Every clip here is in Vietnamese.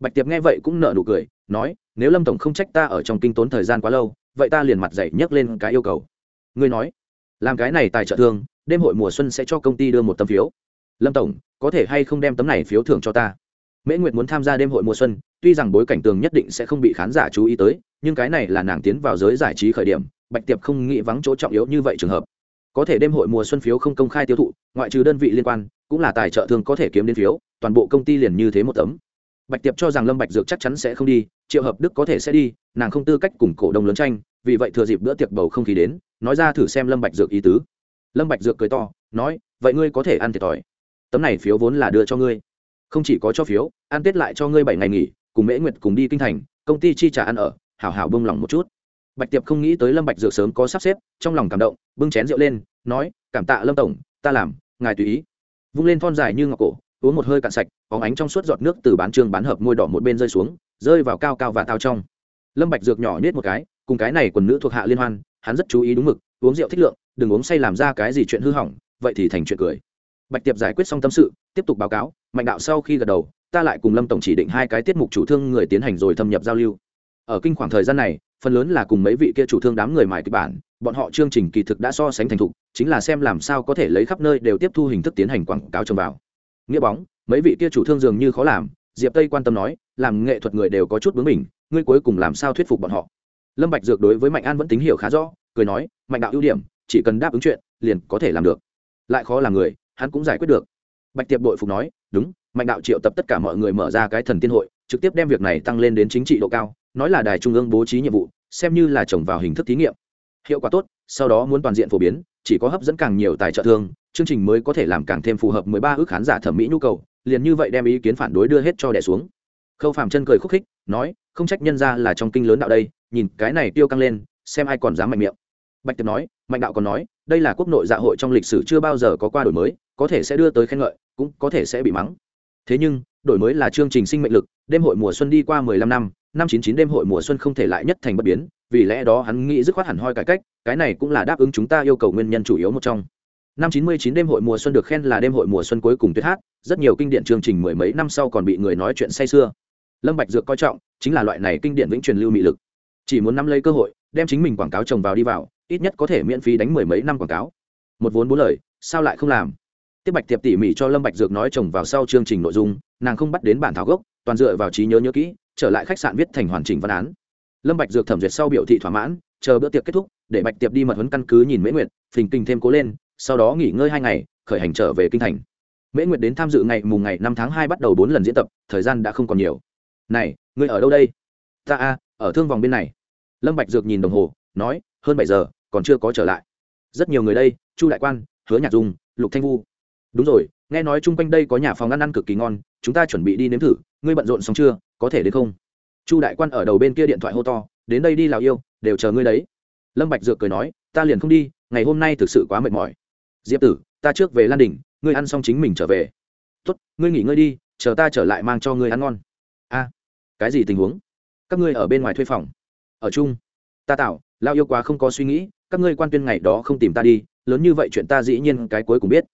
bạch tiệp nghe vậy cũng nợ nụ cười, nói, nếu lâm tổng không trách ta ở trong kinh tốn thời gian quá lâu, vậy ta liền mặt dậy nhấc lên cái yêu cầu. Ngươi nói, làm cái này tài trợ thương, đêm hội mùa xuân sẽ cho công ty đưa một tấm phiếu. Lâm tổng, có thể hay không đem tấm này phiếu thưởng cho ta? Mễ nguyệt muốn tham gia đêm hội mùa xuân, tuy rằng bối cảnh tường nhất định sẽ không bị khán giả chú ý tới, nhưng cái này là nàng tiến vào giới giải trí khởi điểm, bạch tiệp không nghĩ vắng chỗ trọng yếu như vậy trường hợp. Có thể đêm hội mùa xuân phiếu không công khai tiêu thụ, ngoại trừ đơn vị liên quan, cũng là tài trợ thường có thể kiếm đến phiếu, toàn bộ công ty liền như thế một tấm bạch tiệp cho rằng lâm bạch dược chắc chắn sẽ không đi, triệu hợp đức có thể sẽ đi, nàng không tư cách cùng cổ đông lớn tranh, vì vậy thừa dịp bữa tiệc bầu không khí đến, nói ra thử xem lâm bạch dược ý tứ. Lâm bạch dược cười to, nói, vậy ngươi có thể ăn thiệt thòi. Tấm này phiếu vốn là đưa cho ngươi. Không chỉ có cho phiếu, ăn tết lại cho ngươi bảy ngày nghỉ, cùng mễ nguyệt cùng đi kinh thành, công ty chi trả ăn ở, hảo hảo bông lòng một chút. Bạch tiệp không nghĩ tới lâm bạch dược sớm có sắp xếp, trong lòng cảm động, bưng chén rượu lên, nói, cảm tạ lâm tổng, ta làm, ngài tùy ý. Vung lên thon dài như ngọc cổ uống một hơi cạn sạch có ánh trong suốt giọt nước từ bán trương bán hợp môi đỏ một bên rơi xuống, rơi vào cao cao và tao trong. Lâm bạch dược nhỏ nhét một cái, cùng cái này quần nữ thuộc hạ liên hoan, hắn rất chú ý đúng mực, uống rượu thích lượng, đừng uống say làm ra cái gì chuyện hư hỏng, vậy thì thành chuyện cười. Bạch tiệp giải quyết xong tâm sự, tiếp tục báo cáo, mạnh đạo sau khi gật đầu, ta lại cùng lâm tổng chỉ định hai cái tiết mục chủ thương người tiến hành rồi thâm nhập giao lưu. Ở kinh khoảng thời gian này, phần lớn là cùng mấy vị kia chủ thương đám người mài kịch bản, bọn họ chương trình kỳ thực đã so sánh thành thục, chính là xem làm sao có thể lấy khắp nơi đều tiếp thu hình thức tiến hành quảng cáo trồng vào nghĩa bóng, mấy vị kia chủ thương dường như khó làm, diệp tây quan tâm nói, làm nghệ thuật người đều có chút bướng mình ngươi cuối cùng làm sao thuyết phục bọn họ? Lâm bạch dược đối với mạnh an vẫn tín hiểu khá rõ, cười nói, mạnh đạo ưu điểm, chỉ cần đáp ứng chuyện, liền có thể làm được. Lại khó làm người, hắn cũng giải quyết được. Bạch tiệp đội phục nói, đúng, mạnh đạo triệu tập tất cả mọi người mở ra cái thần tiên hội, trực tiếp đem việc này tăng lên đến chính trị độ cao, nói là đài trung ương bố trí nhiệm vụ, xem như là trồng vào hình thức thí nghiệm. Hiệu quả tốt, sau đó muốn toàn diện phổ biến chỉ có hấp dẫn càng nhiều tài trợ thương, chương trình mới có thể làm càng thêm phù hợp 13 ước khán giả thẩm mỹ nhu cầu, liền như vậy đem ý kiến phản đối đưa hết cho đẻ xuống. Khâu phạm chân cười khúc khích, nói, không trách nhân ra là trong kinh lớn đạo đây, nhìn cái này tiêu căng lên, xem ai còn dám mạnh miệng. Bạch tiệp nói, mạnh đạo còn nói, đây là quốc nội dạ hội trong lịch sử chưa bao giờ có qua đổi mới, có thể sẽ đưa tới khen ngợi, cũng có thể sẽ bị mắng. Thế nhưng, đổi mới là chương trình sinh mệnh lực, đêm hội mùa xuân đi qua mười lăm năm năm chín chín đêm hội mùa xuân không thể lại nhất thành bất biến vì lẽ đó hắn nghĩ dứt khoát hẳn hoi cải cách, cái này cũng là đáp ứng chúng ta yêu cầu nguyên nhân chủ yếu một trong. Năm chín mươi chín đêm hội mùa xuân được khen là đêm hội mùa xuân cuối cùng tuyết hát, rất nhiều kinh điển chương trình mười mấy năm sau còn bị người nói chuyện say sưa. Lâm bạch dược coi trọng, chính là loại này kinh điển vĩnh truyền lưu mị lực. Chỉ muốn nắm lấy cơ hội, đem chính mình quảng cáo trồng vào đi vào, ít nhất có thể miễn phí đánh mười mấy năm quảng cáo. Một vốn bốn lời, sao lại không làm? Tiếp bạch tiệp tỉ mỉ cho lâm bạch dược nói trồng vào sau chương trình nội dung, nàng không bắt đến bản thảo gốc, toàn dựa vào trí nhớ nhớ kỹ, trở lại khách sạn viết thành hoàn chỉnh văn án lâm bạch dược thẩm duyệt sau biểu thị thỏa mãn, chờ bữa tiệc kết thúc, để bạch tiệp đi mật huấn căn cứ nhìn mễ nguyệt, phình kinh thêm cố lên, sau đó nghỉ ngơi hai ngày, khởi hành trở về kinh thành. Mễ nguyệt đến tham dự ngày mùng ngày năm tháng hai bắt đầu bốn lần diễn tập, thời gian đã không còn nhiều. Này, ngươi ở đâu đây? Ta a, ở thương vòng bên này. Lâm bạch dược nhìn đồng hồ, nói, hơn bảy giờ, còn chưa có trở lại. Rất nhiều người đây, chu đại quan, hứa nhạc dung, lục thanh vu. Đúng rồi, nghe nói chung quanh đây có nhà phòng ăn ăn cực kỳ ngon, chúng ta chuẩn bị đi nếm thử, ngươi bận rộn xong chưa, có thể đến không? Chu đại quan ở đầu bên kia điện thoại hô to, đến đây đi lào yêu, đều chờ ngươi đấy. Lâm bạch dược cười nói, ta liền không đi, ngày hôm nay thực sự quá mệt mỏi. Diệp tử, ta trước về lan đỉnh, ngươi ăn xong chính mình trở về. Tốt, ngươi nghỉ ngơi đi, chờ ta trở lại mang cho ngươi ăn ngon. A, cái gì tình huống? Các ngươi ở bên ngoài thuê phòng. Ở chung. Ta tạo lao yêu quá không có suy nghĩ, các ngươi quan tuyên ngày đó không tìm ta đi, lớn như vậy chuyện ta dĩ nhiên cái cuối cùng biết.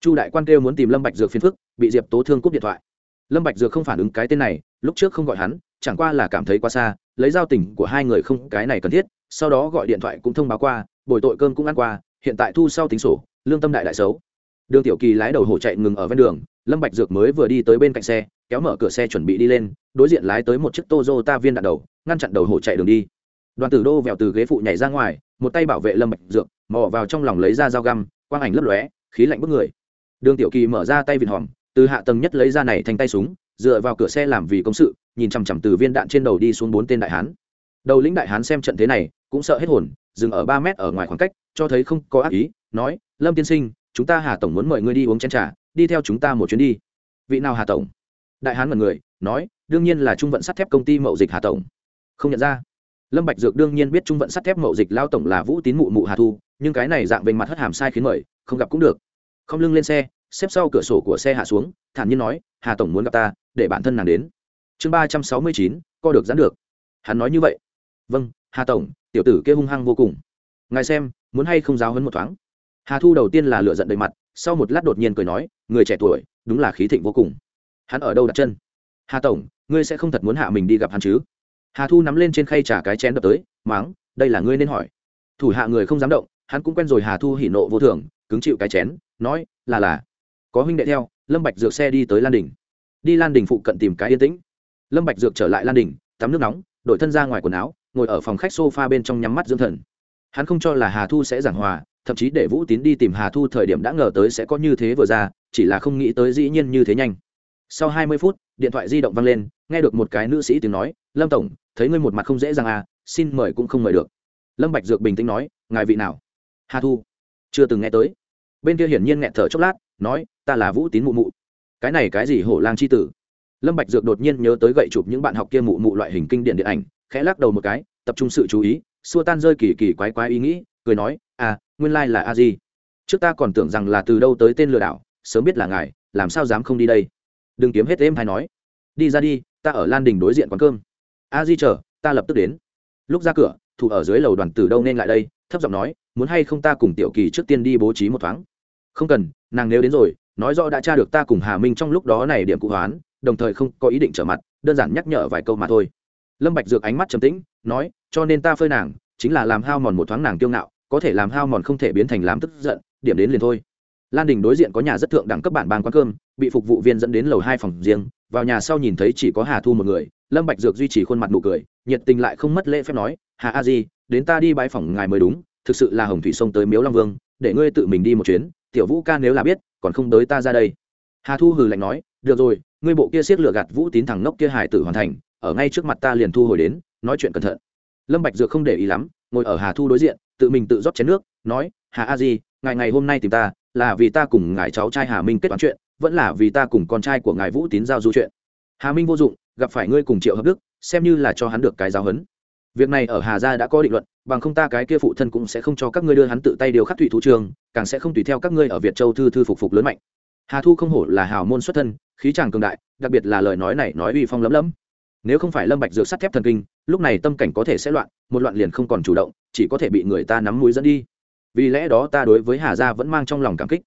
Chu đại quan kêu muốn tìm lâm bạch dược phiền phức, bị diệp tố thương cúp điện thoại. Lâm bạch dược không phản ứng cái tên này, lúc trước không gọi hắn chẳng qua là cảm thấy quá xa, lấy giao tình của hai người không cái này cần thiết, sau đó gọi điện thoại cũng thông báo qua, bồi tội cơm cũng ăn qua, hiện tại thu sau tính sổ, lương tâm đại đại xấu. Đường tiểu kỳ lái đầu hổ chạy ngừng ở ven đường, lâm bạch dược mới vừa đi tới bên cạnh xe, kéo mở cửa xe chuẩn bị đi lên, đối diện lái tới một chiếc toyota viên đạn đầu, ngăn chặn đầu hổ chạy đường đi. Đoàn tử đô vèo từ ghế phụ nhảy ra ngoài, một tay bảo vệ lâm bạch dược, mò vào trong lòng lấy ra dao găm, quang ảnh lấp lóe, khí lạnh bức người. Đường tiểu kỳ mở ra tay vịn hòm, từ hạ tầng nhất lấy ra này thành tay súng, dựa vào cửa xe làm vì công sự nhìn chằm chằm từ viên đạn trên đầu đi xuống bốn tên đại hán. Đầu lĩnh đại hán xem trận thế này, cũng sợ hết hồn, dừng ở ba mét ở ngoài khoảng cách, cho thấy không có ác ý, nói, lâm tiên sinh, chúng ta hà tổng muốn mời ngươi đi uống chén trà, đi theo chúng ta một chuyến đi. Vị nào hà tổng? Đại hán mật người, nói, đương nhiên là trung vận sắt thép công ty mậu dịch hà tổng. Không nhận ra. Lâm bạch dược đương nhiên biết trung vận sắt thép mậu dịch lao tổng là vũ tín mụ mụ hà thu, nhưng cái này dạng vênh mặt hất hàm sai khiến mời, không gặp cũng được. Không lưng lên xe, xếp sau cửa sổ của xe hạ xuống, thản nhiên nói, hà tổng muốn gặp ta, để bản thân nàng đến chương ba trăm sáu mươi chín, co được giãn được. Hắn nói như vậy. Vâng hà tổng, tiểu tử kia hung hăng vô cùng. Ngài xem, muốn hay không giáo hấn một thoáng. Hà thu đầu tiên là lựa giận đầy mặt, sau một lát đột nhiên cười nói, người trẻ tuổi, đúng là khí thịnh vô cùng. Hắn ở đâu đặt chân? Hà tổng, ngươi sẽ không thật muốn hạ mình đi gặp hắn chứ? Hà thu nắm lên trên khay trả cái chén đập tới, máng, đây là ngươi nên hỏi. Thủ hạ người không dám động, hắn cũng quen rồi hà thu hỉ nộ vô thường, cứng chịu cái chén, nói, là là. Có huynh đệ theo, lâm bạch dược xe đi tới lan đình đi lan đình phụ cận tìm cái yên tĩnh lâm bạch dược trở lại lan đình, tắm nước nóng, đổi thân ra ngoài quần áo, ngồi ở phòng khách sofa bên trong nhắm mắt dưỡng thần. Hắn không cho là hà thu sẽ giảng hòa, thậm chí để vũ tín đi tìm hà thu thời điểm đã ngờ tới sẽ có như thế vừa ra, chỉ là không nghĩ tới dĩ nhiên như thế nhanh. Sau hai mươi phút, điện thoại di động vang lên, nghe được một cái nữ sĩ tiếng nói, lâm tổng, thấy ngươi một mặt không dễ dàng à xin mời cũng không mời được. Lâm bạch dược bình tĩnh nói, ngài vị nào? Hà thu. Chưa từng nghe tới. Bên kia hiển nhiên nghẹn thở chốc lát, nói, ta là vũ tín mụ mụ. Cái này cái gì hổ lang chi tử? Lâm bạch dược đột nhiên nhớ tới gậy chụp những bạn học kia mụ mụ loại hình kinh điển điện ảnh, khẽ lắc đầu một cái, tập trung sự chú ý, xua tan rơi kỳ kỳ quái quái ý nghĩ, cười nói à nguyên lai là a di. Trước ta còn tưởng rằng là từ đâu tới tên lừa đảo, sớm biết là ngài, làm sao dám không đi đây? Đừng kiếm hết em hay nói, đi ra đi, ta ở lan đình đối diện quán cơm. A di chờ, ta lập tức đến. Lúc ra cửa, thủ ở dưới lầu đoàn từ đâu nên lại đây, thấp giọng nói, muốn hay không ta cùng tiểu kỳ trước tiên đi bố trí một thoáng? Không cần, nàng nếu đến rồi, nói rõ đã tra được ta cùng hà minh trong lúc đó này điểm cụ hoán đồng thời không có ý định trở mặt, đơn giản nhắc nhở vài câu mà thôi. Lâm bạch dược ánh mắt trầm tĩnh, nói, cho nên ta phơi nàng, chính là làm hao mòn một thoáng nàng kiêu ngạo, có thể làm hao mòn không thể biến thành làm tức giận, điểm đến liền thôi. Lan đình đối diện có nhà rất thượng đẳng cấp bản bàn quán cơm, bị phục vụ viên dẫn đến lầu hai phòng riêng, vào nhà sau nhìn thấy chỉ có hà thu một người, lâm bạch dược duy trì khuôn mặt nụ cười, nhiệt tình lại không mất lễ phép nói, hà a di, đến ta đi bãi phòng ngài mới đúng, thực sự là hồng thủy sông tới miếu long vương, để ngươi tự mình đi một chuyến, tiểu vũ ca nếu là biết, còn không tới ta ra đây. Hà thu hừ lạnh nói, được rồi ngươi bộ kia siết lửa gạt vũ tín thằng nốc kia hải tử hoàn thành, ở ngay trước mặt ta liền thu hồi đến, nói chuyện cẩn thận. Lâm bạch dược không để ý lắm, ngồi ở hà thu đối diện, tự mình tự rót chén nước, nói, hà a di ngày ngày hôm nay tìm ta, là vì ta cùng ngài cháu trai hà minh kết toán chuyện, vẫn là vì ta cùng con trai của ngài vũ tín giao du chuyện. Hà minh vô dụng, gặp phải ngươi cùng triệu hợp đức, xem như là cho hắn được cái giáo huấn. Việc này ở hà gia đã có định luận, bằng không ta cái kia phụ thân cũng sẽ không cho các ngươi đưa hắn tự tay điều khắc thủy thủ trường, càng sẽ không tùy theo các ngươi ở việt châu thư thư phục phục lớn mạnh hà thu không hổ là hào môn xuất thân, khí tràng cường đại, đặc biệt là lời nói này nói uy phong lấm lấm nếu không phải lâm bạch dược sắt thép thần kinh, lúc này tâm cảnh có thể sẽ loạn, một loạn liền không còn chủ động, chỉ có thể bị người ta nắm mũi dẫn đi. Vì lẽ đó ta đối với hà gia vẫn mang trong lòng cảm kích.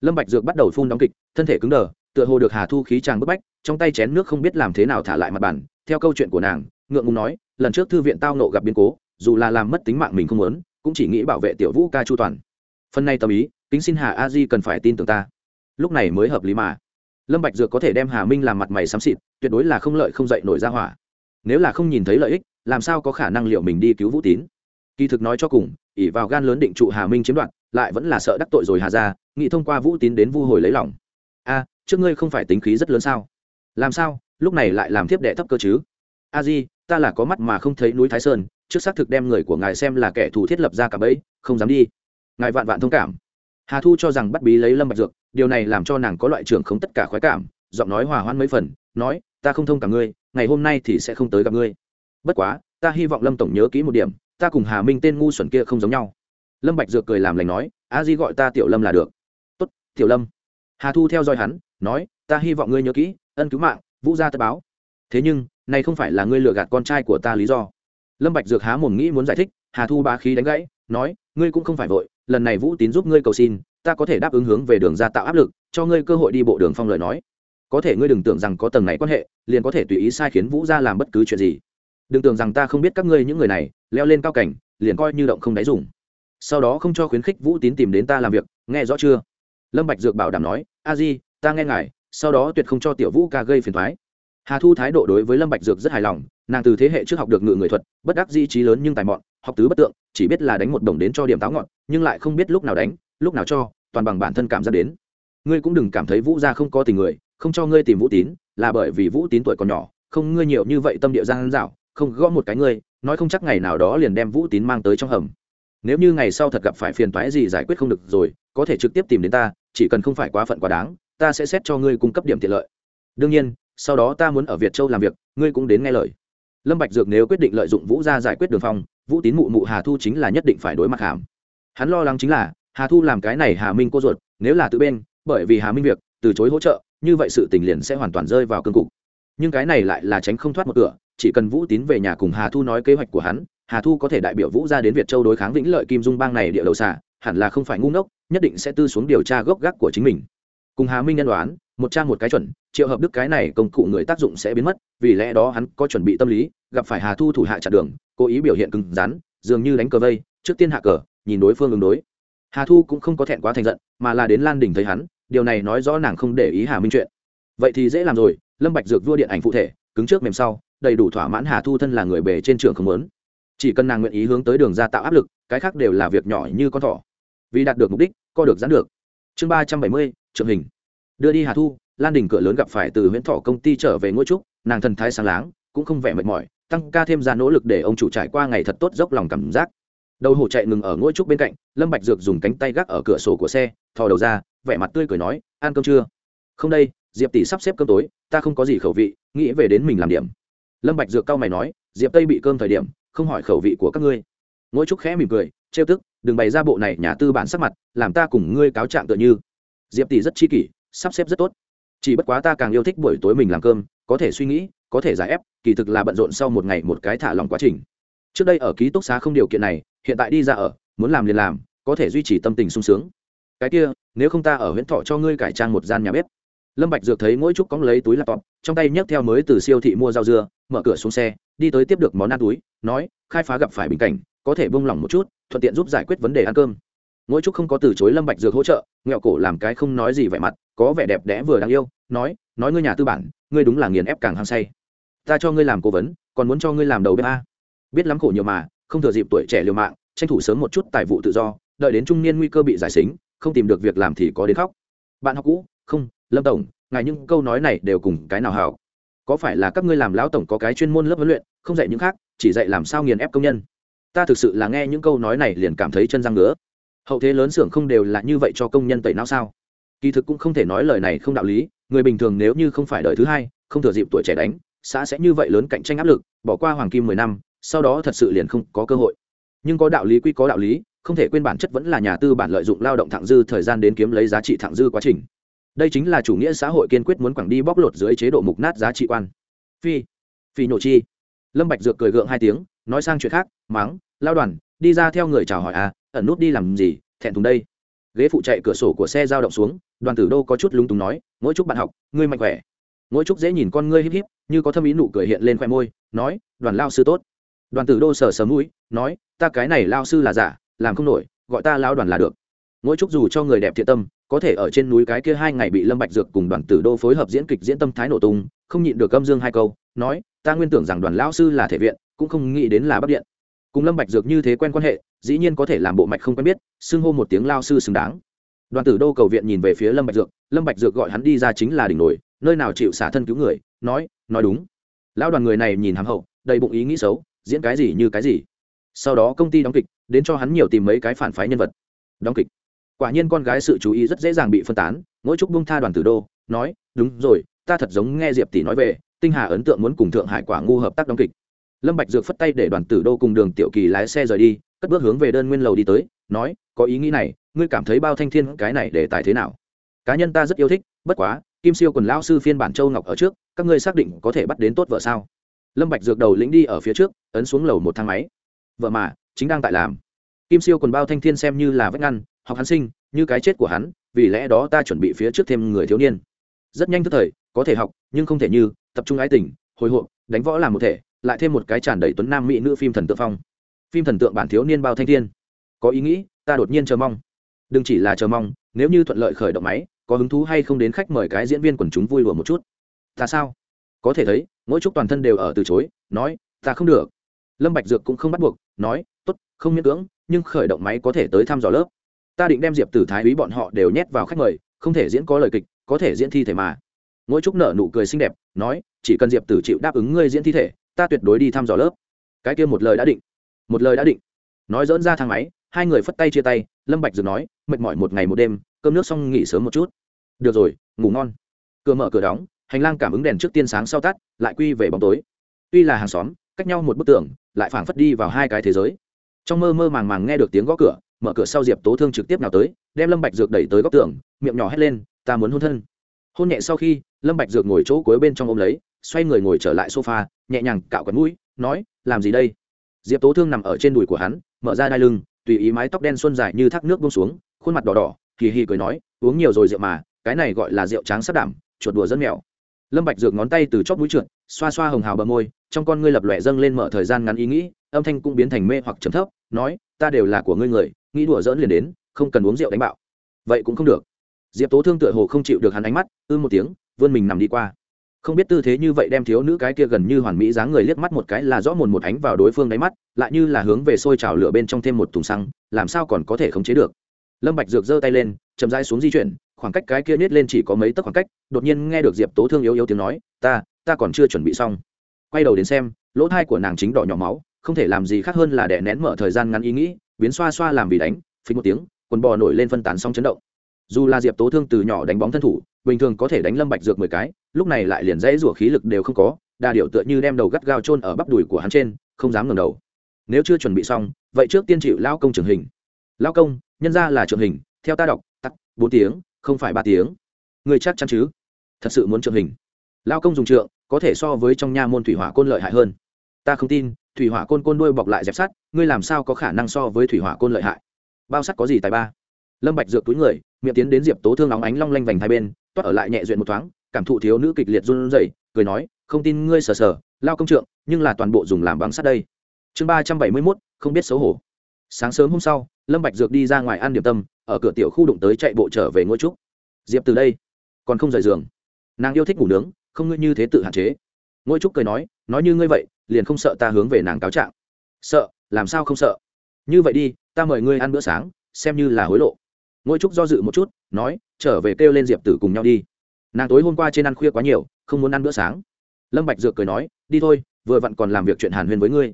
Lâm bạch dược bắt đầu phun đóng kịch, thân thể cứng đờ, tựa hồ được hà thu khí tràng bức bách, trong tay chén nước không biết làm thế nào thả lại mặt bàn, theo câu chuyện của nàng, ngượng ngùng nói, lần trước thư viện tao nộ gặp biến cố, dù là làm mất tính mạng mình không muốn, cũng chỉ nghĩ bảo vệ tiểu vũ ca chu toàn. Phần này tâm ý, kính xin hà a di cần phải tin tưởng ta lúc này mới hợp lý mà. Lâm bạch dược có thể đem hà minh làm mặt mày xám xịt, tuyệt đối là không lợi không dậy nổi ra hỏa. Nếu là không nhìn thấy lợi ích, làm sao có khả năng liệu mình đi cứu vũ tín? Kỳ thực nói cho cùng ỉ vào gan lớn định trụ hà minh chiếm đoạt, lại vẫn là sợ đắc tội rồi hà ra nghĩ thông qua vũ tín đến vu hồi lấy lòng. A, trước ngươi không phải tính khí rất lớn sao? Làm sao, lúc này lại làm thiếp đệ thấp cơ chứ? A di, ta là có mắt mà không thấy núi thái sơn, trước xác thực đem người của ngài xem là kẻ thù thiết lập ra cả bẫy, không dám đi. Ngài vạn vạn thông cảm. Hà thu cho rằng bắt bí lấy lâm bạch dược điều này làm cho nàng có loại trưởng không tất cả khoái cảm, giọng nói hòa hoãn mấy phần, nói, ta không thông cả ngươi, ngày hôm nay thì sẽ không tới gặp ngươi. Bất quá, ta hy vọng lâm tổng nhớ kỹ một điểm, ta cùng hà minh tên ngu xuẩn kia không giống nhau. Lâm bạch dược cười làm lành nói, a di gọi ta tiểu lâm là được. Tốt, tiểu lâm. Hà thu theo dõi hắn, nói, ta hy vọng ngươi nhớ kỹ, ân cứu mạng, vũ gia tất báo. Thế nhưng, này không phải là ngươi lừa gạt con trai của ta lý do. Lâm bạch dược há mồm nghĩ muốn giải thích, hà thu bá khí đánh gãy, nói, ngươi cũng không phải vội, lần này vũ tín giúp ngươi cầu xin ta có thể đáp ứng hướng về đường ra tạo áp lực, cho ngươi cơ hội đi bộ đường phong lời nói. Có thể ngươi đừng tưởng rằng có tầng này quan hệ, liền có thể tùy ý sai khiến vũ ra làm bất cứ chuyện gì. Đừng tưởng rằng ta không biết các ngươi những người này, leo lên cao cảnh, liền coi như động không đáy dùng. Sau đó không cho khuyến khích vũ tín tìm đến ta làm việc, nghe rõ chưa? Lâm bạch dược bảo đảm nói, a di, ta nghe ngài, sau đó tuyệt không cho tiểu vũ ca gây phiền toái. Hà thu thái độ đối với lâm bạch dược rất hài lòng, nàng từ thế hệ trước học được ngự người thuật, bất đắc di trí lớn nhưng tài mọn, học tứ bất tượng, chỉ biết là đánh một đồng đến cho điểm táo ngọn, nhưng lại không biết lúc nào đánh lúc nào cho, toàn bằng bản thân cảm giác đến. Ngươi cũng đừng cảm thấy vũ gia không có tình người, không cho ngươi tìm vũ tín, là bởi vì vũ tín tuổi còn nhỏ, không ngươi nhiều như vậy tâm địa gian dạo không gõ một cái ngươi, nói không chắc ngày nào đó liền đem vũ tín mang tới trong hầm. Nếu như ngày sau thật gặp phải phiền toái gì giải quyết không được rồi, có thể trực tiếp tìm đến ta, chỉ cần không phải quá phận quá đáng, ta sẽ xét cho ngươi cung cấp điểm tiện lợi. Đương nhiên, sau đó ta muốn ở việt châu làm việc, ngươi cũng đến nghe lời. Lâm bạch dược nếu quyết định lợi dụng vũ gia giải quyết đường phong, vũ tín mụ mụ hà thu chính là nhất định phải đối mặt hàm. Hắn lo lắng chính là hà thu làm cái này hà minh cô ruột, nếu là tự bên, bởi vì hà minh việc, từ chối hỗ trợ, như vậy sự tình liền sẽ hoàn toàn rơi vào cương cục. Nhưng cái này lại là tránh không thoát một cửa, chỉ cần vũ tín về nhà cùng hà thu nói kế hoạch của hắn, hà thu có thể đại biểu vũ ra đến việt châu đối kháng vĩnh lợi kim dung bang này địa đầu xả hẳn là không phải ngu ngốc, nhất định sẽ tư xuống điều tra gốc gác của chính mình. Cùng hà minh nhân đoán, một trang một cái chuẩn, triệu hợp đức cái này công cụ người tác dụng sẽ biến mất, vì lẽ đó hắn có chuẩn bị tâm lý, gặp phải hà thu thủ hạ chặn đường, cố ý biểu hiện cứng rắn, dường như đánh cờ vây, trước tiên hạ cờ, nhìn đối phương ứng đối hà thu cũng không có thẹn quá thành giận, mà là đến lan đình thấy hắn, điều này nói rõ nàng không để ý hà minh chuyện. Vậy thì dễ làm rồi, lâm bạch dược vua điện ảnh phụ thể, cứng trước mềm sau, đầy đủ thỏa mãn hà thu thân là người bề trên trường không muốn. Chỉ cần nàng nguyện ý hướng tới đường ra tạo áp lực, cái khác đều là việc nhỏ như con thỏ. Vì đạt được mục đích, co được giãn được. Chương ba trăm bảy mươi, trượng hình. Đưa đi hà thu, lan đình cửa lớn gặp phải từ huyện thọ công ty trở về ngôi trúc, nàng thần thái sáng láng, cũng không vẻ mệt mỏi, tăng ca thêm ra nỗ lực để ông chủ trải qua ngày thật tốt dốc lòng cảm giác đầu hổ chạy ngừng ở ngôi trúc bên cạnh, lâm bạch dược dùng cánh tay gác ở cửa sổ của xe, thò đầu ra, vẻ mặt tươi cười nói, ăn cơm chưa? Không đây, diệp tỷ sắp xếp cơm tối, ta không có gì khẩu vị, nghĩ về đến mình làm điểm. Lâm bạch dược cao mày nói, diệp tây bị cơm thời điểm, không hỏi khẩu vị của các ngươi. Ngôi trúc khẽ mỉm cười, trêu tức, đừng bày ra bộ này nhà tư bản sắc mặt, làm ta cùng ngươi cáo trạng tựa như. Diệp tỷ rất chi kỷ, sắp xếp rất tốt. Chỉ bất quá ta càng yêu thích buổi tối mình làm cơm, có thể suy nghĩ, có thể giải ép, kỳ thực là bận rộn sau một ngày một cái thả lòng quá trình. Trước đây ở ký túc xá không điều kiện này hiện tại đi ra ở, muốn làm liền làm, có thể duy trì tâm tình sung sướng. Cái kia, nếu không ta ở huyện thọ cho ngươi cải trang một gian nhà bếp. Lâm bạch dược thấy mỗi chút cóng lấy túi laptop, trong tay nhấc theo mới từ siêu thị mua rau dưa, mở cửa xuống xe, đi tới tiếp được món ăn túi, nói, khai phá gặp phải bình cảnh, có thể buông lỏng một chút, thuận tiện giúp giải quyết vấn đề ăn cơm. Mỗi chút không có từ chối lâm bạch dược hỗ trợ, nghẹo cổ làm cái không nói gì vẻ mặt, có vẻ đẹp đẽ vừa đáng yêu, nói nói ngươi nhà tư bản, ngươi đúng là nghiền ép càng hăng say. Ta cho ngươi làm cố vấn, còn muốn cho ngươi làm đầu bếp a. Biết lắm khổ nhiều mà không thừa dịp tuổi trẻ liều mạng, tranh thủ sớm một chút tài vụ tự do, đợi đến trung niên nguy cơ bị giải xính, không tìm được việc làm thì có đến khóc. Bạn học cũ, không, lâm tổng, ngài những câu nói này đều cùng cái nào hảo? Có phải là các ngươi làm lão tổng có cái chuyên môn lớp huấn luyện, không dạy những khác, chỉ dạy làm sao nghiền ép công nhân? Ta thực sự là nghe những câu nói này liền cảm thấy chân răng ngứa. Hậu thế lớn xưởng không đều là như vậy cho công nhân tẩy não sao? Kỳ thực cũng không thể nói lời này không đạo lý, người bình thường nếu như không phải đời thứ hai, không thừa dịp tuổi trẻ đánh, xã sẽ như vậy lớn cạnh tranh áp lực, bỏ qua hoàng kim mười năm sau đó thật sự liền không có cơ hội. Nhưng có đạo lý quy có đạo lý, không thể quên bản chất vẫn là nhà tư bản lợi dụng lao động thẳng dư thời gian đến kiếm lấy giá trị thẳng dư quá trình. Đây chính là chủ nghĩa xã hội kiên quyết muốn quẳng đi bóc lột dưới chế độ mục nát giá trị quan. Phi phi nổ chi. Lâm bạch dược cười gượng hai tiếng, nói sang chuyện khác, mắng, lao đoàn, đi ra theo người chào hỏi à ẩn nút đi làm gì, thẹn thùng đây. Ghế phụ chạy cửa sổ của xe dao động xuống, đoàn tử đô có chút lúng túng nói, mỗi chúc bạn học, ngươi mạnh khỏe. Mỗi chúc dễ nhìn con ngươi híp híp, như có thâm ý nụ cười hiện lên khoe môi, nói, đoàn lao sư tốt đoàn tử đô sờ sờ mũi, nói, ta cái này lao sư là giả, làm không nổi, gọi ta lao đoàn là được. Mỗi chúc dù cho người đẹp thiện tâm, có thể ở trên núi cái kia hai ngày bị lâm bạch dược cùng đoàn tử đô phối hợp diễn kịch diễn tâm thái nổ tung, không nhịn được âm dương hai câu, nói, ta nguyên tưởng rằng đoàn lão sư là thể viện, cũng không nghĩ đến là bắc điện. Cùng lâm bạch dược như thế quen quan hệ, dĩ nhiên có thể làm bộ mạch không quen biết, xưng hô một tiếng lao sư xứng đáng. Đoàn tử đô cầu viện nhìn về phía lâm bạch dược, lâm bạch dược gọi hắn đi ra chính là đỉnh nổi, nơi nào chịu xả thân cứu người, nói nói đúng. Lão đoàn người này nhìn hàm hậu, đầy bụng ý nghĩ xấu diễn cái gì như cái gì. Sau đó công ty đóng kịch, đến cho hắn nhiều tìm mấy cái phản phái nhân vật. Đóng kịch. Quả nhiên con gái sự chú ý rất dễ dàng bị phân tán, mỗi chúc bung tha đoàn tử đô, nói, đúng rồi, ta thật giống nghe diệp tỷ nói về, tinh hà ấn tượng muốn cùng thượng hải quả ngu hợp tác đóng kịch. Lâm bạch dược phất tay để đoàn tử đô cùng đường tiểu kỳ lái xe rời đi, cất bước hướng về đơn nguyên lầu đi tới, nói, có ý nghĩ này, ngươi cảm thấy bao thanh thiên cái này để tài thế nào? Cá nhân ta rất yêu thích, bất quá, kim siêu quần lão sư phiên bản châu ngọc ở trước, các ngươi xác định có thể bắt đến tốt vợ sao? Lâm bạch dược đầu lĩnh đi ở phía trước, ấn xuống lầu một thang máy. Vợ mà, chính đang tại làm. Kim siêu quần bao thanh thiên xem như là vách ngăn, học hắn sinh, như cái chết của hắn, vì lẽ đó ta chuẩn bị phía trước thêm người thiếu niên. Rất nhanh tức thời, có thể học, nhưng không thể như, tập trung ái tình, hồi hộp, đánh võ làm một thể, lại thêm một cái tràn đầy tuấn nam mỹ nữ phim thần tượng phong. Phim thần tượng bản thiếu niên bao thanh thiên. Có ý nghĩ, ta đột nhiên chờ mong. Đừng chỉ là chờ mong, nếu như thuận lợi khởi động máy, có hứng thú hay không đến khách mời cái diễn viên quần chúng vui lùa một chút. Ta sao? Có thể thấy mỗi Trúc toàn thân đều ở từ chối, nói, ta không được. Lâm bạch dược cũng không bắt buộc, nói, tốt, không miễn cưỡng, nhưng khởi động máy có thể tới thăm dò lớp. Ta định đem diệp tử thái úy bọn họ đều nhét vào khách mời, không thể diễn có lời kịch, có thể diễn thi thể mà. Mỗi Trúc nở nụ cười xinh đẹp, nói, chỉ cần diệp tử chịu đáp ứng ngươi diễn thi thể, ta tuyệt đối đi thăm dò lớp. Cái kia một lời đã định. Một lời đã định. Nói dỡn ra thang máy, hai người phất tay chia tay, lâm bạch dược nói, mệt mỏi một ngày một đêm, cơm nước xong nghỉ sớm một chút. Được rồi, ngủ ngon. Cửa mở cửa đóng hành lang cảm ứng đèn trước tiên sáng sau tắt, lại quy về bóng tối. Tuy là hàng xóm, cách nhau một bức tường, lại phảng phất đi vào hai cái thế giới. Trong mơ mơ màng màng nghe được tiếng gõ cửa, mở cửa sau diệp tố thương trực tiếp nào tới, đem lâm bạch dược đẩy tới góc tường, miệng nhỏ hét lên, ta muốn hôn thân. Hôn nhẹ sau khi, lâm bạch dược ngồi chỗ cuối bên trong ôm lấy, xoay người ngồi trở lại sofa, nhẹ nhàng cạo quần mũi, nói, làm gì đây? Diệp tố thương nằm ở trên đùi của hắn, mở ra đai lưng, tùy ý mái tóc đen xuân dài như thác nước buông xuống, khuôn mặt đỏ đỏ kỳ hì cười nói, uống nhiều rồi rượu mà, cái này gọi là rượu trắng sắc đảm, chuột đùa dân mèo lâm bạch dược ngón tay từ chóp mũi trượt, xoa xoa hồng hào bờ môi, trong con ngươi lập lòe dâng lên mở thời gian ngắn ý nghĩ, âm thanh cũng biến thành mê hoặc trầm thấp, nói, ta đều là của ngươi người, nghĩ đùa dỡn liền đến, không cần uống rượu đánh bạo. Vậy cũng không được. Diệp tố thương tựa hồ không chịu được hắn ánh mắt, ư một tiếng, vươn mình nằm đi qua. Không biết tư thế như vậy đem thiếu nữ cái kia gần như hoàn mỹ dáng người liếc mắt một cái là rõ mồn một ánh vào đối phương đáy mắt, lại như là hướng về sôi trào lửa bên trong thêm một thùng xăng, làm sao còn có thể khống chế được? Lâm bạch dược giơ tay lên, chậm rãi xuống di chuyển khoảng cách cái kia nhét lên chỉ có mấy tấc khoảng cách, đột nhiên nghe được diệp tố thương yếu yếu tiếng nói, ta ta còn chưa chuẩn bị xong. Quay đầu đến xem, lỗ thai của nàng chính đỏ nhỏ máu, không thể làm gì khác hơn là đè nén mở thời gian ngắn ý nghĩ, biến xoa xoa làm vì đánh phí một tiếng, quần bò nổi lên phân tán xong chấn động. Dù là diệp tố thương từ nhỏ đánh bóng thân thủ, bình thường có thể đánh lâm bạch dược mười cái, lúc này lại liền dãy rủa khí lực đều không có, đa điệu tựa như đem đầu gắt gao chôn ở bắp đùi của hắn trên, không dám ngẩng đầu. Nếu chưa chuẩn bị xong, vậy trước tiên chịu lao công trưởng hình. Lao công, nhân ra là trưởng hình, theo ta đọc, tắt, bốn tiếng không phải ba tiếng. Người chắc chắn chứ? Thật sự muốn trượng hình. Lao công dùng trượng có thể so với trong nha môn thủy hỏa côn lợi hại hơn. Ta không tin thủy hỏa côn côn đuôi bọc lại dẹp sắt ngươi làm sao có khả năng so với thủy hỏa côn lợi hại? Bao sắt có gì tài ba? Lâm bạch dược túi người miệng tiến đến diệp tố thương óng ánh long lanh vành hai bên toát ở lại nhẹ duyện một thoáng cảm thụ thiếu nữ kịch liệt run rẩy cười nói không tin ngươi sờ sờ lao công trượng nhưng là toàn bộ dùng làm bằng sắt đây. Chương ba trăm bảy mươi 371, không biết xấu hổ sáng sớm hôm sau, lâm bạch dược đi ra ngoài ăn điểm tâm, ở cửa tiểu khu đụng tới chạy bộ trở về ngôi trúc. Diệp từ đây, còn không rời giường. Nàng yêu thích ngủ nướng, không ngươi như thế tự hạn chế. Ngôi trúc cười nói nói như ngươi vậy, liền không sợ ta hướng về nàng cáo trạng. Sợ, làm sao không sợ? Như vậy đi, ta mời ngươi ăn bữa sáng, xem như là hối lộ. Ngôi trúc do dự một chút, nói, trở về kêu lên diệp tử cùng nhau đi. Nàng tối hôm qua trên ăn khuya quá nhiều, không muốn ăn bữa sáng. Lâm bạch dược cười nói, đi thôi, vừa vặn còn làm việc chuyện hàn huyên với ngươi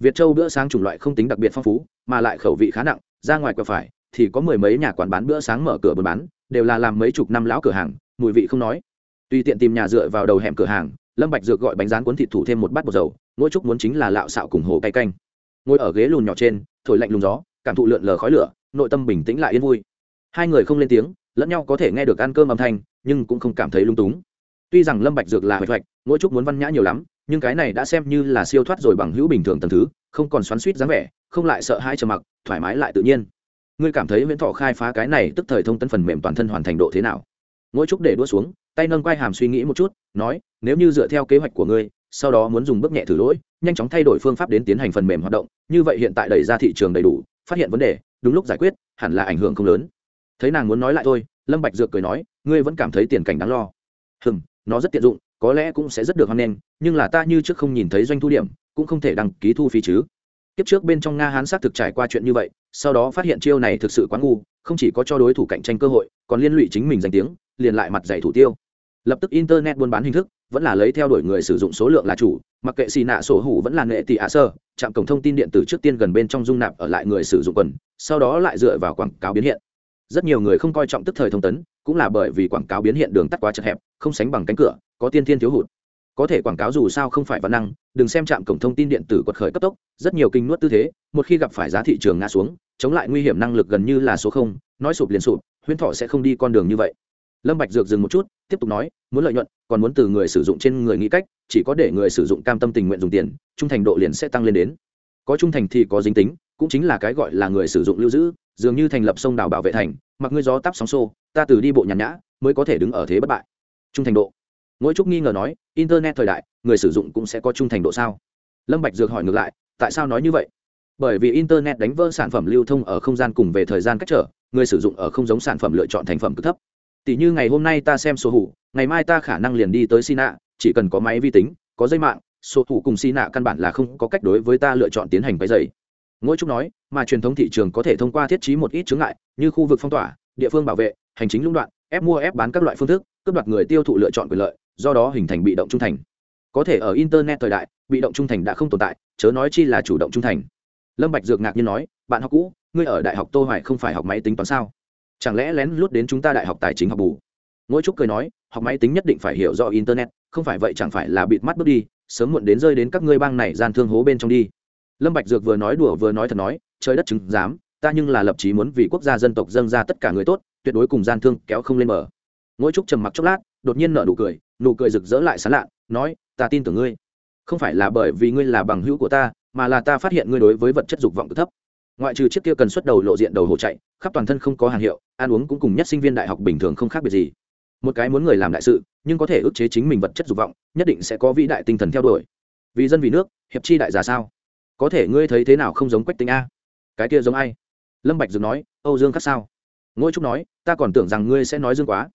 việt châu bữa sáng chủng loại không tính đặc biệt phong phú, mà lại khẩu vị khá nặng, ra ngoài quả phải thì có mười mấy nhà quán bán bữa sáng mở cửa buôn bán, đều là làm mấy chục năm lão cửa hàng, mùi vị không nói. Tùy tiện tìm nhà dựa vào đầu hẻm cửa hàng, lâm bạch dược gọi bánh rán cuốn thịt thủ thêm một bát bột dầu ngôi trúc muốn chính là lạo xạo cùng hồ cay canh. Ngồi ở ghế lùn nhỏ trên, thổi lạnh lùng gió, cảm thụ lượn lờ khói lửa, nội tâm bình tĩnh lại yên vui. Hai người không lên tiếng, lẫn nhau có thể nghe được ăn cơm âm thanh, nhưng cũng không cảm thấy lung túng. Tuy rằng lâm bạch dược là hoạch hoạch ngôi trúc muốn văn nhã nhiều lắm nhưng cái này đã xem như là siêu thoát rồi bằng hữu bình thường tầm thứ, không còn xoắn xuýt dáng vẻ, không lại sợ hãi trầm mặc, thoải mái lại tự nhiên. Ngươi cảm thấy viễn thọ khai phá cái này tức thời thông tân phần mềm toàn thân hoàn thành độ thế nào? Ngôi trúc để đua xuống, tay nâng quay hàm suy nghĩ một chút, nói, nếu như dựa theo kế hoạch của ngươi, sau đó muốn dùng bước nhẹ thử lỗi, nhanh chóng thay đổi phương pháp đến tiến hành phần mềm hoạt động, như vậy hiện tại đẩy ra thị trường đầy đủ, phát hiện vấn đề, đúng lúc giải quyết, hẳn là ảnh hưởng không lớn. Thấy nàng muốn nói lại thôi, lâm bạch dược cười nói, ngươi vẫn cảm thấy tiền cảnh đáng lo. Hừm, nó rất tiện dụng có lẽ cũng sẽ rất được hoan nghênh, nhưng là ta như trước không nhìn thấy doanh thu điểm, cũng không thể đăng ký thu phí chứ. Kiếp trước bên trong nga hán xác thực trải qua chuyện như vậy, sau đó phát hiện chiêu này thực sự quá ngu, không chỉ có cho đối thủ cạnh tranh cơ hội, còn liên lụy chính mình danh tiếng, liền lại mặt dạy thủ tiêu. Lập tức internet buôn bán hình thức, vẫn là lấy theo đuổi người sử dụng số lượng là chủ, mặc kệ xì nạ sổ hủ vẫn là nghệ tỷ ạ sơ, trạm cổng thông tin điện tử trước tiên gần bên trong dung nạp ở lại người sử dụng quần, sau đó lại dựa vào quảng cáo biến hiện rất nhiều người không coi trọng tức thời thông tấn, cũng là bởi vì quảng cáo biến hiện đường tắt quá chật hẹp, không sánh bằng cánh cửa, có tiên thiên thiếu hụt. Có thể quảng cáo dù sao không phải văn năng, đừng xem trạm cổng thông tin điện tử quật khởi cấp tốc, rất nhiều kinh nuốt tư thế, một khi gặp phải giá thị trường ngã xuống, chống lại nguy hiểm năng lực gần như là số không, nói sụp liền sụp, huyễn thọ sẽ không đi con đường như vậy. Lâm bạch dược dừng một chút, tiếp tục nói, muốn lợi nhuận, còn muốn từ người sử dụng trên người nghĩ cách, chỉ có để người sử dụng cam tâm tình nguyện dùng tiền, trung thành độ liền sẽ tăng lên đến. Có trung thành thì có dính tính, cũng chính là cái gọi là người sử dụng lưu giữ dường như thành lập sông đảo bảo vệ thành, mặc ngươi gió tắp sóng xô, ta từ đi bộ nhàn nhã, mới có thể đứng ở thế bất bại. Trung thành độ. Ngỗi trúc nghi ngờ nói, internet thời đại, người sử dụng cũng sẽ có trung thành độ sao? Lâm bạch dược hỏi ngược lại, tại sao nói như vậy? Bởi vì internet đánh vỡ sản phẩm lưu thông ở không gian cùng về thời gian cách trở, người sử dụng ở không giống sản phẩm lựa chọn thành phẩm cực thấp. Tỷ như ngày hôm nay ta xem số hủ ngày mai ta khả năng liền đi tới sina, chỉ cần có máy vi tính, có dây mạng số thủ cùng sina căn bản là không có cách đối với ta lựa chọn tiến hành váy dày ngỗi trúc nói, mà truyền thống thị trường có thể thông qua thiết trí một ít chướng ngại, như khu vực phong tỏa, địa phương bảo vệ, hành chính lũng đoạn, ép mua ép bán các loại phương thức, cướp đoạt người tiêu thụ lựa chọn quyền lợi, do đó hình thành bị động trung thành. Có thể ở internet thời đại, bị động trung thành đã không tồn tại, chớ nói chi là chủ động trung thành. Lâm bạch dược ngạc nhiên nói, bạn học cũ, ngươi ở đại học tô hoài không phải học máy tính toán sao? Chẳng lẽ lén lút đến chúng ta đại học tài chính học bù? Ngỗi trúc cười nói, học máy tính nhất định phải hiểu rõ internet, không phải vậy chẳng phải là bịt mắt bước đi, sớm muộn đến rơi đến các ngươi bang này gian thương hố bên trong đi lâm bạch dược vừa nói đùa vừa nói thật nói, trời đất chứng dám ta nhưng là lập chí muốn vì quốc gia dân tộc dâng ra tất cả người tốt, tuyệt đối cùng gian thương kéo không lên mở ngỗi trúc trầm mặc chốc lát, đột nhiên nở nụ cười nụ cười rực rỡ lại sán lạ, nói, ta tin tưởng ngươi. Không phải là bởi vì ngươi là bằng hữu của ta, mà là ta phát hiện ngươi đối với vật chất dục vọng cực thấp. Ngoại trừ chiếc kia cần xuất đầu lộ diện đầu hồ chạy, khắp toàn thân không có hàng hiệu, ăn uống cũng cùng nhất sinh viên đại học bình thường không khác biệt gì. Một cái muốn người làm đại sự, nhưng có thể ức chế chính mình vật chất dục vọng, nhất định sẽ có vĩ đại tinh thần theo đuổi. Vì dân vì nước, hiệp chi đại giả sao? Có thể ngươi thấy thế nào không giống quách tính a? Cái kia giống ai? Lâm bạch dừng nói, âu dương khắc sao? Ngôi trúc nói, ta còn tưởng rằng ngươi sẽ nói dương quá.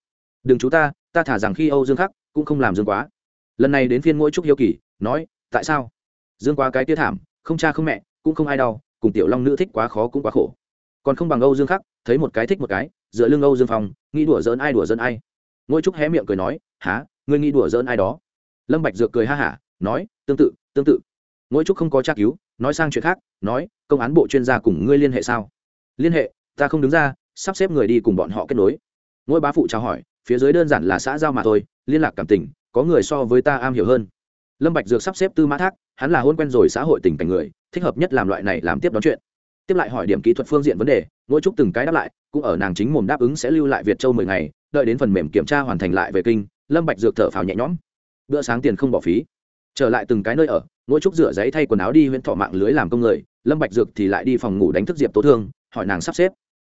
Đừng chú ta ta thả rằng khi âu dương khắc cũng không làm dương quá. Lần này đến phiên ngôi trúc hiếu kỳ, nói, tại sao? Dương quá cái kia thảm, không cha không mẹ, cũng không ai đau, cùng tiểu long nữ thích quá khó cũng quá khổ. Còn không bằng âu dương khắc thấy một cái thích một cái, dựa lưng âu dương phong, nghĩ đùa giỡn ai đùa giỡn ai. Ngôi trúc hé miệng cười nói há ngươi nghĩ đùa giỡn ai đó? Lâm bạch dược cười ha hả, nói, tương tự tương tự. Ngôi trúc không có tra cứu nói sang chuyện khác, nói, công án bộ chuyên gia cùng ngươi liên hệ sao? Liên hệ, ta không đứng ra, sắp xếp người đi cùng bọn họ kết nối. Ngôi bá phụ chào hỏi, phía dưới đơn giản là xã giao mà thôi, liên lạc cảm tình, có người so với ta am hiểu hơn. Lâm bạch dược sắp xếp tư mã thác, hắn là hôn quen rồi xã hội tình cảnh người, thích hợp nhất làm loại này làm tiếp đón chuyện. Tiếp lại hỏi điểm kỹ thuật phương diện vấn đề ngôi trúc từng cái đáp lại, cũng ở nàng chính mồm đáp ứng sẽ lưu lại việt châu mười ngày, đợi đến phần mềm kiểm tra hoàn thành lại về kinh, lâm bạch dược thở phào nhẹ nhõm. Bữa sáng tiền không bỏ phí. Trở lại từng cái nơi ở ngôi trúc rửa giấy thay quần áo đi huyện thọ mạng lưới làm công người, lâm bạch dược thì lại đi phòng ngủ đánh thức diệp tố thương, hỏi nàng sắp xếp.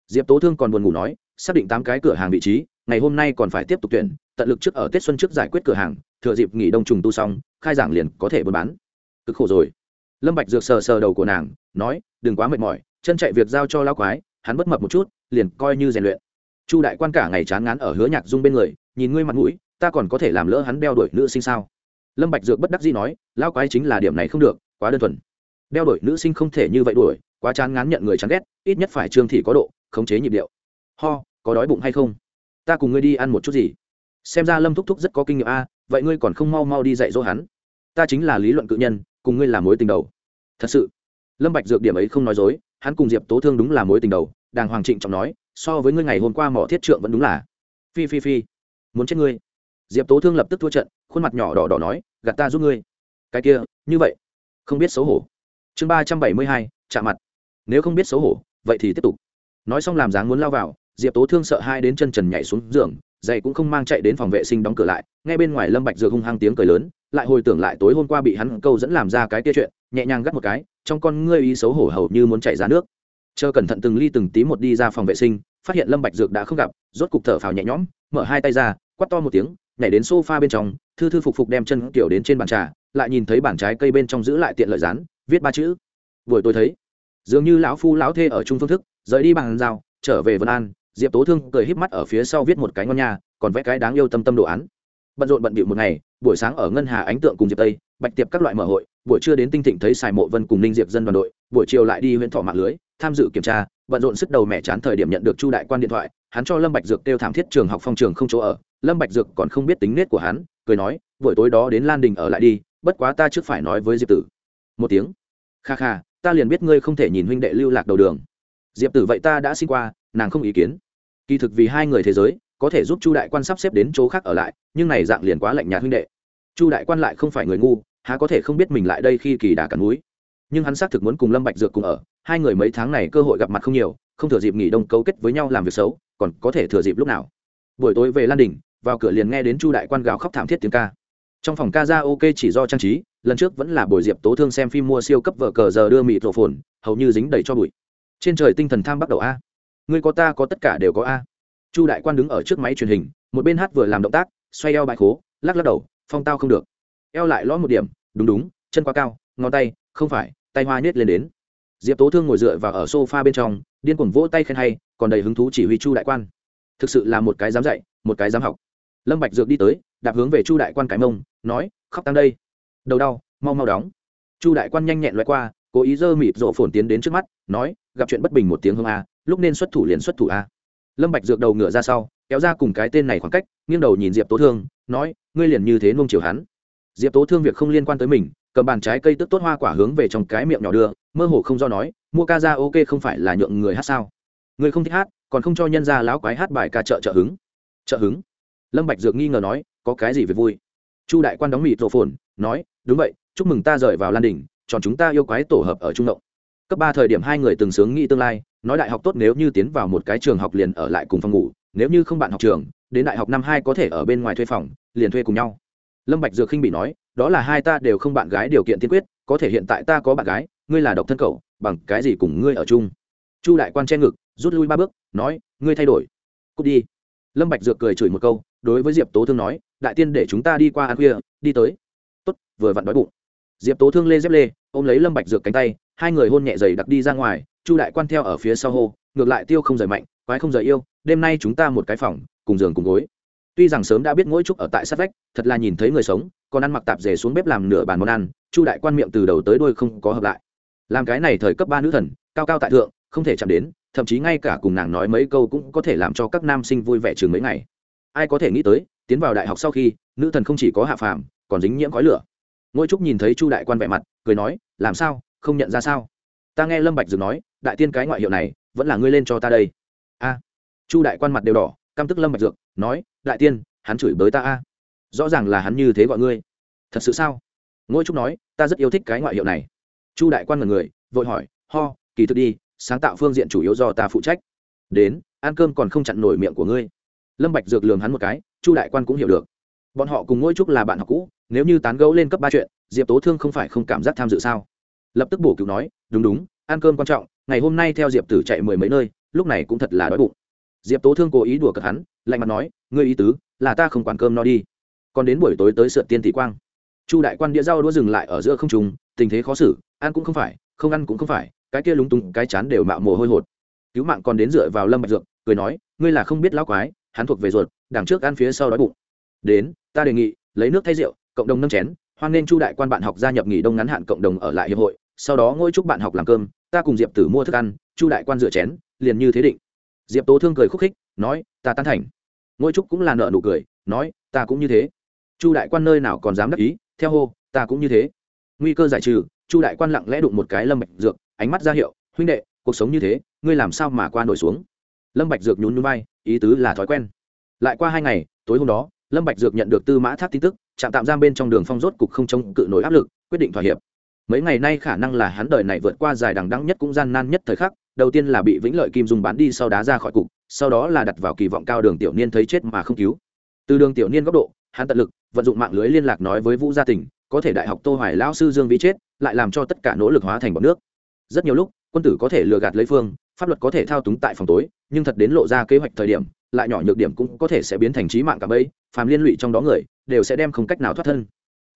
Diệp tố thương còn buồn ngủ nói, xác định tám cái cửa hàng vị trí, ngày hôm nay còn phải tiếp tục tuyển, tận lực trước ở tết xuân trước giải quyết cửa hàng, thừa dịp nghỉ đông trùng tu xong, khai giảng liền có thể buôn bán. Cực khổ rồi. Lâm bạch dược sờ sờ đầu của nàng, nói, đừng quá mệt mỏi, chân chạy việc giao cho lao quái, hắn bất mập một chút, liền coi như rèn luyện. Chu đại quan cả ngày chán ngán ở hứa nhạc dung bên người, nhìn ngươi mặt mũi, ta còn có thể làm lỡ hắn đeo đuổi nữ sinh sao? Lâm bạch dược bất đắc dĩ nói lao quái chính là điểm này không được, quá đơn thuần. Đeo đuổi nữ sinh không thể như vậy đuổi, quá chán ngán nhận người chán ghét, ít nhất phải trương thị có độ, khống chế nhịp điệu. Ho, có đói bụng hay không? Ta cùng ngươi đi ăn một chút gì. Xem ra lâm thúc thúc rất có kinh nghiệm a, vậy ngươi còn không mau mau đi dạy dỗ hắn? Ta chính là lý luận cự nhân, cùng ngươi là mối tình đầu. Thật sự? Lâm bạch dược điểm ấy không nói dối, hắn cùng diệp tố thương đúng là mối tình đầu, đàng hoàng trịnh trọng nói, so với ngươi ngày hôm qua mỏ thiết trượng vẫn đúng là. Phi phi phi, muốn chết ngươi. Diệp tố thương lập tức thua trận khuôn mặt nhỏ đỏ đỏ nói, gạt ta giúp ngươi. Cái kia, như vậy, không biết xấu hổ. Chương ba trăm bảy mươi hai, chạm mặt. Nếu không biết xấu hổ, vậy thì tiếp tục. Nói xong làm dáng muốn lao vào, diệp tố thương sợ hai đến chân trần nhảy xuống giường dậy cũng không mang chạy đến phòng vệ sinh đóng cửa lại ngay bên ngoài lâm bạch dược hung hăng tiếng cười lớn, lại hồi tưởng lại tối hôm qua bị hắn câu dẫn làm ra cái kia chuyện, nhẹ nhàng gắt một cái, trong con ngươi ý xấu hổ hầu như muốn chạy ra nước. Chờ cẩn thận từng ly từng tí một đi ra phòng vệ sinh, phát hiện lâm bạch dược đã không gặp, rốt cục thở phào nhẹ nhõm, mở hai tay ra, quát to một tiếng nhảy đến sofa bên trong thư thư phục phục đem chân kiểu đến trên bàn trà lại nhìn thấy bàn trái cây bên trong giữ lại tiện lợi dán viết ba chữ. Buổi tôi thấy dường như lão phu lão thê ở trung phương thức rời đi bằng rào trở về vân an diệp tố thương cười híp mắt ở phía sau viết một cái ngon nhà, còn vẽ cái đáng yêu tâm tâm đồ án. Bận rộn bận bịu một ngày buổi sáng ở ngân hà ánh tượng cùng diệp tây bạch tiệp các loại mở hội buổi trưa đến tinh thịnh thấy sài mộ vân cùng ninh diệp dân đoàn đội buổi chiều lại đi huyện thọ mạng lưới tham dự kiểm tra bận rộn sức đầu mẹ chán thời điểm nhận được chu đại quan điện thoại, hắn cho lâm bạch dược kêu thảm thiết trường học phong trường không chỗ ở. Lâm bạch dược còn không biết tính nết của hắn, cười nói, buổi tối đó đến lan đình ở lại đi, bất quá ta trước phải nói với diệp tử. Một tiếng. Kha kha, ta liền biết ngươi không thể nhìn huynh đệ lưu lạc đầu đường. Diệp tử, vậy ta đã xin qua, nàng không ý kiến. Kỳ thực vì hai người thế giới, có thể giúp chu đại quan sắp xếp đến chỗ khác ở lại, nhưng này dạng liền quá lạnh nhạt huynh đệ. Chu đại quan lại không phải người ngu, há có thể không biết mình lại đây khi kỳ đà cắn núi nhưng hắn xác thực muốn cùng lâm bạch dược cùng ở, hai người mấy tháng này cơ hội gặp mặt không nhiều, không thừa dịp nghỉ đông cấu kết với nhau làm việc xấu, còn có thể thừa dịp lúc nào. Buổi tối về lan đình vào cửa liền nghe đến chu đại quan gào khóc thảm thiết tiếng ca. Trong phòng ca ra ok chỉ do trang trí, lần trước vẫn là buổi diệp tố thương xem phim mua siêu cấp vợ cờ giờ đưa mịt rổ phồn hầu như dính đầy cho bụi. Trên trời tinh thần tham bắt đầu a. Người có ta có tất cả đều có a. Chu đại quan đứng ở trước máy truyền hình, một bên hát vừa làm động tác, xoay eo bài khố, lắc lắc đầu, phong tao không được. Eo lại lõ một điểm, đúng đúng, chân quá cao, ngón tay, không phải tay hoa nhét lên đến. Diệp tố thương ngồi dựa vào ở sofa bên trong, điên cuồng vỗ tay khen hay, còn đầy hứng thú chỉ huy chu đại quan. Thực sự là một cái dám dạy, một cái dám học. Lâm bạch dược đi tới, đạp hướng về chu đại quan cái mông, nói, khóc tăng đây. Đầu đau, mau mau đóng. Chu đại quan nhanh nhẹn loại qua, cố ý dơ mịt rộ phồn tiến đến trước mắt, nói, gặp chuyện bất bình một tiếng hương a, lúc nên xuất thủ liền xuất thủ a. Lâm bạch dược đầu ngửa ra sau, kéo ra cùng cái tên này khoảng cách, nghiêng đầu nhìn diệp tố thương, nói, ngươi liền như thế nuông chiều hắn. Diệp tố thương việc không liên quan tới mình cầm bàn trái cây tức tốt hoa quả hướng về trong cái miệng nhỏ đưa, mơ hồ không do nói, mua ca ra ok không phải là nhượng người hát sao? Người không thích hát, còn không cho nhân ra láo quái hát bài ca chợ chợ hứng. Chợ hứng? Lâm bạch dược nghi ngờ nói, có cái gì về vui? Chu đại quan đóng mịt rộ phồn, nói, đúng vậy, chúc mừng ta rời vào lan đỉnh, chọn chúng ta yêu quái tổ hợp ở trung động. Cấp ba thời điểm hai người từng sướng nghĩ tương lai, nói đại học tốt nếu như tiến vào một cái trường học liền ở lại cùng phòng ngủ, nếu như không bạn học trường, đến đại học năm hai có thể ở bên ngoài thuê phòng, liền thuê cùng nhau. Lâm bạch dược khinh bị nói đó là hai ta đều không bạn gái điều kiện tiên quyết, có thể hiện tại ta có bạn gái, ngươi là độc thân cậu, bằng cái gì cùng ngươi ở chung? Chu đại quan che ngực, rút lui ba bước, nói, ngươi thay đổi. Cút đi. Lâm bạch dược cười chửi một câu, đối với diệp tố thương nói, đại tiên để chúng ta đi qua ăn khuya, đi tới. Tốt, vừa vặn đói bụng. Diệp tố thương lê dép lê, ôm lấy lâm bạch dược cánh tay, hai người hôn nhẹ giày đặc đi ra ngoài, chu đại quan theo ở phía sau hô, ngược lại tiêu không rời mạnh, quái không rời yêu, đêm nay chúng ta một cái phòng, cùng giường cùng gối. Tuy rằng sớm đã biết mỗi trúc ở tại sát vách, thật là nhìn thấy người sống còn ăn mặc tạp dề xuống bếp làm nửa bàn món ăn, chu đại quan miệng từ đầu tới đuôi không có hợp lại. Làm cái này thời cấp ba nữ thần, cao cao tại thượng, không thể chạm đến, thậm chí ngay cả cùng nàng nói mấy câu cũng có thể làm cho các nam sinh vui vẻ chừng mấy ngày. Ai có thể nghĩ tới, tiến vào đại học sau khi, nữ thần không chỉ có hạ phàm, còn dính nhiễm khói lửa. Ngôi trúc nhìn thấy chu đại quan vẻ mặt, cười nói, làm sao? Không nhận ra sao? Ta nghe lâm bạch dừng nói, đại tiên cái ngoại hiệu này, vẫn là ngươi lên cho ta đây. A. Chu đại quan mặt đều đỏ, căm tức lâm bạch dược, nói, đại tiên, hắn chửi bới ta a rõ ràng là hắn như thế gọi ngươi. Thật sự sao? Ngôi trúc nói, ta rất yêu thích cái ngoại hiệu này. Chu đại quan là người, vội hỏi, ho, kỳ thực đi, sáng tạo phương diện chủ yếu do ta phụ trách. Đến, ăn cơm còn không chặn nổi miệng của ngươi. Lâm bạch dược lườm hắn một cái, chu đại quan cũng hiểu được. Bọn họ cùng ngôi trúc là bạn học cũ, nếu như tán gẫu lên cấp ba chuyện, diệp tố thương không phải không cảm giác tham dự sao? Lập tức bổ cứu nói, đúng đúng, ăn cơm quan trọng, ngày hôm nay theo diệp tử chạy mười mấy nơi, lúc này cũng thật là đói bụng. Diệp tố thương cố ý đùa cợt hắn, lạnh mặt nói, ngươi ý tứ, là ta không quản cơm no đi còn đến buổi tối tới sượt tiên thị quang. Chu đại quan đĩa rau đũa dừng lại ở giữa không trùng tình thế khó xử, ăn cũng không phải, không ăn cũng không phải, cái kia lúng túng, cái chán đều mạo mồ hôi hột. Cứu mạng còn đến dựa vào lâm bạch dược, cười nói, ngươi là không biết lão quái, hắn thuộc về ruột, đằng trước ăn phía sau đói bụng. Đến, ta đề nghị, lấy nước thay rượu, cộng đồng nâng chén, hoan nên chu đại quan bạn học gia nhập nghỉ đông ngắn hạn cộng đồng ở lại hiệp hội, sau đó ngôi chúc bạn học làm cơm, ta cùng diệp tử mua thức ăn, chu đại quan rửa chén, liền như thế định. Diệp tố thương cười khúc khích, nói, ta tán thành. Ngôi trúc cũng là nợ nụ cười, nói, ta cũng như thế chu đại quan nơi nào còn dám đắc ý, theo hô, ta cũng như thế. Nguy cơ giải trừ, chu đại quan lặng lẽ đụng một cái lâm bạch dược, ánh mắt ra hiệu, huynh đệ, cuộc sống như thế, ngươi làm sao mà qua nổi xuống? Lâm bạch dược nhún nhún vai, ý tứ là thói quen. Lại qua hai ngày, tối hôm đó, lâm bạch dược nhận được tư mã Tháp tin tức, trạm tạm giam bên trong đường phong rốt cục không chống cự nổi áp lực, quyết định thỏa hiệp. Mấy ngày nay khả năng là hắn đời này vượt qua dài đằng đẵng nhất cũng gian nan nhất thời khắc, đầu tiên là bị vĩnh lợi kim dung bán đi sau đá ra khỏi cục, sau đó là đặt vào kỳ vọng cao đường tiểu niên thấy chết mà không cứu. Từ đường tiểu niên góc độ, hắn tận lực vận dụng mạng lưới liên lạc nói với vũ gia tỉnh có thể đại học tô hoài lão sư dương vĩ chết, lại làm cho tất cả nỗ lực hóa thành bọn nước. Rất nhiều lúc, quân tử có thể lừa gạt lấy phương, pháp luật có thể thao túng tại phòng tối, nhưng thật đến lộ ra kế hoạch thời điểm, lại nhỏ nhược điểm cũng có thể sẽ biến thành trí mạng cả bấy, phàm liên lụy trong đó người, đều sẽ đem không cách nào thoát thân.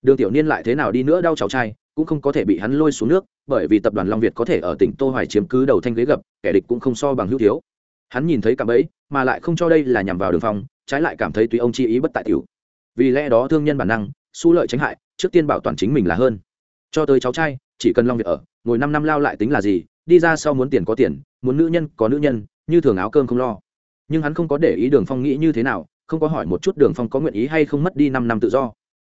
Đường tiểu niên lại thế nào đi nữa đau cháu trai, cũng không có thể bị hắn lôi xuống nước, bởi vì tập đoàn long việt có thể ở tỉnh tô hoài chiếm cứ đầu thanh ghế gập, kẻ địch cũng không so bằng hữu thiếu. Hắn nhìn thấy cả bấy, mà lại không cho đây là nhằm vào đường phong, trái lại cảm thấy tùy ông chi ý bất tại tiểu vì lẽ đó thương nhân bản năng su lợi tránh hại, trước tiên bảo toàn chính mình là hơn. Cho tới cháu trai, chỉ cần long việc ở, ngồi năm năm lao lại tính là gì, đi ra sau muốn tiền có tiền, muốn nữ nhân có nữ nhân, như thường áo cơm không lo. Nhưng hắn không có để ý đường phong nghĩ như thế nào, không có hỏi một chút đường phong có nguyện ý hay không mất đi năm năm tự do.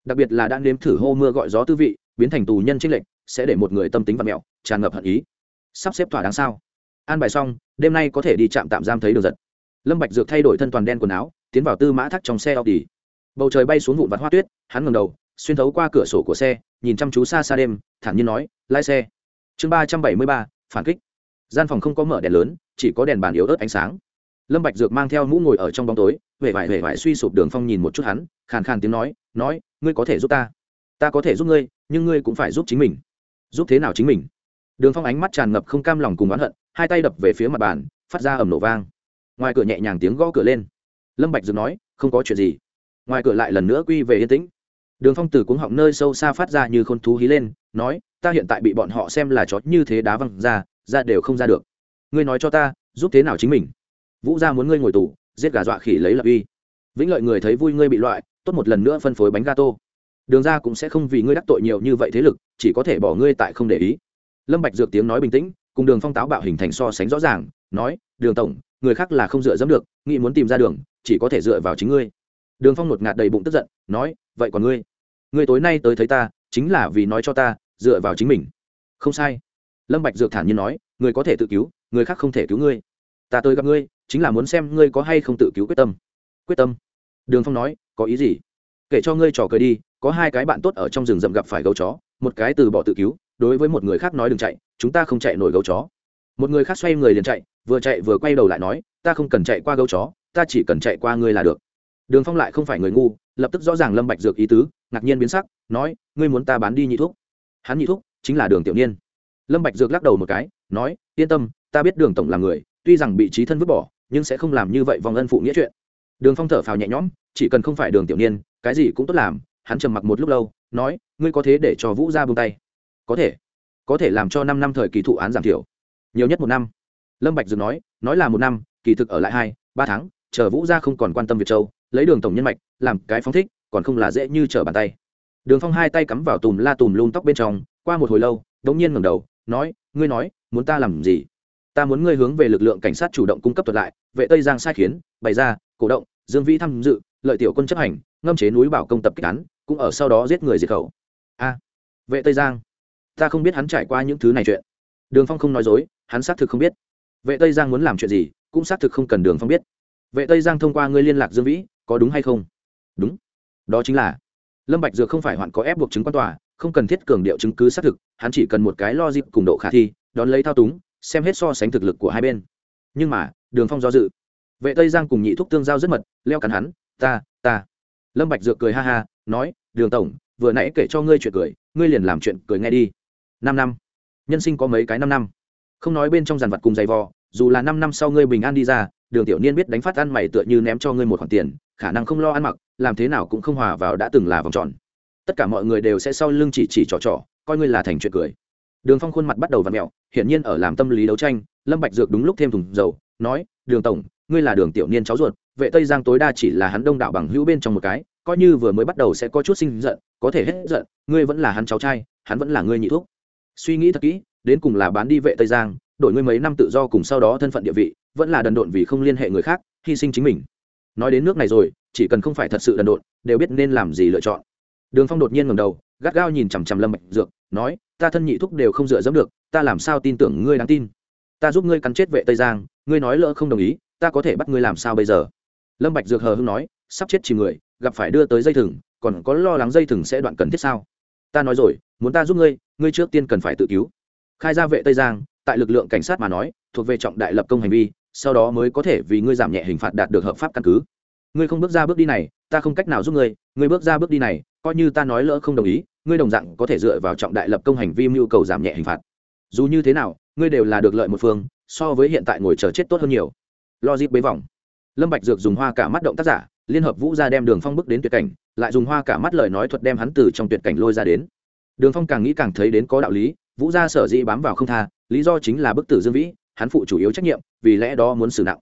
Đặc biệt là đang nếm thử hô mưa gọi gió tư vị, biến thành tù nhân trinh lệnh sẽ để một người tâm tính và mẹo, tràn ngập hận ý. Sắp xếp thỏa đáng sao? An bài xong, đêm nay có thể đi trạm tạm giam thấy đường giật. Lâm bạch dược thay đổi thân toàn đen quần áo, tiến vào tư mã thắt trong xe audi bầu trời bay xuống vụn vặt hoa tuyết, hắn ngẩng đầu, xuyên thấu qua cửa sổ của xe, nhìn chăm chú xa xa đêm, thản nhiên nói, lái xe. Chương ba trăm bảy mươi ba, phản kích. Gian phòng không có mở đèn lớn, chỉ có đèn bàn yếu ớt ánh sáng. Lâm bạch dược mang theo mũ ngồi ở trong bóng tối, vẻ vải vẻ vải suy sụp đường phong nhìn một chút hắn, khàn khàn tiếng nói nói, ngươi có thể giúp ta. Ta có thể giúp ngươi, nhưng ngươi cũng phải giúp chính mình. Giúp thế nào chính mình? Đường phong ánh mắt tràn ngập không cam lòng cùng oán hận, hai tay đập về phía mặt bàn, phát ra ầm nổ vang. Ngoài cửa nhẹ nhàng tiếng gõ cửa lên. Lâm bạch dược nói, không có chuyện gì ngoài cửa lại lần nữa quy về yên tĩnh. Đường phong từ cuống họng nơi sâu xa phát ra như khôn thú hí lên, nói, ta hiện tại bị bọn họ xem là chó như thế đá văng ra ra đều không ra được. Ngươi nói cho ta, giúp thế nào chính mình? Vũ gia muốn ngươi ngồi tù, giết gà dọa khỉ lấy lập uy. Vĩnh lợi người thấy vui ngươi bị loại, tốt một lần nữa phân phối bánh gato. Đường ra cũng sẽ không vì ngươi đắc tội nhiều như vậy thế lực, chỉ có thể bỏ ngươi tại không để ý. Lâm bạch dược tiếng nói bình tĩnh, cùng đường phong táo bạo hình thành so sánh rõ ràng, nói, đường tổng, người khác là không dựa dẫm được, nghĩ muốn tìm ra đường, chỉ có thể dựa vào chính ngươi đường phong ngột ngạt đầy bụng tức giận, nói, vậy còn ngươi? Ngươi tối nay tới thấy ta, chính là vì nói cho ta, dựa vào chính mình. Không sai. Lâm bạch dược thản nhiên nói người có thể tự cứu, người khác không thể cứu ngươi. Ta tới gặp ngươi, chính là muốn xem ngươi có hay không tự cứu quyết tâm. Quyết tâm? Đường phong nói, có ý gì? Kể cho ngươi trò cười đi, có hai cái bạn tốt ở trong rừng rậm gặp phải gấu chó, một cái từ bỏ tự cứu, đối với một người khác nói đừng chạy, chúng ta không chạy nổi gấu chó. Một người khác xoay người liền chạy, vừa chạy vừa quay đầu lại nói, ta không cần chạy qua gấu chó, ta chỉ cần chạy qua ngươi là được đường phong lại không phải người ngu, lập tức rõ ràng lâm bạch dược ý tứ, ngạc nhiên biến sắc, nói, ngươi muốn ta bán đi nhị thuốc hắn nhị thuốc chính là đường tiểu niên. Lâm bạch dược lắc đầu một cái, nói, yên tâm, ta biết đường tổng là người, tuy rằng bị trí thân vứt bỏ, nhưng sẽ không làm như vậy vòng ân phụ nghĩa chuyện. Đường phong thở phào nhẹ nhõm, chỉ cần không phải đường tiểu niên, cái gì cũng tốt làm, hắn trầm mặc một lúc lâu, nói, ngươi có thế để cho vũ gia buông tay? Có thể có thể làm cho năm năm thời kỳ thụ án giảm thiểu. Nhiều nhất một năm. Lâm bạch Dược nói nói là một năm, kỳ thực ở lại hai, ba tháng, chờ vũ gia không còn quan tâm việt châu lấy đường tổng nhân mạch, làm cái phóng thích, còn không là dễ như trở bàn tay. Đường phong hai tay cắm vào tùm la tùm lum tóc bên trong, qua một hồi lâu, đống nhiên ngẩng đầu, nói, ngươi nói, muốn ta làm gì? Ta muốn ngươi hướng về lực lượng cảnh sát chủ động cung cấp thuật lại, vệ tây giang sai khiến, bày ra, cổ động, dương vĩ tham dự, lợi tiểu quân chấp hành, ngâm chế núi bảo công tập kích án, cũng ở sau đó giết người diệt khẩu. A, vệ tây giang, ta không biết hắn trải qua những thứ này chuyện. Đường phong không nói dối, hắn xác thực không biết. Vệ tây giang muốn làm chuyện gì, cũng xác thực không cần đường phong biết. Vệ tây giang thông qua ngươi liên lạc dương vĩ có đúng hay không? Đúng. Đó chính là, lâm bạch dược không phải hoạn có ép buộc chứng quan tòa, không cần thiết cường điệu chứng cứ xác thực, hắn chỉ cần một cái lo dịp cùng độ khả thi, đón lấy thao túng, xem hết so sánh thực lực của hai bên. Nhưng mà, đường phong do dự. Vệ tây giang cùng nhị thúc tương giao rất mật, leo cắn hắn, ta ta. Lâm bạch dược cười ha ha, nói, đường tổng, vừa nãy kể cho ngươi chuyện cười, ngươi liền làm chuyện cười nghe đi. Năm năm. Nhân sinh có mấy cái năm năm. Không nói bên trong giàn vật cùng giày vò, dù là năm năm sau ngươi bình an đi ra, đường tiểu niên biết đánh phát ăn mày tựa như ném cho ngươi một khoản tiền khả năng không lo ăn mặc, làm thế nào cũng không hòa vào đã từng là vòng tròn. Tất cả mọi người đều sẽ sau lưng chỉ chỉ trò trò, coi ngươi là thành chuyện cười. Đường phong khuôn mặt bắt đầu v ặ mẹo, hiển nhiên ở làm tâm lý đấu tranh, lâm bạch dược đúng lúc thêm thùng dầu, nói, đường tổng, ngươi là đường tiểu niên cháu ruột, vệ tây giang tối đa chỉ là hắn đông đảo bằng hữu bên trong một cái, coi như vừa mới bắt đầu sẽ có chút sinh giận, có thể hết giận, ngươi vẫn là hắn cháu trai, hắn vẫn là ngươi nhị thuốc suy nghĩ thật kỹ, đến cùng là bán đi vệ tây giang, đổi ngươi mấy năm tự do cùng sau đó thân phận địa vị, vẫn là đần độn vì không liên hệ người khác, hy sinh chính mình nói đến nước này rồi, chỉ cần không phải thật sự đần độn, đều biết nên làm gì lựa chọn. Đường phong đột nhiên ngầm đầu, gắt gao nhìn chằm chằm lâm bạch dược, nói, ta thân nhị thúc đều không dựa dẫm được, ta làm sao tin tưởng ngươi đáng tin? Ta giúp ngươi cắn chết vệ tây giang, ngươi nói lỡ không đồng ý, ta có thể bắt ngươi làm sao bây giờ? Lâm bạch dược hờ hững nói, sắp chết chìm người, gặp phải đưa tới dây thừng, còn có lo lắng dây thừng sẽ đoạn cần thiết sao? Ta nói rồi, muốn ta giúp ngươi ngươi trước tiên cần phải tự cứu. Khai ra vệ tây giang, tại lực lượng cảnh sát mà nói, thuộc về trọng đại lập công hành vi sau đó mới có thể vì ngươi giảm nhẹ hình phạt đạt được hợp pháp căn cứ. Ngươi không bước ra bước đi này, ta không cách nào giúp ngươi ngươi bước ra bước đi này, coi như ta nói lỡ không đồng ý, ngươi đồng dạng có thể dựa vào trọng đại lập công hành vi mưu cầu giảm nhẹ hình phạt. Dù như thế nào, ngươi đều là được lợi một phương, so với hiện tại ngồi chờ chết tốt hơn nhiều. Logic bế vòng lâm bạch dược dùng hoa cả mắt động tác giả, liên hợp vũ gia đem đường phong bước đến tuyệt cảnh, lại dùng hoa cả mắt lời nói thuật đem hắn từ trong tuyệt cảnh lôi ra đến. Đường phong càng nghĩ càng thấy đến có đạo lý, vũ gia sở dĩ bám vào không tha, lý do chính là bức tử dương vĩ hắn phụ chủ yếu trách nhiệm, vì lẽ đó muốn xử nặng.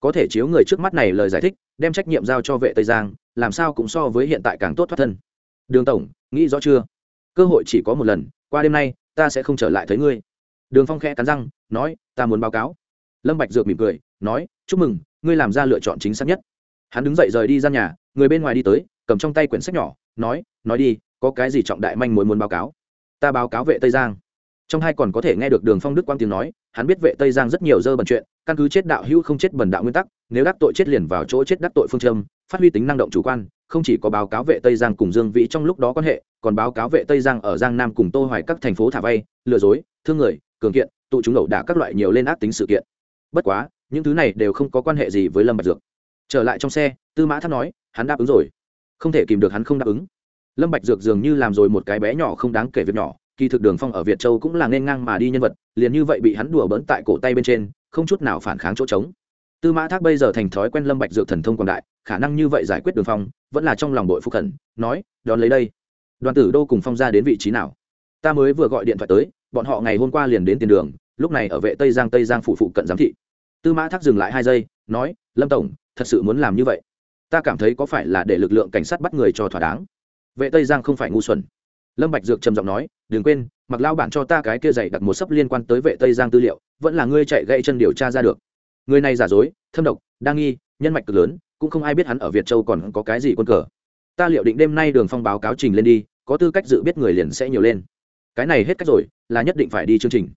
Có thể chiếu người trước mắt này lời giải thích, đem trách nhiệm giao cho vệ tây giang, làm sao cũng so với hiện tại càng tốt thoát thân. Đường tổng, nghĩ rõ chưa? Cơ hội chỉ có một lần, qua đêm nay, ta sẽ không trở lại thấy ngươi. Đường phong khẽ cắn răng, nói, ta muốn báo cáo. Lâm bạch dược mỉm cười, nói, chúc mừng, ngươi làm ra lựa chọn chính xác nhất. Hắn đứng dậy rời đi ra nhà, người bên ngoài đi tới, cầm trong tay quyển sách nhỏ, nói nói đi, có cái gì trọng đại manh mối muốn báo cáo? Ta báo cáo vệ tây giang trong hai còn có thể nghe được đường phong đức quang tiếng nói, hắn biết vệ tây giang rất nhiều dơ bẩn chuyện, căn cứ chết đạo hữu không chết bẩn đạo nguyên tắc, nếu đắc tội chết liền vào chỗ chết đắc tội phương châm, phát huy tính năng động chủ quan, không chỉ có báo cáo vệ tây giang cùng dương vĩ trong lúc đó quan hệ, còn báo cáo vệ tây giang ở giang nam cùng tô hoài các thành phố thả vay, lừa dối, thương người, cường kiện, tụ chúng ẩu đả các loại nhiều lên ác tính sự kiện. Bất quá, những thứ này đều không có quan hệ gì với lâm bạch dược. Trở lại trong xe, tư mã tháp nói, hắn đáp ứng rồi. Không thể kìm được hắn không đáp ứng. Lâm bạch dược dường như làm rồi một cái bé nhỏ không đáng kể việc nhỏ kỳ thực đường phong ở việt châu cũng là nên ngang mà đi nhân vật, liền như vậy bị hắn đùa bỡn tại cổ tay bên trên, không chút nào phản kháng chỗ trống. Tư mã thác bây giờ thành thói quen lâm bạch dược thần thông quảng đại, khả năng như vậy giải quyết đường phong, vẫn là trong lòng đội phúc khẩn, nói, đón lấy đây, đoàn tử đô cùng phong ra đến vị trí nào? Ta mới vừa gọi điện thoại tới, bọn họ ngày hôm qua liền đến tiền đường, lúc này ở vệ tây giang tây giang phụ phụ cận giám thị. Tư mã thác dừng lại hai giây, nói, lâm tổng, thật sự muốn làm như vậy. Ta cảm thấy có phải là để lực lượng cảnh sát bắt người cho thỏa đáng. Vệ tây giang không phải ngu xuẩn lâm bạch dược trầm giọng nói, đừng quên, mặc lao bản cho ta cái kia dày đặt một sấp liên quan tới vệ tây giang tư liệu, vẫn là ngươi chạy gãy chân điều tra ra được. Người này giả dối, thâm độc, đa nghi, nhân mạch cực lớn, cũng không ai biết hắn ở việt châu còn có cái gì quân cờ. Ta liệu định đêm nay đường phong báo cáo trình lên đi, có tư cách dự biết người liền sẽ nhiều lên. Cái này hết cách rồi, là nhất định phải đi chương trình.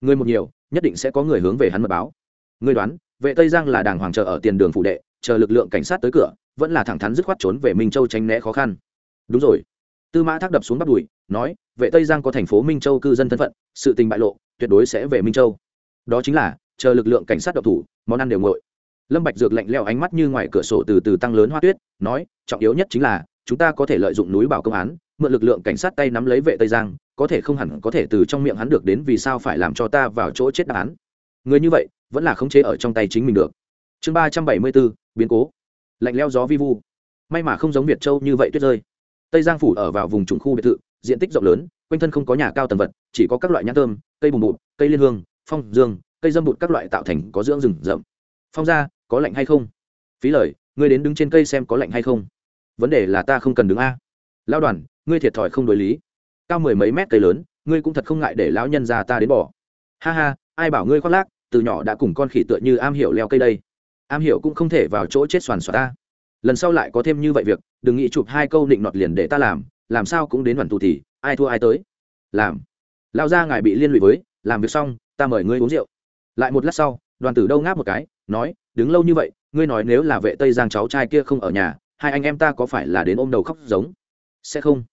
Người một nhiều, nhất định sẽ có người hướng về hắn mật báo. Người đoán, vệ tây giang là đàng hoàng chờ ở tiền đường phụ đệ, chờ lực lượng cảnh sát tới cửa, vẫn là thẳng thắn dứt khoát trốn về minh châu tránh né khó khăn. Đúng rồi. Tư mã thác đập xuống bắt đùi nói, vệ tây giang có thành phố minh châu cư dân thân phận, sự tình bại lộ, tuyệt đối sẽ về minh châu. Đó chính là, chờ lực lượng cảnh sát độc thủ, món ăn đều ngội lâm bạch dược lạnh lẽo ánh mắt như ngoài cửa sổ từ từ tăng lớn hoa tuyết, nói, trọng yếu nhất chính là, chúng ta có thể lợi dụng núi bảo công án, mượn lực lượng cảnh sát tay nắm lấy vệ tây giang, có thể không hẳn có thể từ trong miệng hắn được đến vì sao phải làm cho ta vào chỗ chết đáp án người như vậy, vẫn là khống chế ở trong tay chính mình được. Chương ba trăm bảy mươi bốn, biến cố. Lạnh leo gió vi vu. May mà không giống việt châu như vậy tuyết rơi. Tây giang phủ ở vào vùng trung khu biệt thự diện tích rộng lớn, quanh thân không có nhà cao tầng vật, chỉ có các loại nhãn thơm cây bùn bụt, cây liên hương, phong, dương, cây dâm bụt các loại tạo thành có dưỡng rừng rậm. Phong ra có lạnh hay không? Phí lời, ngươi đến đứng trên cây xem có lạnh hay không. Vấn đề là ta không cần đứng a. Lao đoàn, ngươi thiệt thòi không đối lý. Cao mười mấy mét cây lớn, ngươi cũng thật không ngại để lão nhân già ta đến bỏ. Ha ha, ai bảo ngươi khoác lác, từ nhỏ đã cùng con khỉ tựa như am hiểu leo cây đây. Am hiểu cũng không thể vào chỗ chết soàn xoa ta. Lần sau lại có thêm như vậy việc, đừng nghĩ chụp hai câu định nọt liền để ta làm làm sao cũng đến đoàn tù thì, ai thua ai tới. Làm. Lao ra ngài bị liên lụy với, làm việc xong, ta mời ngươi uống rượu. Lại một lát sau, đoàn tử đâu ngáp một cái, nói, đứng lâu như vậy, ngươi nói nếu là vệ tây giang cháu trai kia không ở nhà, hai anh em ta có phải là đến ôm đầu khóc giống? Sẽ không.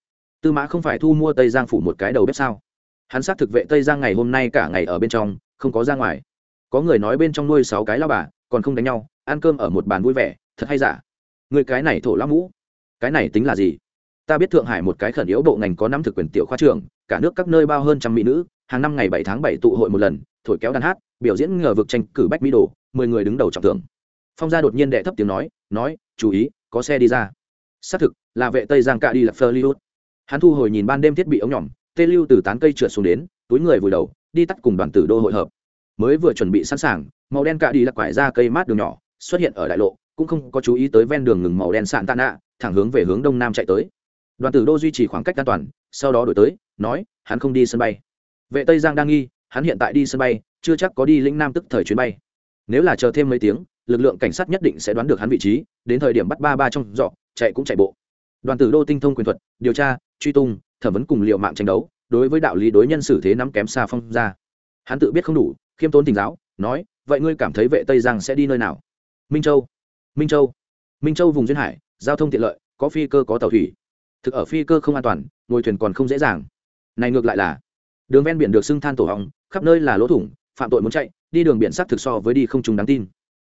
Tư mã không phải thu mua tây giang phủ một cái đầu bếp sao? Hắn xác thực vệ tây giang ngày hôm nay cả ngày ở bên trong, không có ra ngoài. Có người nói bên trong nuôi sáu cái lao bà, còn không đánh nhau, ăn cơm ở một bàn vui vẻ, thật hay giả? Người cái này thổ lao mũ cái này tính là gì? Ta biết thượng hải một cái khẩn yếu bộ ngành có năm thực quyền tiểu khoa trường cả nước các nơi bao hơn trăm mỹ nữ, hàng năm ngày bảy tháng bảy tụ hội một lần, thổi kéo đàn hát, biểu diễn ngờ vực tranh cử bách mỹ đồ, mười người đứng đầu trọng thưởng. Phong gia đột nhiên đệ thấp tiếng nói nói, chú ý, có xe đi ra. Xác thực, là vệ tây giang cạ đi lập phơ liút hắn thu hồi nhìn ban đêm thiết bị ống nhỏm tê lưu từ tán cây trượt xuống đến, túi người vùi đầu, đi tắt cùng đoàn tử đô hội hợp. Mới vừa chuẩn bị sẵn sàng, màu đen cạ đi lặc quải ra cây mát đường nhỏ, xuất hiện ở đại lộ, cũng không có chú ý tới ven đường ngừng màu đen sạn tạ nạ, thẳng hướng về hướng đông nam chạy tới đoàn tử đô duy trì khoảng cách an toàn, sau đó đổi tới, nói, hắn không đi sân bay. Vệ tây giang đang nghi, hắn hiện tại đi sân bay, chưa chắc có đi lĩnh nam tức thời chuyến bay. Nếu là chờ thêm mấy tiếng, lực lượng cảnh sát nhất định sẽ đoán được hắn vị trí, đến thời điểm bắt ba ba trong dọ, chạy cũng chạy bộ. Đoàn tử đô tinh thông quyền thuật, điều tra, truy tung, thẩm vấn cùng liệu mạng tranh đấu, đối với đạo lý đối nhân xử thế nắm kém xa phong ra. Hắn tự biết không đủ, khiêm tốn tình giáo, nói, vậy ngươi cảm thấy vệ tây giang sẽ đi nơi nào? Minh châu. Minh châu. Minh châu vùng duyên hải, giao thông tiện lợi, có phi cơ có tàu thủy thực ở phi cơ không an toàn ngồi thuyền còn không dễ dàng. Này ngược lại là đường ven biển được xưng than tổ hỏng khắp nơi là lỗ thủng phạm tội muốn chạy đi đường biển sắc thực so với đi không trùng đáng tin.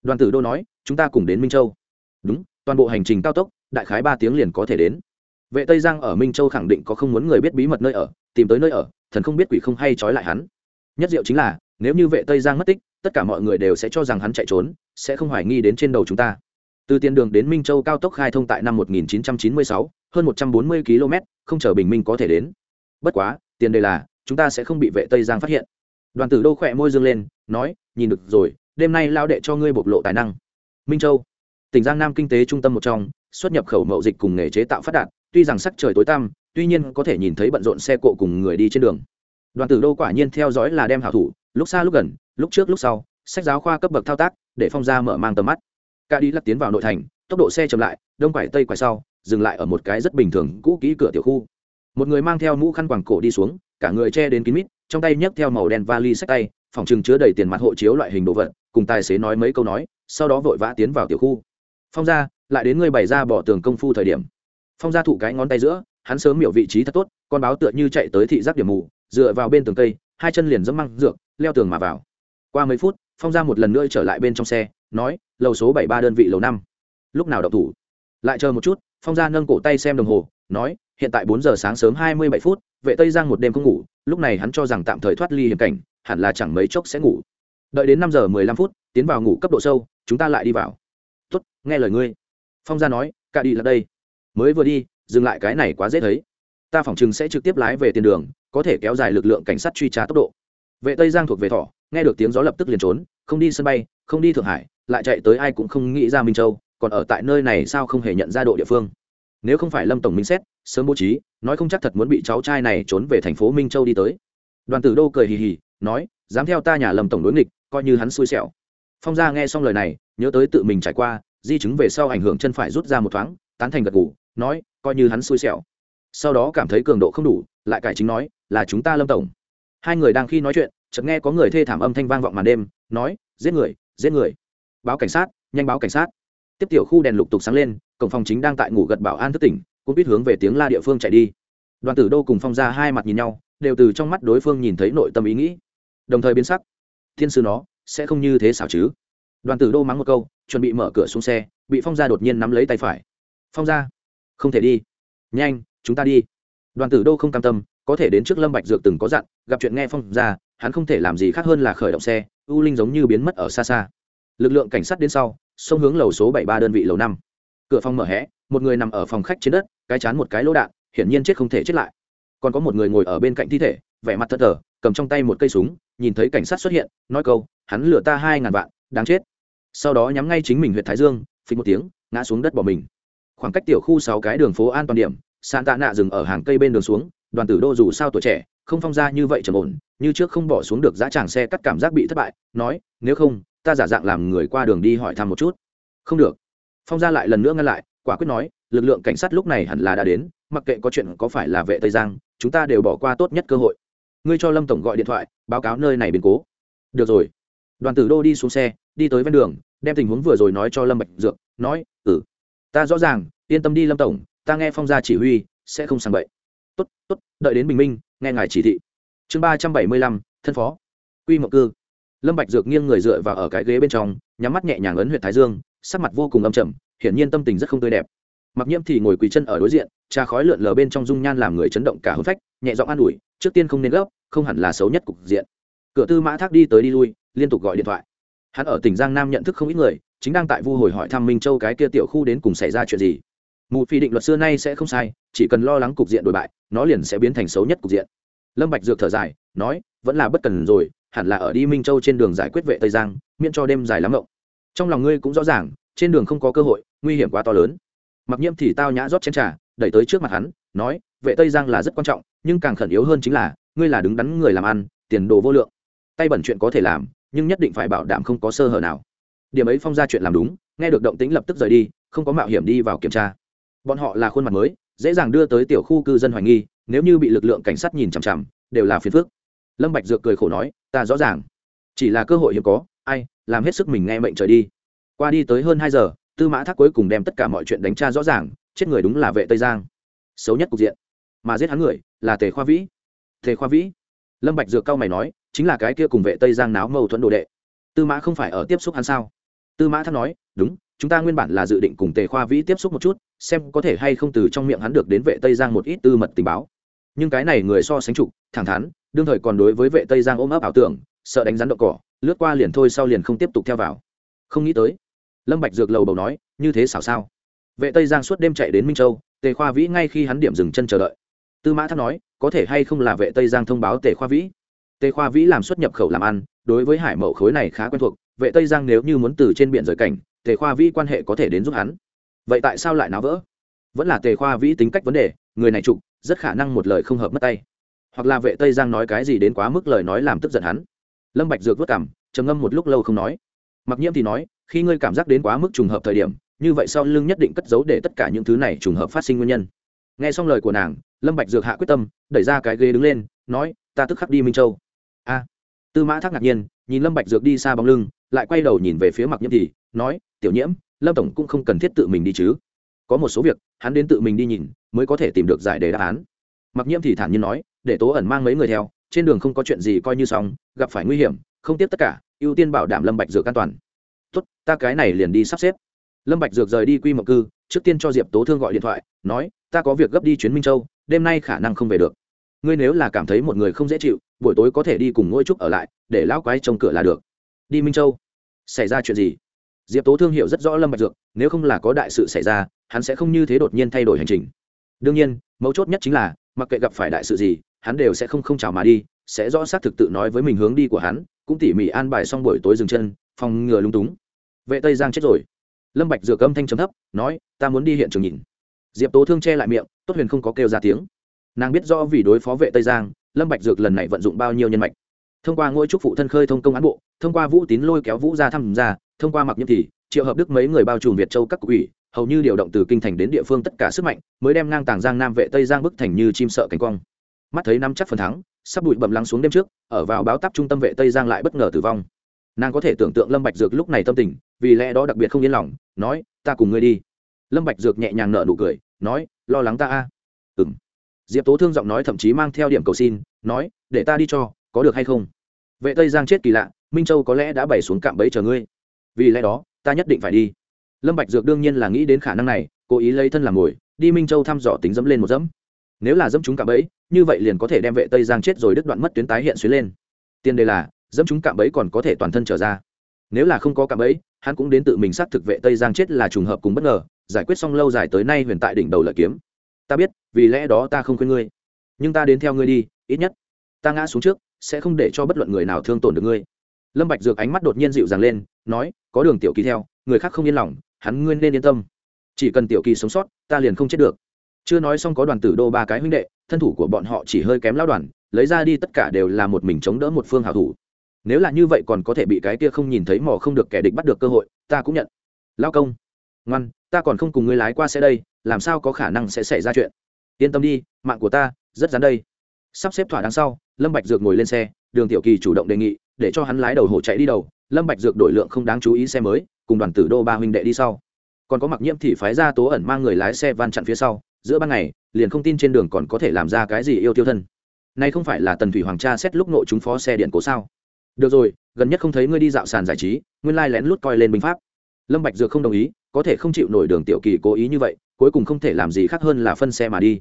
Đoàn tử đô nói chúng ta cùng đến minh châu. Đúng toàn bộ hành trình cao tốc đại khái ba tiếng liền có thể đến. Vệ tây giang ở minh châu khẳng định có không muốn người biết bí mật nơi ở tìm tới nơi ở thần không biết quỷ không hay trói lại hắn. Nhất diệu chính là nếu như vệ tây giang mất tích tất cả mọi người đều sẽ cho rằng hắn chạy trốn sẽ không hoài nghi đến trên đầu chúng ta. Từ tiền đường đến minh châu cao tốc khai thông tại năm 1996, hơn 140 km, không chờ bình minh có thể đến. Bất quá, tiền đề là, chúng ta sẽ không bị vệ tây giang phát hiện. Đoàn tử đô khỏe môi dương lên, nói, nhìn được rồi, đêm nay lao đệ cho ngươi bộc lộ tài năng. Minh châu, tỉnh giang nam kinh tế trung tâm một trong, xuất nhập khẩu mậu dịch cùng nghề chế tạo phát đạt, tuy rằng sắc trời tối tăm, tuy nhiên có thể nhìn thấy bận rộn xe cộ cùng người đi trên đường. Đoàn tử đô quả nhiên theo dõi là đem hảo thủ, lúc xa lúc gần, lúc trước lúc sau, sách giáo khoa cấp bậc thao tác, để phong ra mở mang tầm mắt. Cả đi lắc tiến vào nội thành, tốc độ xe chậm lại, đông quải tây quải sau dừng lại ở một cái rất bình thường cũ kỹ cửa tiểu khu. Một người mang theo mũ khăn quàng cổ đi xuống, cả người che đến kín mít, trong tay nhấc theo màu đen vali sách tay, phòng chừng chứa đầy tiền mặt hộ chiếu loại hình đồ vật, cùng tài xế nói mấy câu nói, sau đó vội vã tiến vào tiểu khu. Phong ra lại đến người bày ra bỏ tường công phu thời điểm. Phong ra thụ cái ngón tay giữa, hắn sớm miểu vị trí thật tốt, con báo tựa như chạy tới thị giác điểm mù, dựa vào bên tường cây, hai chân liền dẫm măng dược, leo tường mà vào. Qua mấy phút, phong ra một lần nữa trở lại bên trong xe, nói, lầu số bảy ba đơn vị lầu năm. Lúc nào đậu thủ? Lại chờ một chút phong Gia nâng cổ tay xem đồng hồ, nói, hiện tại bốn giờ sáng sớm hai mươi bảy phút, vệ tây giang một đêm không ngủ, lúc này hắn cho rằng tạm thời thoát ly hiểm cảnh, hẳn là chẳng mấy chốc sẽ ngủ. Đợi đến năm giờ mười lăm phút, tiến vào ngủ cấp độ sâu, chúng ta lại đi vào. Tốt, nghe lời ngươi. Phong gia nói, cả đi là đây. Mới vừa đi, dừng lại cái này quá dễ thấy. Ta phỏng chừng sẽ trực tiếp lái về tiền đường, có thể kéo dài lực lượng cảnh sát truy tra tốc độ. Vệ tây giang thuộc về thỏ, nghe được tiếng gió lập tức liền trốn, không đi sân bay, không đi thượng hải, lại chạy tới ai cũng không nghĩ ra minh châu còn ở tại nơi này sao không hề nhận ra độ địa phương? Nếu không phải lâm tổng minh xét, sớm bố trí, nói không chắc thật muốn bị cháu trai này trốn về thành phố minh châu đi tới. Đoàn tử đô cười hì hì, nói, dám theo ta nhà lâm tổng đối nghịch, coi như hắn xui xẻo. Phong gia nghe xong lời này, nhớ tới tự mình trải qua, di chứng về sau ảnh hưởng chân phải rút ra một thoáng, tán thành gật ngủ nói, coi như hắn xui xẻo. Sau đó cảm thấy cường độ không đủ, lại cải chính nói, là chúng ta lâm tổng. Hai người đang khi nói chuyện, chợt nghe có người thê thảm âm thanh vang vọng màn đêm, nói, giết người giết người. Báo cảnh sát, nhanh báo cảnh sát tiếp tiểu khu đèn lục tục sáng lên, cổng phòng chính đang tại ngủ gật bảo an thức tỉnh cũng biết hướng về tiếng la địa phương chạy đi. Đoàn tử đô cùng phong ra hai mặt nhìn nhau, đều từ trong mắt đối phương nhìn thấy nội tâm ý nghĩ. Đồng thời biến sắc. Thiên sư nó, sẽ không như thế xảo chứ? Đoàn tử đô mắng một câu, chuẩn bị mở cửa xuống xe, bị phong gia đột nhiên nắm lấy tay phải. Phong gia, không thể đi. Nhanh, chúng ta đi. Đoàn tử đô không cam tâm, có thể đến trước lâm bạch dược từng có dặn, gặp chuyện nghe phong gia, hắn không thể làm gì khác hơn là khởi động xe, u linh giống như biến mất ở xa xa. Lực lượng cảnh sát đến sau xông hướng lầu số bảy ba đơn vị lầu năm. Cửa phòng mở hé, một người nằm ở phòng khách trên đất, cái chán một cái lỗ đạn, hiển nhiên chết không thể chết lại. Còn có một người ngồi ở bên cạnh thi thể, vẻ mặt thất thờ, cầm trong tay một cây súng, nhìn thấy cảnh sát xuất hiện, nói câu, hắn lừa ta hai ngàn vạn, đáng chết. Sau đó nhắm ngay chính mình huyện thái dương phịch một tiếng, ngã xuống đất bỏ mình. Khoảng cách tiểu khu sáu cái đường phố an toàn điểm sàn tạ nạ dừng ở hàng cây bên đường xuống, đoàn tử đô dù sao tuổi trẻ, không phong ra như vậy trầm ổn, như trước không bỏ xuống được giá tràng xe cắt cảm giác bị thất bại, nói, nếu không ta giả dạng làm người qua đường đi hỏi thăm một chút. Không được. Phong gia lại lần nữa ngăn lại, quả quyết nói, lực lượng cảnh sát lúc này hẳn là đã đến, mặc kệ có chuyện có phải là vệ tây giang, chúng ta đều bỏ qua tốt nhất cơ hội. Ngươi cho lâm tổng gọi điện thoại, báo cáo nơi này biến cố. Được rồi. Đoàn tử đô đi xuống xe, đi tới ven đường, đem tình huống vừa rồi nói cho lâm bạch dược, nói ừ ta rõ ràng, yên tâm đi lâm tổng, ta nghe phong gia chỉ huy, sẽ không sang bậy. Tốt tốt, đợi đến bình minh, nghe ngài chỉ thị. Chương ba trăm bảy mươi lăm, thân phó. Quy mộng cư lâm bạch dược nghiêng người dựa vào ở cái ghế bên trong, nhắm mắt nhẹ nhàng ấn huyệt thái dương, sắc mặt vô cùng âm trầm, hiển nhiên tâm tình rất không tươi đẹp. Mặc nhiễm thì ngồi quỳ chân ở đối diện, trà khói lượn lờ bên trong dung nhan làm người chấn động cả hôn phách, nhẹ giọng an ủi, trước tiên không nên gấp, không hẳn là xấu nhất cục diện. Cửa tư mã thác đi tới đi lui, liên tục gọi điện thoại. Hắn ở tỉnh giang nam nhận thức không ít người, chính đang tại vu hồi hỏi thăm minh châu cái kia tiểu khu đến cùng xảy ra chuyện gì. Mù phi định luật xưa nay sẽ không sai, chỉ cần lo lắng cục diện đổi bại, nó liền sẽ biến thành xấu nhất cục diện. Lâm bạch dược thở dài, nói, vẫn là bất cần rồi hẳn là ở đi minh châu trên đường giải quyết vệ tây giang, miễn cho đêm dài lắm ngộng trong lòng ngươi cũng rõ ràng, trên đường không có cơ hội, nguy hiểm quá to lớn. Mặc nhiễm thì tao nhã rót chén trà, đẩy tới trước mặt hắn, nói, vệ tây giang là rất quan trọng, nhưng càng khẩn yếu hơn chính là, ngươi là đứng đắn người làm ăn, tiền đồ vô lượng. Tay bẩn chuyện có thể làm, nhưng nhất định phải bảo đảm không có sơ hở nào. Điểm ấy phong ra chuyện làm đúng, nghe được động tĩnh lập tức rời đi, không có mạo hiểm đi vào kiểm tra. Bọn họ là khuôn mặt mới, dễ dàng đưa tới tiểu khu cư dân hoài nghi, nếu như bị lực lượng cảnh sát nhìn chằm chằm, đều là phiền phức. Lâm bạch dược cười khổ nói ta rõ ràng. Chỉ là cơ hội hiếm có, ai, làm hết sức mình nghe mệnh trời đi. Qua đi tới hơn hai giờ, tư mã thác cuối cùng đem tất cả mọi chuyện đánh tra rõ ràng, chết người đúng là vệ tây giang. Xấu nhất cục diện. Mà giết hắn người, là tề khoa vĩ. Tề khoa vĩ. Lâm bạch dược cao mày nói, chính là cái kia cùng vệ tây giang náo mâu thuẫn đồ đệ. Tư mã không phải ở tiếp xúc hắn sao? Tư mã thác nói, đúng, chúng ta nguyên bản là dự định cùng tề khoa vĩ tiếp xúc một chút, xem có thể hay không từ trong miệng hắn được đến vệ tây giang một ít tư mật tình báo nhưng cái này người so sánh trục thẳng thắn, đương thời còn đối với vệ tây giang ôm ấp ảo tưởng, sợ đánh rắn đậu cỏ, lướt qua liền thôi sau liền không tiếp tục theo vào. Không nghĩ tới, lâm bạch dược lầu bầu nói, như thế xảo sao? Vệ tây giang suốt đêm chạy đến minh châu, tề khoa vĩ ngay khi hắn điểm dừng chân chờ đợi. Tư mã thác nói, có thể hay không là vệ tây giang thông báo tề khoa vĩ? Tề khoa vĩ làm xuất nhập khẩu làm ăn, đối với hải mậu khối này khá quen thuộc, vệ tây giang nếu như muốn từ trên biển rời cảnh, tề khoa vĩ quan hệ có thể đến giúp hắn. Vậy tại sao lại náo vỡ? Vẫn là tề khoa vĩ tính cách vấn đề, người này trục rất khả năng một lời không hợp mất tay. Hoặc là vệ tây giang nói cái gì đến quá mức lời nói làm tức giận hắn. Lâm bạch dược vất cảm trầm ngâm một lúc lâu không nói. Mặc nhiễm thì nói, khi ngươi cảm giác đến quá mức trùng hợp thời điểm, như vậy sau lưng nhất định cất giấu để tất cả những thứ này trùng hợp phát sinh nguyên nhân. Nghe xong lời của nàng, lâm bạch dược hạ quyết tâm, đẩy ra cái ghế đứng lên, nói, ta tức khắc đi minh châu. A. Tư mã thác ngạc nhiên, nhìn lâm bạch dược đi xa bóng lưng, lại quay đầu nhìn về phía mặc nhiễm thì, nói, tiểu nhiễm, lâm tổng cũng không cần thiết tự mình đi chứ có một số việc, hắn đến tự mình đi nhìn, mới có thể tìm được giải đề đáp án. Mặc nhiễm thì thản nhiên nói, để tố ẩn mang mấy người theo, trên đường không có chuyện gì coi như xong, gặp phải nguy hiểm, không tiếp tất cả, ưu tiên bảo đảm lâm bạch dược an toàn. Tốt, ta cái này liền đi sắp xếp. Lâm bạch dược rời đi quy mộc cư, trước tiên cho diệp tố thương gọi điện thoại, nói, ta có việc gấp đi chuyến minh châu, đêm nay khả năng không về được. Ngươi nếu là cảm thấy một người không dễ chịu, buổi tối có thể đi cùng ngôi trúc ở lại, để lão quái trông cửa là được. Đi minh châu. Xảy ra chuyện gì? Diệp tố thương hiểu rất rõ lâm bạch dược nếu không là có đại sự xảy ra hắn sẽ không như thế đột nhiên thay đổi hành trình đương nhiên mấu chốt nhất chính là mặc kệ gặp phải đại sự gì hắn đều sẽ không không chào mà đi sẽ rõ xác thực tự nói với mình hướng đi của hắn cũng tỉ mỉ an bài xong buổi tối dừng chân phòng ngừa lung túng vệ tây giang chết rồi lâm bạch dược âm thanh trầm thấp nói ta muốn đi hiện trường nhìn diệp tố thương che lại miệng tốt huyền không có kêu ra tiếng nàng biết rõ vì đối phó vệ tây giang lâm bạch dược lần này vận dụng bao nhiêu nhân mạch thông qua ngôi trúc phụ thân khơi thông công án bộ thông qua vũ tín lôi kéo vũ ra thăm ra thông qua mặc nhiễm thì, triệu hợp đức mấy người bao trùm việt châu các ủy, hầu như điều động từ kinh thành đến địa phương tất cả sức mạnh, mới đem ngang tàng giang nam vệ tây giang bức thành như chim sợ cánh quang mắt thấy năm chắc phần thắng, sắp bụi bậm lắng xuống đêm trước, ở vào báo tắp trung tâm vệ tây giang lại bất ngờ tử vong. Nàng có thể tưởng tượng lâm bạch dược lúc này tâm tình, vì lẽ đó đặc biệt không yên lòng, nói, ta cùng ngươi đi. Lâm bạch dược nhẹ nhàng nở nụ cười, nói, lo lắng ta a. À? ừm. Diệp tố thương giọng nói thậm chí mang theo điểm cầu xin, nói, để ta đi cho, có được hay không? Vệ tây giang chết kỳ lạ, minh châu có lẽ đã bày xuống cạm bẫy chờ ngươi vì lẽ đó, ta nhất định phải đi. Lâm bạch dược đương nhiên là nghĩ đến khả năng này, cố ý lấy thân làm ngồi đi minh châu thăm dò tính dẫm lên một dẫm. Nếu là dẫm chúng cạm bẫy, như vậy liền có thể đem vệ tây giang chết rồi đứt đoạn mất tuyến tái hiện xuyến lên. Tiền đề là, dẫm chúng cạm bẫy còn có thể toàn thân trở ra. Nếu là không có cạm bẫy, hắn cũng đến tự mình xác thực vệ tây giang chết là trùng hợp cùng bất ngờ, giải quyết xong lâu dài tới nay huyền tại đỉnh đầu lợi kiếm. Ta biết, vì lẽ đó ta không khuyên ngươi. Nhưng ta đến theo ngươi đi, ít nhất, ta ngã xuống trước, sẽ không để cho bất luận người nào thương tổn được ngươi lâm bạch dược ánh mắt đột nhiên dịu dàng lên, nói, có đường tiểu kỳ theo, người khác không yên lòng, hắn ngươi nên yên tâm. Chỉ cần tiểu kỳ sống sót, ta liền không chết được. Chưa nói xong có đoàn tử đô ba cái huynh đệ, thân thủ của bọn họ chỉ hơi kém lão đoàn, lấy ra đi tất cả đều là một mình chống đỡ một phương hảo thủ. Nếu là như vậy còn có thể bị cái kia không nhìn thấy mò không được kẻ địch bắt được cơ hội, ta cũng nhận. Lao công, ngoan, ta còn không cùng ngươi lái qua xe đây, làm sao có khả năng sẽ xảy ra chuyện? Yên tâm đi, mạng của ta rất dán đây. Sắp xếp thỏa đằng sau, lâm bạch dược ngồi lên xe, đường tiểu kỳ chủ động đề nghị để cho hắn lái đầu hổ chạy đi đầu, lâm bạch dược đổi lượng không đáng chú ý xe mới, cùng đoàn tử đô ba huynh đệ đi sau. Còn có mặc nhiễm thì phái ra tố ẩn mang người lái xe van chặn phía sau, giữa ban ngày, liền không tin trên đường còn có thể làm ra cái gì yêu tiêu thân. Nay không phải là tần thủy hoàng cha xét lúc nội chúng phó xe điện cố sao? Được rồi, gần nhất không thấy ngươi đi dạo sàn giải trí, nguyên lai lén lút coi lên binh pháp. Lâm bạch dược không đồng ý, có thể không chịu nổi đường tiểu kỳ cố ý như vậy, cuối cùng không thể làm gì khác hơn là phân xe mà đi.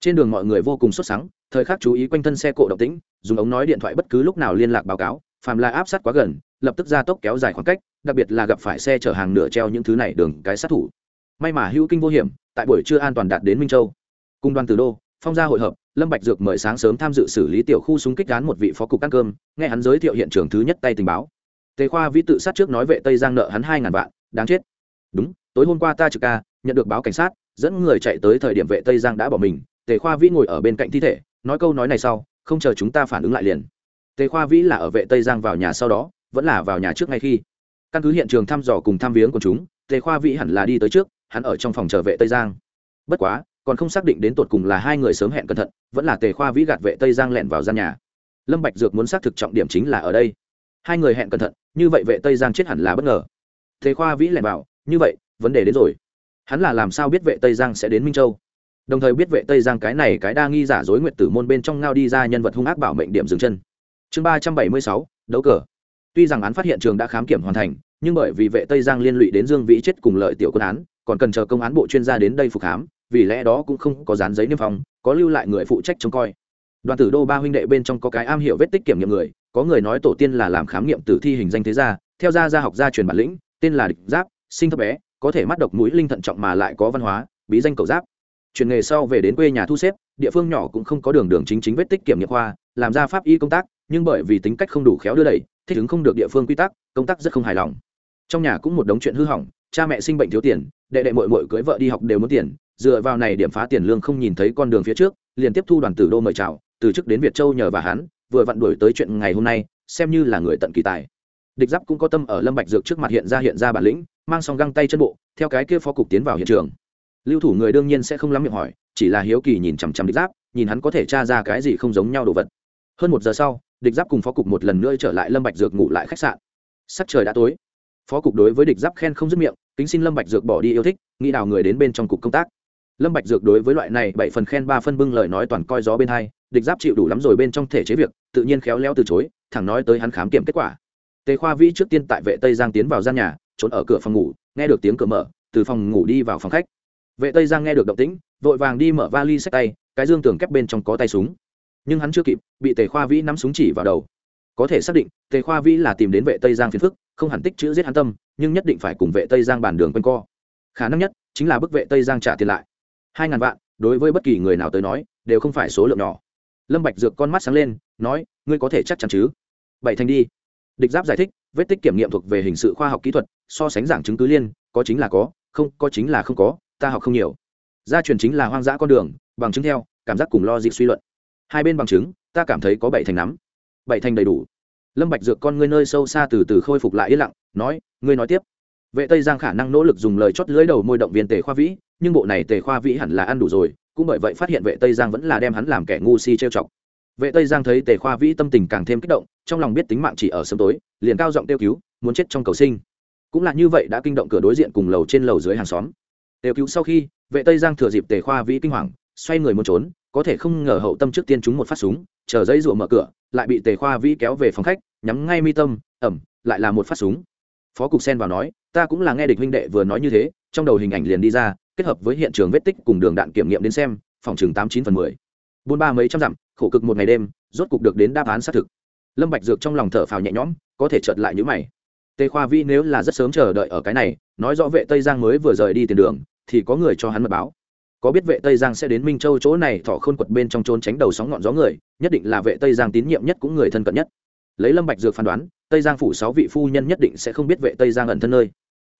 Trên đường mọi người vô cùng sốt sắng, thời khắc chú ý quanh thân xe cộ động tĩnh, dùng ống nói điện thoại bất cứ lúc nào liên lạc báo cáo phàm là áp sát quá gần, lập tức ra tốc kéo dài khoảng cách, đặc biệt là gặp phải xe chở hàng nửa treo những thứ này đường cái sát thủ. May mà hữu kinh vô hiểm, tại buổi trưa an toàn đạt đến minh châu. Cung đoàn từ đô, phong gia hội hợp, lâm bạch dược mời sáng sớm tham dự xử lý tiểu khu súng kích án một vị phó cục ăn cơm, nghe hắn giới thiệu hiện trường thứ nhất tay tình báo. Tề khoa vĩ tự sát trước nói vệ tây giang nợ hắn hai ngàn vạn, đáng chết. Đúng, tối hôm qua ta trực ca, nhận được báo cảnh sát, dẫn người chạy tới thời điểm vệ tây giang đã bỏ mình, tề khoa vĩ ngồi ở bên cạnh thi thể, nói câu nói này sau, không chờ chúng ta phản ứng lại liền tề khoa vĩ là ở vệ tây giang vào nhà sau đó, vẫn là vào nhà trước ngay khi. Căn cứ hiện trường thăm dò cùng thăm viếng của chúng, tề khoa vĩ hẳn là đi tới trước, hắn ở trong phòng chờ vệ tây giang. Bất quá, còn không xác định đến tột cùng là hai người sớm hẹn cẩn thận, vẫn là tề khoa vĩ gạt vệ tây giang lẹn vào gian nhà. Lâm bạch dược muốn xác thực trọng điểm chính là ở đây. Hai người hẹn cẩn thận, như vậy vệ tây giang chết hẳn là bất ngờ. Tề khoa vĩ lẹn vào, như vậy, vấn đề đến rồi. Hắn là làm sao biết vệ tây giang sẽ đến minh châu? Đồng thời biết vệ tây giang cái này cái đa nghi giả dối nguyện tử môn bên trong ngao đi ra nhân vật hung ác bảo mệnh điểm dừng chân chương ba trăm bảy mươi sáu, đấu cờ. Tuy rằng án phát hiện trường đã khám kiểm hoàn thành, nhưng bởi vì vệ tây giang liên lụy đến dương vĩ chết cùng lợi tiểu quân án, còn cần chờ công án bộ chuyên gia đến đây phục khám, vì lẽ đó cũng không có dán giấy niêm phong, có lưu lại người phụ trách trông coi. Đoàn tử đô ba huynh đệ bên trong có cái am hiểu vết tích kiểm nghiệm người, có người nói tổ tiên là làm khám nghiệm tử thi hình danh thế gia, theo gia gia học gia truyền bản lĩnh, tên là địch giáp, sinh thấp bé, có thể mắt độc mũi linh thận trọng mà lại có văn hóa, bí danh cầu giáp. Chuyển nghề sau về đến quê nhà thu xếp, địa phương nhỏ cũng không có đường đường chính chính vết tích kiểm nghiệm khoa, làm ra pháp y công tác nhưng bởi vì tính cách không đủ khéo đưa đẩy, thích ứng không được địa phương quy tắc, công tác rất không hài lòng. Trong nhà cũng một đống chuyện hư hỏng, cha mẹ sinh bệnh thiếu tiền, đệ đệ mội mội cưới vợ đi học đều muốn tiền, dựa vào này điểm phá tiền lương không nhìn thấy con đường phía trước, liền tiếp thu đoàn tử đô mời chào, từ chức đến việt châu nhờ và hắn, vừa vặn đuổi tới chuyện ngày hôm nay, xem như là người tận kỳ tài. Địch giáp cũng có tâm ở lâm bạch dược trước mặt hiện ra hiện ra bản lĩnh, mang song găng tay chân bộ, theo cái kia phó cục tiến vào hiện trường. Lưu thủ người đương nhiên sẽ không lắm miệng hỏi, chỉ là hiếu kỳ nhìn chằm chằm địch giáp, nhìn hắn có thể tra ra cái gì không giống nhau đồ vật. Hơn một giờ sau địch giáp cùng phó cục một lần nữa trở lại lâm bạch dược ngủ lại khách sạn. Sắc trời đã tối. Phó cục đối với địch giáp khen không dứt miệng, kính xin lâm bạch dược bỏ đi yêu thích, nghĩ đào người đến bên trong cục công tác. Lâm bạch dược đối với loại này bảy phần khen ba phân bưng lời nói toàn coi gió bên hai, địch giáp chịu đủ lắm rồi bên trong thể chế việc, tự nhiên khéo léo từ chối, thẳng nói tới hắn khám kiểm kết quả. Tề khoa vĩ trước tiên tại vệ tây giang tiến vào gian nhà, trốn ở cửa phòng ngủ, nghe được tiếng cửa mở, từ phòng ngủ đi vào phòng khách. Vệ tây giang nghe được động tĩnh, vội vàng đi mở vali sách tay, cái dương tường kép bên trong có tay súng nhưng hắn chưa kịp, bị tề khoa vĩ nắm súng chỉ vào đầu. Có thể xác định, tề khoa vĩ là tìm đến vệ tây giang phiền phức, không hẳn tích chữ giết hắn tâm, nhưng nhất định phải cùng vệ tây giang bàn đường quanh co. Khả năng nhất chính là bức vệ tây giang trả tiền lại. Hai ngàn vạn, đối với bất kỳ người nào tới nói, đều không phải số lượng nhỏ. Lâm bạch dược con mắt sáng lên, nói, ngươi có thể chắc chắn chứ? Bảy thành đi. Địch giáp giải thích, vết tích kiểm nghiệm thuộc về hình sự khoa học kỹ thuật, so sánh giảng chứng cứ liên, có chính là có, không, có chính là không có, ta học không nhiều. Gia truyền chính là hoang dã con đường, bằng chứng theo, cảm giác cùng lo dịp suy luận hai bên bằng chứng, ta cảm thấy có bảy thành nắm. Bảy thành đầy đủ. Lâm bạch dược con ngươi nơi sâu xa từ từ khôi phục lại yên lặng, nói, ngươi nói tiếp. Vệ tây giang khả năng nỗ lực dùng lời chót lưỡi đầu môi động viên tề khoa vĩ, nhưng bộ này tề khoa vĩ hẳn là ăn đủ rồi, cũng bởi vậy phát hiện vệ tây giang vẫn là đem hắn làm kẻ ngu si trêu chọc. Vệ tây giang thấy tề khoa vĩ tâm tình càng thêm kích động, trong lòng biết tính mạng chỉ ở sớm tối, liền cao giọng kêu cứu, muốn chết trong cầu sinh. Cũng là như vậy đã kinh động cửa đối diện cùng lầu trên lầu dưới hàng xóm. Kêu cứu sau khi, vệ tây giang thừa dịp tề khoa vĩ kinh hoàng, xoay người muốn trốn có thể không ngờ hậu tâm trước tiên chúng một phát súng, chờ dây rụa mở cửa, lại bị tề khoa vĩ kéo về phòng khách, nhắm ngay mi tâm, ẩm, lại là một phát súng. Phó cục sen vào nói, ta cũng là nghe địch huynh đệ vừa nói như thế, trong đầu hình ảnh liền đi ra, kết hợp với hiện trường vết tích cùng đường đạn kiểm nghiệm đến xem, phòng chừng tám chín phần mười. Buôn ba mấy trăm dặm, khổ cực một ngày đêm, rốt cục được đến đáp án xác thực. Lâm bạch dược trong lòng thở phào nhẹ nhõm, có thể chợt lại như mày. Tề khoa vĩ nếu là rất sớm chờ đợi ở cái này, nói rõ vệ tây giang mới vừa rời đi tiền đường, thì có người cho hắn mật báo có biết vệ tây giang sẽ đến minh châu chỗ này thọ khôn quật bên trong trốn tránh đầu sóng ngọn gió người, nhất định là vệ tây giang tín nhiệm nhất cũng người thân cận nhất. Lấy lâm bạch dược phán đoán, tây giang phủ sáu vị phu nhân nhất định sẽ không biết vệ tây giang ẩn thân nơi.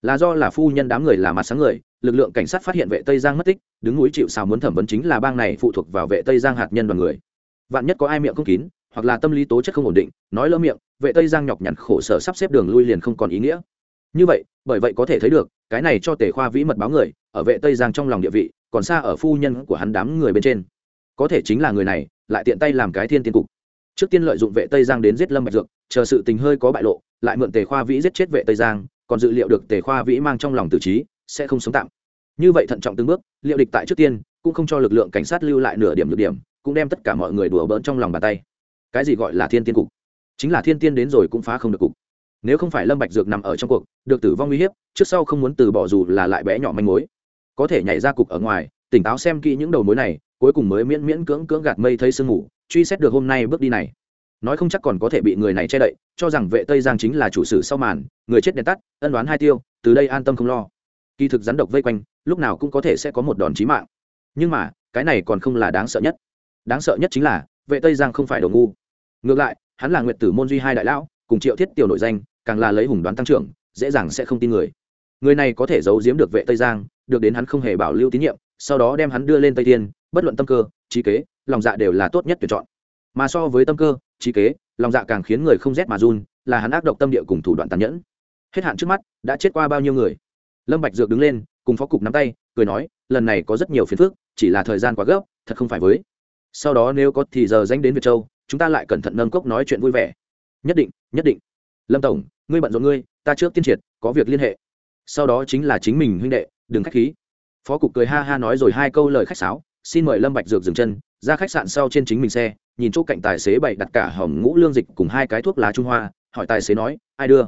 Là do là phu nhân đám người là mặt sáng người, lực lượng cảnh sát phát hiện vệ tây giang mất tích, đứng núi chịu sào muốn thẩm vấn chính là bang này phụ thuộc vào vệ tây giang hạt nhân đoàn người. Vạn nhất có ai miệng không kín, hoặc là tâm lý tố chất không ổn định, nói lỡ miệng, vệ tây giang nhọc nhằn khổ sở sắp xếp đường lui liền không còn ý nghĩa. Như vậy, bởi vậy có thể thấy được, cái này cho tề khoa vĩ mật báo người ở vệ tây giang trong lòng địa vị, còn xa ở phu nhân của hắn đám người bên trên. Có thể chính là người này, lại tiện tay làm cái thiên tiên cục. Trước tiên lợi dụng vệ tây giang đến giết lâm bạch dược, chờ sự tình hơi có bại lộ, lại mượn tề khoa vĩ giết chết vệ tây giang, còn dự liệu được tề khoa vĩ mang trong lòng tử trí, sẽ không sống tạm. Như vậy thận trọng từng bước, liệu địch tại trước tiên, cũng không cho lực lượng cảnh sát lưu lại nửa điểm nhược điểm, cũng đem tất cả mọi người đùa bỡn trong lòng bàn tay. Cái gì gọi là thiên tiên cục? Chính là thiên tiên đến rồi cũng phá không được cục. Nếu không phải lâm bạch dược nằm ở trong cuộc, được tử vong uy hiếp, trước sau không muốn từ bỏ dù là lại bé nhỏ manh mối có thể nhảy ra cục ở ngoài, tỉnh táo xem kỹ những đầu mối này, cuối cùng mới miễn miễn cưỡng cưỡng gạt mây thấy sương ngủ truy xét được hôm nay bước đi này. Nói không chắc còn có thể bị người này che đậy, cho rằng vệ tây giang chính là chủ sử sau màn, người chết đèn tắt, ân đoán hai tiêu, từ đây an tâm không lo. Kỳ thực rắn độc vây quanh, lúc nào cũng có thể sẽ có một đòn chí mạng. Nhưng mà, cái này còn không là đáng sợ nhất. Đáng sợ nhất chính là, vệ tây giang không phải đồ ngu. Ngược lại, hắn là nguyệt tử môn duy hai đại lão, cùng triệu thiết tiểu nội danh, càng là lấy hùng đoán tăng trưởng, dễ dàng sẽ không tin người. Người này có thể giấu giếm được vệ tây giang được đến hắn không hề bảo lưu tín nhiệm sau đó đem hắn đưa lên tây thiên, bất luận tâm cơ trí kế lòng dạ đều là tốt nhất tuyển chọn. Mà so với tâm cơ trí kế lòng dạ càng khiến người không rét mà run là hắn ác độc tâm địa cùng thủ đoạn tàn nhẫn. Hết hạn trước mắt đã chết qua bao nhiêu người? Lâm bạch dược đứng lên cùng phó cục nắm tay cười nói lần này có rất nhiều phiền phức chỉ là thời gian quá gấp thật không phải với. Sau đó nếu có thì giờ danh đến việt châu chúng ta lại cẩn thận nâng cốc nói chuyện vui vẻ. Nhất định nhất định. Lâm tổng ngươi bận rộn ngươi ta trước tiên triệt có việc liên hệ. Sau đó chính là chính mình huynh đệ đừng khách khí. Phó cục cười ha ha nói rồi hai câu lời khách sáo, xin mời lâm bạch dược dừng chân, ra khách sạn sau trên chính mình xe, nhìn chỗ cạnh tài xế bày đặt cả hòm ngũ lương dịch cùng hai cái thuốc lá trung hoa, hỏi tài xế nói, ai đưa?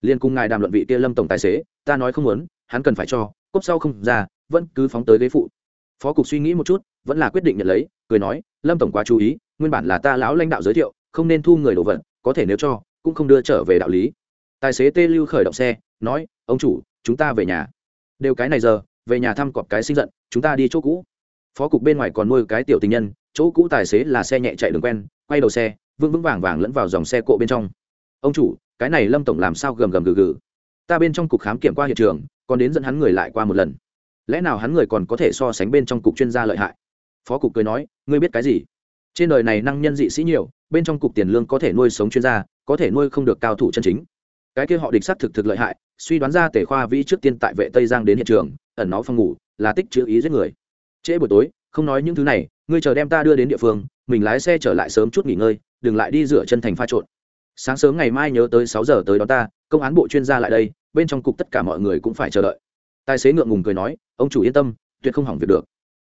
Liên cùng ngài đàm luận vị kia lâm tổng tài xế, ta nói không muốn, hắn cần phải cho cốc sau không ra, vẫn cứ phóng tới ghế phụ. Phó cục suy nghĩ một chút, vẫn là quyết định nhận lấy, cười nói, lâm tổng quá chú ý, nguyên bản là ta lão lãnh đạo giới thiệu, không nên thu người đồ vật, có thể nếu cho, cũng không đưa trở về đạo lý. Tài xế tê lưu khởi động xe, nói, ông chủ, chúng ta về nhà đều cái này giờ, về nhà thăm cọp cái sinh giận, chúng ta đi chỗ cũ. Phó cục bên ngoài còn nuôi cái tiểu tình nhân, chỗ cũ tài xế là xe nhẹ chạy đường quen, quay đầu xe, vững vững vàng vàng lẫn vào dòng xe cộ bên trong. Ông chủ, cái này lâm tổng làm sao gầm gầm gừ gừ? Ta bên trong cục khám kiểm qua hiện trường, còn đến dẫn hắn người lại qua một lần. Lẽ nào hắn người còn có thể so sánh bên trong cục chuyên gia lợi hại? Phó cục cười nói, ngươi biết cái gì? Trên đời này năng nhân dị sĩ nhiều, bên trong cục tiền lương có thể nuôi sống chuyên gia, có thể nuôi không được cao thủ chân chính. Cái kia họ địch xác thực thực lợi hại suy đoán ra Tề khoa vĩ trước tiên tại vệ tây giang đến hiện trường, ẩn nó phòng ngủ, là tích chữ ý giết người. Trễ buổi tối, không nói những thứ này, ngươi chờ đem ta đưa đến địa phương, mình lái xe trở lại sớm chút nghỉ ngơi, đừng lại đi rửa chân thành pha trộn. Sáng sớm ngày mai nhớ tới sáu giờ tới đó ta, công án bộ chuyên gia lại đây, bên trong cục tất cả mọi người cũng phải chờ đợi. Tài xế ngượng ngùng cười nói, ông chủ yên tâm, tuyệt không hỏng việc được.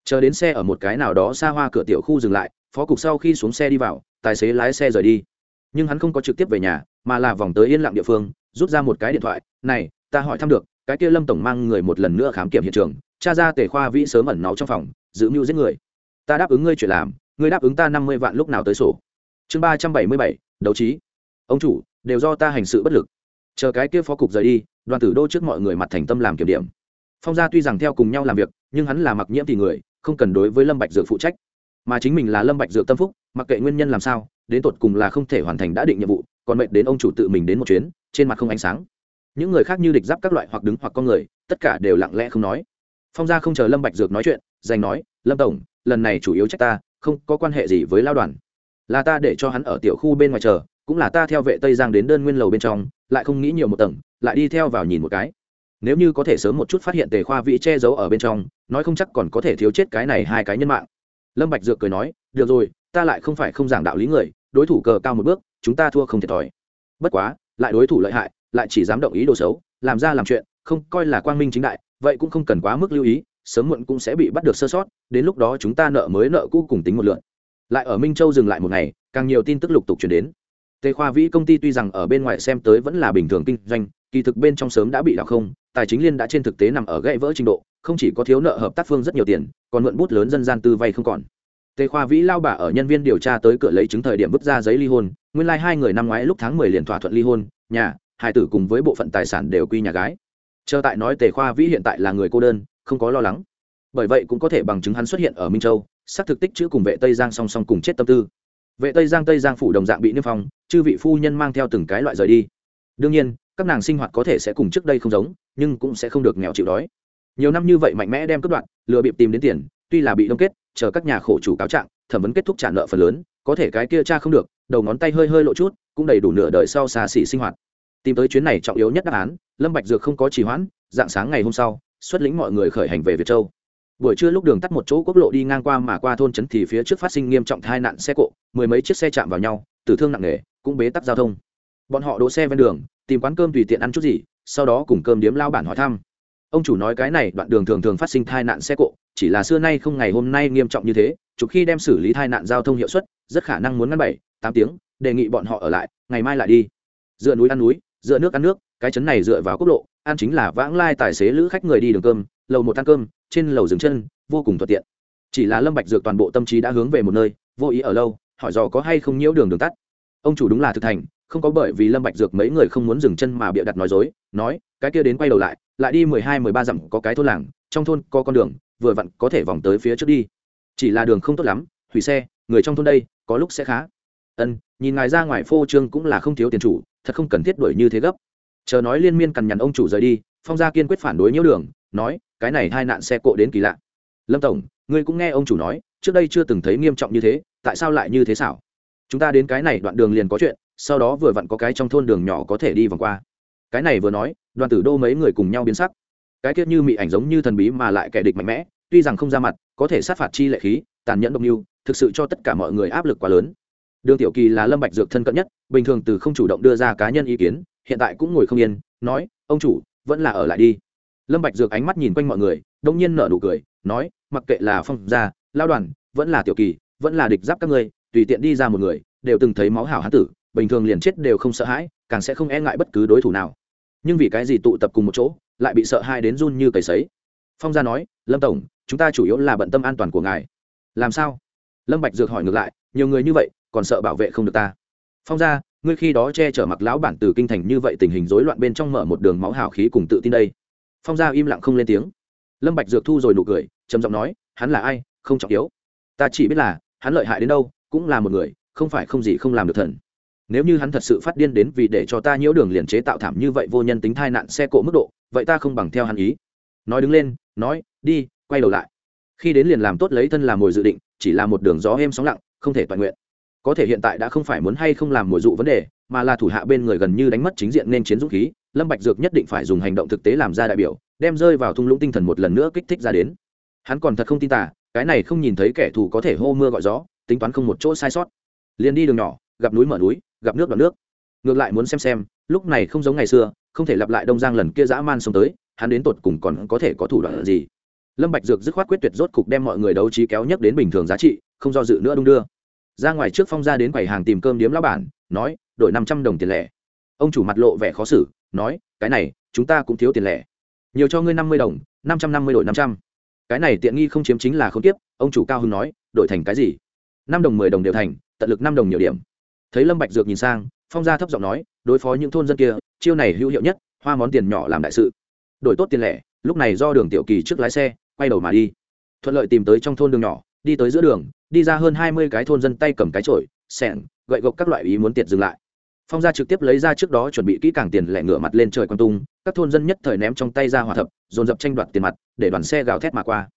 Chờ đến xe ở một cái nào đó xa hoa cửa tiểu khu dừng lại, phó cục sau khi xuống xe đi vào, tài xế lái xe rời đi. Nhưng hắn không có trực tiếp về nhà, mà là vòng tới yên lặng địa phương rút ra một cái điện thoại, này, ta hỏi thăm được, cái kia lâm tổng mang người một lần nữa khám kiểm hiện trường cha ra tề khoa vĩ sớm ẩn náu trong phòng, giữ mưu giết người. Ta đáp ứng ngươi chuyện làm, ngươi đáp ứng ta năm mươi vạn lúc nào tới sổ. Chương ba trăm bảy mươi bảy, đấu trí. Ông chủ, đều do ta hành sự bất lực. Chờ cái kia phó cục rời đi, đoàn tử đô trước mọi người mặt thành tâm làm kiểm điểm. Phong gia tuy rằng theo cùng nhau làm việc, nhưng hắn là mặc nhiễm thì người, không cần đối với lâm bạch dược phụ trách. Mà chính mình là lâm bạch dược tâm phúc, mặc kệ nguyên nhân làm sao, đến tột cùng là không thể hoàn thành đã định nhiệm vụ, còn mệnh đến ông chủ tự mình đến một chuyến trên mặt không ánh sáng. Những người khác như địch giáp các loại hoặc đứng hoặc con người, tất cả đều lặng lẽ không nói. Phong gia không chờ lâm bạch dược nói chuyện giành nói, lâm tổng, lần này chủ yếu trách ta, không có quan hệ gì với lao đoàn. Là ta để cho hắn ở tiểu khu bên ngoài chờ, cũng là ta theo vệ tây giang đến đơn nguyên lầu bên trong, lại không nghĩ nhiều một tầng, lại đi theo vào nhìn một cái. Nếu như có thể sớm một chút phát hiện tề khoa vĩ che giấu ở bên trong, nói không chắc còn có thể thiếu chết cái này hai cái nhân mạng. Lâm bạch dược cười nói, được rồi, ta lại không phải không giảng đạo lý người, đối thủ cờ cao một bước, chúng ta thua không thiệt thòi. Bất quá lại đối thủ lợi hại, lại chỉ dám động ý đồ xấu, làm ra làm chuyện, không coi là quang minh chính đại, vậy cũng không cần quá mức lưu ý, sớm muộn cũng sẽ bị bắt được sơ sót, đến lúc đó chúng ta nợ mới nợ cũ cùng tính một lượn. Lại ở minh châu dừng lại một ngày, càng nhiều tin tức lục tục chuyển đến. Tề khoa vĩ công ty tuy rằng ở bên ngoài xem tới vẫn là bình thường kinh doanh, kỳ thực bên trong sớm đã bị đảo không, tài chính liên đã trên thực tế nằm ở gãy vỡ trình độ, không chỉ có thiếu nợ hợp tác phương rất nhiều tiền, còn mượn bút lớn dân gian tư vay không còn. Tề khoa vĩ lao bà ở nhân viên điều tra tới cửa lấy chứng thời điểm vứt ra giấy ly hôn nguyên lai、like、hai người năm ngoái lúc tháng mười liền thỏa thuận ly hôn, nhà hai tử cùng với bộ phận tài sản đều quy nhà gái. Chờ tại nói tề khoa vĩ hiện tại là người cô đơn, không có lo lắng. Bởi vậy cũng có thể bằng chứng hắn xuất hiện ở minh châu, xác thực tích chữ cùng vệ tây giang song song cùng chết tâm tư. Vệ tây giang tây giang phủ đồng dạng bị niêm phong, chư vị phu nhân mang theo từng cái loại rời đi. Đương nhiên, các nàng sinh hoạt có thể sẽ cùng trước đây không giống, nhưng cũng sẽ không được nghèo chịu đói. Nhiều năm như vậy mạnh mẽ đem cướp đoạn lừa bịp tìm đến tiền, tuy là bị đông kết, chờ các nhà khổ chủ cáo trạng, thẩm vấn kết thúc trả nợ phần lớn, có thể cái kia cha không được đầu ngón tay hơi hơi lộ chút, cũng đầy đủ nửa đời sau xa xỉ sinh hoạt. Tìm tới chuyến này trọng yếu nhất đáp án, lâm bạch dược không có trì hoãn, dạng sáng ngày hôm sau, xuất lĩnh mọi người khởi hành về việt châu. Buổi trưa lúc đường tắt một chỗ quốc lộ đi ngang qua mà qua thôn trấn thì phía trước phát sinh nghiêm trọng tai nạn xe cộ, mười mấy chiếc xe chạm vào nhau, tử thương nặng nề, cũng bế tắc giao thông. Bọn họ đỗ xe ven đường, tìm quán cơm tùy tiện ăn chút gì, sau đó cùng cơm điếm lao bản hỏi thăm. Ông chủ nói cái này đoạn đường thường thường phát sinh tai nạn xe cộ, chỉ là xưa nay không ngày hôm nay nghiêm trọng như thế chụp khi đem xử lý tai nạn giao thông hiệu suất, rất khả năng muốn ngăn bảy tám tiếng, đề nghị bọn họ ở lại, ngày mai lại đi. Dựa núi ăn núi, dựa nước ăn nước, cái chấn này dựa vào quốc lộ, ăn chính là vãng lai tài xế lữ khách người đi đường cơm, lầu một ăn cơm, trên lầu dừng chân, vô cùng thuận tiện. Chỉ là lâm bạch dược toàn bộ tâm trí đã hướng về một nơi, vô ý ở lâu, hỏi dò có hay không nhiễu đường đường tắt. Ông chủ đúng là thực thành, không có bởi vì lâm bạch dược mấy người không muốn dừng chân mà bịa đặt nói dối, nói, cái kia đến quay đầu lại lại đi mười hai, mười ba dặm có cái thôn làng, trong thôn có con đường, vừa vặn có thể vòng tới phía trước đi. Chỉ là đường không tốt lắm hủy xe, người trong thôn đây, có lúc sẽ khá ân, nhìn ngài ra ngoài phô trương cũng là không thiếu tiền chủ, thật không cần thiết đuổi như thế gấp. Chờ nói liên miên cằn nhằn ông chủ rời đi, phong gia kiên quyết phản đối nhiễu đường, nói, cái này hai nạn xe cộ đến kỳ lạ. Lâm tổng, ngươi cũng nghe ông chủ nói, trước đây chưa từng thấy nghiêm trọng như thế, tại sao lại như thế xảo? Chúng ta đến cái này đoạn đường liền có chuyện, sau đó vừa vặn có cái trong thôn đường nhỏ có thể đi vòng qua. Cái này vừa nói, đoàn tử đô mấy người cùng nhau biến sắc. Cái kiết như mị ảnh giống như thần bí mà lại kẻ địch mạnh mẽ, tuy rằng không ra mặt, có thể sát phạt chi lệ khí, tàn nhẫn độc mưu, thực sự cho tất cả mọi người áp lực quá lớn đường tiểu kỳ là lâm bạch dược thân cận nhất, bình thường từ không chủ động đưa ra cá nhân ý kiến, hiện tại cũng ngồi không yên, nói, ông chủ, vẫn là ở lại đi. Lâm bạch dược ánh mắt nhìn quanh mọi người, đông nhiên nở nụ cười, nói, mặc kệ là phong gia, lao đoàn, vẫn là tiểu kỳ, vẫn là địch giáp các ngươi, tùy tiện đi ra một người, đều từng thấy máu hảo hán tử, bình thường liền chết đều không sợ hãi, càng sẽ không e ngại bất cứ đối thủ nào. Nhưng vì cái gì tụ tập cùng một chỗ, lại bị sợ hai đến run như cầy sấy. Phong gia nói, lâm tổng, chúng ta chủ yếu là bận tâm an toàn của ngài. Làm sao? Lâm bạch dược hỏi ngược lại, nhiều người như vậy còn sợ bảo vệ không được ta. Phong gia, ngươi khi đó che chở mặc lão bản từ kinh thành như vậy tình hình rối loạn bên trong mở một đường máu hào khí cùng tự tin đây. Phong gia im lặng không lên tiếng. Lâm bạch dược thu rồi nụ cười, trầm giọng nói, hắn là ai, không trọng yếu. Ta chỉ biết là, hắn lợi hại đến đâu, cũng là một người, không phải không gì không làm được thần. Nếu như hắn thật sự phát điên đến vì để cho ta nhiễu đường liền chế tạo thảm như vậy vô nhân tính tai nạn xe cộ mức độ, vậy ta không bằng theo hắn ý. Nói đứng lên, nói, đi, quay đầu lại. Khi đến liền làm tốt lấy thân làm mồi dự định, chỉ là một đường gió êm sóng lặng, không thể toàn nguyện có thể hiện tại đã không phải muốn hay không làm mồi dụ vấn đề, mà là thủ hạ bên người gần như đánh mất chính diện nên chiến dũng khí, lâm bạch dược nhất định phải dùng hành động thực tế làm ra đại biểu, đem rơi vào thung lũng tinh thần một lần nữa kích thích ra đến. Hắn còn thật không tin tả cái này không nhìn thấy kẻ thù có thể hô mưa gọi gió, tính toán không một chỗ sai sót. Liền đi đường nhỏ, gặp núi mở núi, gặp nước đoạn nước. Ngược lại muốn xem xem, lúc này không giống ngày xưa, không thể lặp lại đông giang lần kia dã man xông tới, hắn đến tột cùng còn có thể có thủ đoạn gì? Lâm bạch dược dứt khoát quyết tuyệt rốt cục đem mọi người đấu trí kéo nhất đến bình thường giá trị, không do dự nữa đung đưa ra ngoài trước phong ra đến quầy hàng tìm cơm điếm lão bản, nói, đổi năm trăm đồng tiền lẻ. Ông chủ mặt lộ vẻ khó xử, nói, cái này, chúng ta cũng thiếu tiền lẻ. Nhiều cho ngươi năm mươi đồng, năm trăm năm mươi đổi năm trăm. Cái này tiện nghi không chiếm chính là không tiếp. Ông chủ cao hưng nói, đổi thành cái gì? Năm đồng mười đồng đều thành, tận lực năm đồng nhiều điểm. Thấy lâm bạch dược nhìn sang, phong gia thấp giọng nói, đối phó những thôn dân kia, chiêu này hữu hiệu nhất, hoa món tiền nhỏ làm đại sự. Đổi tốt tiền lẻ, lúc này do đường tiểu kỳ trước lái xe, quay đầu mà đi. Thuận lợi tìm tới trong thôn đường nhỏ, đi tới giữa đường đi ra hơn hai mươi cái thôn dân tay cầm cái chổi xẻng, gậy gộc các loại ý muốn tiệt dừng lại. Phong gia trực tiếp lấy ra trước đó chuẩn bị kỹ càng tiền lẻ ngửa mặt lên trời quang tung các thôn dân nhất thời ném trong tay ra hòa thập dồn dập tranh đoạt tiền mặt để đoàn xe gào thét mà qua.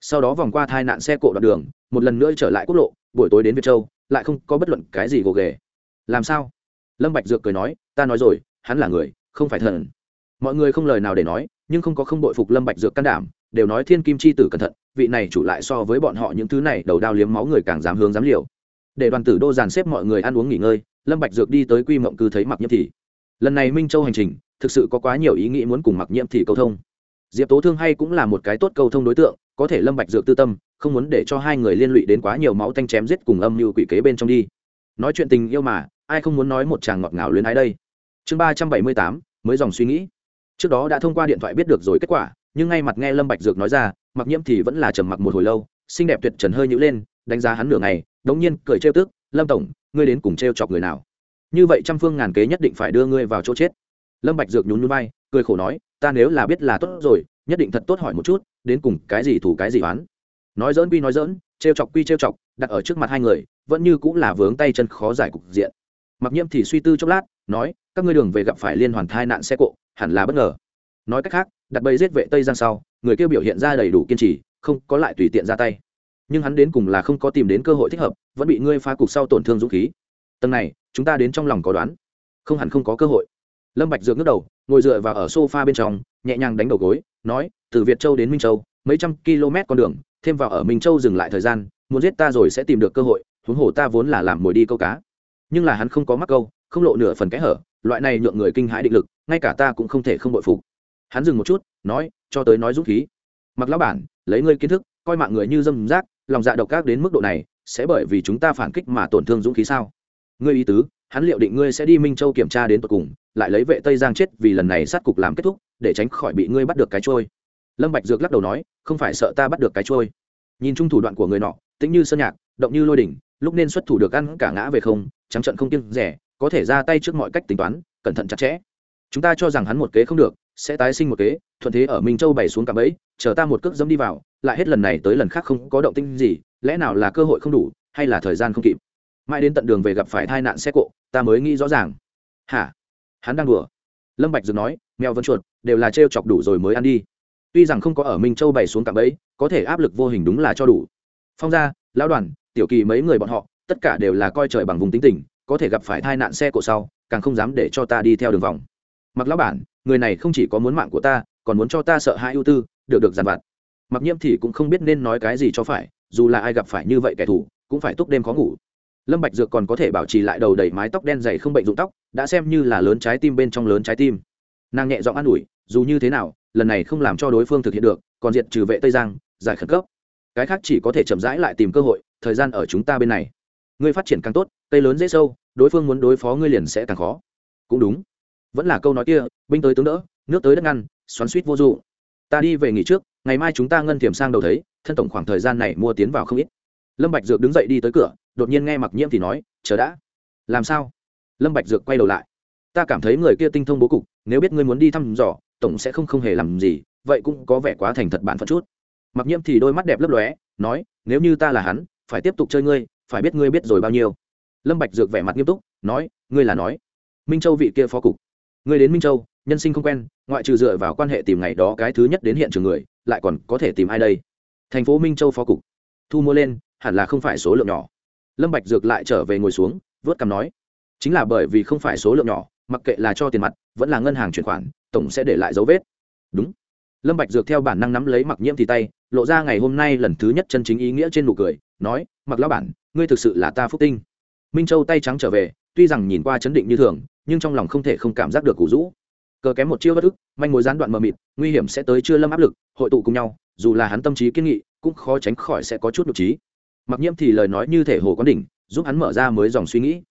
Sau đó vòng qua tai nạn xe cộ đoạn đường một lần nữa trở lại quốc lộ buổi tối đến việt châu lại không có bất luận cái gì gồ ghề. Làm sao? Lâm bạch dược cười nói ta nói rồi hắn là người không phải thần. Mọi người không lời nào để nói nhưng không có không bội phục lâm bạch dược can đảm đều nói thiên kim chi tử cẩn thận, vị này chủ lại so với bọn họ những thứ này đầu đao liếm máu người càng dám hướng dám liều. Để đoàn tử đô dàn xếp mọi người ăn uống nghỉ ngơi, lâm bạch dược đi tới quy mộng cư thấy mặc nhiễm thị lần này minh châu hành trình, thực sự có quá nhiều ý nghĩ muốn cùng mặc nhiễm thị câu thông. Diệp tố thương hay cũng là một cái tốt câu thông đối tượng, có thể lâm bạch dược tư tâm, không muốn để cho hai người liên lụy đến quá nhiều máu tanh chém giết cùng âm mưu quỷ kế bên trong đi. Nói chuyện tình yêu mà, ai không muốn nói một chàng ngọt ngào luyến ái đây? Chương ba trăm bảy mươi tám, mới dòng suy nghĩ. Trước đó đã thông qua điện thoại biết được rồi kết quả nhưng ngay mặt nghe lâm bạch dược nói ra, mặc nhiễm thì vẫn là trầm mặc một hồi lâu, xinh đẹp tuyệt trần hơi nhũ lên, đánh giá hắn nửa ngày, đống nhiên cười trêu tức, lâm tổng, ngươi đến cùng trêu chọc người nào? Như vậy trăm phương ngàn kế nhất định phải đưa ngươi vào chỗ chết. Lâm bạch dược nhún nhún vai, cười khổ nói, ta nếu là biết là tốt rồi, nhất định thật tốt hỏi một chút, đến cùng cái gì thủ cái gì oán? Nói dỡn quy nói dỡn trêu chọc quy trêu chọc, đặt ở trước mặt hai người, vẫn như cũng là vướng tay chân khó giải cục diện. Mặc nhiễm thì suy tư chốc lát, nói, các ngươi đường về gặp phải liên hoàn thai nạn xe cộ, hẳn là bất ngờ nói cách khác, đặt bầy giết vệ tây giang sau, người kia biểu hiện ra đầy đủ kiên trì, không có lại tùy tiện ra tay. Nhưng hắn đến cùng là không có tìm đến cơ hội thích hợp, vẫn bị ngươi phá cục sau tổn thương dũng khí. Tầng này, chúng ta đến trong lòng có đoán. Không hẳn không có cơ hội. Lâm bạch dược ngước đầu, ngồi dựa vào ở sofa bên trong, nhẹ nhàng đánh đầu gối, nói, từ việt châu đến minh châu, mấy trăm km con đường, thêm vào ở minh châu dừng lại thời gian, muốn giết ta rồi sẽ tìm được cơ hội, huống hồ ta vốn là làm mồi đi câu cá. Nhưng là hắn không có mắc câu, không lộ nửa phần kẽ hở, loại này nhượng người kinh hãi định lực, ngay cả ta cũng không thể không bội phục hắn dừng một chút, nói, cho tới nói dũng khí. Mặc lão bản, lấy ngươi kiến thức, coi mạng người như dâm rác, lòng dạ độc ác đến mức độ này, sẽ bởi vì chúng ta phản kích mà tổn thương dũng khí sao? Ngươi ý tứ, hắn liệu định ngươi sẽ đi minh châu kiểm tra đến tận cùng, lại lấy vệ tây giang chết vì lần này sát cục làm kết thúc, để tránh khỏi bị ngươi bắt được cái trôi. Lâm bạch dược lắc đầu nói, không phải sợ ta bắt được cái trôi. Nhìn chung thủ đoạn của người nọ, tĩnh như sơn nhạc, động như lôi đỉnh, lúc nên xuất thủ được ăn cả ngã về không, trắng trận không kiêng rẻ, có thể ra tay trước mọi cách tính toán, cẩn thận chặt chẽ. Chúng ta cho rằng hắn một kế không được sẽ tái sinh một kế, thuận thế ở minh châu bày xuống cả bẫy, chờ ta một cước dẫm đi vào, lại hết lần này tới lần khác không có động tinh gì, lẽ nào là cơ hội không đủ, hay là thời gian không kịp? Mãi đến tận đường về gặp phải tai nạn xe cộ, ta mới nghĩ rõ ràng. Hả? Hắn đang đùa. Lâm bạch dừng nói, mèo vân chuột, đều là treo chọc đủ rồi mới ăn đi. Tuy rằng không có ở minh châu bày xuống cả bẫy, có thể áp lực vô hình đúng là cho đủ. Phong gia, lão đoàn, tiểu kỳ mấy người bọn họ, tất cả đều là coi trời bằng vùng tính tình, có thể gặp phải tai nạn xe cộ sau, càng không dám để cho ta đi theo đường vòng. Mặc lão bản người này không chỉ có muốn mạng của ta, còn muốn cho ta sợ hãi ưu tư, được được giàn vặt. Mặc nhiễm thì cũng không biết nên nói cái gì cho phải, dù là ai gặp phải như vậy kẻ thù, cũng phải túc đêm khó ngủ. Lâm bạch dược còn có thể bảo trì lại đầu đầy mái tóc đen dày không bệnh dụng tóc, đã xem như là lớn trái tim bên trong lớn trái tim. Nàng nhẹ giọng an ủi, dù như thế nào, lần này không làm cho đối phương thực hiện được, còn diện trừ vệ tây giang, giải khẩn cấp. Cái khác chỉ có thể chậm rãi lại tìm cơ hội, thời gian ở chúng ta bên này. Ngươi phát triển càng tốt, cây lớn dễ sâu, đối phương muốn đối phó ngươi liền sẽ càng khó. Cũng đúng vẫn là câu nói kia, binh tới tướng đỡ, nước tới đất ngăn, xoắn suýt vô dụ. Ta đi về nghỉ trước, ngày mai chúng ta ngân thiểm sang đầu thấy, thân tổng khoảng thời gian này mua tiến vào không ít. Lâm bạch dược đứng dậy đi tới cửa, đột nhiên nghe mặc nhiễm thì nói, chờ đã. Làm sao? Lâm bạch dược quay đầu lại. Ta cảm thấy người kia tinh thông bố cục, nếu biết ngươi muốn đi thăm dò, tổng sẽ không không hề làm gì, vậy cũng có vẻ quá thành thật bản phận chút. Mặc nhiễm thì đôi mắt đẹp lấp lóe, nói, nếu như ta là hắn, phải tiếp tục chơi ngươi, phải biết ngươi biết rồi bao nhiêu. Lâm bạch dược vẻ mặt nghiêm túc, nói, ngươi là nói, minh châu vị kia phó cục ngươi đến minh châu, nhân sinh không quen, ngoại trừ dựa vào quan hệ tìm ngày đó cái thứ nhất đến hiện trường người, lại còn có thể tìm ai đây? Thành phố minh châu phó cục. Thu mua lên, hẳn là không phải số lượng nhỏ. Lâm bạch dược lại trở về ngồi xuống, vớt cằm nói, chính là bởi vì không phải số lượng nhỏ, mặc kệ là cho tiền mặt, vẫn là ngân hàng chuyển khoản, tổng sẽ để lại dấu vết. Đúng. Lâm bạch dược theo bản năng nắm lấy mặc nhiễm thì tay, lộ ra ngày hôm nay lần thứ nhất chân chính ý nghĩa trên nụ cười, nói, mặc lão bản, ngươi thực sự là ta phúc tinh. Minh châu tay trắng trở về, tuy rằng nhìn qua chấn định như thường nhưng trong lòng không thể không cảm giác được củ rũ. Cờ kém một chiêu bất ức, manh mối gián đoạn mờ mịt, nguy hiểm sẽ tới chưa lâm áp lực, hội tụ cùng nhau, dù là hắn tâm trí kiên nghị, cũng khó tránh khỏi sẽ có chút nhục trí. Mặc nhiễm thì lời nói như thể hồ quán đỉnh, giúp hắn mở ra mới dòng suy nghĩ.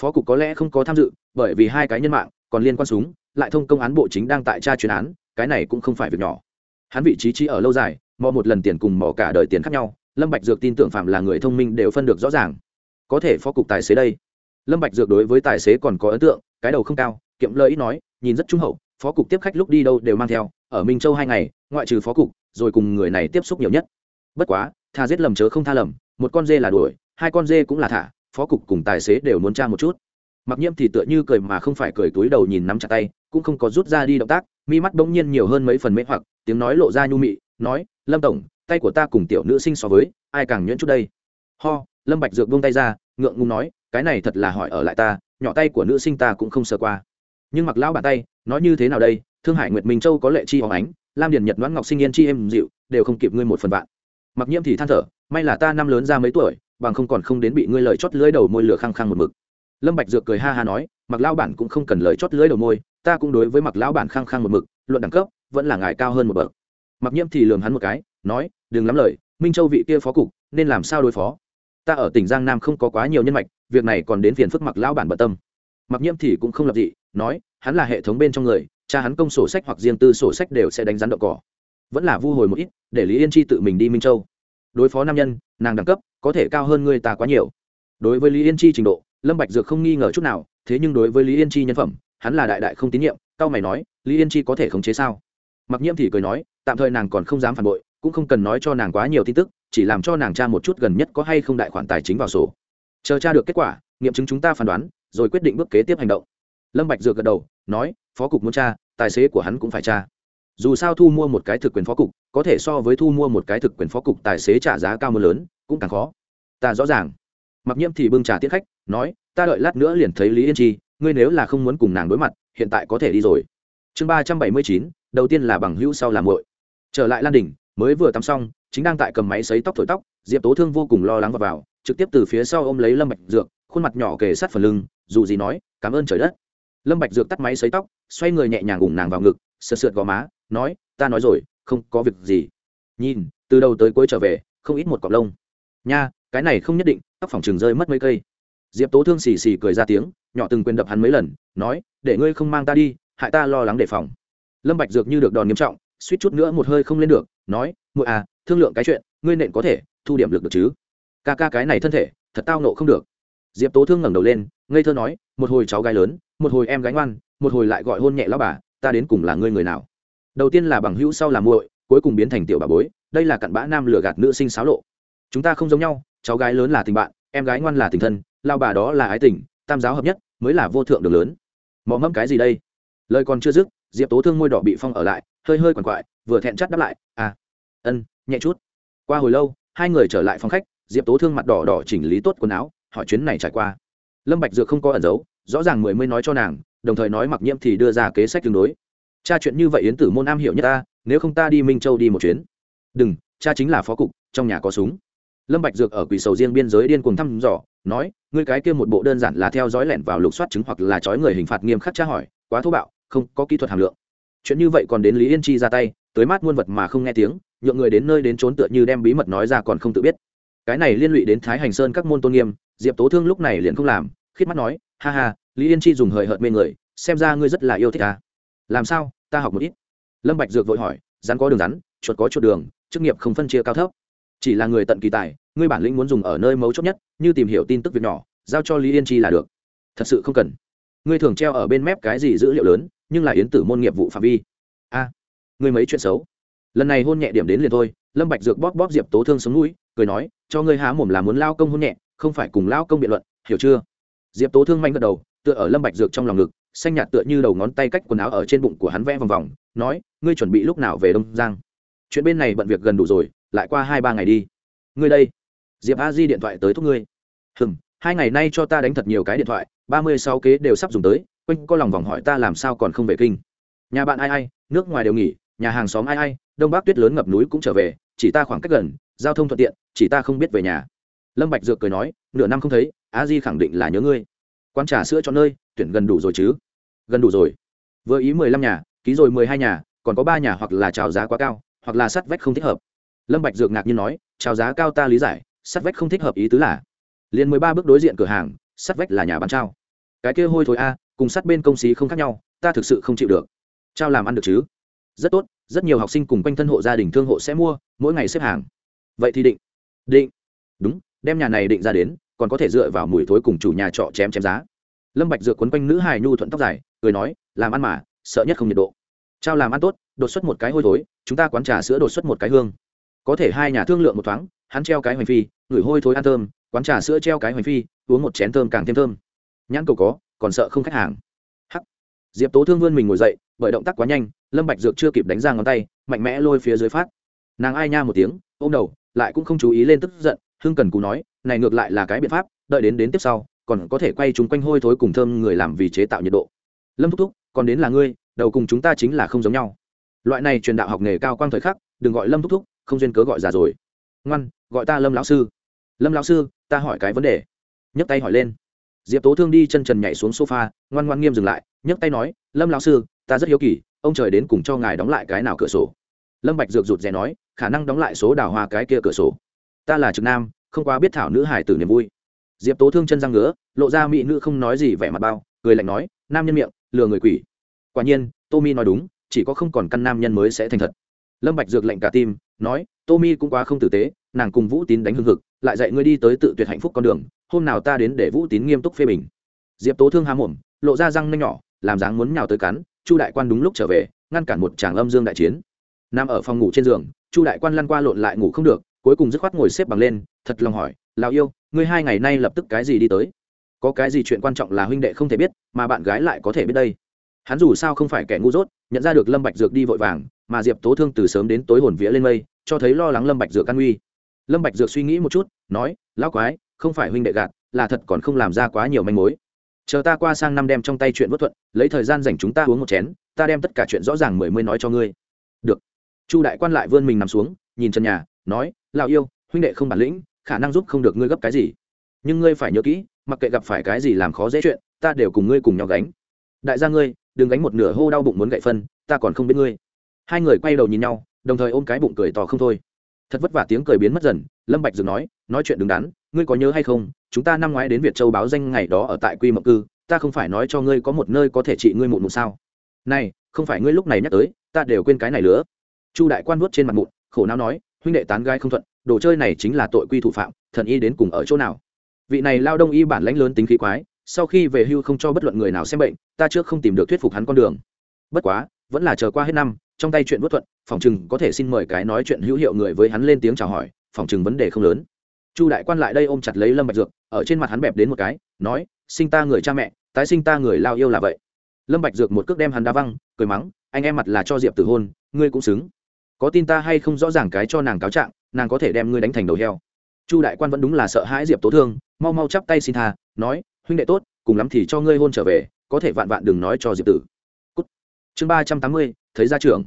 Phó cục có lẽ không có tham dự, bởi vì hai cái nhân mạng, còn liên quan súng, lại thông công án bộ chính đang tại tra chuyên án, cái này cũng không phải việc nhỏ. Hắn vị trí trí ở lâu dài, mò một lần tiền cùng mò cả đời tiền khác nhau, lâm bạch dược tin tưởng phạm là người thông minh đều phân được rõ ràng. Có thể phó cục tài xế đây. Lâm bạch dược đối với tài xế còn có ấn tượng cái đầu không cao, kiệm lợi ít nói, nhìn rất trung hậu, phó cục tiếp khách lúc đi đâu đều mang theo, ở minh châu hai ngày, ngoại trừ phó cục, rồi cùng người này tiếp xúc nhiều nhất. Bất quá, tha giết lầm chớ không tha lầm, một con dê là đuổi, hai con dê cũng là thả, phó cục cùng tài xế đều muốn tra một chút. Mặc nhiễm thì tựa như cười mà không phải cười túi đầu nhìn nắm chặt tay, cũng không có rút ra đi động tác, mi mắt bỗng nhiên nhiều hơn mấy phần mễ hoặc, tiếng nói lộ ra nhu mị, nói, lâm tổng, tay của ta cùng tiểu nữ sinh so với, ai càng nhuyễn chút đây? Ho, lâm bạch dược buông tay ra, ngượng ngùng nói, cái này thật là hỏi ở lại ta nhỏ tay của nữ sinh ta cũng không sờ qua. Nhưng mặc lão bàn tay, nói như thế nào đây? Thương hải nguyệt minh châu có lệ chi hóng ánh, lam điền nhật đoán ngọc sinh yên chi em dịu, đều không kịp ngươi một phần vạn. Mặc nhiễm thì than thở, may là ta năm lớn ra mấy tuổi, bằng không còn không đến bị ngươi lời chót lưỡi đầu môi lửa khăng khăng một mực. Lâm bạch dược cười ha ha nói, mặc lão bản cũng không cần lời chót lưỡi đầu môi, ta cũng đối với mặc lão bản khăng khăng một mực, luận đẳng cấp, vẫn là ngài cao hơn một bậc. Mặc nhiễm thì lườm hắn một cái, nói, đừng lắm lời, minh châu vị kia phó cục, nên làm sao đối phó? Ta ở tỉnh giang nam không có quá nhiều nhân mạch, việc này còn đến phiền phức mặc lão bản bận tâm. Mặc nhiễm thì cũng không lập dị, nói, hắn là hệ thống bên trong người, cha hắn công sổ sách hoặc riêng tư sổ sách đều sẽ đánh rắn đậu cỏ. Vẫn là vu hồi một ít, để lý yên chi tự mình đi minh châu. Đối phó nam nhân, nàng đẳng cấp, có thể cao hơn người ta quá nhiều. Đối với lý yên chi trình độ, lâm bạch dược không nghi ngờ chút nào, thế nhưng đối với lý yên chi nhân phẩm, hắn là đại đại không tín nhiệm, cao mày nói, lý yên chi có thể khống chế sao? Mặc nhiễm thì cười nói, tạm thời nàng còn không dám phản bội cũng không cần nói cho nàng quá nhiều tin tức, chỉ làm cho nàng tra một chút gần nhất có hay không đại khoản tài chính vào sổ. Chờ tra được kết quả, nghiệm chứng chúng ta phán đoán, rồi quyết định bước kế tiếp hành động. Lâm bạch dược gật đầu, nói, phó cục muốn tra, tài xế của hắn cũng phải tra. Dù sao thu mua một cái thực quyền phó cục, có thể so với thu mua một cái thực quyền phó cục tài xế trả giá cao hơn lớn, cũng càng khó. Ta rõ ràng. Mặc nhiễm thì bưng trà tiễn khách, nói, ta đợi lát nữa liền thấy lý yên chi, ngươi nếu là không muốn cùng nàng đối mặt, hiện tại có thể đi rồi. Chương ba trăm bảy mươi chín, đầu tiên là bằng hữu sau làm muội. Trở lại lan đình mới vừa tắm xong, chính đang tại cầm máy sấy tóc thổi tóc, diệp tố thương vô cùng lo lắng và vào, trực tiếp từ phía sau ôm lấy lâm bạch dược, khuôn mặt nhỏ kề sát phần lưng, dù gì nói, cảm ơn trời đất. Lâm bạch dược tắt máy sấy tóc, xoay người nhẹ nhàng ủng nàng vào ngực, sượt sượt gò má, nói, ta nói rồi, không có việc gì. Nhìn, từ đầu tới cuối trở về, không ít một cọng lông. Nha, cái này không nhất định, tóc phòng trường rơi mất mấy cây. Diệp tố thương xì xì cười ra tiếng, nhỏ từng quyền đập hắn mấy lần, nói, để ngươi không mang ta đi, hại ta lo lắng đề phòng. Lâm bạch dược như được đòn nghiêm trọng suýt chút nữa một hơi không lên được, nói, muội à thương lượng cái chuyện, ngươi nện có thể thu điểm lực được chứ? Ca ca cái này thân thể, thật tao nộ không được. Diệp tố thương ngẩng đầu lên, ngây thơ nói, một hồi cháu gái lớn, một hồi em gái ngoan, một hồi lại gọi hôn nhẹ lão bà, ta đến cùng là ngươi người nào? Đầu tiên là bằng hữu, sau là muội, cuối cùng biến thành tiểu bà bối, đây là cặn bã nam lừa gạt nữ sinh xáo lộ. Chúng ta không giống nhau, cháu gái lớn là tình bạn, em gái ngoan là tình thân lao bà đó là ái tình, tam giáo hợp nhất, mới là vô thượng được lớn. Mọ mẫm cái gì đây? Lời còn chưa dứt, diệp tố thương môi đỏ bị phong ở lại hơi hơi quằn quại, vừa thẹn chắt đáp lại à ân, nhẹ chút. Qua hồi lâu, hai người trở lại phòng khách, diệp tố thương mặt đỏ đỏ chỉnh lý tốt quần áo, hỏi chuyến này trải qua. Lâm bạch dược không có ẩn giấu, rõ ràng mười mươi nói cho nàng, đồng thời nói mặc nhiễm thì đưa ra kế sách tương đối. Cha chuyện như vậy yến tử môn am hiểu nhất ta, nếu không ta đi minh châu đi một chuyến. Đừng, cha chính là phó cục, trong nhà có súng. Lâm bạch dược ở quỷ sầu riêng biên giới điên cuồng thăm dò, nói, ngươi cái kia một bộ đơn giản là theo dõi lẻn vào lục soát chứng hoặc là trói người hình phạt nghiêm khắc tra hỏi, quá thô bạo, không có kỹ thuật hàm lượng chuyện như vậy còn đến lý yên chi ra tay, tới mát muôn vật mà không nghe tiếng, nhượng người đến nơi đến trốn tựa như đem bí mật nói ra còn không tự biết. Cái này liên lụy đến thái hành sơn các môn tôn nghiêm, diệp tố thương lúc này liền không làm, khít mắt nói, ha ha, lý yên chi dùng hời hợt mê người, xem ra ngươi rất là yêu thích ta. Làm sao? Ta học một ít. Lâm bạch dược vội hỏi, rắn có đường rắn, chuột có chuột đường, chức nghiệp không phân chia cao thấp. Chỉ là người tận kỳ tài, ngươi bản lĩnh muốn dùng ở nơi mấu chốt nhất, như tìm hiểu tin tức việc nhỏ, giao cho lý yên chi là được. Thật sự không cần. Ngươi thường treo ở bên mép cái gì dữ liệu lớn nhưng là yến tử môn nghiệp vụ phạm vi. A ngươi mấy chuyện xấu? Lần này hôn nhẹ điểm đến liền thôi, lâm bạch dược bóp bóp diệp tố thương sống mũi cười nói, cho ngươi há mồm là muốn lao công hôn nhẹ, không phải cùng lao công biện luận, hiểu chưa? Diệp tố thương manh gật đầu, tựa ở lâm bạch dược trong lòng ngực, xanh nhạt tựa như đầu ngón tay cách quần áo ở trên bụng của hắn vẽ vòng vòng, nói, ngươi chuẩn bị lúc nào về đông giang? Chuyện bên này bận việc gần đủ rồi, lại qua hai ba ngày đi. Ngươi đây. Diệp a di điện thoại tới thúc ngươi. Hừm, hai ngày nay cho ta đánh thật nhiều cái điện thoại, ba mươi sáu kế đều sắp dùng tới quanh có lòng vòng hỏi ta làm sao còn không về kinh. Nhà bạn ai ai, nước ngoài đều nghỉ, nhà hàng xóm ai ai, đông bắc tuyết lớn ngập núi cũng trở về, chỉ ta khoảng cách gần, giao thông thuận tiện, chỉ ta không biết về nhà. Lâm bạch dược cười nói, nửa năm không thấy, a di khẳng định là nhớ ngươi. Quán trà sữa cho nơi, tuyển gần đủ rồi chứ? Gần đủ rồi. Vừa ý mười lăm nhà, ký rồi mười hai nhà, còn có ba nhà hoặc là chào giá quá cao, hoặc là sắt vách không thích hợp. Lâm bạch dược ngạc nhiên nói, chào giá cao ta lý giải, sắt vách không thích hợp ý tứ là, liền mười ba bước đối diện cửa hàng, sắt vách là nhà bán trao. Cái kia hôi thối a cùng sắt bên công xí không khác nhau, ta thực sự không chịu được. Trao làm ăn được chứ? Rất tốt, rất nhiều học sinh cùng quanh thân hộ gia đình thương hộ sẽ mua, mỗi ngày xếp hàng. Vậy thì định. Định. Đúng, đem nhà này định ra đến, còn có thể dựa vào mùi thối cùng chủ nhà trọ chém chém giá. Lâm bạch dựa quấn quanh nữ hài nhu thuận tóc dài, cười nói, làm ăn mà, sợ nhất không nhiệt độ. Trao làm ăn tốt, đột xuất một cái hôi thối, chúng ta quán trà sữa đột xuất một cái hương. Có thể hai nhà thương lượng một thoáng, hắn treo cái hoành phi, ngửi hôi thối ăn thơm, quán trà sữa treo cái hoành phi, uống một chén thơm càng thêm thơm. Nhãn cầu có còn sợ không khách hàng. Hắc. Diệp tố thương vươn mình ngồi dậy, bởi động tác quá nhanh, lâm bạch dược chưa kịp đánh ra ngón tay, mạnh mẽ lôi phía dưới phát. Nàng ai nha một tiếng, ôm đầu, lại cũng không chú ý lên tức giận, hưng cần cú nói, này ngược lại là cái biện pháp, đợi đến đến tiếp sau, còn có thể quay chúng quanh hôi thối cùng thơm người làm vì chế tạo nhiệt độ. Lâm thúc thúc, còn đến là ngươi, đầu cùng chúng ta chính là không giống nhau. Loại này truyền đạo học nghề cao quang thời khắc, đừng gọi lâm thúc thúc, không duyên cớ gọi già rồi. Ngoan, gọi ta lâm lão sư. Lâm lão sư, ta hỏi cái vấn đề. Nhấc tay hỏi lên diệp tố thương đi chân trần nhảy xuống sofa, ngoan ngoan nghiêm dừng lại, nhấc tay nói, lâm lão sư, ta rất hiếu kỳ, ông trời đến cùng cho ngài đóng lại cái nào cửa sổ? Lâm bạch dược rụt rè nói, khả năng đóng lại số đào hoa cái kia cửa sổ. Ta là trực nam, không quá biết thảo nữ hải tử niềm vui. Diệp tố thương chân răng ngứa, lộ ra mỹ nữ không nói gì vẻ mặt bao, cười lạnh nói, nam nhân miệng, lừa người quỷ. Quả nhiên, tommy nói đúng, chỉ có không còn căn nam nhân mới sẽ thành thật. Lâm bạch dược lệnh cả tim, nói, tommy cũng quá không tử tế, nàng cùng vũ tín đánh hưng hực, lại dạy ngươi đi tới tự tuyệt hạnh phúc con đường hôm nào ta đến để vũ tín nghiêm túc phê bình. Diệp tố thương há mồm, lộ ra răng nanh nhỏ, làm dáng muốn nhào tới cắn, chu đại quan đúng lúc trở về, ngăn cản một tràng âm dương đại chiến. Nằm ở phòng ngủ trên giường, chu đại quan lăn qua lộn lại ngủ không được, cuối cùng dứt khoát ngồi xếp bằng lên, thật lòng hỏi lào yêu, ngươi hai ngày nay lập tức cái gì đi tới? Có cái gì chuyện quan trọng là huynh đệ không thể biết, mà bạn gái lại có thể biết đây? Hắn dù sao không phải kẻ ngu dốt, nhận ra được lâm bạch dược đi vội vàng, mà diệp tố thương từ sớm đến tối hồn vía lên mây, cho thấy lo lắng lâm bạch dược an nguy. Lâm bạch dược suy nghĩ một chút, nói, lão quái không phải huynh đệ gạt, là thật còn không làm ra quá nhiều manh mối. Chờ ta qua sang năm đem trong tay chuyện vất thuận, lấy thời gian dành chúng ta uống một chén, ta đem tất cả chuyện rõ ràng mười mươi nói cho ngươi. Được. Chu đại quan lại vươn mình nằm xuống, nhìn trần nhà, nói, lão yêu, huynh đệ không bản lĩnh, khả năng giúp không được ngươi gấp cái gì. Nhưng ngươi phải nhớ kỹ, mặc kệ gặp phải cái gì làm khó dễ chuyện, ta đều cùng ngươi cùng nhau gánh. Đại gia ngươi, đừng gánh một nửa hô đau bụng muốn gậy phân, ta còn không biết ngươi. Hai người quay đầu nhìn nhau, đồng thời ôm cái bụng cười to không thôi. Thật vất vả tiếng cười biến mất dần, lâm bạch dừng nói nói chuyện đứng đắn ngươi có nhớ hay không, chúng ta năm ngoái đến việt châu báo danh ngày đó ở tại quy mộng cư, ta không phải nói cho ngươi có một nơi có thể trị ngươi mụn mụn sao? Này, không phải ngươi lúc này nhắc tới, ta đều quên cái này nữa. Chu đại quan vuốt trên mặt mụn, khổ não nói, huynh đệ tán gái không thuận, đồ chơi này chính là tội quy thủ phạm, thần y đến cùng ở chỗ nào? Vị này lao đông y bản lãnh lớn tính khí quái, sau khi về hưu không cho bất luận người nào xem bệnh, ta trước không tìm được thuyết phục hắn con đường. Bất quá, vẫn là chờ qua hết năm, trong tay chuyện bất thuận, phòng chừng có thể xin mời cái nói chuyện hữu hiệu người với hắn lên tiếng chào hỏi, phòng chừng vấn đề không lớn chu đại quan lại đây ôm chặt lấy lâm bạch dược ở trên mặt hắn bẹp đến một cái nói sinh ta người cha mẹ tái sinh ta người lao yêu là vậy. Lâm bạch dược một cước đem hắn đá văng cười mắng anh em mặt là cho diệp tử hôn ngươi cũng xứng. Có tin ta hay không rõ ràng cái cho nàng cáo trạng nàng có thể đem ngươi đánh thành đầu heo. Chu đại quan vẫn đúng là sợ hãi diệp tố thương mau mau chắp tay xin tha nói huynh đệ tốt cùng lắm thì cho ngươi hôn trở về có thể vạn vạn đừng nói cho diệp tử. Cút. chương ba trăm tám mươi thấy ra trưởng.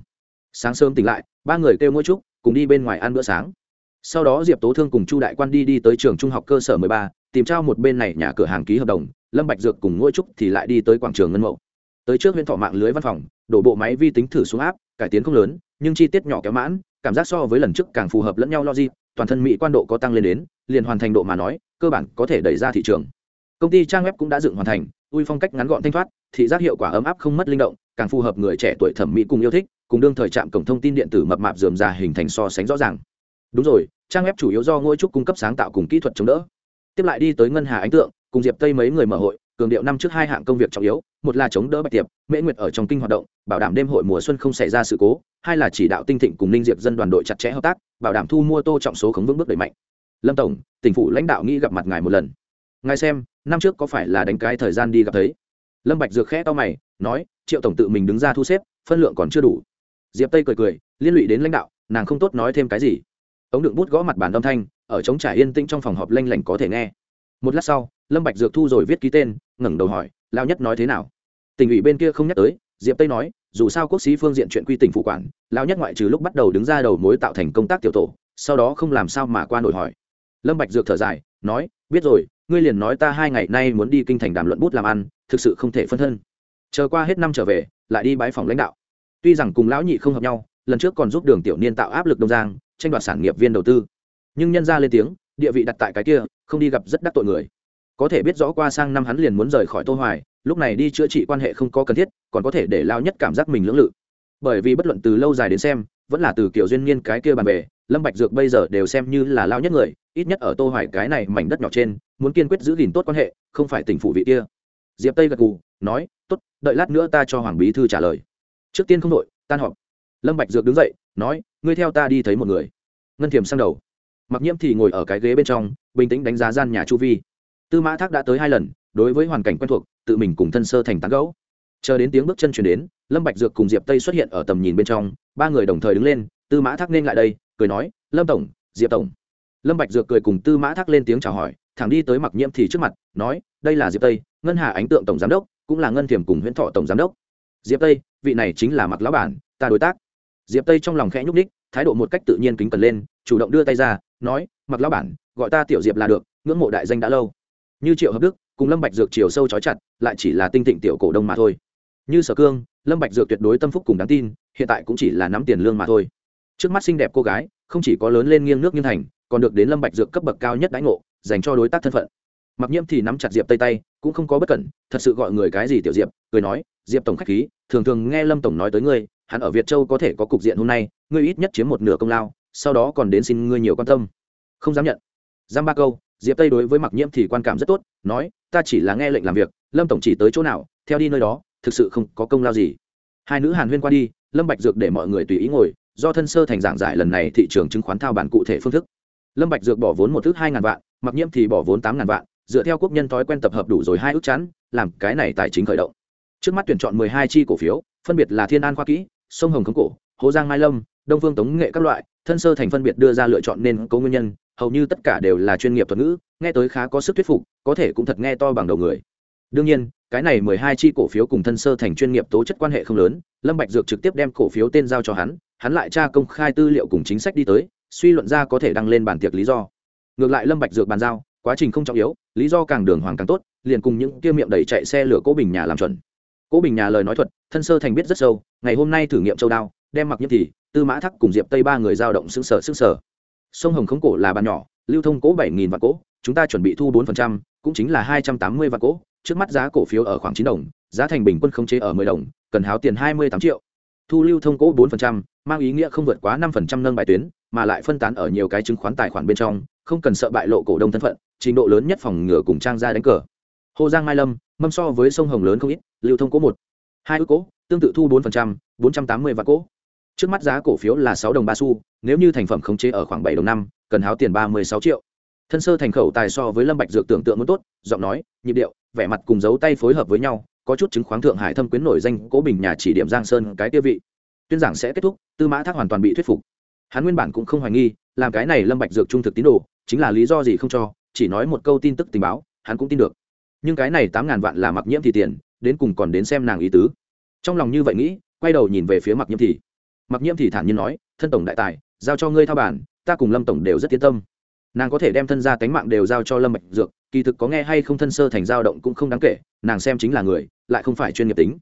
sáng sớm tỉnh lại ba người kêu mỗi chút, cùng đi bên ngoài ăn bữa sáng sau đó diệp tố thương cùng chu đại quan đi đi tới trường trung học cơ sở mười ba, tìm trao một bên này nhà cửa hàng ký hợp đồng, lâm bạch dược cùng ngôi trúc thì lại đi tới quảng trường ngân mậu. Tới trước huyện thọ mạng lưới văn phòng, đổ bộ máy vi tính thử xuống áp, cải tiến không lớn, nhưng chi tiết nhỏ kéo mãn, cảm giác so với lần trước càng phù hợp lẫn nhau logic, toàn thân mỹ quan độ có tăng lên đến, liền hoàn thành độ mà nói, cơ bản có thể đẩy ra thị trường. Công ty trang web cũng đã dựng hoàn thành ui phong cách ngắn gọn thanh thoát, thị giác hiệu quả ấm áp không mất linh động, càng phù hợp người trẻ tuổi thẩm mỹ cùng yêu thích, cùng đương thời trạm cổng thông tin điện tử mập mạp dườm già hình thành so sánh rõ ràng đúng rồi, trang web chủ yếu do ngôi trúc cung cấp sáng tạo cùng kỹ thuật chống đỡ. Tiếp lại đi tới ngân hà ánh tượng, cùng diệp tây mấy người mở hội, cường điệu năm trước hai hạng công việc trọng yếu, một là chống đỡ bạch tiệp, mễ nguyệt ở trong kinh hoạt động, bảo đảm đêm hội mùa xuân không xảy ra sự cố, hai là chỉ đạo tinh thịnh cùng ninh diệp dân đoàn đội chặt chẽ hợp tác, bảo đảm thu mua tô trọng số khống vững bước đẩy mạnh. Lâm tổng, tỉnh phủ lãnh đạo nghĩ gặp mặt ngài một lần. Ngài xem, năm trước có phải là đánh cái thời gian đi gặp thấy? Lâm bạch dược khẽ to mày, nói, triệu tổng tự mình đứng ra thu xếp, phân lượng còn chưa đủ. Diệp tây cười cười, liên lụy đến lãnh đạo, nàng không tốt nói thêm cái gì ống đựng bút gõ mặt bàn âm thanh, ở trống trải yên tĩnh trong phòng họp lanh lảnh có thể nghe. Một lát sau, lâm bạch dược thu rồi viết ký tên, ngẩng đầu hỏi lao nhất nói thế nào? Tỉnh ủy bên kia không nhắc tới, diệp tây nói, dù sao quốc sĩ phương diện chuyện quy tỉnh phụ quản lao nhất ngoại trừ lúc bắt đầu đứng ra đầu mối tạo thành công tác tiểu tổ, sau đó không làm sao mà qua nổi hỏi. Lâm bạch dược thở dài, nói, biết rồi, ngươi liền nói ta hai ngày nay muốn đi kinh thành đàm luận bút làm ăn, thực sự không thể phân thân. Chờ qua hết năm trở về, lại đi bái phòng lãnh đạo. Tuy rằng cùng lão nhị không hợp nhau, lần trước còn giúp đường tiểu niên tạo áp lực đông giang tranh đoạt sản nghiệp viên đầu tư. Nhưng nhân ra lên tiếng, địa vị đặt tại cái kia, không đi gặp rất đắc tội người. Có thể biết rõ qua sang năm hắn liền muốn rời khỏi tô hoài, lúc này đi chữa trị quan hệ không có cần thiết, còn có thể để lao nhất cảm giác mình lưỡng lự. Bởi vì bất luận từ lâu dài đến xem, vẫn là từ kiểu duyên niên cái kia bàn về lâm bạch dược bây giờ đều xem như là lao nhất người, ít nhất ở tô hoài cái này mảnh đất nhỏ trên, muốn kiên quyết giữ gìn tốt quan hệ, không phải tỉnh phủ vị kia. Diệp tây gật gù, nói, tốt, đợi lát nữa ta cho hoàng bí thư trả lời. Trước tiên không đội, tan họp lâm bạch dược đứng dậy, nói, ngươi theo ta đi thấy một người. Ngân thiềm sang đầu. Mặc nhiễm thì ngồi ở cái ghế bên trong, bình tĩnh đánh giá gian nhà chu vi. Tư mã thác đã tới hai lần, đối với hoàn cảnh quen thuộc, tự mình cùng thân sơ thành tán gẫu. Chờ đến tiếng bước chân chuyển đến, lâm bạch dược cùng diệp tây xuất hiện ở tầm nhìn bên trong, ba người đồng thời đứng lên, tư mã thác nên lại đây, cười nói, lâm tổng, diệp tổng. Lâm bạch dược cười cùng tư mã thác lên tiếng chào hỏi, thẳng đi tới mặc nhiễm thì trước mặt, nói, đây là diệp tây, ngân hà ánh tượng tổng giám đốc, cũng là ngân thiểm cùng huyễn thọ tổng giám đốc. Diệp tây, vị này chính là mặc lão bản, ta đối tác diệp tây trong lòng khẽ nhúc ních thái độ một cách tự nhiên kính cẩn lên, chủ động đưa tay ra, nói, mặc lão bản, gọi ta tiểu diệp là được, ngưỡng mộ đại danh đã lâu. Như triệu hợp đức, cùng lâm bạch dược chiều sâu chói chặt, lại chỉ là tinh thịnh tiểu cổ đông mà thôi. Như sở cương, lâm bạch dược tuyệt đối tâm phúc cùng đáng tin, hiện tại cũng chỉ là nắm tiền lương mà thôi. Trước mắt xinh đẹp cô gái, không chỉ có lớn lên nghiêng nước nghiêng thành còn được đến lâm bạch dược cấp bậc cao nhất đãi ngộ, dành cho đối tác thân phận. Mặc nhiễm thì nắm chặt diệp tây tay, cũng không có bất cẩn, thật sự gọi người cái gì tiểu diệp, cười nói, diệp tổng khách khí, thường thường nghe lâm tổng nói tới ngươi hắn ở việt châu có thể có cục diện hôm nay, ngươi ít nhất chiếm một nửa công lao, sau đó còn đến xin ngươi nhiều quan tâm. Không dám nhận. Giam ba câu, diệp tây đối với mặc nhiễm thì quan cảm rất tốt, nói, ta chỉ là nghe lệnh làm việc, lâm tổng chỉ tới chỗ nào, theo đi nơi đó, thực sự không có công lao gì. Hai nữ hàn huyên qua đi, lâm bạch dược để mọi người tùy ý ngồi, do thân sơ thành giảng giải lần này thị trường chứng khoán thao bản cụ thể phương thức. Lâm bạch dược bỏ vốn một thước hai ngàn vạn mặc nhiễm thì bỏ vốn tám ngàn vạn, dựa theo quốc nhân thói quen tập hợp đủ rồi hai ước chắn, làm cái này tài chính khởi động. Trước mắt tuyển chọn mười hai chi cổ phiếu, phân biệt là thiên an khoa kỹ sông hồng khống cổ hồ giang mai lâm, đông phương tống nghệ các loại, thân sơ thành phân biệt đưa ra lựa chọn nên có nguyên nhân, hầu như tất cả đều là chuyên nghiệp thuật ngữ, nghe tới khá có sức thuyết phục, có thể cũng thật nghe to bằng đầu người. Đương nhiên, cái này mười hai chi cổ phiếu cùng thân sơ thành chuyên nghiệp tố chất quan hệ không lớn, lâm bạch dược trực tiếp đem cổ phiếu tên giao cho hắn hắn lại tra công khai tư liệu cùng chính sách đi tới, suy luận ra có thể đăng lên bản tiệc lý do. Ngược lại lâm bạch dược bàn giao, quá trình không trọng yếu, lý do càng đường hoàng càng tốt, liền cùng những kia miệng đẩy chạy xe lửa cố bình nhà làm chuẩn cố bình nhà lời nói thuật, thân sơ thành biết rất sâu, ngày hôm nay thử nghiệm châu đao, đem mặc nhiễm thì, tư mã thắc cùng diệp tây ba người giao động xương sở xương sở sông hồng khống cổ là bàn nhỏ, lưu thông cố bảy nghìn vạn cỗ chúng ta chuẩn bị thu bốn phần trăm, cũng chính là hai trăm tám mươi vạn cỗ trước mắt giá cổ phiếu ở khoảng chín đồng, giá thành bình quân không chế ở mười đồng, cần háo tiền hai mươi tám triệu. Thu lưu thông cố bốn phần trăm, mang ý nghĩa không vượt quá năm phần trăm nâng bài tuyến, mà lại phân tán ở nhiều cái chứng khoán tài khoản bên trong, không cần sợ bại lộ cổ đông thân phận, trình độ lớn nhất phòng ngừa cùng trang ra đánh cờ. Hồ giang mai lâm mâm so với sông hồng lớn không ít, lưu thông cố một, hai ước cố, tương tự thu bốn phần trăm, bốn trăm tám mươi vạn cố. Trước mắt giá cổ phiếu là sáu đồng ba xu, nếu như thành phẩm khống chế ở khoảng bảy đồng năm, cần háo tiền ba mươi sáu triệu. Thân sơ thành khẩu tài so với lâm bạch dược tưởng tượng muốn tốt, giọng nói, nhịp điệu, vẻ mặt cùng dấu tay phối hợp với nhau, có chút chứng khoáng thượng hải thâm quyến nổi danh cố bình nhà chỉ điểm giang sơn cái tiêu vị. Tuyên giảng sẽ kết thúc, tư mã thác hoàn toàn bị thuyết phục. Hắn nguyên bản cũng không hoài nghi, làm cái này lâm bạch dược trung thực tín đồ, chính là lý do gì không cho, chỉ nói một câu tin tức tình báo, hắn cũng tin được nhưng cái này tám ngàn vạn là mặc nhiễm thì tiền, đến cùng còn đến xem nàng ý tứ. Trong lòng như vậy nghĩ, quay đầu nhìn về phía mặc nhiễm thì. Mặc nhiễm thì thản nhiên nói, thân tổng đại tài, giao cho ngươi thao bản, ta cùng lâm tổng đều rất tiến tâm. Nàng có thể đem thân gia tánh mạng đều giao cho lâm bạch dược, kỳ thực có nghe hay không thân sơ thành dao động cũng không đáng kể, nàng xem chính là người, lại không phải chuyên nghiệp tính.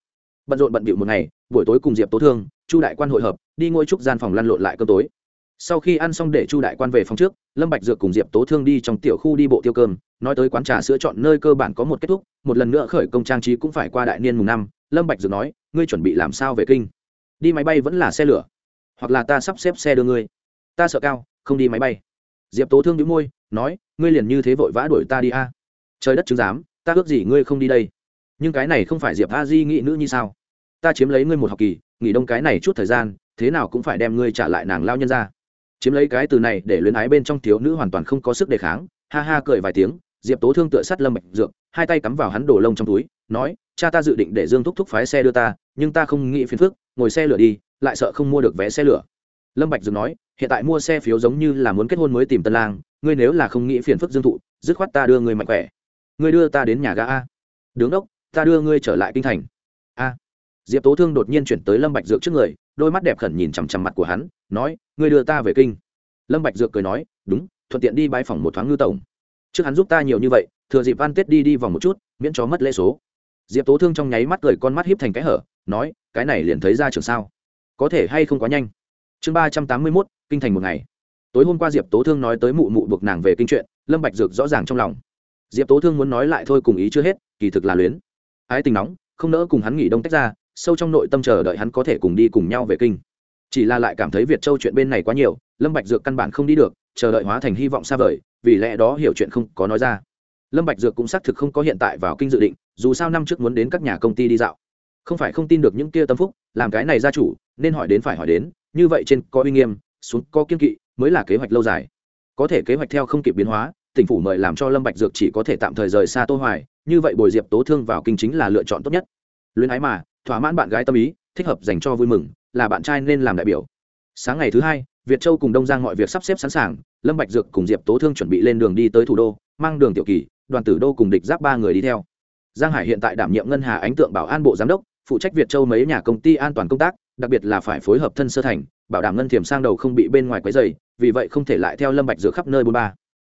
Bận rộn bận bịu một ngày, buổi tối cùng diệp tố thương, chu đại quan hội hợp, đi ngôi trúc gian phòng lăn lộn lại cơm tối sau khi ăn xong để chu đại quan về phòng trước, lâm bạch dược cùng diệp tố thương đi trong tiểu khu đi bộ tiêu cơm, nói tới quán trà sữa chọn nơi cơ bản có một kết thúc, một lần nữa khởi công trang trí cũng phải qua đại niên mùng năm, lâm bạch dược nói, ngươi chuẩn bị làm sao về kinh? Đi máy bay vẫn là xe lửa, hoặc là ta sắp xếp xe đưa ngươi? Ta sợ cao, không đi máy bay. Diệp tố thương nhíu môi, nói, ngươi liền như thế vội vã đuổi ta đi a? Trời đất chứng giám, ta ước gì ngươi không đi đây? Nhưng cái này không phải diệp a di nghĩ nữ như sao? Ta chiếm lấy ngươi một học kỳ, nghỉ đông cái này chút thời gian, thế nào cũng phải đem ngươi trả lại nàng lao nhân ra chiếm lấy cái từ này để luyến ái bên trong thiếu nữ hoàn toàn không có sức đề kháng, ha ha cười vài tiếng, diệp tố thương tựa sát lâm bạch dược, hai tay cắm vào hắn đổ lông trong túi, nói, cha ta dự định để dương thúc thúc phái xe đưa ta, nhưng ta không nghĩ phiền phức, ngồi xe lửa đi, lại sợ không mua được vé xe lửa. Lâm bạch dược nói, hiện tại mua xe phiếu giống như là muốn kết hôn mới tìm tân lang, ngươi nếu là không nghĩ phiền phức dương thụ, dứt khoát ta đưa ngươi mạnh khỏe. Ngươi đưa ta đến nhà ga a. Đứng đốc, ta đưa ngươi trở lại kinh thành. A. Diệp tố thương đột nhiên chuyển tới lâm bạch dược trước người đôi mắt đẹp khẩn nhìn chằm chằm mặt của hắn, nói, ngươi đưa ta về kinh. Lâm bạch dược cười nói, đúng, thuận tiện đi bãi phòng một thoáng ngư tổng. Trước hắn giúp ta nhiều như vậy, thừa dịp ăn tết đi đi vòng một chút, miễn cho mất lễ số. Diệp tố thương trong nháy mắt cười con mắt hiếp thành cái hở, nói, cái này liền thấy ra trường sao. Có thể hay không quá nhanh. Chương ba trăm tám mươi mốt, kinh thành một ngày. Tối hôm qua diệp tố thương nói tới mụ mụ buộc nàng về kinh chuyện, lâm bạch dược rõ ràng trong lòng. Diệp tố thương muốn nói lại thôi cùng ý chưa hết, kỳ thực là luyến. Ái tình nóng, không nỡ cùng hắn nghỉ đông tách ra sâu trong nội tâm chờ đợi hắn có thể cùng đi cùng nhau về kinh. Chỉ là lại cảm thấy việt châu chuyện bên này quá nhiều, lâm bạch dược căn bản không đi được, chờ đợi hóa thành hy vọng xa vời, vì lẽ đó hiểu chuyện không có nói ra. Lâm bạch dược cũng xác thực không có hiện tại vào kinh dự định, dù sao năm trước muốn đến các nhà công ty đi dạo. Không phải không tin được những kia tâm phúc, làm cái này gia chủ, nên hỏi đến phải hỏi đến, như vậy trên có uy nghiêm, xuống có kiên kỵ, mới là kế hoạch lâu dài. Có thể kế hoạch theo không kịp biến hóa, tỉnh phủ mời làm cho lâm bạch dược chỉ có thể tạm thời rời xa tô hoài, như vậy bồi diệp tố thương vào kinh chính là lựa chọn tốt nhất. Luyến ái mà thỏa mãn bạn gái tâm ý, thích hợp dành cho vui mừng, là bạn trai nên làm đại biểu. Sáng ngày thứ hai, việt châu cùng đông giang mọi việc sắp xếp sẵn sàng, lâm bạch dược cùng diệp tố thương chuẩn bị lên đường đi tới thủ đô, mang đường tiểu kỳ, đoàn tử đô cùng địch giáp ba người đi theo. Giang hải hiện tại đảm nhiệm ngân hà ánh tượng bảo an bộ giám đốc, phụ trách việt châu mấy nhà công ty an toàn công tác, đặc biệt là phải phối hợp thân sơ thành, bảo đảm ngân thiểm sang đầu không bị bên ngoài quấy dày vì vậy không thể lại theo lâm bạch dược khắp nơi bốn ba.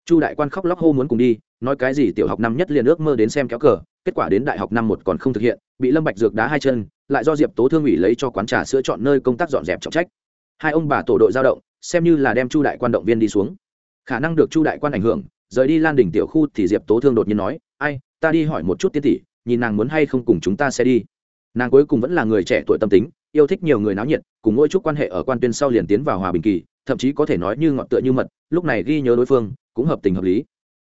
Chu đại quan khóc lóc hô muốn cùng đi, nói cái gì tiểu học năm nhất liền ước mơ đến xem kéo cờ, kết quả đến đại học năm một còn không thực hiện bị lâm bạch dược đá hai chân, lại do diệp tố thương ủy lấy cho quán trà sữa chọn nơi công tác dọn dẹp trọng trách. Hai ông bà tổ đội giao động, xem như là đem chu đại quan động viên đi xuống. Khả năng được chu đại quan ảnh hưởng, rời đi lan đỉnh tiểu khu thì diệp tố thương đột nhiên nói, ai, ta đi hỏi một chút tiên tỷ, nhìn nàng muốn hay không cùng chúng ta sẽ đi. Nàng cuối cùng vẫn là người trẻ tuổi tâm tính, yêu thích nhiều người náo nhiệt, cùng ngôi chút quan hệ ở quan tuyên sau liền tiến vào hòa bình kỳ, thậm chí có thể nói như ngọn tựa như mật, lúc này ghi nhớ đối phương, cũng hợp tình hợp lý.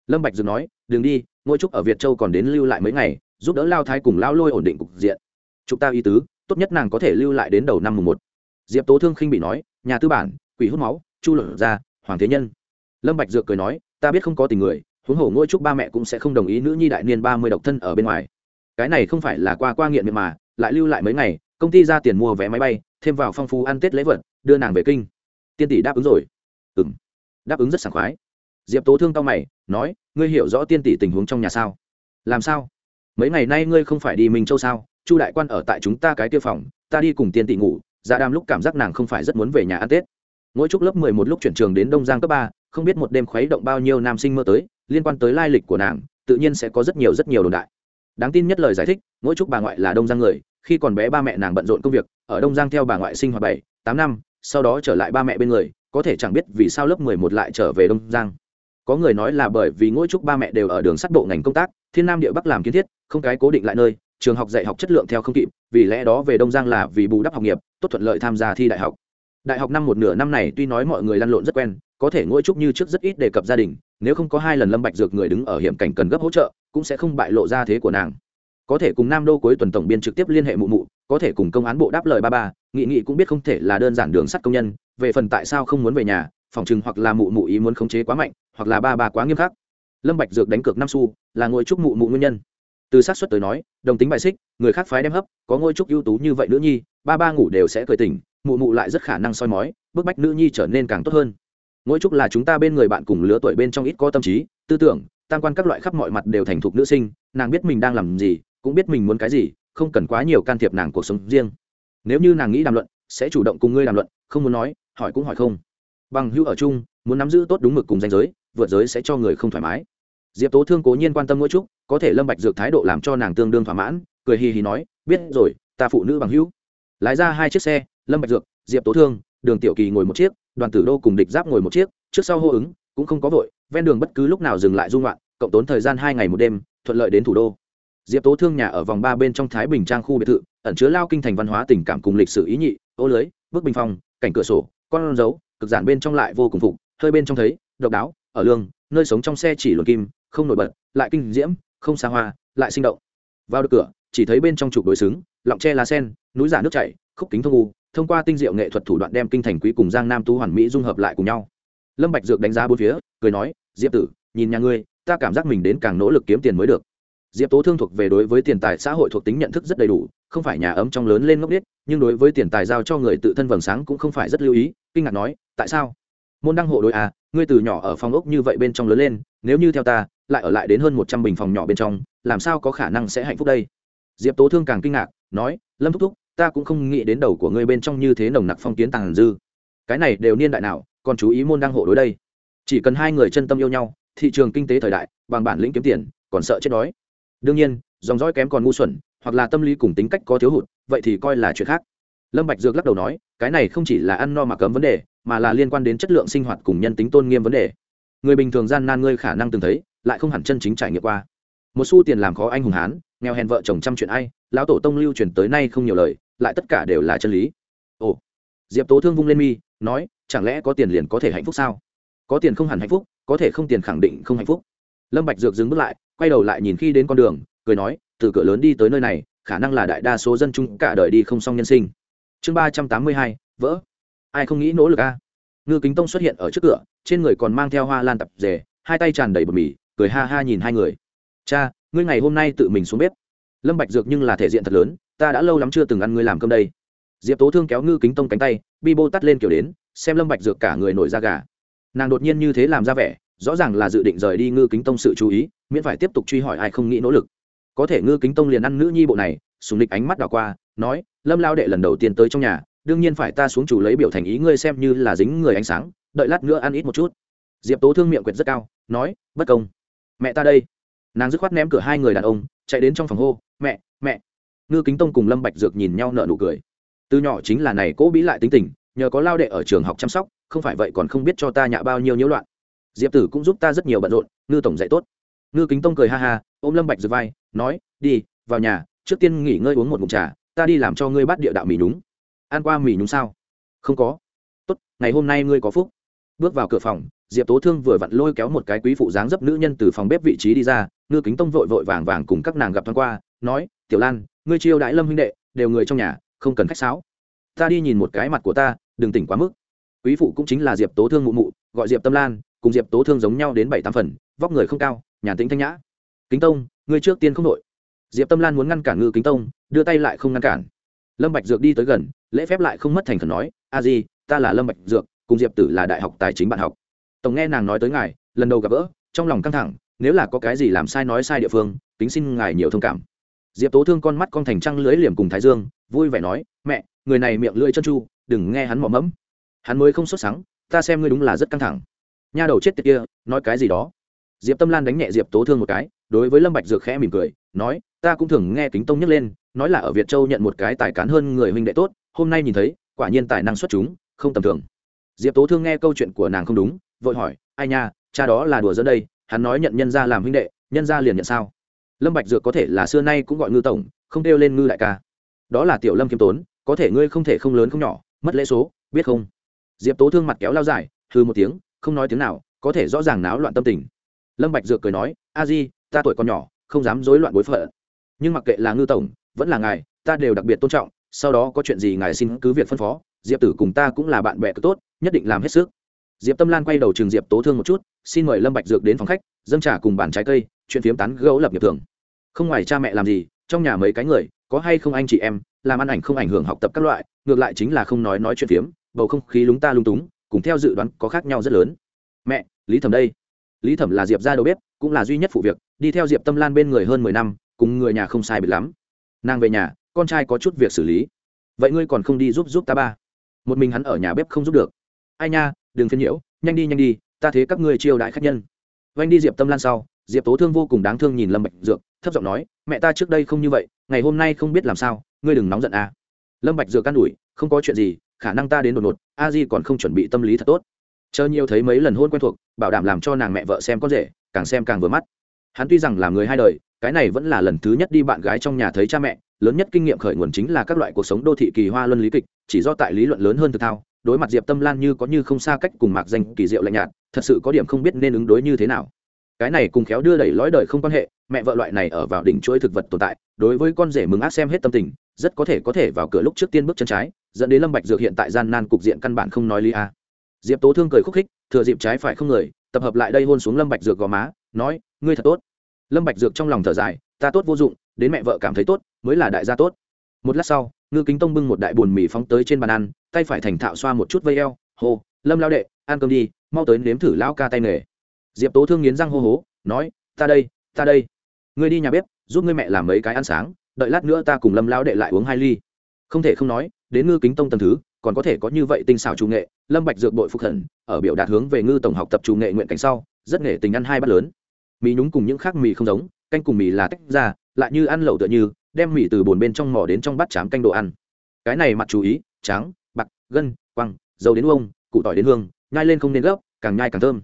Lâm bạch dừng nói, đừng đi ngôi trúc ở việt châu còn đến lưu lại mấy ngày giúp đỡ lao thái cùng lao lôi ổn định cục diện. Chúng ta ý tứ, tốt nhất nàng có thể lưu lại đến đầu năm mùng một. Diệp tố thương khinh bị nói, nhà tư bản, quỷ hút máu, chu luận ra, hoàng thế nhân. Lâm bạch dược cười nói, ta biết không có tình người, huống hồ ngôi chúc ba mẹ cũng sẽ không đồng ý nữ nhi đại niên ba mươi độc thân ở bên ngoài. Cái này không phải là qua qua nghiện miệng mà, lại lưu lại mấy ngày, công ty ra tiền mua vé máy bay, thêm vào phong phú ăn tết lễ vật, đưa nàng về kinh. Tiên tỷ đáp ứng rồi. Ừ m đáp ứng rất sảng khoái. Diệp tố thương cao mày, nói, ngươi hiểu rõ tiên tỷ tình huống trong nhà sao? Làm sao? Mấy ngày nay ngươi không phải đi minh châu sao? Chu đại quan ở tại chúng ta cái tiêu phòng, ta đi cùng tiên tỷ ngủ dạ ra đam lúc cảm giác nàng không phải rất muốn về nhà ăn tết. Mỗi chúc lớp mười một lúc chuyển trường đến đông giang cấp ba, không biết một đêm khuấy động bao nhiêu nam sinh mơ tới, liên quan tới lai lịch của nàng, tự nhiên sẽ có rất nhiều rất nhiều đồn đại. Đáng tin nhất lời giải thích, mỗi chúc bà ngoại là đông giang người, khi còn bé ba mẹ nàng bận rộn công việc, ở đông giang theo bà ngoại sinh hoạt bảy, tám năm, sau đó trở lại ba mẹ bên người, có thể chẳng biết vì sao lớp mười một lại trở về đông giang. Có người nói là bởi vì ngỗi chúc ba mẹ đều ở đường sắt bộ ngành công tác thiên nam địa bắc làm kiến thiết, không cái cố định lại nơi, trường học dạy học chất lượng theo không kịp, vì lẽ đó về đông giang là vì bù đắp học nghiệp, tốt thuận lợi tham gia thi đại học. Đại học năm một nửa năm này tuy nói mọi người lăn lộn rất quen, có thể ngôi trúc như trước rất ít đề cập gia đình, nếu không có hai lần lâm bạch dược người đứng ở hiểm cảnh cần gấp hỗ trợ, cũng sẽ không bại lộ ra thế của nàng. Có thể cùng nam đô cuối tuần tổng biên trực tiếp liên hệ mụ mụ, có thể cùng công án bộ đáp lời ba ba, nghị nghị cũng biết không thể là đơn giản đường sắt công nhân, về phần tại sao không muốn về nhà, phòng chừng hoặc là mụ mụ ý muốn khống chế quá mạnh, hoặc là ba ba quá nghiêm khắc lâm bạch dược đánh cược năm xu, là ngôi trúc mụ mụ nguyên nhân. Từ sát xuất tới nói, đồng tính bài xích, người khác phái đem hấp, có ngôi trúc ưu tú như vậy nữ nhi, ba ba ngủ đều sẽ cười tỉnh, mụ mụ lại rất khả năng soi mói, bức bách nữ nhi trở nên càng tốt hơn. Ngôi trúc là chúng ta bên người bạn cùng lứa tuổi bên trong ít có tâm trí, tư tưởng, tam quan các loại khắp mọi mặt đều thành thục nữ sinh, nàng biết mình đang làm gì, cũng biết mình muốn cái gì, không cần quá nhiều can thiệp nàng cuộc sống riêng. Nếu như nàng nghĩ đàm luận, sẽ chủ động cùng ngươi đàm luận, không muốn nói, hỏi cũng hỏi không. Bằng hữu ở chung, muốn nắm giữ tốt đúng mực cùng danh giới, vượt giới sẽ cho người không thoải mái diệp tố thương cố nhiên quan tâm mỗi chút, có thể lâm bạch dược thái độ làm cho nàng tương đương thỏa mãn, cười hì hì nói, biết rồi, ta phụ nữ bằng hữu. Lái ra hai chiếc xe, lâm bạch dược, diệp tố thương, đường tiểu kỳ ngồi một chiếc, đoàn tử đô cùng địch giáp ngồi một chiếc, trước sau hô ứng, cũng không có vội, ven đường bất cứ lúc nào dừng lại dung loạn, cộng tốn thời gian hai ngày một đêm, thuận lợi đến thủ đô. Diệp tố thương nhà ở vòng ba bên trong thái bình trang khu biệt thự, ẩn chứa lao kinh thành văn hóa tình cảm cùng lịch sử ý nhị, ô lưới, bức bình phong, cảnh cửa sổ, con dấu, cực giản bên trong lại vô cùng phục, hơi bên trong thấy, độc đáo, ở lương, nơi sống trong xe chỉ luồn kim không nổi bật, lại kinh diễm, không xa hoa, lại sinh động. Vào được cửa, chỉ thấy bên trong trục đối xứng, lọng tre lá sen, núi giả nước chảy, khúc kính thông u, thông qua tinh diệu nghệ thuật thủ đoạn đem kinh thành quý cùng giang nam tú hoàn mỹ dung hợp lại cùng nhau. Lâm bạch dược đánh giá bốn phía, cười nói, diệp tử, nhìn nhà ngươi, ta cảm giác mình đến càng nỗ lực kiếm tiền mới được. Diệp tố thương thuộc về đối với tiền tài xã hội thuộc tính nhận thức rất đầy đủ, không phải nhà ấm trong lớn lên ngốc nghếch, nhưng đối với tiền tài giao cho người tự thân vầng sáng cũng không phải rất lưu ý, kinh ngạc nói, tại sao? Môn đăng hộ đối à ngươi từ nhỏ ở phòng ốc như vậy bên trong lớn lên, nếu như theo ta lại ở lại đến hơn một trăm bình phòng nhỏ bên trong, làm sao có khả năng sẽ hạnh phúc đây? Diệp tố thương càng kinh ngạc, nói, lâm thúc thúc, ta cũng không nghĩ đến đầu của ngươi bên trong như thế nồng nặc phong kiến tàng dư. Cái này đều niên đại nào, còn chú ý môn đăng hộ đối đây. Chỉ cần hai người chân tâm yêu nhau, thị trường kinh tế thời đại, bằng bản lĩnh kiếm tiền, còn sợ chết đói. Đương nhiên, dòng dõi kém còn ngu xuẩn, hoặc là tâm lý cùng tính cách có thiếu hụt, vậy thì coi là chuyện khác. Lâm bạch dược lắc đầu nói, cái này không chỉ là ăn no mà cấm vấn đề, mà là liên quan đến chất lượng sinh hoạt cùng nhân tính tôn nghiêm vấn đề người bình thường gian nan ngươi khả năng từng thấy, lại không hẳn chân chính trải nghiệm qua. Một xu tiền làm khó anh hùng hán, nghèo hèn vợ chồng trăm chuyện ai, lão tổ tông lưu truyền tới nay không nhiều lời, lại tất cả đều là chân lý. Ồ, diệp tố thương vung lên mi, nói, chẳng lẽ có tiền liền có thể hạnh phúc sao? Có tiền không hẳn hạnh phúc, có thể không tiền khẳng định không hạnh phúc. Lâm bạch dược dừng bước lại, quay đầu lại nhìn khi đến con đường, cười nói, từ cửa lớn đi tới nơi này, khả năng là đại đa số dân chúng cả đời đi không xong nhân sinh. Chương ba trăm tám mươi hai, vỡ. Ai không nghĩ nỗ lực a? Ngư kính tông xuất hiện ở trước cửa, trên người còn mang theo hoa lan tập rể hai tay tràn đầy bột mì, cười ha ha nhìn hai người. Cha, ngươi ngày hôm nay tự mình xuống bếp. Lâm bạch dược nhưng là thể diện thật lớn, ta đã lâu lắm chưa từng ăn ngươi làm cơm đây. Diệp tố thương kéo ngư kính tông cánh tay, bi bô tắt lên kiểu đến, xem lâm bạch dược cả người nổi da gà. Nàng đột nhiên như thế làm ra vẻ, rõ ràng là dự định rời đi ngư kính tông sự chú ý, miễn phải tiếp tục truy hỏi ai không nghĩ nỗ lực. Có thể ngư kính tông liền ăn nữ nhi bộ này, sùng địch ánh mắt đảo qua, nói, lâm lao đệ lần đầu tiên tới trong nhà đương nhiên phải ta xuống chủ lấy biểu thành ý ngươi xem như là dính người ánh sáng, đợi lát nữa ăn ít một chút. Diệp tố thương miệng quyệt rất cao, nói, bất công. Mẹ ta đây. Nàng dứt khoát ném cửa hai người đàn ông, chạy đến trong phòng hô, mẹ mẹ. Ngư kính tông cùng lâm bạch dược nhìn nhau nở nụ cười. Từ nhỏ chính là này cố bí lại tính tình, nhờ có lao đệ ở trường học chăm sóc, không phải vậy còn không biết cho ta nhạ bao nhiêu nhiễu loạn. Diệp tử cũng giúp ta rất nhiều bận rộn, ngư tổng dạy tốt. Ngư kính tông cười ha ha, ôm lâm bạch dược vai, nói, đi, vào nhà, trước tiên nghỉ ngơi uống một ngụm trà, ta đi làm cho ngươi bắt địa đạo mì đúng ăn qua mì nhúng sao? Không có. Tốt, ngày hôm nay ngươi có phúc. Bước vào cửa phòng, diệp tố thương vừa vặn lôi kéo một cái quý phụ dáng dấp nữ nhân từ phòng bếp vị trí đi ra, ngư kính tông vội vội vàng vàng cùng các nàng gặp thoáng qua, nói, tiểu lan, ngươi chiêu đãi lâm huynh đệ, đều người trong nhà, không cần khách sáo. Ta đi nhìn một cái mặt của ta, đừng tỉnh quá mức. Quý phụ cũng chính là diệp tố thương mụ mụ, gọi diệp tâm lan, cùng diệp tố thương giống nhau đến bảy tám phần, vóc người không cao nhà tính thanh nhã. Kính tông, ngươi trước tiên không đội. Diệp tâm lan muốn ngăn cản ngư kính tông, đưa tay lại không ngăn cản. Lâm bạch dược đi tới gần lễ phép lại không mất thành khẩn nói, a di, ta là lâm bạch dược, cùng diệp tử là đại học tài chính bạn học. Tổng nghe nàng nói tới ngài, lần đầu gặp gỡ, trong lòng căng thẳng, nếu là có cái gì làm sai nói sai địa phương tính xin ngài nhiều thông cảm. Diệp tố thương con mắt con thành trăng lưới liềm cùng thái dương, vui vẻ nói, mẹ, người này miệng lưỡi chân chu đừng nghe hắn mỏ mẫm. Hắn mới không xuất sáng ta xem ngươi đúng là rất căng thẳng. Nha đầu chết tiệt kia, nói cái gì đó. Diệp tâm lan đánh nhẹ diệp tố thương một cái, đối với lâm bạch dược khẽ mỉm cười, nói, ta cũng thường nghe kính tông nhắc lên nói là ở việt châu nhận một cái tài cán hơn người huynh đệ tốt, hôm nay nhìn thấy, quả nhiên tài năng xuất chúng, không tầm thường. Diệp tố thương nghe câu chuyện của nàng không đúng, vội hỏi, ai nha, cha đó là đùa dẫn đây, hắn nói nhận nhân ra làm huynh đệ, nhân ra liền nhận sao? Lâm bạch dược có thể là xưa nay cũng gọi ngư tổng, không kêu lên ngư đại ca. Đó là tiểu lâm kiếm tốn, có thể ngươi không thể không lớn không nhỏ, mất lễ số, biết không? Diệp tố thương mặt kéo lao dài hư một tiếng, không nói tiếng nào, có thể rõ ràng náo loạn tâm tình. Lâm bạch dược cười nói, a di, ta tuổi còn nhỏ, không dám rối loạn bối phận. Nhưng mặc kệ là ngư tổng vẫn là ngài, ta đều đặc biệt tôn trọng, sau đó có chuyện gì ngài xin cứ việc phân phó, diệp tử cùng ta cũng là bạn bè cực tốt, nhất định làm hết sức. Diệp tâm lan quay đầu trường diệp tố thương một chút, xin mời lâm bạch dược đến phòng khách, dâng trà cùng bàn trái cây, chuyện phiếm tán gẫu lập nghiệp thường. Không ngoài cha mẹ làm gì, trong nhà mấy cái người, có hay không anh chị em, làm ăn ảnh không ảnh hưởng học tập các loại, ngược lại chính là không nói nói chuyện phiếm, bầu không khí lúng ta lung túng, cùng theo dự đoán có khác nhau rất lớn. Mẹ, lý thẩm đây. Lý thẩm là diệp ra đầu bếp, cũng là duy nhất phụ việc, đi theo diệp tâm lan bên người hơn mười năm, cùng người nhà không sai biệt lắm nàng về nhà, con trai có chút việc xử lý. Vậy ngươi còn không đi giúp giúp ta ba? Một mình hắn ở nhà bếp không giúp được. Ai nha, đừng phiền nhiễu, nhanh đi nhanh đi, ta thế các ngươi chiêu đại khách nhân. Vanh đi diệp tâm lan sau, diệp tố thương vô cùng đáng thương nhìn lâm bạch dược, thấp giọng nói, mẹ ta trước đây không như vậy, ngày hôm nay không biết làm sao, ngươi đừng nóng giận à. lâm bạch dược can đuổi không có chuyện gì, khả năng ta đến đột ngột, a di còn không chuẩn bị tâm lý thật tốt. Chờ nhiều thấy mấy lần hôn quen thuộc, bảo đảm làm cho nàng mẹ vợ xem con rể, càng xem càng vừa mắt. Hắn tuy rằng là người hai đời cái này vẫn là lần thứ nhất đi bạn gái trong nhà thấy cha mẹ, lớn nhất kinh nghiệm khởi nguồn chính là các loại cuộc sống đô thị kỳ hoa luân lý kịch, chỉ do tại lý luận lớn hơn thực thao, đối mặt diệp tâm lan như có như không xa cách cùng mạc danh kỳ diệu lạnh nhạt, thật sự có điểm không biết nên ứng đối như thế nào. Cái này cùng khéo đưa đẩy lõi đời không quan hệ, mẹ vợ loại này ở vào đỉnh chuỗi thực vật tồn tại, đối với con rể mừng ác xem hết tâm tình, rất có thể có thể vào cửa lúc trước tiên bước chân trái, dẫn đến lâm bạch dược hiện tại gian nan cục diện căn bản không nói lý a. Diệp tố thương cười khúc khích, thừa dịp trái phải không người, tập hợp lại đây hôn xuống lâm bạch dược gò má, nói, ngươi thật tốt lâm bạch dược trong lòng thở dài, ta tốt vô dụng, đến mẹ vợ cảm thấy tốt, mới là đại gia tốt. Một lát sau, ngư kính tông bưng một đại buồn mì phóng tới trên bàn ăn, tay phải thành thạo xoa một chút vây eo, hô, lâm lao đệ, ăn cơm đi, mau tới nếm thử lão ca tay nghề. Diệp tố thương nghiến răng hô hố, nói, ta đây ta đây. Ngươi đi nhà bếp, giúp ngươi mẹ làm mấy cái ăn sáng, đợi lát nữa ta cùng lâm lão đệ lại uống hai ly. Không thể không nói, đến ngư kính tông tầm thứ, còn có thể có như vậy tinh xảo chủ nghệ, lâm bạch dược bội phục thần ở biểu đạt hướng về ngư tổng học tập chủ nghệ nguyện cảnh sau, rất nghệ tình ăn hai bát lớn mì nhúng cùng những khác mì không giống, canh cùng mì là tách ra, lại như ăn lẩu tựa như, đem mì từ bồn bên trong mỏ đến trong bát chám canh đồ ăn. Cái này mặt chú ý, trắng, bạc, gân, quăng, dầu đến uông cụ tỏi đến hương, nhai lên không nên gấp, càng nhai càng thơm.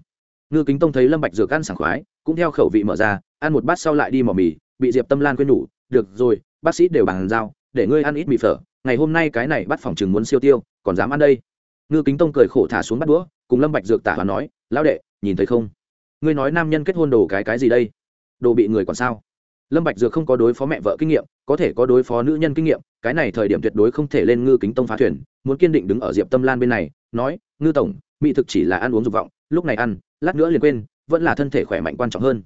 Ngư kính tông thấy lâm bạch dược ăn sảng khoái, cũng theo khẩu vị mở ra, ăn một bát sau lại đi mỏ mì, bị diệp tâm lan quên nhủ, được rồi, bác sĩ đều bàn giao, để ngươi ăn ít mì phở, ngày hôm nay cái này bắt phòng chừng muốn siêu tiêu, còn dám ăn đây. Ngư kính tông cười khổ thả xuống bắt đũa, cùng lâm bạch dược tả và nói, lão đệ, nhìn thấy không? Ngươi nói nam nhân kết hôn đồ cái cái gì đây? Đồ bị người còn sao? Lâm bạch dược không có đối phó mẹ vợ kinh nghiệm, có thể có đối phó nữ nhân kinh nghiệm, cái này thời điểm tuyệt đối không thể lên ngư kính tông phá thuyền, muốn kiên định đứng ở diệp tâm lan bên này, nói, ngư tổng, mỹ thực chỉ là ăn uống dục vọng, lúc này ăn, lát nữa liền quên, vẫn là thân thể khỏe mạnh quan trọng hơn.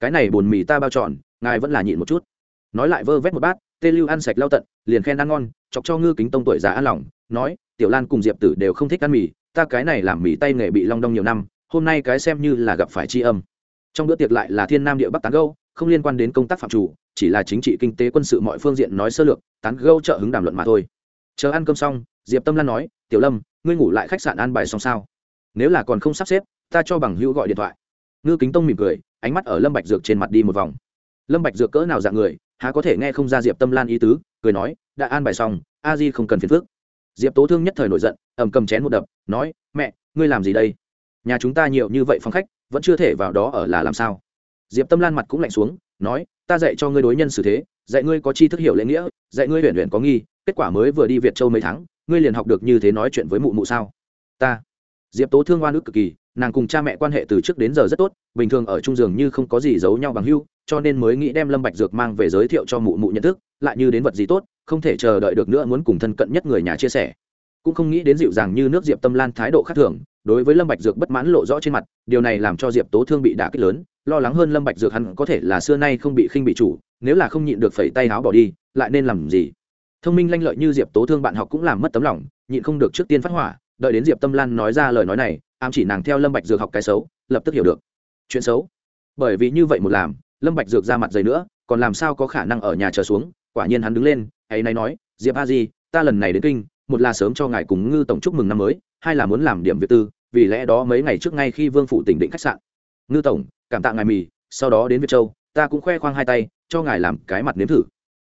Cái này bồn mì ta bao trọn, ngài vẫn là nhịn một chút. Nói lại vơ vét một bát, tê lưu ăn sạch lau tận, liền khen ăn ngon, chọc cho ngư kính tông tuổi già ăn lòng, nói, tiểu lan cùng diệp tử đều không thích ăn mì, ta cái này làm mì tay nghề bị long đong nhiều năm hôm nay cái xem như là gặp phải tri âm. Trong bữa tiệc lại là thiên nam địa bắc tán gâu không liên quan đến công tác phạm chủ, chỉ là chính trị, kinh tế, quân sự mọi phương diện nói sơ lược, tán gâu trợ hứng đàm luận mà thôi. Chờ ăn cơm xong, diệp tâm lan nói, tiểu lâm, ngươi ngủ lại khách sạn An bài xong sao? Nếu là còn không sắp xếp, ta cho bằng hữu gọi điện thoại. Ngư kính tông mỉm cười, ánh mắt ở lâm bạch dược trên mặt đi một vòng. Lâm bạch dược cỡ nào dạng người, há có thể nghe không ra diệp tâm lan ý tứ, cười nói, đã an bài xong, a di không cần phiền phức. Diệp tố thương nhất thời nổi giận, ầm cầm chén một đập, nói, mẹ, ngươi làm gì đây? Nhà chúng ta nhiều như vậy phòng khách, vẫn chưa thể vào đó ở là làm sao? Diệp tâm lan mặt cũng lạnh xuống, nói, ta dạy cho ngươi đối nhân xử thế, dạy ngươi có tri thức hiểu lễ nghĩa, dạy ngươi huyền huyền có nghi, kết quả mới vừa đi việt châu mấy tháng, ngươi liền học được như thế nói chuyện với mụ mụ sao? Ta. Diệp tố thương oan ức cực kỳ, nàng cùng cha mẹ quan hệ từ trước đến giờ rất tốt, bình thường ở trung giường như không có gì giấu nhau bằng hưu cho nên mới nghĩ đem lâm bạch dược mang về giới thiệu cho mụ mụ nhận thức, lại như đến vật gì tốt, không thể chờ đợi được nữa muốn cùng thân cận nhất người nhà chia sẻ. Cũng không nghĩ đến dịu dàng như nước diệp tâm lan thái độ khác thường đối với lâm bạch dược bất mãn lộ rõ trên mặt, điều này làm cho diệp tố thương bị đả kích lớn, lo lắng hơn lâm bạch dược hắn có thể là xưa nay không bị khinh bị chủ, nếu là không nhịn được phẩy tay áo bỏ đi, lại nên làm gì? Thông minh lanh lợi như diệp tố thương bạn học cũng làm mất tấm lòng, nhịn không được trước tiên phát hỏa, đợi đến diệp tâm lan nói ra lời nói này, ám chỉ nàng theo lâm bạch dược học cái xấu, lập tức hiểu được. Chuyện xấu? Bởi vì như vậy một làm, lâm bạch dược ra mặt dày nữa, còn làm sao có khả năng ở nhà chờ xuống? Quả nhiên hắn đứng lên, ấy nay nói, diệp a di, ta lần này đến kinh một là sớm cho ngài cùng ngư tổng chúc mừng năm mới, hai là muốn làm điểm việc tư, vì lẽ đó mấy ngày trước ngay khi vương phủ tỉnh định khách sạn. Ngư tổng, cảm tạ ngài mì, sau đó đến việt châu, ta cũng khoe khoang hai tay, cho ngài làm cái mặt nếm thử.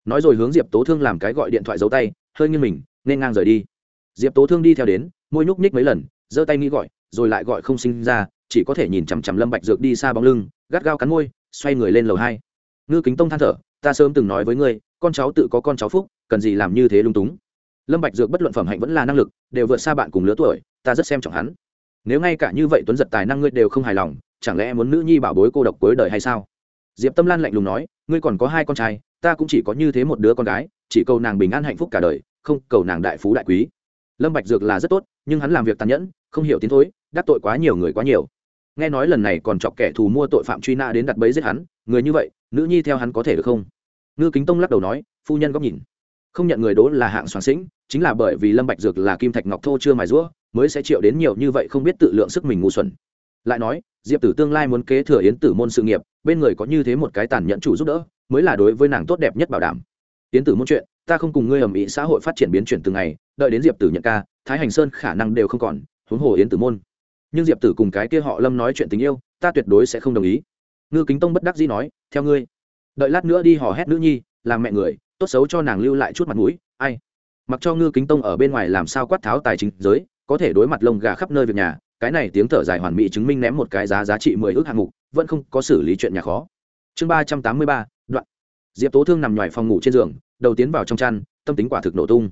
Nói rồi hướng diệp tố thương làm cái gọi điện thoại giấu tay, hơi nghiêng mình, nên ngang rời đi. Diệp tố thương đi theo đến, môi nhúc nhích mấy lần, giơ tay nghĩ gọi, rồi lại gọi không sinh ra, chỉ có thể nhìn chằm chằm lâm bạch dược đi xa bóng lưng, gắt gao cắn môi, xoay người lên lầu hai. Ngư kính tông than thở, ta sớm từng nói với ngươi, con cháu tự có con cháu phúc, cần gì làm như thế lung túng lâm bạch dược bất luận phẩm hạnh vẫn là năng lực, đều vượt xa bạn cùng lứa tuổi, ta rất xem trọng hắn. Nếu ngay cả như vậy tuấn giật tài năng ngươi đều không hài lòng, chẳng lẽ muốn nữ nhi bảo bối cô độc cuối đời hay sao? Diệp tâm lan lạnh lùng nói, ngươi còn có hai con trai, ta cũng chỉ có như thế một đứa con gái, chỉ cầu nàng bình an hạnh phúc cả đời, không cầu nàng đại phú đại quý. Lâm bạch dược là rất tốt, nhưng hắn làm việc tàn nhẫn, không hiểu tiến thối, đắc tội quá nhiều người quá nhiều. Nghe nói lần này còn chọc kẻ thù mua tội phạm truy nã đến đặt bẫy giết hắn, người như vậy, nữ nhi theo hắn có thể được không? Ngư kính tông lắc đầu nói, phu nhân góc nhìn không nhận người đố là hạng soạn sĩnh chính là bởi vì lâm bạch dược là kim thạch ngọc thô chưa mài rũa mới sẽ triệu đến nhiều như vậy không biết tự lượng sức mình ngu xuẩn. Lại nói, diệp tử tương lai muốn kế thừa yến tử môn sự nghiệp, bên người có như thế một cái tàn nhẫn chủ giúp đỡ, mới là đối với nàng tốt đẹp nhất bảo đảm. Yến tử môn chuyện, ta không cùng ngươi ầm ĩ xã hội phát triển biến chuyển từng ngày, đợi đến diệp tử nhận ca, thái hành sơn khả năng đều không còn, huống hồ yến tử môn. Nhưng diệp tử cùng cái kia họ lâm nói chuyện tình yêu, ta tuyệt đối sẽ không đồng ý. Ngư kính tông bất đắc dĩ nói, theo ngươi, đợi lát nữa đi hò hét nữ nhi, làm mẹ người tốt xấu cho nàng lưu lại chút mặt mũi, ai? Mặc cho ngư kính tông ở bên ngoài làm sao quát tháo tài chính giới, có thể đối mặt lông gà khắp nơi việc nhà, cái này tiếng thở dài hoàn mỹ chứng minh ném một cái giá giá trị mười ước hạng mục, vẫn không có xử lý chuyện nhà khó. Chương ba trăm tám mươi ba, đoạn. Diệp tố thương nằm ngoài phòng ngủ trên giường, đầu tiến vào trong chăn, tâm tính quả thực nổ tung.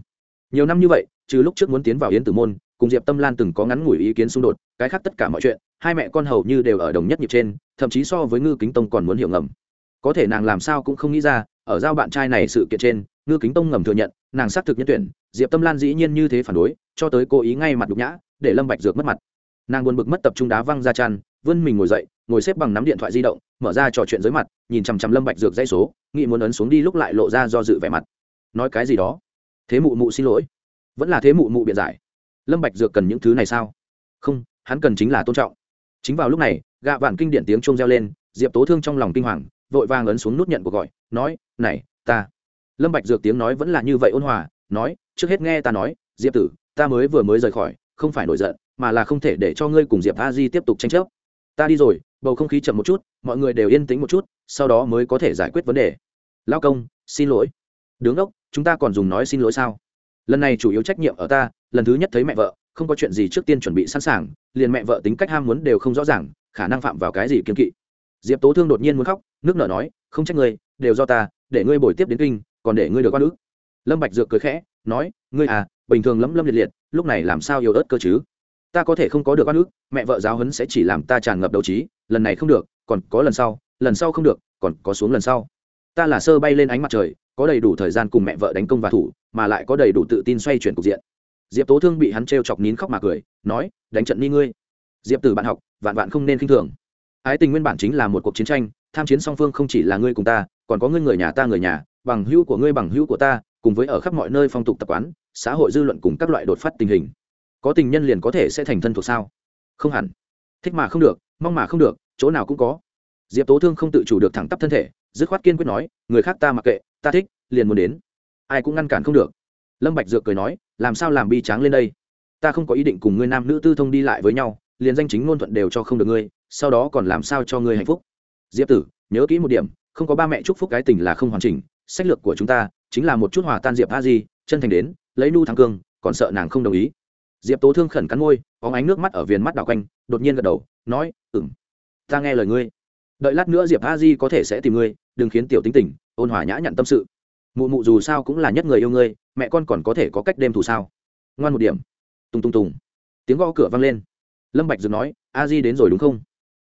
Nhiều năm như vậy, trừ lúc trước muốn tiến vào yến tử môn, cùng diệp tâm lan từng có ngắn ngủi ý kiến xung đột, cái khác tất cả mọi chuyện, hai mẹ con hầu như đều ở đồng nhất nhịp trên, thậm chí so với ngư kính tông còn muốn hiểu ngầm. Có thể nàng làm sao cũng không nghĩ ra ở giao bạn trai này sự kiện trên, ngư kính tông ngầm thừa nhận, nàng xác thực nhân tuyển, diệp tâm lan dĩ nhiên như thế phản đối, cho tới cố ý ngay mặt đục nhã, để lâm bạch dược mất mặt. Nàng buồn bực mất tập trung đá văng ra chăn, vươn mình ngồi dậy, ngồi xếp bằng nắm điện thoại di động, mở ra trò chuyện dưới mặt, nhìn chằm chằm lâm bạch dược dây số, nghĩ muốn ấn xuống đi lúc lại lộ ra do dự vẻ mặt. Nói cái gì đó? Thế mụ mụ xin lỗi. Vẫn là thế mụ mụ biện giải. Lâm bạch dược cần những thứ này sao? Không, hắn cần chính là tôn trọng. Chính vào lúc này, gạ vạn kinh điển tiếng chuông reo lên, diệp tố thương trong lòng kinh hoàng vội vàng ấn xuống nút nhận cuộc gọi, nói, này, ta. Lâm bạch dược tiếng nói vẫn là như vậy ôn hòa, nói, trước hết nghe ta nói, diệp tử, ta mới vừa mới rời khỏi, không phải nổi giận, mà là không thể để cho ngươi cùng diệp a di tiếp tục tranh chấp. Ta đi rồi, bầu không khí chậm một chút, mọi người đều yên tĩnh một chút, sau đó mới có thể giải quyết vấn đề. Lao công, xin lỗi. Đứng đốc, chúng ta còn dùng nói xin lỗi sao? Lần này chủ yếu trách nhiệm ở ta, lần thứ nhất thấy mẹ vợ, không có chuyện gì trước tiên chuẩn bị sẵn sàng, liền mẹ vợ tính cách ham muốn đều không rõ ràng, khả năng phạm vào cái gì kiên kỵ. Diệp tố thương đột nhiên muốn khóc nước nợ nói, không trách ngươi, đều do ta, để ngươi bồi tiếp đến kinh, còn để ngươi được quan ước lâm bạch dược cười khẽ, nói, ngươi à bình thường lấm lâm liệt liệt, lúc này làm sao yêu ớt cơ chứ? Ta có thể không có được quan ước mẹ vợ giáo huấn sẽ chỉ làm ta tràn ngập đầu trí, lần này không được, còn có lần sau lần sau không được, còn có xuống lần sau. Ta là sơ bay lên ánh mặt trời, có đầy đủ thời gian cùng mẹ vợ đánh công và thủ, mà lại có đầy đủ tự tin xoay chuyển cục diện. Diệp tố thương bị hắn t chọc nín khóc mà cười, nói, đánh trận ni ngươi. Diệp từ bạn học, vạn vạn không nên khinh thường. Ái tình nguyên bản chính là một cuộc chiến tranh tham chiến song phương không chỉ là ngươi cùng ta, còn có ngươi người nhà ta người nhà, bằng hữu của ngươi bằng hữu của ta, cùng với ở khắp mọi nơi phong tục tập quán, xã hội dư luận cùng các loại đột phát tình hình. Có tình nhân liền có thể sẽ thành thân thuộc sao? Không hẳn. Thích mà không được, mong mà không được, chỗ nào cũng có. Diệp tố thương không tự chủ được thẳng tắp thân thể, dứt khoát kiên quyết nói, người khác ta mặc kệ, ta thích, liền muốn đến. Ai cũng ngăn cản không được. Lâm bạch dược cười nói, làm sao làm bi tráng lên đây? Ta không có ý định cùng ngươi nam nữ tư thông đi lại với nhau, liền danh chính ngôn thuận đều cho không được ngươi, sau đó còn làm sao cho ngươi hạnh phúc? Diệp tử, nhớ kỹ một điểm, không có ba mẹ chúc phúc cái tình là không hoàn chỉnh, sách lược của chúng ta chính là một chút hòa tan diệp a di, chân thành đến, lấy nu thắng cương, còn sợ nàng không đồng ý. Diệp tố thương khẩn cắn môi có ánh nước mắt ở viền mắt đảo quanh, đột nhiên gật đầu, nói, ừm, ta nghe lời ngươi. Đợi lát nữa diệp a di có thể sẽ tìm ngươi, đừng khiến tiểu tính tình, ôn hòa nhã nhặn tâm sự. Mụ mụ dù sao cũng là nhất người yêu ngươi, mẹ con còn có thể có cách đêm thù sao? Ngoan một điểm. Tùng tùng tùng. Tiếng gõ cửa vang lên. Lâm bạch dừng nói, a di đến rồi đúng không?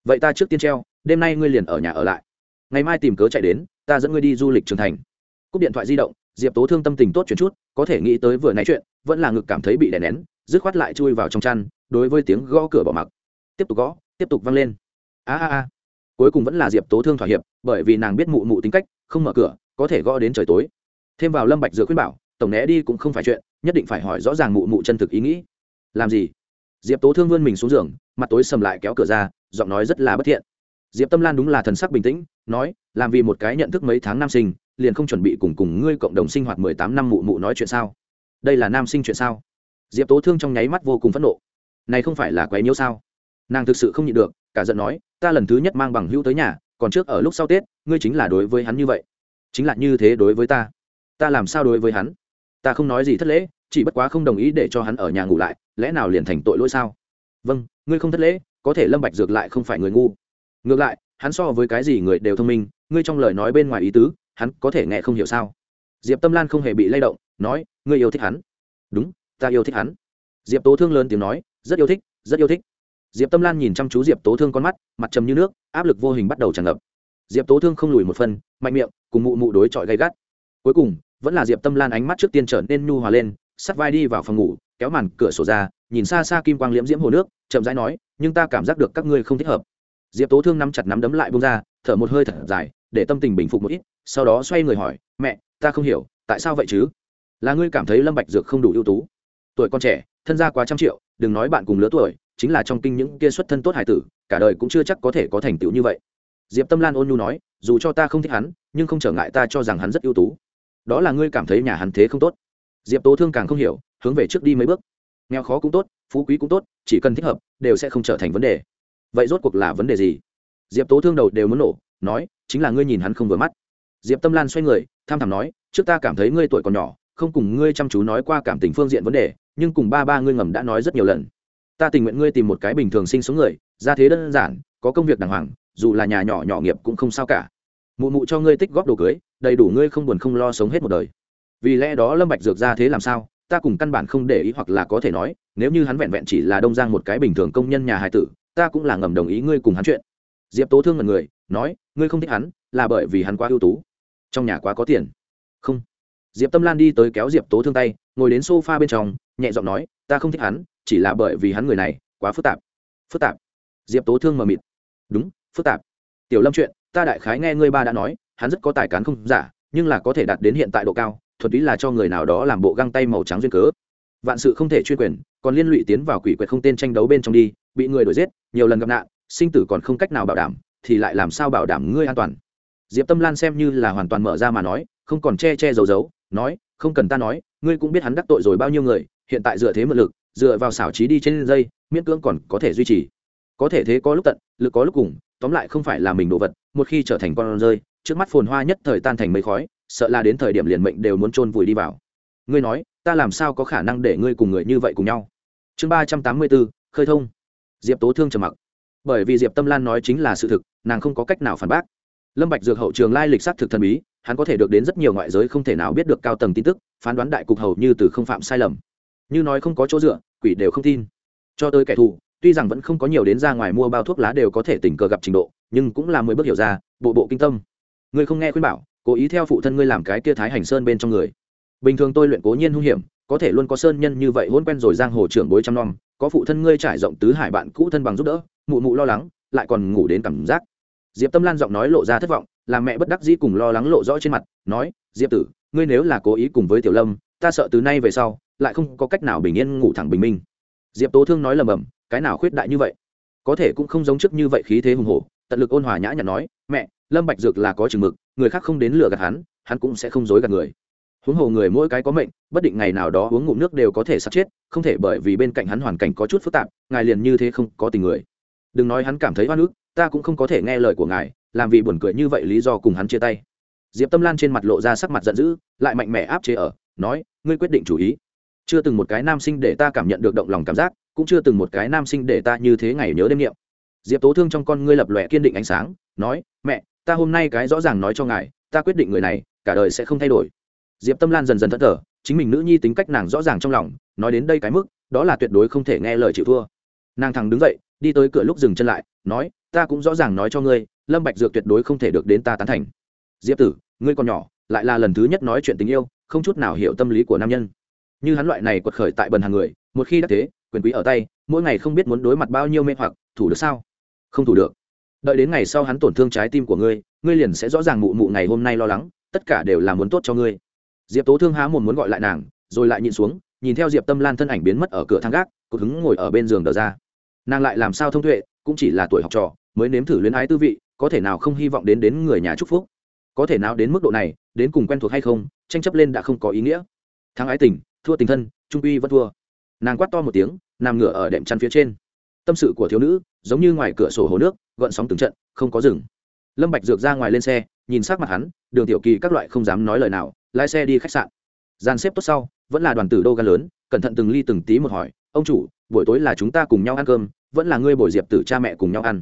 Vậy ta trước tiên treo đêm nay ngươi liền ở nhà ở lại. Ngày mai tìm cớ chạy đến, ta dẫn ngươi đi du lịch trưởng thành. Cúp điện thoại di động, diệp tố thương tâm tình tốt chuyển chút, có thể nghĩ tới vừa nãy chuyện, vẫn là ngực cảm thấy bị đè nén, dứt khoát lại chui vào trong chăn, đối với tiếng gõ cửa bỏ mặc. Tiếp tục gõ, tiếp tục văng lên. A a a. Cuối cùng vẫn là diệp tố thương thỏa hiệp, bởi vì nàng biết mụ mụ tính cách, không mở cửa, có thể gõ đến trời tối. Thêm vào lâm bạch dựa khuyên bảo, tổng né đi cũng không phải chuyện, nhất định phải hỏi rõ ràng mụ mụ chân thực ý nghĩ. Làm gì? Diệp tố thương vươn mình xuống giường, mặt tối sầm lại kéo cửa ra, giọng nói rất là bất thiện diệp tâm lan đúng là thần sắc bình tĩnh, nói, làm vì một cái nhận thức mấy tháng nam sinh, liền không chuẩn bị cùng cùng ngươi cộng đồng sinh hoạt mười tám năm mụ mụ nói chuyện sao? Đây là nam sinh chuyện sao? Diệp tố thương trong nháy mắt vô cùng phẫn nộ. Này không phải là quấy nhiễu sao? Nàng thực sự không nhịn được, cả giận nói, ta lần thứ nhất mang bằng hữu tới nhà, còn trước ở lúc sau tết, ngươi chính là đối với hắn như vậy. Chính là như thế đối với ta. Ta làm sao đối với hắn? Ta không nói gì thất lễ, chỉ bất quá không đồng ý để cho hắn ở nhà ngủ lại, lẽ nào liền thành tội lỗi sao? Vâng ngươi không thất lễ, có thể lâm bạch dược lại không phải người ngu ngược lại, hắn so với cái gì người đều thông minh, ngươi trong lời nói bên ngoài ý tứ, hắn có thể nghe không hiểu sao? Diệp tâm lan không hề bị lay động, nói, ngươi yêu thích hắn. Đúng, ta yêu thích hắn. Diệp tố thương lớn tiếng nói, rất yêu thích, rất yêu thích. Diệp tâm lan nhìn chăm chú diệp tố thương con mắt, mặt trầm như nước, áp lực vô hình bắt đầu tràn ngập. Diệp tố thương không lùi một phân mạnh miệng, cùng mụ mụ đối chọi gay gắt. Cuối cùng, vẫn là diệp tâm lan ánh mắt trước tiên trở nên nhu hòa lên, sắt vai đi vào phòng ngủ, kéo màn cửa sổ ra, nhìn xa xa kim quang liễm diễm hồ nước, chậm rãi nói, nhưng ta cảm giác được các ngươi không thích hợp diệp tố thương nắm chặt nắm đấm lại bông ra, thở một hơi thật dài, để tâm tình bình phục một ít, sau đó xoay người hỏi, mẹ, ta không hiểu, tại sao vậy chứ? Là ngươi cảm thấy lâm bạch dược không đủ ưu tú? Tuổi con trẻ, thân gia quá trăm triệu, đừng nói bạn cùng lứa tuổi, chính là trong kinh những kia xuất thân tốt hải tử, cả đời cũng chưa chắc có thể có thành tựu như vậy. Diệp tâm lan ôn nhu nói, dù cho ta không thích hắn, nhưng không trở ngại ta cho rằng hắn rất ưu tú. Đó là ngươi cảm thấy nhà hắn thế không tốt. Diệp tố thương càng không hiểu, hướng về trước đi mấy bước. Nghèo khó cũng tốt, phú quý cũng tốt, chỉ cần thích hợp, đều sẽ không trở thành vấn đề vậy rốt cuộc là vấn đề gì? Diệp tố thương đầu đều muốn nổ, nói, chính là ngươi nhìn hắn không vừa mắt. Diệp tâm lan xoay người, tham thảm nói, trước ta cảm thấy ngươi tuổi còn nhỏ, không cùng ngươi chăm chú nói qua cảm tình phương diện vấn đề, nhưng cùng ba ba ngươi ngầm đã nói rất nhiều lần. Ta tình nguyện ngươi tìm một cái bình thường sinh sống người, ra thế đơn giản, có công việc đàng hoàng, dù là nhà nhỏ nhỏ nghiệp cũng không sao cả. Mụ mụ cho ngươi tích góp đồ cưới, đầy đủ ngươi không buồn không lo sống hết một đời. Vì lẽ đó lâm bạch dược ra thế làm sao, ta cùng căn bản không để ý hoặc là có thể nói, nếu như hắn vẹn vẹn chỉ là đông giang một cái bình thường công nhân nhà hài tử ta cũng là ngầm đồng ý ngươi cùng hắn chuyện. Diệp tố thương ngần người, nói, ngươi không thích hắn, là bởi vì hắn quá ưu tú. Trong nhà quá có tiền. Không. Diệp tâm lan đi tới kéo diệp tố thương tay, ngồi đến s o f a bên trong, nhẹ giọng nói, ta không thích hắn, chỉ là bởi vì hắn người này, quá phức tạp. Phức tạp. Diệp tố thương mờ mịt. Đúng, phức tạp. Tiểu lâm chuyện, ta đại khái nghe ngươi ba đã nói, hắn rất có tài cán không giả, nhưng là có thể đạt đến hiện tại độ cao, thuần túy là cho người nào đó làm bộ găng tay màu trắng duyên cớ. Vạn sự không thể chuyên quyền, còn liên lụy tiến vào quỷ quyệt không tên tranh đấu bên trong đi bị người đuổi giết, nhiều lần gặp nạn, sinh tử còn không cách nào bảo đảm, thì lại làm sao bảo đảm ngươi an toàn? Diệp tâm lan xem như là hoàn toàn mở ra mà nói, không còn che che giấu giấu, nói, không cần ta nói, ngươi cũng biết hắn đắc tội rồi bao nhiêu người, hiện tại dựa thế mượn lực, dựa vào xảo trí đi trên dây, miễn cưỡng còn có thể duy trì. Có thể thế có lúc tận, lực có lúc cùng, tóm lại không phải là mình đồ vật, một khi trở thành con rơi, trước mắt phồn hoa nhất thời tan thành mây khói, sợ là đến thời điểm liền mệnh đều muốn chôn vùi đi vào. Ngươi nói, ta làm sao có khả năng để ngươi cùng người như vậy cùng nhau? Chương ba trăm tám mươi bốn, khơi thông diệp tố thương trầm mặc. Bởi vì diệp tâm lan nói chính là sự thực, nàng không có cách nào phản bác. Lâm bạch dược hậu trường lai lịch sát thực thần bí, hắn có thể được đến rất nhiều ngoại giới không thể nào biết được cao tầng tin tức, phán đoán đại cục hầu như từ không phạm sai lầm. Như nói không có chỗ dựa, quỷ đều không tin. Cho tới kẻ thù, tuy rằng vẫn không có nhiều đến ra ngoài mua bao thuốc lá đều có thể tình cờ gặp trình độ, nhưng cũng là mười bước hiểu ra, bộ bộ kinh tâm. Ngươi không nghe khuyên bảo, cố ý theo phụ thân ngươi làm cái kia thái hành sơn bên trong người. Bình thường tôi luyện cố nhiên hung hiểm, có thể luôn có sơn nhân như vậy hôn quen rồi giang hồ trưởng bối trăm năm có phụ thân ngươi trải rộng tứ hải bạn cũ thân bằng giúp đỡ, mụ mụ lo lắng, lại còn ngủ đến cảm giác. Diệp tâm lan giọng nói lộ ra thất vọng làm mẹ bất đắc dĩ cùng lo lắng lộ rõ trên mặt, nói, diệp tử, ngươi nếu là cố ý cùng với tiểu lâm, ta sợ từ nay về sau, lại không có cách nào bình yên ngủ thẳng bình minh. Diệp tố thương nói lầm bầm, cái nào khuyết đại như vậy? Có thể cũng không giống trước như vậy khí thế hùng hổ. Tận lực ôn hòa nhã nhặn nói, mẹ, lâm bạch dược là có chừng mực, người khác không đến lừa gạt hắn hắn cũng sẽ không dối gạt người huống hồ người mỗi cái có mệnh, bất định ngày nào đó uống ngụm nước đều có thể sắp chết, không thể bởi vì bên cạnh hắn hoàn cảnh có chút phức tạp, ngài liền như thế không có tình người. Đừng nói hắn cảm thấy oan ức, ta cũng không có thể nghe lời của ngài, làm vì buồn cười như vậy lý do cùng hắn chia tay. Diệp tâm lan trên mặt lộ ra sắc mặt giận dữ, lại mạnh mẽ áp chế ở, nói, ngươi quyết định chủ ý. Chưa từng một cái nam sinh để ta cảm nhận được động lòng cảm giác, cũng chưa từng một cái nam sinh để ta như thế ngày nhớ đêm niệm diệp tố thương trong con ngươi lập lòe kiên định ánh sáng, nói, mẹ, ta hôm nay cái rõ ràng nói cho ngài, ta quyết định người này, cả đời sẽ không thay đổi diệp tâm lan dần dần thất thở chính mình nữ nhi tính cách nàng rõ ràng trong lòng, nói đến đây cái mức, đó là tuyệt đối không thể nghe lời chịu thua. Nàng thẳng đứng dậy, đi tới cửa lúc dừng chân lại, nói, ta cũng rõ ràng nói cho ngươi, lâm bạch dược tuyệt đối không thể được đến ta tán thành. Diệp tử, ngươi còn nhỏ, lại là lần thứ nhất nói chuyện tình yêu, không chút nào hiểu tâm lý của nam nhân. Như hắn loại này quật khởi tại bần hàng người, một khi đã thế, quyền quý ở tay, mỗi ngày không biết muốn đối mặt bao nhiêu mê hoặc, thủ được sao? Không thủ được. Đợi đến ngày sau hắn tổn thương trái tim của ngươi ngươi liền sẽ rõ ràng mụ mụ ngày hôm nay lo lắng, tất cả đều là muốn tốt cho ngươi diệp tố thương há mồm muốn gọi lại nàng rồi lại nhìn xuống nhìn theo diệp tâm lan thân ảnh biến mất ở cửa thang gác cột hứng ngồi ở bên giường đờ ra nàng lại làm sao thông tuệ cũng chỉ là tuổi học trò mới nếm thử luyến ái tư vị có thể nào không hy vọng đến đến người nhà chúc phúc có thể nào đến mức độ này đến cùng quen thuộc hay không tranh chấp lên đã không có ý nghĩa thắng ái tình thua tình thân trung uy vẫn thua nàng quát to một tiếng nằm ngửa ở đệm chăn phía trên tâm sự của thiếu nữ giống như ngoài cửa sổ hồ nước gợn sóng từng trận không có rừng lâm bạch dược ra ngoài lên xe nhìn sắc mặt hắn đường tiểu kỳ các loại không dám nói lời nào lái xe đi khách sạn. Gian xếp tốt sau, vẫn là đoàn tử đô gan lớn, cẩn thận từng ly từng tí một hỏi, ông chủ, buổi tối là chúng ta cùng nhau ăn cơm, vẫn là ngươi bồi diệp tử cha mẹ cùng nhau ăn?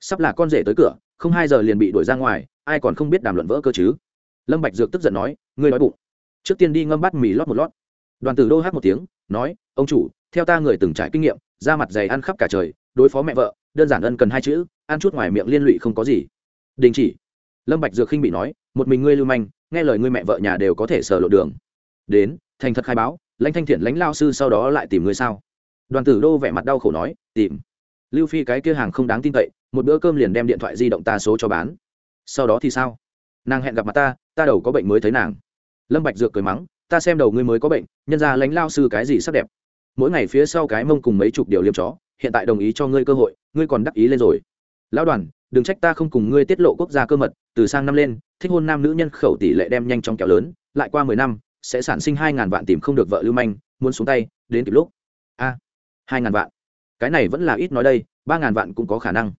Sắp là con rể tới cửa, không hai giờ liền bị đuổi ra ngoài, ai còn không biết đàm luận vỡ cơ chứ? Lâm bạch dược tức giận nói, ngươi nói bụng. Trước tiên đi ngâm bát mì lót một lót. Đoàn tử đô hát một tiếng, nói, ông chủ, theo ta người từng trải kinh nghiệm ra mặt dày ăn khắp cả trời, đối phó mẹ vợ, đơn giản ân cần hai chữ, ăn chút ngoài miệng liên lụy không có gì. Đình chỉ. Lâm bạch dược khinh bị nói, một mình ngươi lưu manh nghe lời ngươi mẹ vợ nhà đều có thể sờ lộ đường. Đến, thành thật khai báo, lãnh thanh thiện lãnh lao sư sau đó lại tìm ngươi sao? Đoàn tử đô vẻ mặt đau khổ nói, tìm. Lưu phi cái kia hàng không đáng tin cậy, một bữa cơm liền đem điện thoại di động ta số cho bán. Sau đó thì sao? Nàng hẹn gặp mặt ta ta đầu có bệnh mới thấy nàng. Lâm bạch dược cười mắng, ta xem đầu ngươi mới có bệnh, nhân ra lãnh lao sư cái gì sắc đẹp. Mỗi ngày phía sau cái mông cùng mấy chục điều liêm chó, hiện tại đồng ý cho ngươi cơ hội, ngươi còn đắc ý lên rồi. Lão đoàn đừng trách ta không cùng ngươi tiết lộ quốc gia cơ mật, từ sang năm lên, thích hôn nam nữ nhân khẩu tỷ lệ đem nhanh chóng kéo lớn, lại qua mười năm, sẽ sản sinh hai ngàn vạn tìm không được vợ lưu manh, muốn xuống tay, đến kịp lúc. A, hai ngàn vạn. Cái này vẫn là ít nói đây, ba ngàn vạn cũng có khả năng.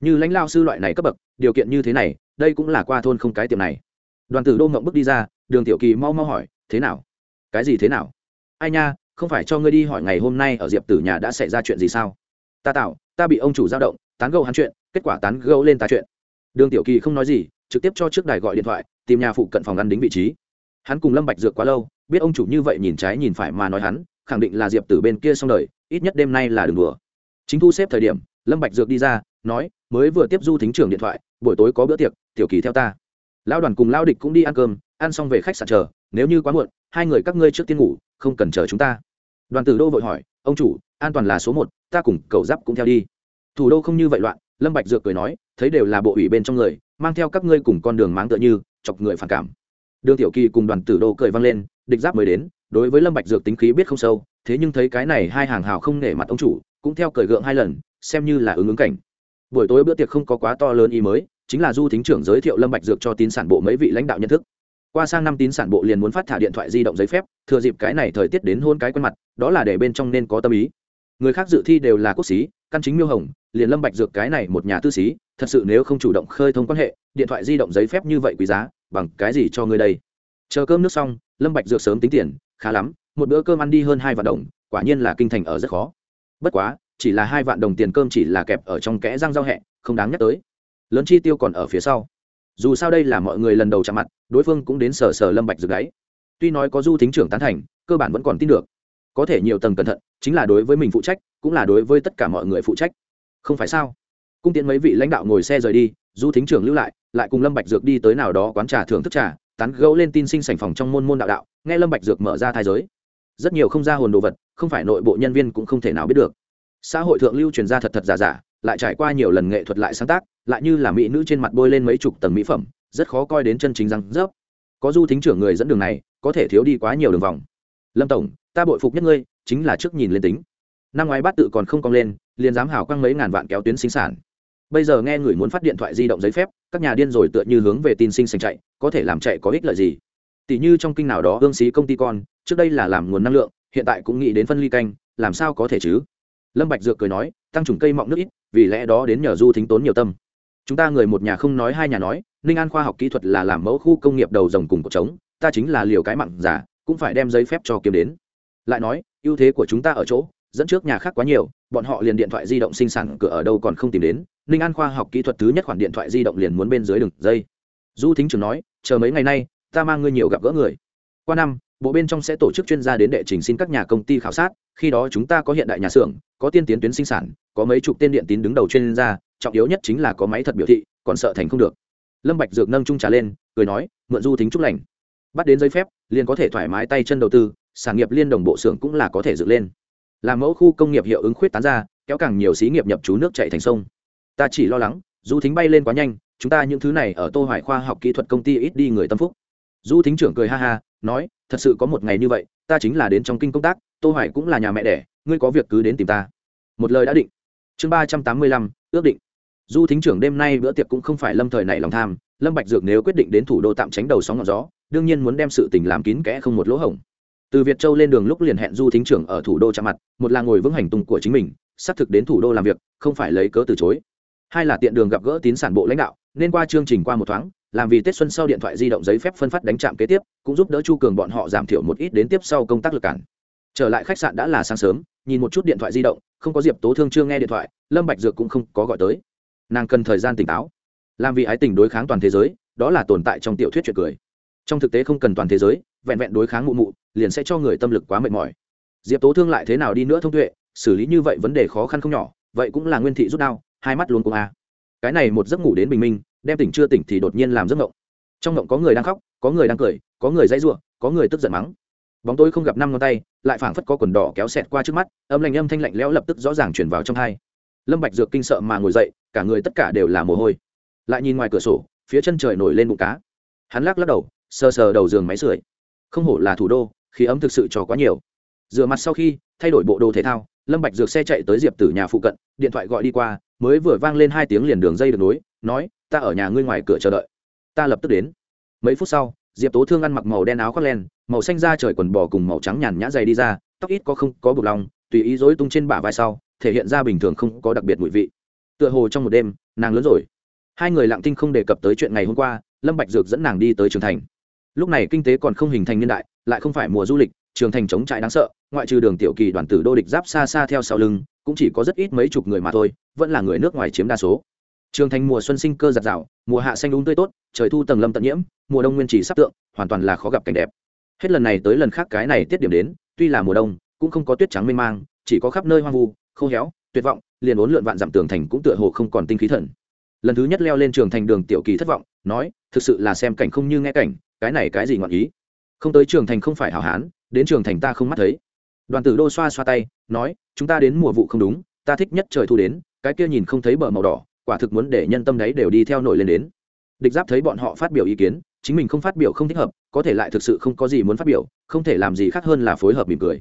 Như lãnh lao sư loại này cấp bậc, điều kiện như thế này, đây cũng là qua thôn không cái tiệm này. Đoàn tử đô ngậm bước đi ra, đường tiểu kỳ mau mau hỏi, thế nào? Cái gì thế nào? Ai nha, không phải cho ngươi đi hỏi ngày hôm nay ở diệp tử nhà đã xảy ra chuyện gì sao? Ta tạo ta bị ông chủ giao động, tán gẫu hắn chuyện kết quả tán gẫu lên ta chuyện. Đường tiểu kỳ không nói gì, trực tiếp cho trước đài gọi điện thoại, tìm nhà phụ cận phòng ăn đính vị trí. Hắn cùng lâm bạch dược quá lâu, biết ông chủ như vậy nhìn trái nhìn phải mà nói hắn, khẳng định là diệp tử bên kia xong đời, ít nhất đêm nay là đường đùa. Chính thu xếp thời điểm, lâm bạch dược đi ra, nói, mới vừa tiếp du thính trưởng điện thoại, buổi tối có bữa tiệc, tiểu kỳ theo ta. Lão đoàn cùng lão địch cũng đi ăn cơm, ăn xong về khách sạn chờ, nếu như quá muộn, hai người các ngươi trước tiên ngủ, không cần chờ chúng ta. Đoàn tử đô vội hỏi, ông chủ, an toàn là số một, ta cùng cầu giáp cũng theo đi. Thủ đô không như vậy loạn lâm bạch dược cười nói, thấy đều là bộ ủy bên trong người, mang theo các ngươi cùng con đường máng tựa như, chọc người phản cảm. Đường tiểu kỳ cùng đoàn tử đô cười vang lên, địch giáp mới đến, đối với lâm bạch dược tính khí biết không sâu, thế nhưng thấy cái này hai hàng hào không nể mặt ông chủ, cũng theo cười gượng hai lần, xem như là ứng ứng cảnh. Buổi tối bữa tiệc không có quá to lớn ý mới, chính là du thính trưởng giới thiệu lâm bạch dược cho tín sản bộ mấy vị lãnh đạo nhận thức. Qua sang năm tín sản bộ liền muốn phát thả điện thoại di động giấy phép, thừa dịp cái này thời tiết đến hôn cái quen mặt, đó là để bên trong nên có tâm ý. Người khác dự thi đều là quốc sĩ, căn chính miêu hồng liền lâm bạch dược cái này một nhà tư sĩ thật sự nếu không chủ động khơi thông quan hệ, điện thoại di động giấy phép như vậy quý giá, bằng cái gì cho ngươi đây? Chờ cơm nước xong, lâm bạch dược sớm tính tiền, khá lắm, một bữa cơm ăn đi hơn hai vạn đồng, quả nhiên là kinh thành ở rất khó. Bất quá, chỉ là hai vạn đồng tiền cơm chỉ là kẹp ở trong kẽ răng rau hẹ, không đáng nhắc tới. Lớn chi tiêu còn ở phía sau. Dù sao đây là mọi người lần đầu chạm mặt, đối phương cũng đến sờ sờ lâm bạch dược đấy. Tuy nói có du thính trưởng tán thành, cơ bản vẫn còn tin được. Có thể nhiều tầng cẩn thận, chính là đối với mình phụ trách, cũng là đối với tất cả mọi người phụ trách không phải sao? Cung tiễn mấy vị lãnh đạo ngồi xe rời đi, du thính trưởng lưu lại lại cùng lâm bạch dược đi tới nào đó quán trà thưởng thức trà, tán gẫu lên tin sinh sành phòng trong môn môn đạo đạo, nghe lâm bạch dược mở ra thai giới. Rất nhiều không ra hồn đồ vật, không phải nội bộ nhân viên cũng không thể nào biết được. Xã hội thượng lưu truyền ra thật thật giả giả, lại trải qua nhiều lần nghệ thuật lại sáng tác, lại như là mỹ nữ trên mặt bôi lên mấy chục tầng mỹ phẩm, rất khó coi đến chân chính răng rớp. Có du thính trưởng người dẫn đường này, có thể thiếu đi quá nhiều đường vòng. Lâm tổng, ta bội phục nhất ngươi, chính là trước nhìn lên tính. Năm ngoái bát tự còn không cong lên liền dám hào quăng mấy ngàn vạn kéo tuyến sinh sản. Bây giờ nghe người muốn phát điện thoại di động giấy phép, các nhà điên rồi tựa như hướng về tin sinh sành chạy, có thể làm chạy có ích lợi gì? Tỷ như trong kinh nào đó hương xí công ty con, trước đây là làm nguồn năng lượng, hiện tại cũng nghĩ đến phân ly canh, làm sao có thể chứ? Lâm bạch dược cười nói, tăng trùng cây mọng nước ít, vì lẽ đó đến nhờ du thính tốn nhiều tâm. Chúng ta người một nhà không nói hai nhà nói, ninh an khoa học kỹ thuật là làm mẫu khu công nghiệp đầu rồng cùng cổ trống, ta chính là liều cái mặn giả, cũng phải đem giấy phép cho kiếm đến. Lại nói, ưu thế của chúng ta ở chỗ dẫn trước nhà khác quá nhiều, bọn họ liền điện thoại di động sinh sản cửa ở đâu còn không tìm đến, ninh an khoa học kỹ thuật thứ nhất khoản điện thoại di động liền muốn bên dưới đường dây. Du thính trưởng nói, chờ mấy ngày nay, ta mang ngươi nhiều gặp gỡ người. Qua năm, bộ bên trong sẽ tổ chức chuyên gia đến đệ trình xin các nhà công ty khảo sát, khi đó chúng ta có hiện đại nhà xưởng, có tiên tiến tuyến sinh sản, có mấy chục tên điện tín đứng đầu chuyên gia, trọng yếu nhất chính là có máy thật biểu thị, còn sợ thành không được. Lâm bạch dược nâng trung trà lên, cười nói, mượn du thính chúc lành. Bắt đến giấy phép, liền có thể thoải mái tay chân đầu tư, sản nghiệp liên đồng bộ xưởng cũng là có thể dựng lên làm mẫu khu công nghiệp hiệu ứng khuyết tán ra kéo càng nhiều xí nghiệp nhập trú nước chảy thành sông. Ta chỉ lo lắng du thính bay lên quá nhanh chúng ta những thứ này ở tô hoài khoa học kỹ thuật công ty ít đi người tâm phúc. Du thính trưởng cười ha ha nói thật sự có một ngày như vậy ta chính là đến trong kinh công tác tô hoài cũng là nhà mẹ đẻ ngươi có việc cứ đến tìm ta. Một lời đã định. Chương 385, ước định. Du thính trưởng đêm nay bữa tiệc cũng không phải lâm thời này lòng tham lâm bạch dược nếu quyết định đến thủ đô tạm tránh đầu sóng ngọn gió đương nhiên muốn đem sự tình làm kín kẽ không một lỗ hổng từ việt châu lên đường lúc liền hẹn du thính trưởng ở thủ đô chạm mặt, một là ngồi vững hành tung của chính mình, xác thực đến thủ đô làm việc, không phải lấy cớ từ chối. Hai là tiện đường gặp gỡ tín sản bộ lãnh đạo, nên qua chương trình qua một thoáng, làm vì tết xuân sau điện thoại di động giấy phép phân phát đánh chạm kế tiếp, cũng giúp đỡ chu cường bọn họ giảm thiểu một ít đến tiếp sau công tác lực cản. Trở lại khách sạn đã là sáng sớm, nhìn một chút điện thoại di động, không có diệp tố thương chưa nghe điện thoại, lâm bạch dược cũng không có gọi tới. Nàng cần thời gian tỉnh táo. Làm vì ái tình đối kháng toàn thế giới, đó là tồn tại trong tiểu thuyết chuyện cười. Trong thực tế không cần toàn thế giới vẹn vẹn đối kháng mụ mụ, liền sẽ cho người tâm lực quá mệt mỏi. Diệp tố thương lại thế nào đi nữa thông tuệ, xử lý như vậy vấn đề khó khăn không nhỏ, vậy cũng là nguyên thị rút đau hai mắt luôn cùng a. Cái này một giấc ngủ đến bình minh, đem tỉnh chưa tỉnh thì đột nhiên làm giấc ngộng. Trong ngộng có người đang khóc, có người đang cười, có người dãy ruộng có người tức giận mắng. Bóng tối không gặp năm ngón tay, lại phảng phất có quần đỏ kéo xẹt qua trước mắt, âm lạnh âm thanh lạnh lẽo lập tức rõ ràng chuyển vào trong hai. Lâm bạch dược kinh sợ mà ngồi dậy, cả người tất cả đều là mồ hôi. Lại nhìn ngoài cửa sổ, phía chân trời nổi lên bụng cá. Hắn lắc lắc đầu, sờ sờ đầu giường máy sưởi không hổ là thủ đô, khí ấm thực sự trò quá nhiều. Rửa mặt sau khi, thay đổi bộ đồ thể thao, lâm bạch dược xe chạy tới diệp tử nhà phụ cận, điện thoại gọi đi qua, mới vừa vang lên hai tiếng liền đường dây được nối, nói, ta ở nhà ngươi ngoài cửa chờ đợi. Ta lập tức đến. Mấy phút sau, diệp tố thương ăn mặc màu đen áo khoác len, màu xanh da trời quần bò cùng màu trắng nhàn nhã dày đi ra, tóc ít có không, có buộc lòng tùy ý rối tung trên bả vai sau, thể hiện ra bình thường không có đặc biệt mùi vị. Tựa hồ trong một đêm, nàng lớn rồi. Hai người lặng tinh không đề cập tới chuyện ngày hôm qua, lâm bạch dược dẫn nàng đi tới trường thành lúc này kinh tế còn không hình thành niên đại, lại không phải mùa du lịch, trường thành chống trại đáng sợ, ngoại trừ đường tiểu kỳ đoàn tử đô địch giáp xa xa theo sau lưng, cũng chỉ có rất ít mấy chục người mà thôi, vẫn là người nước ngoài chiếm đa số. Trường thành mùa xuân sinh cơ giặt rào, mùa hạ xanh đúng tươi tốt, trời thu tầng lâm tận nhiễm, mùa đông nguyên chỉ sắp tượng, hoàn toàn là khó gặp cảnh đẹp. Hết lần này tới lần khác cái này tiết điểm đến, tuy là mùa đông, cũng không có tuyết trắng mênh mang, chỉ có khắp nơi hoang vu, khô héo, tuyệt vọng, liền bốn lượn vạn dặm tường thành cũng tựa hồ không còn tinh khí thần. Lần thứ nhất leo lên trường thành đường tiểu kỳ thất vọng, nói, thực sự là xem cảnh không như nghe cảnh cái này cái gì ngọn ý? Không tới trường thành không phải hảo hán, đến trường thành ta không mắt thấy. Đoàn tử đô xoa xoa tay, nói, chúng ta đến mùa vụ không đúng, ta thích nhất trời thu đến, cái kia nhìn không thấy bờ màu đỏ, quả thực muốn để nhân tâm đấy đều đi theo nổi lên đến. Địch giáp thấy bọn họ phát biểu ý kiến, chính mình không phát biểu không thích hợp, có thể lại thực sự không có gì muốn phát biểu, không thể làm gì khác hơn là phối hợp mỉm cười.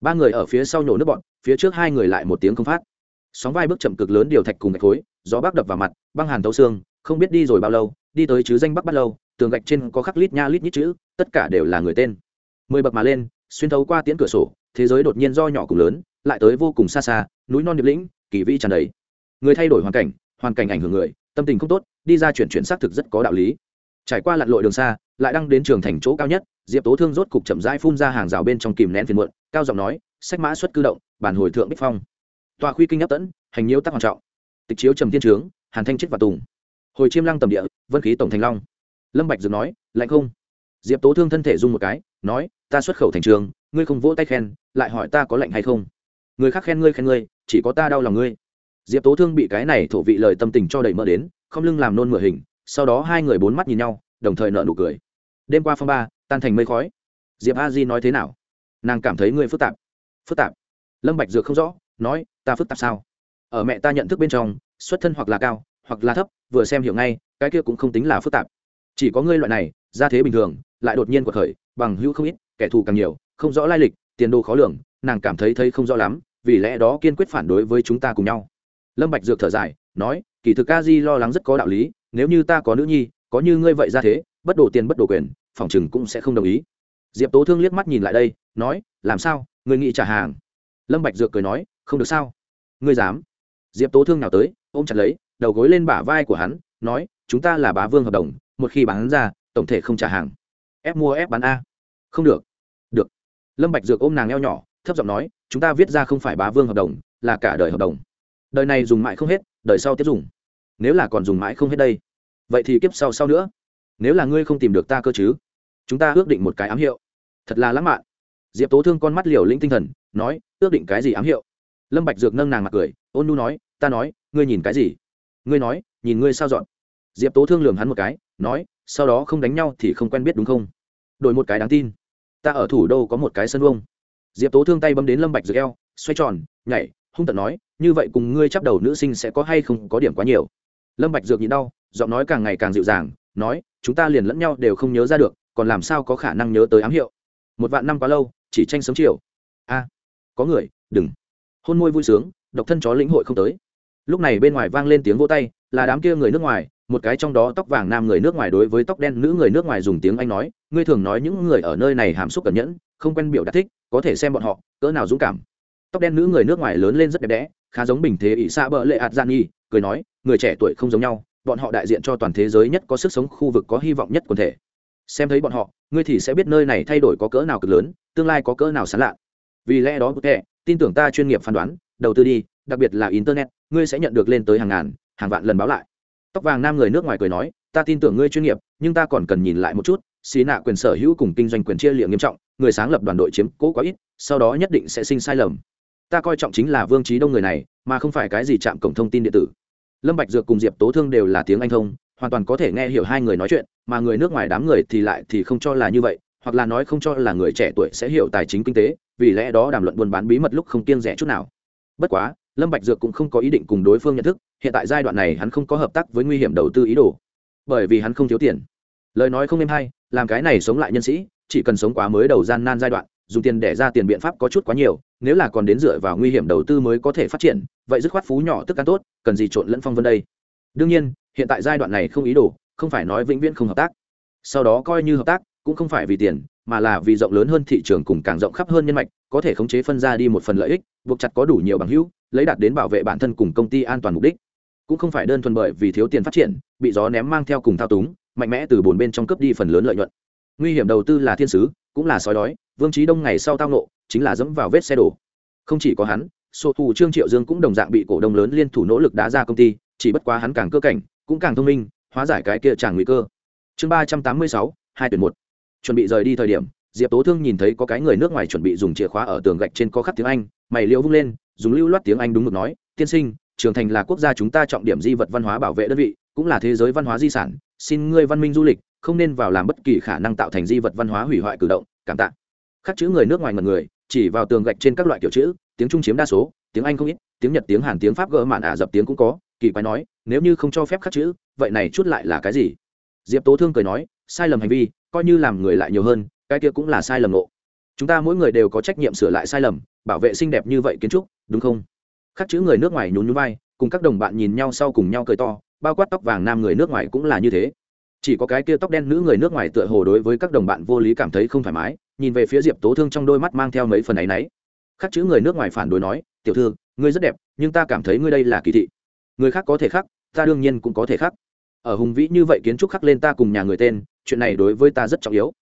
Ba người ở phía sau nhổ nước bọn, phía trước hai người lại một tiếng không phát. Sóng vai bước chậm cực lớn điều thạch cùng gạch khối, gió bác đập vào mặt, băng hàn thấu xương, không biết đi rồi bao lâu đi tới chứ danh bắc bắt lâu, tường gạch trên có khắc lít nha lít nhít chữ, tất cả đều là người tên. Mười bậc mà lên, xuyên thấu qua tiễn cửa sổ, thế giới đột nhiên do nhỏ cùng lớn, lại tới vô cùng xa xa, núi non điệp lĩnh, kỳ vĩ tràn đầy. Người thay đổi hoàn cảnh hoàn cảnh ảnh hưởng người, tâm tình không tốt, đi ra chuyển chuyển xác thực rất có đạo lý. Trải qua lặn lội đường xa, lại đang đến trường thành chỗ cao nhất, diệp tố thương rốt cục chậm rãi phun ra hàng rào bên trong kìm nén phiền muộn, cao giọng nói, sách mã xuất cư động, bản hồi thượng bích phong. Tòa khuy kinh áp tẫn, hành nhiễu tắc hoàn trọng. Tịch chiếu trầm thiên trướng, hàn thanh chết và tùng hồi chiêm lăng tầm địa, vân khí tổng thành long. Lâm bạch dược nói, lạnh không? Diệp tố thương thân thể rung một cái, nói, ta xuất khẩu thành trường, ngươi không vỗ tay khen, lại hỏi ta có lạnh hay không? Người khác khen ngươi khen ngươi, chỉ có ta đau lòng ngươi. Diệp tố thương bị cái này thổ vị lời tâm tình cho đầy mơ đến, không lưng làm nôn mửa hình, sau đó hai người bốn mắt nhìn nhau, đồng thời nợ nụ cười. Đêm qua phong ba, tan thành mây khói. Diệp a di nói thế nào? Nàng cảm thấy ngươi phức tạp. Phức tạp? Lâm bạch dược không rõ, nói, ta phức tạp sao? Ở mẹ ta nhận thức bên trong, xuất thân hoặc là cao, hoặc là thấp vừa xem hiểu ngay, cái kia cũng không tính là phức tạp. Chỉ có ngươi loại này ra thế bình thường, lại đột nhiên quật khởi, bằng hữu không ít, kẻ thù càng nhiều, không rõ lai lịch, tiền đồ khó lường, nàng cảm thấy thấy không rõ lắm, vì lẽ đó kiên quyết phản đối với chúng ta cùng nhau. Lâm bạch dược thở dài, nói, kỳ thực ca di lo lắng rất có đạo lý, nếu như ta có nữ nhi, có như ngươi vậy ra thế, bất đổ tiền bất đổ quyền, phòng chừng cũng sẽ không đồng ý. Diệp tố thương liếc mắt nhìn lại đây, nói, làm sao, ngươi nghĩ trả hàng? Lâm bạch dược cười nói, không được sao? Ngươi dám? Diệp tố thương nào tới, ôm chặt lấy đầu gối lên bả vai của hắn, nói, chúng ta là bá vương hợp đồng, một khi bán ra, tổng thể không trả hàng. Ép mua, ép bán a. Không được. Được. Lâm bạch dược ôm nàng eo nhỏ, thấp giọng nói, chúng ta viết ra không phải bá vương hợp đồng, là cả đời hợp đồng. Đời này dùng mãi không hết, đời sau tiếp dùng. Nếu là còn dùng mãi không hết đây, vậy thì kiếp sau sau nữa. Nếu là ngươi không tìm được ta cơ chứ? Chúng ta ước định một cái ám hiệu. Thật là lãng mạn. Diệp tố thương con mắt liều lĩnh tinh thần, nói, ước định cái gì ám hiệu? Lâm bạch dược nâng nàng mặt cười, ôn nu nói, ta nói, ngươi nhìn cái gì? Ngươi nói, nhìn ngươi sao dọn. Diệp tố thương lường hắn một cái, nói, sau đó không đánh nhau thì không quen biết đúng không? Đổi một cái đáng tin. Ta ở thủ đô có một cái sân vông diệp tố thương tay bấm đến lâm bạch dược eo, xoay tròn, nhảy, hung tận nói, như vậy cùng ngươi chấp đầu nữ sinh sẽ có hay không có điểm quá nhiều. Lâm bạch dược nhịn đau, giọng nói càng ngày càng dịu dàng, nói, chúng ta liền lẫn nhau đều không nhớ ra được, còn làm sao có khả năng nhớ tới ám hiệu? Một vạn năm quá lâu, chỉ tranh sớm chiều. A, có người, đừng. Hôn môi vui sướng, độc thân chó lĩnh hội không tới lúc này bên ngoài vang lên tiếng vỗ tay, là đám kia người nước ngoài, một cái trong đó tóc vàng nam người nước ngoài đối với tóc đen nữ người nước ngoài dùng tiếng anh nói, ngươi thường nói những người ở nơi này hàm xúc cẩn nhẫn, không quen biểu đạt thích, có thể xem bọn họ, cỡ nào dũng cảm. Tóc đen nữ người nước ngoài lớn lên rất đẹp đẽ, khá giống bình thế ỷ xa bợ lệ ạt gian nhi cười nói, người trẻ tuổi không giống nhau, bọn họ đại diện cho toàn thế giới nhất có sức sống khu vực có hy vọng nhất quần thể. Xem thấy bọn họ, ngươi thì sẽ biết nơi này thay đổi có cỡ nào cực lớn, tương lai có cỡ nào sán lạ. Vì lẽ đó bức kệ tin tưởng ta chuyên nghiệp phán đoán, đầu tư đi, đặc biệt là internet ngươi sẽ nhận được lên tới hàng ngàn, hàng vạn lần báo lại. Tóc vàng nam người nước ngoài cười nói, ta tin tưởng ngươi chuyên nghiệp, nhưng ta còn cần nhìn lại một chút, xí nạ quyền sở hữu cùng kinh doanh quyền chia liệng nghiêm trọng, người sáng lập đoàn đội chiếm cố quá ít, sau đó nhất định sẽ sinh sai lầm. Ta coi trọng chính là vương trí đông người này, mà không phải cái gì chạm cổng thông tin điện tử. Lâm bạch dược cùng diệp tố thương đều là tiếng anh thông, hoàn toàn có thể nghe hiểu hai người nói chuyện, mà người nước ngoài đám người thì lại thì không cho là như vậy, hoặc là nói không cho là người trẻ tuổi sẽ hiểu tài chính kinh tế, vì lẽ đó đàm luận buôn bán bí mật lúc không kiêng rẻ chút nào. Bất quá lâm bạch dược cũng không có ý định cùng đối phương nhận thức, hiện tại giai đoạn này hắn không có hợp tác với nguy hiểm đầu tư ý đồ. Bởi vì hắn không thiếu tiền. Lời nói không êm hay, làm cái này sống lại nhân sĩ, chỉ cần sống quá mới đầu gian nan giai đoạn, dùng tiền để ra tiền biện pháp có chút quá nhiều, nếu là còn đến dựa vào nguy hiểm đầu tư mới có thể phát triển, vậy dứt khoát phú nhỏ tức ăn tốt, cần gì trộn lẫn phong vân đây. Đương nhiên, hiện tại giai đoạn này không ý đồ, không phải nói vĩnh viễn không hợp tác. Sau đó coi như hợp tác, cũng không phải vì tiền, mà là vì rộng lớn hơn thị trường cùng càng rộng khắp hơn nhân mạch, có thể khống chế phân ra đi một phần lợi ích, buộc chặt có đủ nhiều bằng hữu lấy đạt đến bảo vệ bản thân cùng công ty an toàn mục đích. Cũng không phải đơn thuần bởi vì thiếu tiền phát triển, bị gió ném mang theo cùng thao túng, mạnh mẽ từ bồn bên trong cướp đi phần lớn lợi nhuận. Nguy hiểm đầu tư là thiên sứ, cũng là sói đói, vương trí đông ngày sau tao nộ chính là dẫm vào vết xe đổ. Không chỉ có hắn sổ thủ trương triệu dương cũng đồng dạng bị cổ đông lớn liên thủ nỗ lực đá ra công ty, chỉ bất quá hắn càng cơ cảnh, cũng càng thông minh, hóa giải cái kia tràn nguy cơ. Chương ba trăm tám mươi sáu, hai tuyển một. Chuẩn bị rời đi thời điểm, diệp tố thương nhìn thấy có cái người nước ngoài chuẩn bị dùng chìa khóa ở tường gạch trên có khắc tiếng anh, mày liễu vung lên dùng lưu loát tiếng anh đúng mực nói, tiên sinh trường thành là quốc gia chúng ta trọng điểm di vật văn hóa bảo vệ đơn vị, cũng là thế giới văn hóa di sản. Xin ngươi văn minh du lịch, không nên vào làm bất kỳ khả năng tạo thành di vật văn hóa hủy hoại cử động. Cảm tạ. Khắc chữ người nước ngoài mật người, chỉ vào tường gạch trên các loại kiểu chữ, tiếng trung chiếm đa số, tiếng anh không ít, tiếng nhật, tiếng hàn, tiếng pháp gỡ mạn ả dập tiếng cũng có, kỳ quái nói, nếu như không cho phép khắc chữ, vậy này chút lại là cái gì? Diệp tố thương cười nói, sai lầm hành vi, coi như làm người lại nhiều hơn, cái kia cũng là sai lầm nộ chúng ta mỗi người đều có trách nhiệm sửa lại sai lầm, bảo vệ xinh đẹp như vậy kiến trúc đúng không? Khắc chữ người nước ngoài nhún nhún vai, cùng các đồng bạn nhìn nhau sau cùng nhau cười to, bao quát tóc vàng nam người nước ngoài cũng là như thế. Chỉ có cái kia tóc đen nữ người nước ngoài tựa hồ đối với các đồng bạn vô lý cảm thấy không thoải mái, nhìn về phía diệp tố thương trong đôi mắt mang theo mấy phần áy náy. Khắc chữ người nước ngoài phản đối nói, tiểu thư, ngươi rất đẹp, nhưng ta cảm thấy ngươi đây là kỳ thị. Người khác có thể khắc, ta đương nhiên cũng có thể khắc. Ở hùng vĩ như vậy kiến trúc khắc lên ta cùng nhà người tên, chuyện này đối với ta rất trọng yếu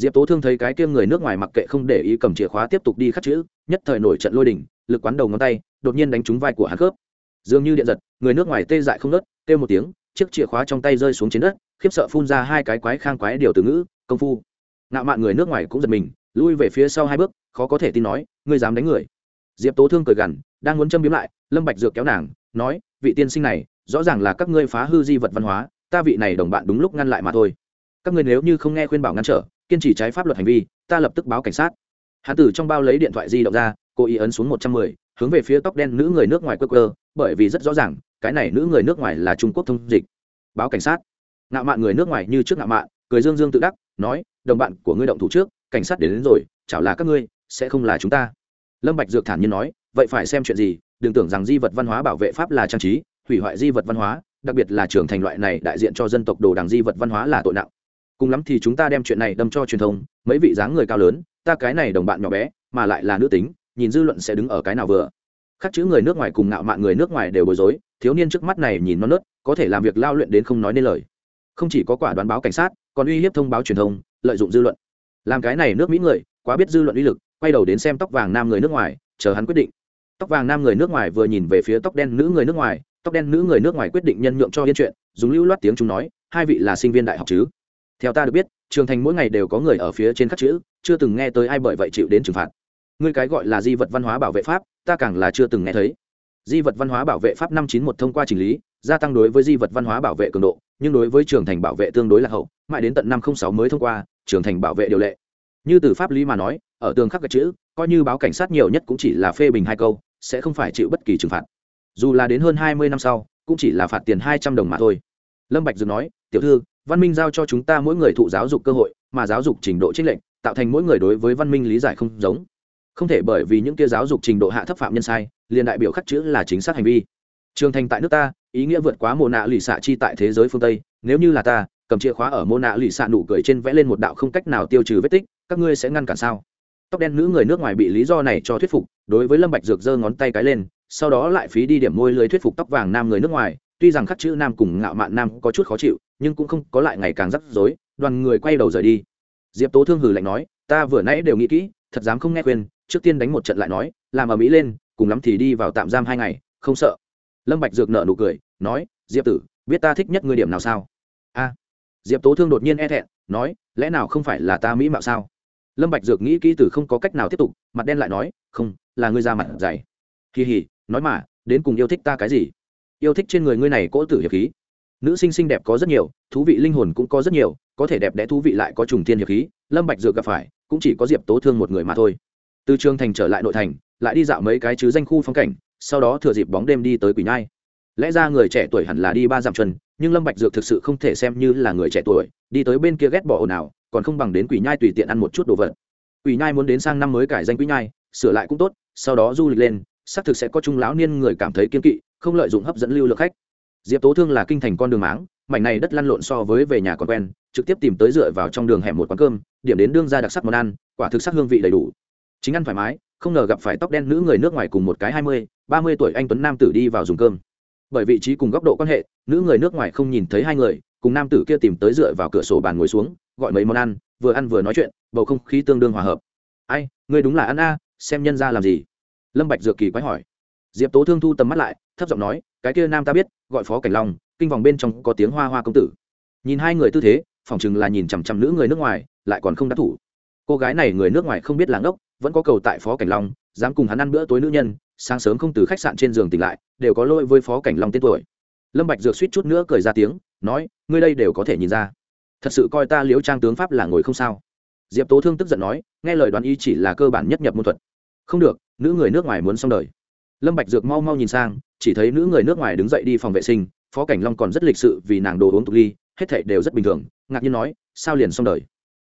diệp tố thương thấy cái kia người nước ngoài mặc kệ không để ý cầm chìa khóa tiếp tục đi khắc chữ, nhất thời nổi trận lôi đỉnh lực quán đầu ngón tay, đột nhiên đánh trúng vai của hắn khớp. Dường như điện giật, người nước ngoài tê dại không nớt kêu một tiếng, chiếc chìa khóa trong tay rơi xuống trên đất, khiếp sợ phun ra hai cái quái khang quái điều từ ngữ, công phu. Ngạo mạn người nước ngoài cũng giật mình, lui về phía sau hai bước, khó có thể tin nói, ngươi dám đánh người. Diệp tố thương cười gằn, đang muốn châm biếm lại, lâm bạch dược kéo nàng, nói, vị tiên sinh này, rõ ràng là các ngươi phá hư di vật văn hóa, ta vị này đồng bạn đúng lúc ngăn lại mà thôi. Các ngươi nếu như không nghe khuyên bảo ngăn trở kiên trì trái pháp luật hành vi ta lập tức báo cảnh sát. Hán tử trong bao lấy điện thoại di động ra cô ý ấn xuống một trăm mười hướng về phía tóc đen nữ người nước ngoài cơ cơ bởi vì rất rõ ràng cái này nữ người nước ngoài là trung quốc thông dịch. Báo cảnh sát. Ngạo mạn người nước ngoài như trước ngạo mạn cười dương dương tự đắc nói đồng bạn của ngươi động thủ trước cảnh sát đến, đến rồi chảo là các ngươi sẽ không là chúng ta. Lâm bạch dược thản nhiên nói vậy phải xem chuyện gì đừng tưởng rằng di vật văn hóa bảo vệ pháp là trang trí hủy hoại di vật văn hóa đặc biệt là trưởng thành loại này đại diện cho dân tộc đồ đằng di vật văn hóa là tội nặng cùng lắm thì chúng ta đem chuyện này đâm cho truyền thông, mấy vị dáng người cao lớn, ta cái này đồng bạn nhỏ bé, mà lại là nữ tính, nhìn dư luận sẽ đứng ở cái nào vừa. Khắc chữ người nước ngoài cùng ngạo mạn người nước ngoài đều bối rối, thiếu niên trước mắt này nhìn non nớt, có thể làm việc lao luyện đến không nói nên lời. Không chỉ có quả đoán báo cảnh sát, còn uy hiếp thông báo truyền thông, lợi dụng dư luận. Làm cái này nước mỹ người, quá biết dư luận uy lực, quay đầu đến xem tóc vàng nam người nước ngoài, chờ hắn quyết định. Tóc vàng nam người nước ngoài vừa nhìn về phía tóc đen nữ người nước ngoài, tóc đen nữ người nước ngoài quyết định nhân nhượng cho yên chuyện, dùng lưu loát tiếng chúng nói, hai vị là sinh viên đại học chứ? Theo ta được biết, trường thành mỗi ngày đều có người ở phía trên các chữ, chưa từng nghe tới ai bởi vậy chịu đến trừng phạt. Ngươi cái gọi là di vật văn hóa bảo vệ pháp, ta càng là chưa từng nghe thấy. Di vật văn hóa bảo vệ pháp năm chín một thông qua chỉnh lý, gia tăng đối với di vật văn hóa bảo vệ cường độ, nhưng đối với trường thành bảo vệ tương đối là hậu, mãi đến tận năm không sáu mới thông qua, trường thành bảo vệ điều lệ. Như từ pháp lý mà nói, ở tường khắc các chữ, coi như báo cảnh sát nhiều nhất cũng chỉ là phê bình hai câu, sẽ không phải chịu bất kỳ trừng phạt. Dù là đến hơn hai mươi năm sau, cũng chỉ là phạt tiền hai trăm đồng mà thôi. Lâm bạch dừng nói, tiểu thư văn minh giao cho chúng ta mỗi người thụ giáo dục cơ hội, mà giáo dục trình độ trích lệnh tạo thành mỗi người đối với văn minh lý giải không giống. Không thể bởi vì những kia giáo dục trình độ hạ thấp phạm nhân sai, liền đại biểu khắc chữ là chính xác hành vi. Trường thành tại nước ta, ý nghĩa vượt quá mồ nạ lì xạ chi tại thế giới phương tây. Nếu như là ta, cầm chìa khóa ở mồ nạ lì xạ nụ cười trên vẽ lên một đạo không cách nào tiêu trừ vết tích, các ngươi sẽ ngăn cản sao? Tóc đen nữ người nước ngoài bị lý do này cho thuyết phục, đối với lâm bạch dược giơ ngón tay cái lên, sau đó lại phí đi điểm môi lưới thuyết phục tóc vàng nam người nước ngoài tuy rằng khắc chữ nam cùng ngạo mạn nam có chút khó chịu, nhưng cũng không có lại ngày càng rắc rối, đoàn người quay đầu rời đi. Diệp tố thương hừ lạnh nói, ta vừa nãy đều nghĩ kỹ, thật dám không nghe khuyên, trước tiên đánh một trận lại nói, làm ở mỹ lên, cùng lắm thì đi vào tạm giam hai ngày, không sợ. Lâm bạch dược nở nụ cười, nói, diệp tử, biết ta thích nhất ngươi điểm nào sao? A. Diệp tố thương đột nhiên e thẹn, nói, lẽ nào không phải là ta mỹ mạo sao? Lâm bạch dược nghĩ kỹ từ không có cách nào tiếp tục, mặt đen lại nói, không, là ngươi ra mặt dày. Kỳ hỉ nói mà, đến cùng yêu thích ta cái gì? Yêu thích trên người ngươi này cỗ tử hiệp khí. Nữ sinh xinh đẹp có rất nhiều, thú vị linh hồn cũng có rất nhiều, có thể đẹp đẽ thú vị lại có trùng thiên hiệp khí, lâm bạch dược gặp phải, cũng chỉ có diệp tố thương một người mà thôi. Từ trường thành trở lại nội thành, lại đi dạo mấy cái chứ danh khu phong cảnh, sau đó thừa dịp bóng đêm đi tới quỷ nhai. Lẽ ra người trẻ tuổi hẳn là đi ba dặm chân, nhưng lâm bạch dược thực sự không thể xem như là người trẻ tuổi, đi tới bên kia ghét bỏ ồn ào, còn không bằng đến quỷ nhai tùy tiện ăn một chút đồ vật. Quỷ nhai muốn đến sang năm mới cải danh quỷ nhai, sửa lại cũng tốt, sau đó du lịch lên, xác thực sẽ có trung lão niên người cảm thấy kiên kỵ không lợi dụng hấp dẫn lưu lượng khách. Diệp tố thương là kinh thành con đường máng, mảnh này đất lăn lộn so với về nhà còn quen, trực tiếp tìm tới dựa vào trong đường hẻm một quán cơm, điểm đến đương ra đặc sắc món ăn, quả thực sắc hương vị đầy đủ. Chính ăn thoải mái, không ngờ gặp phải tóc đen nữ người nước ngoài cùng một cái hai mươi, ba mươi tuổi anh tuấn nam tử đi vào dùng cơm. Bởi vị trí cùng góc độ quan hệ, nữ người nước ngoài không nhìn thấy hai người, cùng nam tử kia tìm tới dựa vào cửa sổ bàn ngồi xuống, gọi mấy món ăn, vừa ăn vừa nói chuyện, bầu không khí tương đương hòa hợp. Ai người đúng là ăn a, xem nhân ra làm gì? Lâm bạch dược kỳ quái hỏi. Diệp tố thương thu tầm mắt lại thấp giọng nói, cái kia nam ta biết, gọi phó cảnh long, kinh vòng bên trong có tiếng hoa hoa công tử. Nhìn hai người tư thế phỏng chừng là nhìn chằm chằm nữ người nước ngoài, lại còn không đắc thủ. Cô gái này người nước ngoài không biết làng ốc vẫn có cầu tại phó cảnh long, dám cùng hắn ăn bữa tối nữ nhân, sáng sớm không từ khách sạn trên giường tỉnh lại, đều có lỗi với phó cảnh long tên tuổi. Lâm bạch dược suýt chút nữa cười ra tiếng, nói, ngươi đây đều có thể nhìn ra. Thật sự coi ta liễu trang tướng pháp là ngồi không sao. Diệp tố thương tức giận nói, nghe lời đoán ý chỉ là cơ bản nhất nhập môn thuật. Không được, nữ người nước ngoài muốn xong đời lâm bạch dược mau mau nhìn sang, chỉ thấy nữ người nước ngoài đứng dậy đi phòng vệ sinh, phó cảnh long còn rất lịch sự vì nàng đồ uống tục ly, hết thảy đều rất bình thường, ngạc nhiên nói, sao liền xong đời?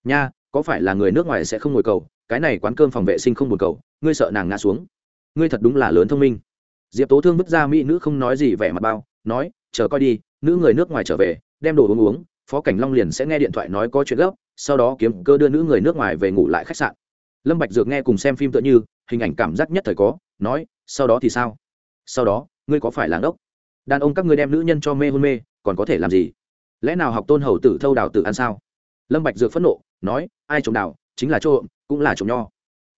Nha, có phải là người nước ngoài sẽ không ngồi cầu? Cái này quán cơm phòng vệ sinh không buồn cầu, ngươi sợ nàng ngã xuống. Ngươi thật đúng là lớn thông minh. Diệp tố thương vứt ra mỹ nữ không nói gì vẻ mặt bao, nói, chờ coi đi, nữ người nước ngoài trở về, đem đồ uống uống, phó cảnh long liền sẽ nghe điện thoại nói có chuyện gấp, sau đó kiếm cơ đưa nữ người nước ngoài về ngủ lại khách sạn lâm bạch dược nghe cùng xem phim tựa như, hình ảnh cảm giác nhất thời có, nói, sau đó thì sao? Sau đó, ngươi có phải là đốc đàn ông các ngươi đem nữ nhân cho mê hôn mê, còn có thể làm gì? Lẽ nào học tôn hầu tử, thâu đào tử ăn sao? Lâm bạch dược phẫn nộ, nói, ai trộm đào, chính là trộm, cũng là trộm nho.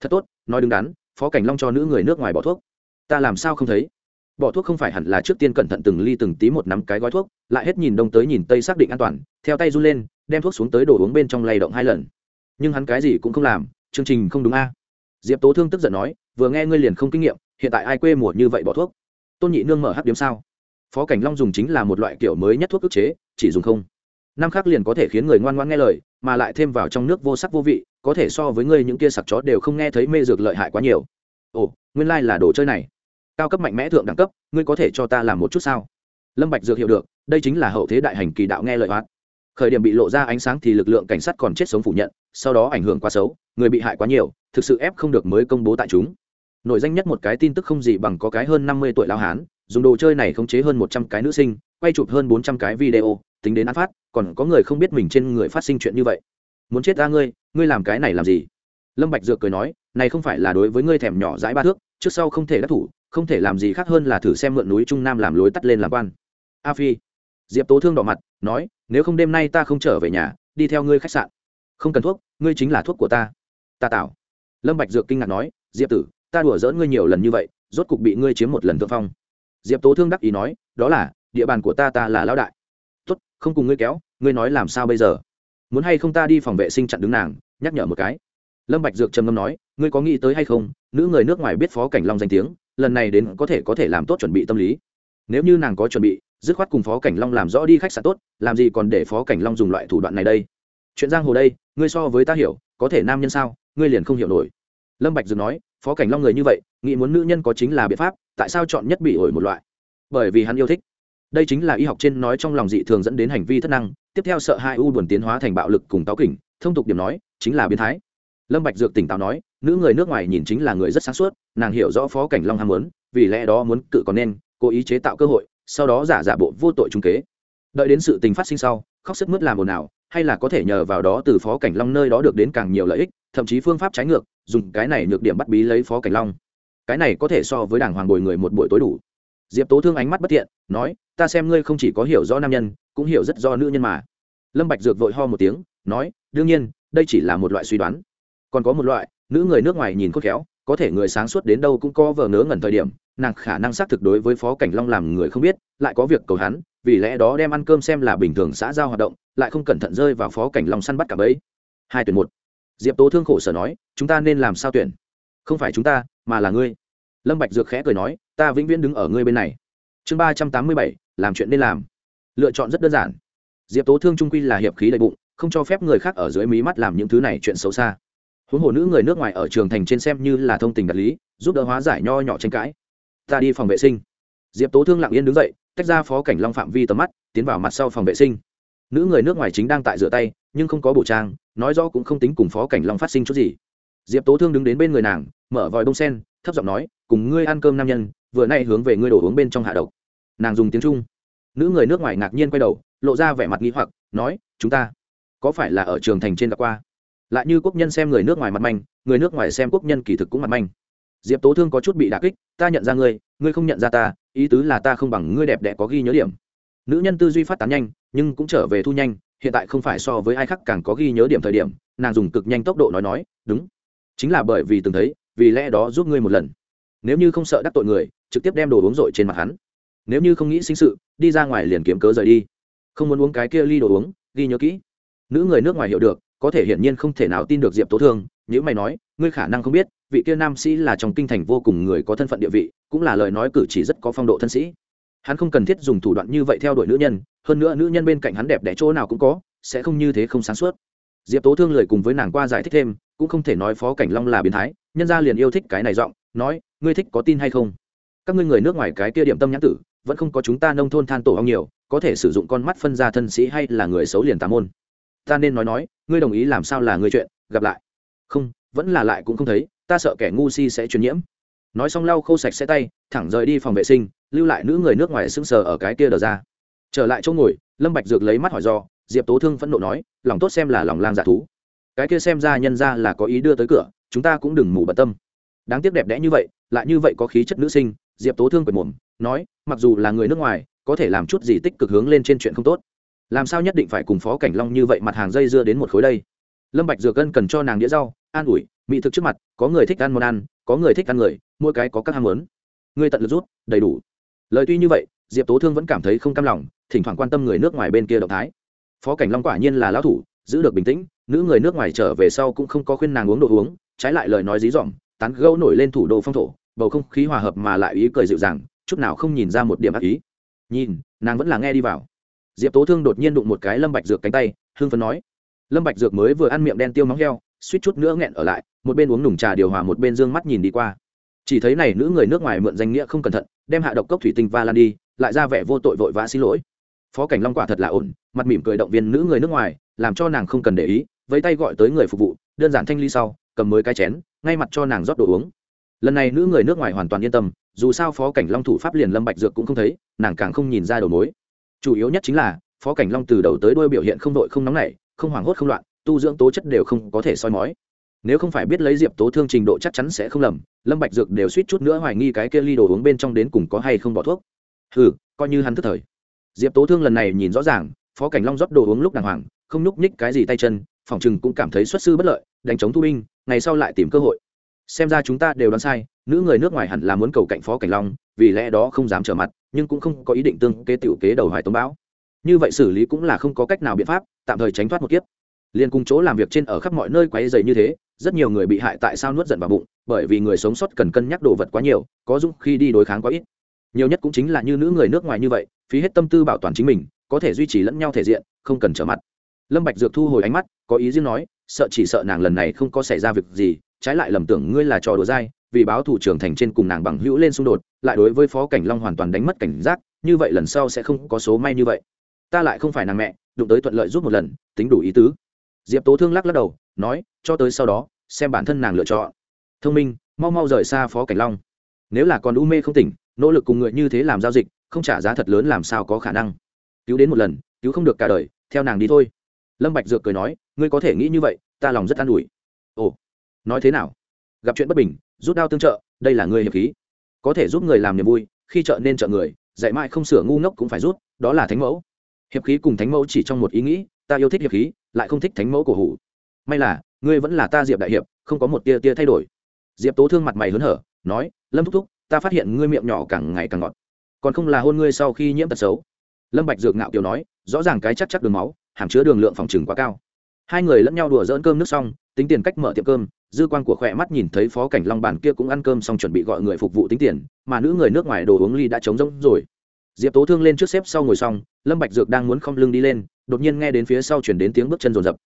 Thật tốt, nói đứng đắn, phó cảnh long cho nữ người nước ngoài bỏ thuốc. Ta làm sao không thấy? Bỏ thuốc không phải hẳn là trước tiên cẩn thận từng ly từng tí một nắm cái gói thuốc, lại hết nhìn đông tới nhìn tây xác định an toàn, theo tay run lên, đem thuốc xuống tới đổ uống bên trong lay động hai lần. Nhưng hắn cái gì cũng không làm chương trình không đúng a. Diệp tố thương tức giận nói, vừa nghe ngươi liền không kinh nghiệm, hiện tại ai quê mùa như vậy bỏ thuốc? Tôn nhị nương mở hắc điếm sao? Phó cảnh long dùng chính là một loại kiểu mới nhất thuốc ức chế, chỉ dùng không. Năm khác liền có thể khiến người ngoan ngoan nghe lời, mà lại thêm vào trong nước vô sắc vô vị, có thể so với ngươi những kia sặc chó đều không nghe thấy mê dược lợi hại quá nhiều. Ồ, nguyên lai、like、là đồ chơi này. Cao cấp mạnh mẽ thượng đẳng cấp, ngươi có thể cho ta làm một chút sao? Lâm bạch dược hiểu được, đây chính là hậu thế đại hành kỳ đạo nghe lợi hoạt khởi điểm bị lộ ra ánh sáng thì lực lượng cảnh sát còn chết sống phủ nhận, sau đó ảnh hưởng quá xấu người bị hại quá nhiều, thực sự ép không được mới công bố tại chúng. Nổi danh nhất một cái tin tức không gì bằng có cái hơn năm mươi tuổi lao hán, dùng đồ chơi này khống chế hơn một trăm cái nữ sinh, quay chụp hơn bốn trăm cái video, tính đến án phát, còn có người không biết mình trên người phát sinh chuyện như vậy. Muốn chết ra ngươi ngươi làm cái này làm gì? Lâm bạch dược cười nói, này không phải là đối với ngươi thèm nhỏ dãi ba thước, trước sau không thể đắc thủ, không thể làm gì khác hơn là thử xem mượn núi trung nam làm lối tắt lên làm quan. A phi. Diệp tố thương đỏ mặt, nói, nếu không đêm nay ta không trở về nhà, đi theo ngươi khách sạn. Không cần thuốc, ngươi chính là thuốc của ta ta tạo lâm bạch dược kinh ngạc nói, diệp tử, ta đùa dỡn ngươi nhiều lần như vậy, rốt cục bị ngươi chiếm một lần thượng phong. Diệp tố thương đắc ý nói, đó là, địa bàn của ta ta là lão đại. Tốt, không cùng ngươi kéo, ngươi nói làm sao bây giờ? Muốn hay không ta đi phòng vệ sinh chặn đứng nàng, nhắc nhở một cái. Lâm bạch dược trầm ngâm nói, ngươi có nghĩ tới hay không, nữ người nước ngoài biết phó cảnh long danh tiếng, lần này đến có thể có thể làm tốt chuẩn bị tâm lý. Nếu như nàng có chuẩn bị, dứt khoát cùng phó cảnh long làm rõ đi khách sạn tốt, làm gì còn để phó cảnh long dùng loại thủ đoạn này đây? Chuyện giang hồ đây, ngươi so với ta hiểu, có thể nam nhân sao? Ngươi liền không hiểu nổi. Lâm bạch dừng nói, phó cảnh long người như vậy, nghĩ muốn nữ nhân có chính là biện pháp, tại sao chọn nhất bị ổi một loại? Bởi vì hắn yêu thích. Đây chính là y học trên nói trong lòng dị thường dẫn đến hành vi thất năng, tiếp theo sợ hai u buồn tiến hóa thành bạo lực cùng táo kỉnh, thông tục điểm nói, chính là biến thái. Lâm bạch dược tỉnh táo nói, nữ người nước ngoài nhìn chính là người rất sáng suốt, nàng hiểu rõ phó cảnh long ham muốn, vì lẽ đó muốn cự còn nên, cố ý chế tạo cơ hội, sau đó giả giả bộ vô tội trung kế. Đợi đến sự tình phát sinh sau, khóc sức mướt làm ồn ào, hay là có thể nhờ vào đó từ phó cảnh long nơi đó được đến càng nhiều lợi ích thậm chí phương pháp trái ngược, dùng cái này nhược điểm bắt bí lấy phó cảnh long. Cái này có thể so với đảng hoàng bồi người một buổi tối đủ. Diệp tố thương ánh mắt bất thiện, nói, ta xem ngươi không chỉ có hiểu rõ nam nhân, cũng hiểu rất do nữ nhân mà. Lâm bạch dược vội ho một tiếng, nói, đương nhiên, đây chỉ là một loại suy đoán. Còn có một loại, nữ người nước ngoài nhìn khôn khéo, có thể người sáng suốt đến đâu cũng có vờ ngớ ngẩn thời điểm, nàng khả năng xác thực đối với phó cảnh long làm người không biết, lại có việc cầu hắn, vì lẽ đó đem ăn cơm xem là bình thường xã giao hoạt động, lại không cẩn thận rơi vào phó cảnh long săn bắt cả bấy hai tuyển một diệp tố thương khổ sở nói, chúng ta nên làm sao tuyển? Không phải chúng ta, mà là ngươi. Lâm bạch dược khẽ cười nói, ta vĩnh viễn đứng ở ngươi bên này. Chương ba trăm tám mươi bảy, làm chuyện nên làm. Lựa chọn rất đơn giản. Diệp tố thương trung quy là hiệp khí đầy bụng, không cho phép người khác ở dưới mí mắt làm những thứ này chuyện xấu xa. Huống hồ nữ người nước ngoài ở trường thành trên xem như là thông tình đạt lý, giúp đỡ hóa giải nho nhỏ tranh cãi. Ta đi phòng vệ sinh. Diệp tố thương lặng yên đứng dậy, tách ra phó cảnh long phạm vi tầm mắt, tiến vào mặt sau phòng vệ sinh. Nữ người nước ngoài chính đang tại rửa tay, nhưng không có bộ trang nói rõ cũng không tính cùng phó cảnh long phát sinh chút gì. Diệp tố thương đứng đến bên người nàng, mở vòi bông sen, thấp giọng nói, cùng ngươi ăn cơm nam nhân, vừa nay hướng về ngươi đổ uống bên trong hạ độc. Nàng dùng tiếng trung. Nữ người nước ngoài ngạc nhiên quay đầu, lộ ra vẻ mặt nghi hoặc, nói, chúng ta có phải là ở trường thành trên đã qua? Lại như quốc nhân xem người nước ngoài mặt manh, người nước ngoài xem quốc nhân kỳ thực cũng mặt manh. Diệp tố thương có chút bị đà kích, ta nhận ra ngươi ngươi không nhận ra ta, ý tứ là ta không bằng ngươi đẹp đẽ có ghi nhớ điểm. Nữ nhân tư duy phát tán nhanh, nhưng cũng trở về thu nhanh hiện tại không phải so với ai khác càng có ghi nhớ điểm thời điểm, nàng dùng cực nhanh tốc độ nói nói, đúng, chính là bởi vì từng thấy, vì lẽ đó giúp ngươi một lần. Nếu như không sợ đắc tội người, trực tiếp đem đồ uống rội trên mặt hắn. Nếu như không nghĩ sinh sự, đi ra ngoài liền kiếm cớ rời đi. Không muốn uống cái kia ly đồ uống, ghi nhớ kỹ. Nữ người nước ngoài hiểu được, có thể hiển nhiên không thể nào tin được diệp tố thương nếu mày nói, ngươi khả năng không biết, vị kia nam sĩ là trong kinh thành vô cùng người có thân phận địa vị, cũng là lời nói cử chỉ rất có phong độ thân sĩ hắn không cần thiết dùng thủ đoạn như vậy theo đuổi nữ nhân, hơn nữa nữ nhân bên cạnh hắn đẹp đẽ chỗ nào cũng có, sẽ không như thế không sáng suốt. Diệp tố thương lời cùng với nàng qua giải thích thêm, cũng không thể nói phó cảnh long là biến thái, nhân ra liền yêu thích cái này giọng, nói, ngươi thích có tin hay không? Các ngươi người nước ngoài cái kia điểm tâm nhãn tử, vẫn không có chúng ta nông thôn than tổ ong nhiều, có thể sử dụng con mắt phân ra thân sĩ hay là người xấu liền tà môn? Ta nên nói nói, ngươi đồng ý làm sao là ngươi chuyện, gặp lại. Không, vẫn là lại cũng không thấy, ta sợ kẻ ngu si sẽ truyền nhiễm. Nói xong lau khô sạch xe tay, thẳng rời đi phòng vệ sinh lưu lại nữ người nước ngoài sững sờ ở cái kia đờ ra. Trở lại chỗ ngồi, lâm bạch dược lấy mắt hỏi do, diệp tố thương phẫn nộ nói, lòng tốt xem là lòng lang dạ thú. Cái kia xem ra nhân ra là có ý đưa tới cửa, chúng ta cũng đừng mù bận tâm. Đáng tiếc đẹp đẽ như vậy, lại như vậy có khí chất nữ sinh, diệp tố thương quệt mồm, nói, mặc dù là người nước ngoài, có thể làm chút gì tích cực hướng lên trên chuyện không tốt. Làm sao nhất định phải cùng phó cảnh long như vậy mặt hàng dây dưa đến một khối đây? Lâm bạch dược cân cần cho nàng đĩa rau, an ủi, mỹ thực trước mặt, có người thích ăn món ăn, có người thích ăn người, mỗi cái có các ham muốn. Ngươi tận lực rút, đầy đủ lời tuy như vậy, diệp tố thương vẫn cảm thấy không cam lòng, thỉnh thoảng quan tâm người nước ngoài bên kia động thái. Phó cảnh long quả nhiên là lão thủ, giữ được bình tĩnh, nữ người nước ngoài trở về sau cũng không có khuyên nàng uống đồ uống, trái lại lời nói dí dỏm, tán gẫu nổi lên thủ đô phong thổ, bầu không khí hòa hợp mà lại ý cười dịu dàng, chút nào không nhìn ra một điểm ác ý. Nhìn, nàng vẫn là nghe đi vào. Diệp tố thương đột nhiên đụng một cái lâm bạch dược cánh tay hương phấn nói. Lâm bạch dược mới vừa ăn miệng đen tiêu móng heo, suýt chút nữa nghẹn ở lại, một bên uống nùng trà điều hòa một bên dương mắt nhìn đi qua chỉ thấy này nữ người nước ngoài mượn danh nghĩa không cẩn thận, đem hạ độc cốc thủy tinh va lan đi, lại ra vẻ vô tội vội vã xin lỗi. Phó cảnh long quả thật là ổn, mặt mỉm cười động viên nữ người nước ngoài, làm cho nàng không cần để ý với tay gọi tới người phục vụ, đơn giản thanh ly sau, cầm mới cái chén, ngay mặt cho nàng rót đồ uống. Lần này nữ người nước ngoài hoàn toàn yên tâm, dù sao phó cảnh long thủ pháp liền lâm bạch dược cũng không thấy, nàng càng không nhìn ra đầu mối. Chủ yếu nhất chính là, phó cảnh long từ đầu tới đuôi biểu hiện không đội không nóng nảy, không hoảng hốt không loạn, tu dưỡng tố chất đều không có thể soi mói nếu không phải biết lấy diệp tố thương trình độ chắc chắn sẽ không lầm, lâm bạch dược đều suýt chút nữa hoài nghi cái kia ly đồ uống bên trong đến cùng có hay không bỏ thuốc. Hừ, coi như hắn thức thời. Diệp tố thương lần này nhìn rõ ràng, phó cảnh long rót đồ uống lúc đàng hoàng, không núp ních cái gì tay chân, phòng chừng cũng cảm thấy xuất sư bất lợi, đánh chống thu binh, ngày sau lại tìm cơ hội. Xem ra chúng ta đều đoán sai, nữ người nước ngoài hẳn là muốn cầu cạnh phó cảnh long, vì lẽ đó không dám trở mặt, nhưng cũng không có ý định tương kế tiểu kế đầu hoài tống bão. Như vậy xử lý cũng là không có cách nào biện pháp, tạm thời tránh thoát một kiếp. Liên cùng chỗ làm việc trên ở khắp mọi nơi quấy dày như thế rất nhiều người bị hại tại sao nuốt giận vào bụng, bởi vì người sống sót cần cân nhắc đồ vật quá nhiều, có dũng khi đi đối kháng quá ít. Nhiều nhất cũng chính là như nữ người nước ngoài như vậy, phí hết tâm tư bảo toàn chính mình, có thể duy trì lẫn nhau thể diện, không cần trở mặt. Lâm bạch dược thu hồi ánh mắt, có ý riêng nói, sợ chỉ sợ nàng lần này không có xảy ra việc gì, trái lại lầm tưởng ngươi là trò đùa dai, vì báo thủ trưởng thành trên cùng nàng bằng hữu lên xung đột, lại đối với phó cảnh long hoàn toàn đánh mất cảnh giác, như vậy lần sau sẽ không có số may như vậy. Ta lại không phải nàng mẹ, đụng tới thuận lợi giúp một lần, tính đủ ý tứ. Diệp tố thương lắc lắc đầu nói, cho tới sau đó, xem bản thân nàng lựa chọn. Thông minh, mau mau rời xa phó cảnh long. Nếu là còn u mê không tỉnh, nỗ lực cùng người như thế làm giao dịch, không trả giá thật lớn làm sao có khả năng. Cứu đến một lần, cứu không được cả đời, theo nàng đi thôi. Lâm bạch dược cười nói, ngươi có thể nghĩ như vậy, ta lòng rất an ủi. Ồ, nói thế nào? Gặp chuyện bất bình, rút đao tương trợ, đây là ngươi hiệp khí. Có thể giúp người làm niềm vui, khi trợ nên trợ người, dạy mãi không sửa ngu ngốc cũng phải rút, đó là thánh mẫu. Hiệp khí cùng thánh mẫu chỉ trong một ý nghĩ, ta yêu thích hiệp khí, lại không thích thánh mẫu cổ hủ may là, ngươi vẫn là ta diệp đại hiệp, không có một tia tia thay đổi. Diệp tố thương mặt mày hớn hở, nói, lâm thúc thúc, ta phát hiện ngươi miệng nhỏ càng ngày càng ngọt. Còn không là hôn ngươi sau khi nhiễm tật xấu. Lâm bạch dược ngạo kiều nói, rõ ràng cái chắc chắc đường máu, hàm chứa đường lượng phòng trừng quá cao. Hai người lẫn nhau đùa dỡn cơm nước xong, tính tiền cách mở tiệm cơm, dư quan của khỏe mắt nhìn thấy phó cảnh long bàn kia cũng ăn cơm xong chuẩn bị gọi người phục vụ tính tiền, mà nữ người nước ngoài đồ uống ly đã trống rỗng rồi. Diệp tố thương lên trước xếp sau ngồi xong, lâm bạch dược đang muốn không lưng đi lên, đột nhiên nghe đến phía sau chuyển đến tiếng bước chân rồn rập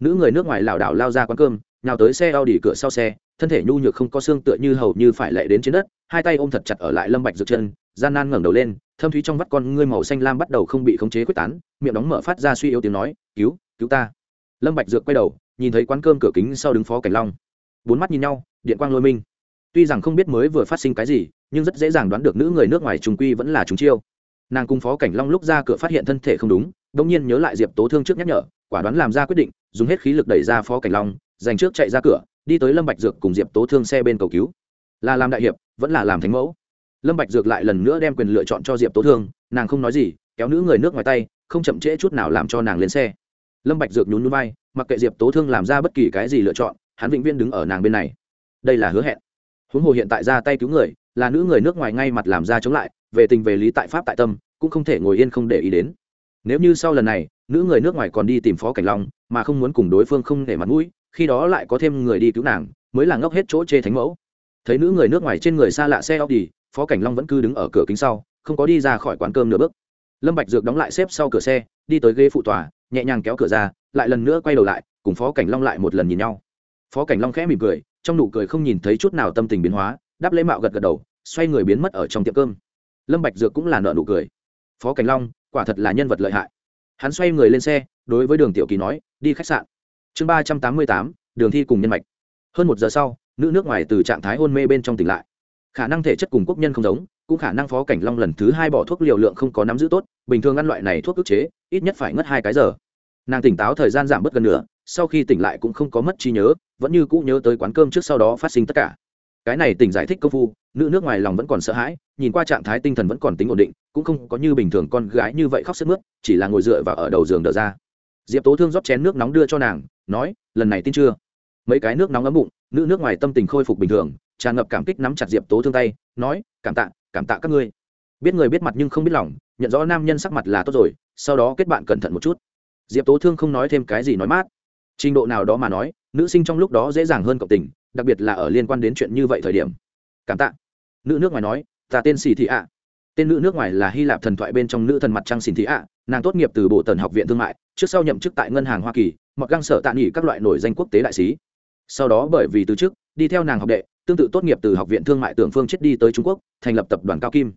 nữ người nước ngoài lảo đảo lao ra quán cơm, nhào tới xe Audi cửa sau xe, thân thể nhu nhược không có xương tựa như hầu như phải lệ đến trên đất, hai tay ôm thật chặt ở lại lâm bạch dược chân, gian nan ngẩng đầu lên, thâm thúy trong vắt con ngươi màu xanh lam bắt đầu không bị khống chế quyết tán, miệng đóng mở phát ra suy yếu tiếng nói, cứu cứu ta. Lâm bạch dược quay đầu, nhìn thấy quán cơm cửa kính sau đứng phó cảnh long. Bốn mắt nhìn nhau, điện quang lôi minh. Tuy rằng không biết mới vừa phát sinh cái gì, nhưng rất dễ dàng đoán được nữ người nước ngoài trùng quy vẫn là chúng chiêu. Nàng cùng phó cảnh long lúc ra cửa phát hiện thân thể không đúng đông nhiên nhớ lại diệp tố thương trước nhắc nhở, quả đoán làm ra quyết định, dùng hết khí lực đẩy ra phó cảnh long, dành trước chạy ra cửa, đi tới lâm bạch dược cùng diệp tố thương xe bên cầu cứu. Là làm đại hiệp, vẫn là làm thánh mẫu. Lâm bạch dược lại lần nữa đem quyền lựa chọn cho diệp tố thương, nàng không nói gì, kéo nữ người nước ngoài tay, không chậm trễ chút nào làm cho nàng lên xe. Lâm bạch dược nhún nhún vai, mặc kệ diệp tố thương làm ra bất kỳ cái gì lựa chọn, hắn vĩnh viễn đứng ở nàng bên này. Đây là hứa hẹn. Huống hồ hiện tại ra tay cứu người, là nữ người nước ngoài ngay mặt làm ra chống lại, về tình về lý tại pháp tại tâm, cũng không thể ngồi yên không để ý đến nếu như sau lần này nữ người nước ngoài còn đi tìm phó cảnh long mà không muốn cùng đối phương không để mặt mũi khi đó lại có thêm người đi cứu nàng mới là ngốc hết chỗ chê thánh mẫu. Thấy nữ người nước ngoài trên người xa lạ xe Audi, phó cảnh long vẫn cứ đứng ở cửa kính sau không có đi ra khỏi quán cơm nửa bước. Lâm bạch dược đóng lại xếp sau cửa xe đi tới ghế phụ tòa nhẹ nhàng kéo cửa ra lại lần nữa quay đầu lại cùng phó cảnh long lại một lần nhìn nhau. Phó cảnh long khẽ mỉm cười trong nụ cười không nhìn thấy chút nào tâm tình biến hóa đáp lễ mạo gật gật đầu xoay người biến mất ở trong tiệm cơm. Lâm bạch dược cũng là nợ nụ cười. Phó cảnh long quả thật là nhân vật lợi hại. Hắn xoay người lên xe, đối với đường tiểu kỳ nói, đi khách sạn. Chương ba trăm tám mươi tám, đường thi cùng nhân mạch. Hơn một giờ sau, nữ nước ngoài từ trạng thái hôn mê bên trong tỉnh lại. Khả năng thể chất cùng quốc nhân không giống, cũng khả năng phó cảnh long lần thứ hai bỏ thuốc liều lượng không có nắm giữ tốt, bình thường ăn loại này thuốc ức chế, ít nhất phải ngất hai cái giờ. Nàng tỉnh táo thời gian giảm bớt gần nửa, sau khi tỉnh lại cũng không có mất trí nhớ, vẫn như cũ nhớ tới quán cơm trước sau đó phát sinh tất cả. Cái này tỉnh giải thích công phu nữ nước ngoài lòng vẫn còn sợ hãi, nhìn qua trạng thái tinh thần vẫn còn tính ổn định, cũng không có như bình thường con gái như vậy khóc sức mướt, chỉ là ngồi dựa vào ở đầu giường đờ ra. Diệp tố thương rót chén nước nóng đưa cho nàng, nói, lần này tin chưa? Mấy cái nước nóng ấm bụng, nữ nước ngoài tâm tình khôi phục bình thường, tràn ngập cảm kích nắm chặt diệp tố thương tay, nói, cảm tạ cảm tạ các ngươi. Biết người biết mặt nhưng không biết lòng, nhận rõ nam nhân sắc mặt là tốt rồi, sau đó kết bạn cẩn thận một chút. Diệp tố thương không nói thêm cái gì nói mát. Trình độ nào đó mà nói, nữ sinh trong lúc đó dễ dàng hơn cộng tình, đặc biệt là ở liên quan đến chuyện như vậy thời điểm cảm tạ. Nữ nước ngoài nói, ta tên xì thị ạ. Tên nữ nước ngoài là hy lạp thần thoại bên trong nữ thần mặt trăng xì thị ạ. Nàng tốt nghiệp từ bộ tần học viện thương mại, trước sau nhậm chức tại ngân hàng hoa kỳ, mặc găng sở tạ nghỉ các loại nổi danh quốc tế đại sứ sau đó bởi vì từ trước đi theo nàng học đệ, tương tự tốt nghiệp từ học viện thương mại tưởng phương chết đi tới trung quốc, thành lập tập đoàn cao kim.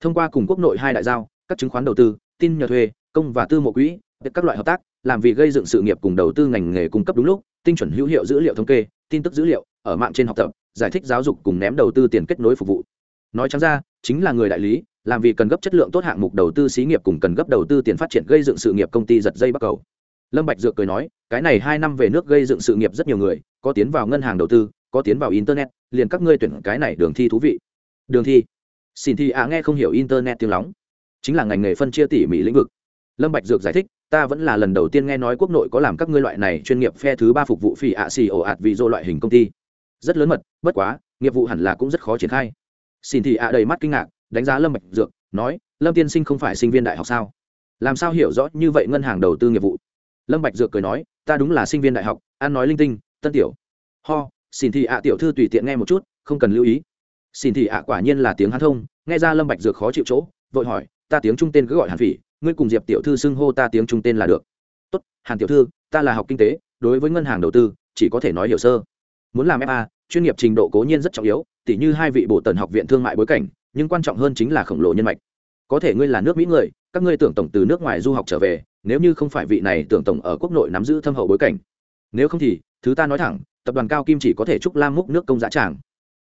Thông qua cùng quốc nội hai đại giao, các chứng khoán đầu tư, tin nhờ thuê, công và tư mộ quỹ các loại hợp tác, làm vì gây dựng sự nghiệp cùng đầu tư ngành nghề cung cấp đúng lúc, tinh chuẩn hữu hiệu dữ liệu thống kê, tin tức dữ liệu, ở mạng trên học tập giải thích giáo dục cùng ném đầu tư tiền kết nối phục vụ. Nói trắng ra, chính là người đại lý, làm vì cần gấp chất lượng tốt hạng mục đầu tư xí nghiệp cùng cần gấp đầu tư tiền phát triển gây dựng sự nghiệp công ty giật dây bắc cầu. Lâm bạch dược cười nói, cái này hai năm về nước gây dựng sự nghiệp rất nhiều người, có tiến vào ngân hàng đầu tư, có tiến vào internet, liền các ngươi tuyển cái này đường thi thú vị. Đường thi? Xin thi à nghe không hiểu internet tiếng lóng. Chính là ngành nghề phân chia tỉ mỉ lĩnh vực. Lâm bạch dược giải thích, ta vẫn là lần đầu tiên nghe nói quốc nội có làm các ngươi loại này chuyên nghiệp phe thứ ba phục vụ phi ạ xì ồ ạt vì do loại hình công ty rất lớn mật, bất quá, nghiệp vụ hẳn là cũng rất khó triển khai. Xin thị ạ đầy mắt kinh ngạc, đánh giá lâm bạch dược, nói, lâm tiên sinh không phải sinh viên đại học sao? Làm sao hiểu rõ như vậy ngân hàng đầu tư nghiệp vụ? Lâm bạch dược cười nói, ta đúng là sinh viên đại học an nói linh tinh, tân tiểu. Ho, xin thị ạ tiểu thư tùy tiện nghe một chút, không cần lưu ý. Xin thị ạ quả nhiên là tiếng hán thông, nghe ra lâm bạch dược khó chịu chỗ, vội hỏi, ta tiếng trung tên cứ gọi hàn phỉ, ngươi cùng diệp tiểu thư xưng hô ta tiếng trung tên là được. Tốt, hàn tiểu thư, ta là học kinh tế, đối với ngân hàng đầu tư, chỉ có thể nói hiểu sơ muốn làm fa chuyên nghiệp trình độ cố nhiên rất trọng yếu, tỉ như hai vị bộ tần học viện thương mại bối cảnh, nhưng quan trọng hơn chính là khổng lồ nhân mạch. Có thể ngươi là nước mỹ người, các ngươi tưởng tổng từ nước ngoài du học trở về, nếu như không phải vị này tưởng tổng ở quốc nội nắm giữ thâm hậu bối cảnh. Nếu không thì, thứ ta nói thẳng, tập đoàn cao kim chỉ có thể chúc lam múc nước công giá tràng.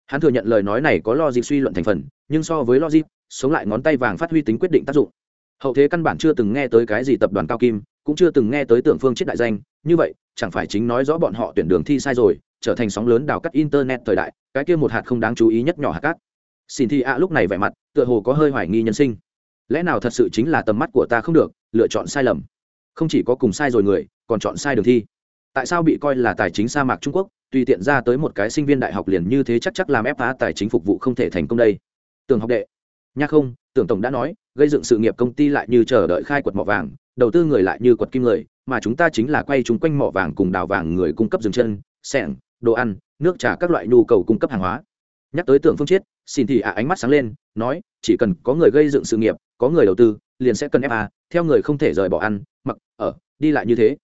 Hắn thừa nhận lời nói này có lo dịp suy luận thành phần, nhưng so với lo dịp sống lại ngón tay vàng phát huy tính quyết định tác dụng. Hậu thế căn bản chưa từng nghe tới cái gì tập đoàn cao kim, cũng chưa từng nghe tới tưởng phương chết đại danh, như vậy, chẳng phải chính nói rõ bọn họ tuyển đường thi sai rồi trở thành sóng lớn đào cắt internet thời đại, cái kia một hạt không đáng chú ý nhất nhỏ hạt cát. Xin thi a lúc này vẻ mặt, tựa hồ có hơi hoài nghi nhân sinh. Lẽ nào thật sự chính là tầm mắt của ta không được, lựa chọn sai lầm? Không chỉ có cùng sai rồi người, còn chọn sai đường thi. Tại sao bị coi là tài chính sa mạc trung quốc, tùy tiện ra tới một cái sinh viên đại học liền như thế chắc chắc làm ép phá tài chính phục vụ không thể thành công đây? Tường học đệ. Nha không, tưởng tổng đã nói, gây dựng sự nghiệp công ty lại như chờ đợi khai quật mỏ vàng, đầu tư người lại như quật kim người, mà chúng ta chính là quay chúng quanh mỏ vàng cùng đào vàng người cung cấp dừng chân sẻng đồ ăn, nước trà các loại nhu cầu cung cấp hàng hóa. Nhắc tới tưởng phương chiết xin thì ạ ánh mắt sáng lên, nói, chỉ cần có người gây dựng sự nghiệp, có người đầu tư, liền sẽ cần fa à, theo người không thể rời bỏ ăn, mặc, ở, đi lại như thế.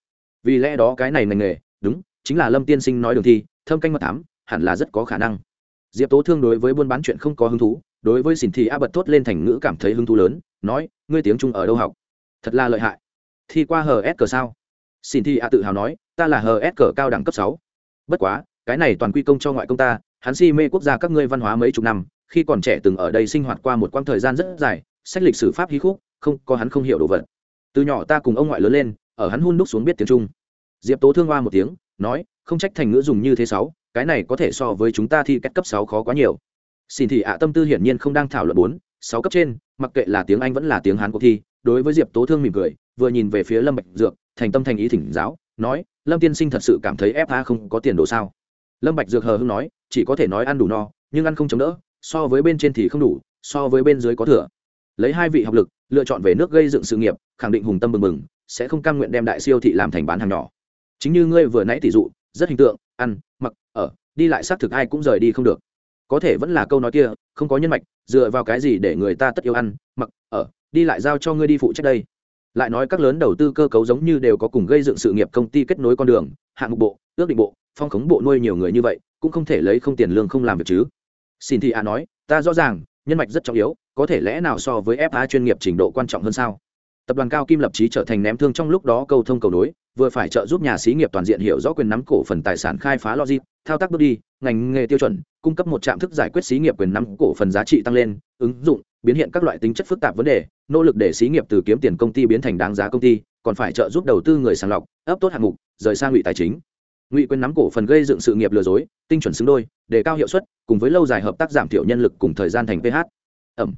Vì lẽ đó cái này ngành nghề, đúng, chính là lâm tiên sinh nói đường thi, thâm canh mật thám, hẳn là rất có khả năng. Diệp tố thương đối với buôn bán chuyện không có hứng thú, đối với xin thì a bật thốt lên thành ngữ cảm thấy hứng thú lớn, nói, ngươi tiếng trung ở đâu học? Thật là lợi hại. Thi qua hờ s cờ sao? Xin thì a tự hào nói, ta là hờ s cờ cao đẳng cấp sáu. Bất quá cái này toàn quy công cho ngoại công ta, hắn si mê quốc gia các ngươi văn hóa mấy chục năm, khi còn trẻ từng ở đây sinh hoạt qua một quãng thời gian rất dài, sách lịch sử pháp hí khúc, không, có hắn không hiểu đồ vật. Từ nhỏ ta cùng ông ngoại lớn lên, ở hắn hun đúc xuống biết tiếng trung. Diệp tố thương hoa một tiếng, nói, không trách thành ngữ dùng như thế sáu, cái này có thể so với chúng ta thi cách cấp sáu khó quá nhiều. Xin thì ạ tâm tư hiển nhiên không đang thảo luận bốn, sáu cấp trên, mặc kệ là tiếng anh vẫn là tiếng hán cuộc thi, đối với diệp tố thương mỉm cười, vừa nhìn về phía lâm bạch dược, thành tâm thành ý thỉnh giáo, nói, lâm tiên sinh thật sự cảm thấy fa không có tiền đồ sao? Lâm bạch dược hờ hững nói, chỉ có thể nói ăn đủ no, nhưng ăn không chống đỡ, so với bên trên thì không đủ, so với bên dưới có thừa. Lấy hai vị học lực, lựa chọn về nước gây dựng sự nghiệp, khẳng định hùng tâm mừng mừng sẽ không cam nguyện đem đại siêu thị làm thành bán hàng nhỏ. Chính như ngươi vừa nãy tỷ dụ, rất hình tượng, ăn, mặc, ở, đi lại xác thực ai cũng rời đi không được. Có thể vẫn là câu nói kia, không có nhân mạch, dựa vào cái gì để người ta tất yêu ăn, mặc, ở, đi lại giao cho ngươi đi phụ trách đây. Lại nói các lớn đầu tư cơ cấu giống như đều có cùng gây dựng sự nghiệp công ty kết nối con đường, hạng mục bộ, ước định bộ phong khống bộ nuôi nhiều người như vậy, cũng không thể lấy không tiền lương không làm việc chứ. Xin thị ạ nói, ta rõ ràng, nhân mạch rất trọng yếu, có thể lẽ nào so với fa chuyên nghiệp trình độ quan trọng hơn sao? Tập đoàn cao kim lập trí trở thành ném thương trong lúc đó cầu thông cầu nối, vừa phải trợ giúp nhà xí nghiệp toàn diện hiểu rõ quyền nắm cổ phần tài sản khai phá logic, thao tác bước đi, ngành nghề tiêu chuẩn, cung cấp một trạm thức giải quyết xí nghiệp quyền nắm cổ phần giá trị tăng lên, ứng dụng, biến hiện các loại tính chất phức tạp vấn đề, nỗ lực để xí nghiệp từ kiếm tiền công ty biến thành đáng giá công ty, còn phải trợ giúp đầu tư người sàng lọc, ấp tốt hạng mục, rời sang ngụy tài chính ngụy quyền nắm cổ phần gây dựng sự nghiệp lừa dối, tinh chuẩn xứng đôi để cao hiệu suất, cùng với lâu dài hợp tác giảm thiểu nhân lực cùng thời gian thành ph ẩm.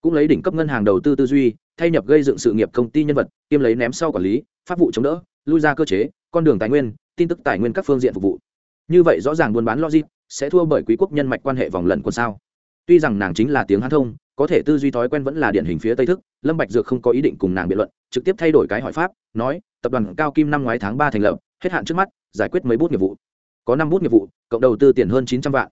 Cũng lấy đỉnh cấp ngân hàng đầu tư tư duy, thay nhập gây dựng sự nghiệp công ty nhân vật, kiêm lấy ném sau quản lý, pháp vụ chống đỡ, lui ra cơ chế, con đường tài nguyên, tin tức tài nguyên các phương diện phục vụ. Như vậy rõ ràng buôn bán logic sẽ thua bởi quý quốc nhân mạch quan hệ vòng lẩn quân sao. Tuy rằng nàng chính là tiếng hán thông, có thể tư duy thói quen vẫn là điển hình phía tây thức, lâm bạch dược không có ý định cùng nàng biện luận, trực tiếp thay đổi cái hỏi pháp, nói, tập đoàn cao kim năm ngoái tháng ba thành lập hết hạn trước mắt, giải quyết mấy bút nghiệp vụ. Có năm bút nghiệp vụ, cộng đầu tư tiền hơn chín trăm vạn.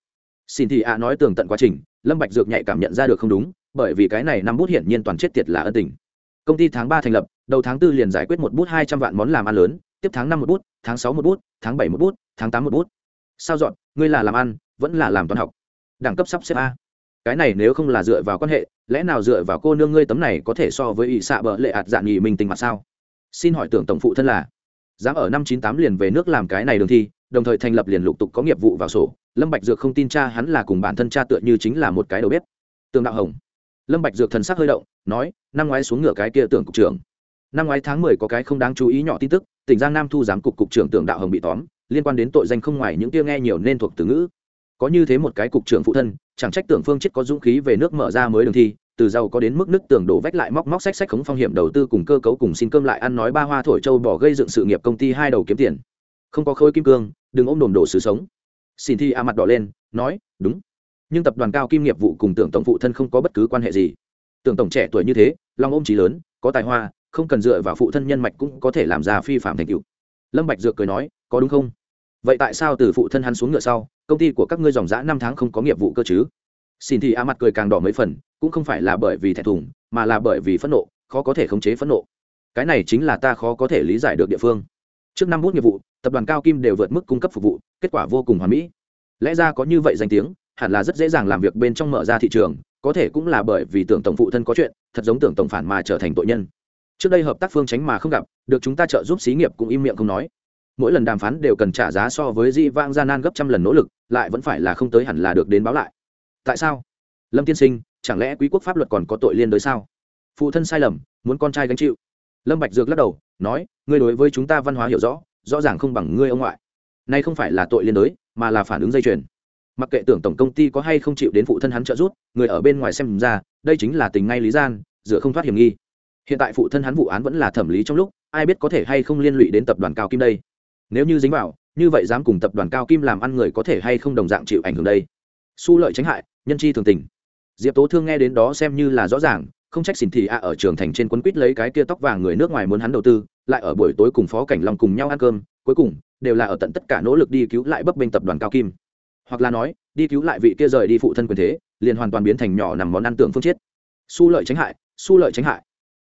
Xin thị ạ nói tường tận quá trình, lâm bạch dược nhạy cảm nhận ra được không đúng, bởi vì cái này năm bút hiển nhiên toàn chết tiệt là ân tình. Công ty tháng ba thành lập, đầu tháng tư liền giải quyết một bút hai trăm vạn món làm ăn lớn, tiếp tháng năm một bút, tháng sáu một bút, tháng bảy một bút, tháng tám một bút. Sao dọn, ngươi là làm ăn, vẫn là làm toán học. Đẳng cấp sắp xếp a. Cái này nếu không là dựa vào quan hệ, lẽ nào dựa vào cô nương ngươi tấm này có thể so với ỵ xạ bợ lệ ạt dạng nghỉ mình tình mặt sao? Xin hỏi tưởng tổng phụ thân là dám ở năm chín tám liền về nước làm cái này đường thi, đồng thời thành lập liền lục tục có nghiệp vụ vào sổ. Lâm bạch dược không tin cha hắn là cùng bản thân cha tựa như chính là một cái đầu bếp. Tường đạo hồng. Lâm bạch dược thần sắc hơi động, nói, năm ngoái xuống ngựa cái kia tưởng cục trưởng. Năm ngoái tháng mười có cái không đáng chú ý nhỏ tin tức, tỉnh giang nam thu giám cục cục trưởng tưởng đạo hồng bị tóm, liên quan đến tội danh không ngoài những kia nghe nhiều nên thuộc từ ngữ. Có như thế một cái cục trưởng phụ thân, chẳng trách tưởng phương chết có dũng khí về nước mở ra mới đường thi từ giàu có đến mức nứt tường đổ vách lại móc móc sách sách khống phong hiểm đầu tư cùng cơ cấu cùng xin cơm lại ăn nói ba hoa thổi châu bỏ gây dựng sự nghiệp công ty hai đầu kiếm tiền. Không có khối kim cương, đừng ôm đồn đổ sự sống. Xin thi a mặt đỏ lên, nói, đúng. Nhưng tập đoàn cao kim nghiệp vụ cùng tưởng tổng phụ thân không có bất cứ quan hệ gì. Tưởng tổng trẻ tuổi như thế long ôm trí lớn, có tài hoa, không cần dựa vào phụ thân nhân mạch cũng có thể làm ra phi phạm thành tựu. Lâm bạch dược cười nói, có đúng không? Vậy tại sao từ phụ thân hắn xuống ngựa sau, công ty của các ngươi dòng dã năm tháng không có nghiệp vụ cơ chứ? Xin thì a mặt cười càng đỏ mấy phần cũng không phải là bởi vì thẹn thùng, mà là bởi vì phẫn nộ, khó có thể khống chế phẫn nộ. Cái này chính là ta khó có thể lý giải được địa phương. Trước năm bút nghiệp vụ, tập đoàn cao kim đều vượt mức cung cấp phục vụ, kết quả vô cùng hoàn mỹ. Lẽ ra có như vậy danh tiếng, hẳn là rất dễ dàng làm việc bên trong mở ra thị trường, có thể cũng là bởi vì tưởng tổng phụ thân có chuyện, thật giống tưởng tổng phản mà trở thành tội nhân. Trước đây hợp tác phương tránh mà không gặp, được chúng ta trợ giúp xí nghiệp cũng im miệng không nói. Mỗi lần đàm phán đều cần trả giá so với di vang gian nan gấp trăm lần nỗ lực, lại vẫn phải là không tới hẳn là được đến báo lại. Tại sao? Lâm tiên sinh chẳng lẽ quý quốc pháp luật còn có tội liên đối sao phụ thân sai lầm muốn con trai gánh chịu lâm bạch dược lắc đầu nói ngươi đối với chúng ta văn hóa hiểu rõ rõ ràng không bằng ngươi ông ngoại nay không phải là tội liên đối mà là phản ứng dây chuyền mặc kệ tưởng tổng công ty có hay không chịu đến phụ thân hắn trợ giúp người ở bên ngoài xem ra đây chính là tình ngay lý gian dựa không thoát hiểm nghi hiện tại phụ thân hắn vụ án vẫn là thẩm lý trong lúc ai biết có thể hay không liên lụy đến tập đoàn cao kim đây nếu như dính vào như vậy dám cùng tập đoàn cao kim làm ăn người có thể hay không đồng dạng chịu ảnh hưởng đây su lợi tránh hại nhân chi thường tình diệp tố thương nghe đến đó xem như là rõ ràng, không trách xin thị ạ ở trường thành trên quấn quýt lấy cái kia tóc vàng người nước ngoài muốn hắn đầu tư, lại ở buổi tối cùng phó cảnh long cùng nhau ăn cơm, cuối cùng, đều là ở tận tất cả nỗ lực đi cứu lại bấp bênh tập đoàn cao kim. Hoặc là nói, đi cứu lại vị kia rời đi phụ thân quyền thế, liền hoàn toàn biến thành nhỏ nằm món ăn tưởng phương chết. Su lợi tránh hại su lợi tránh hại.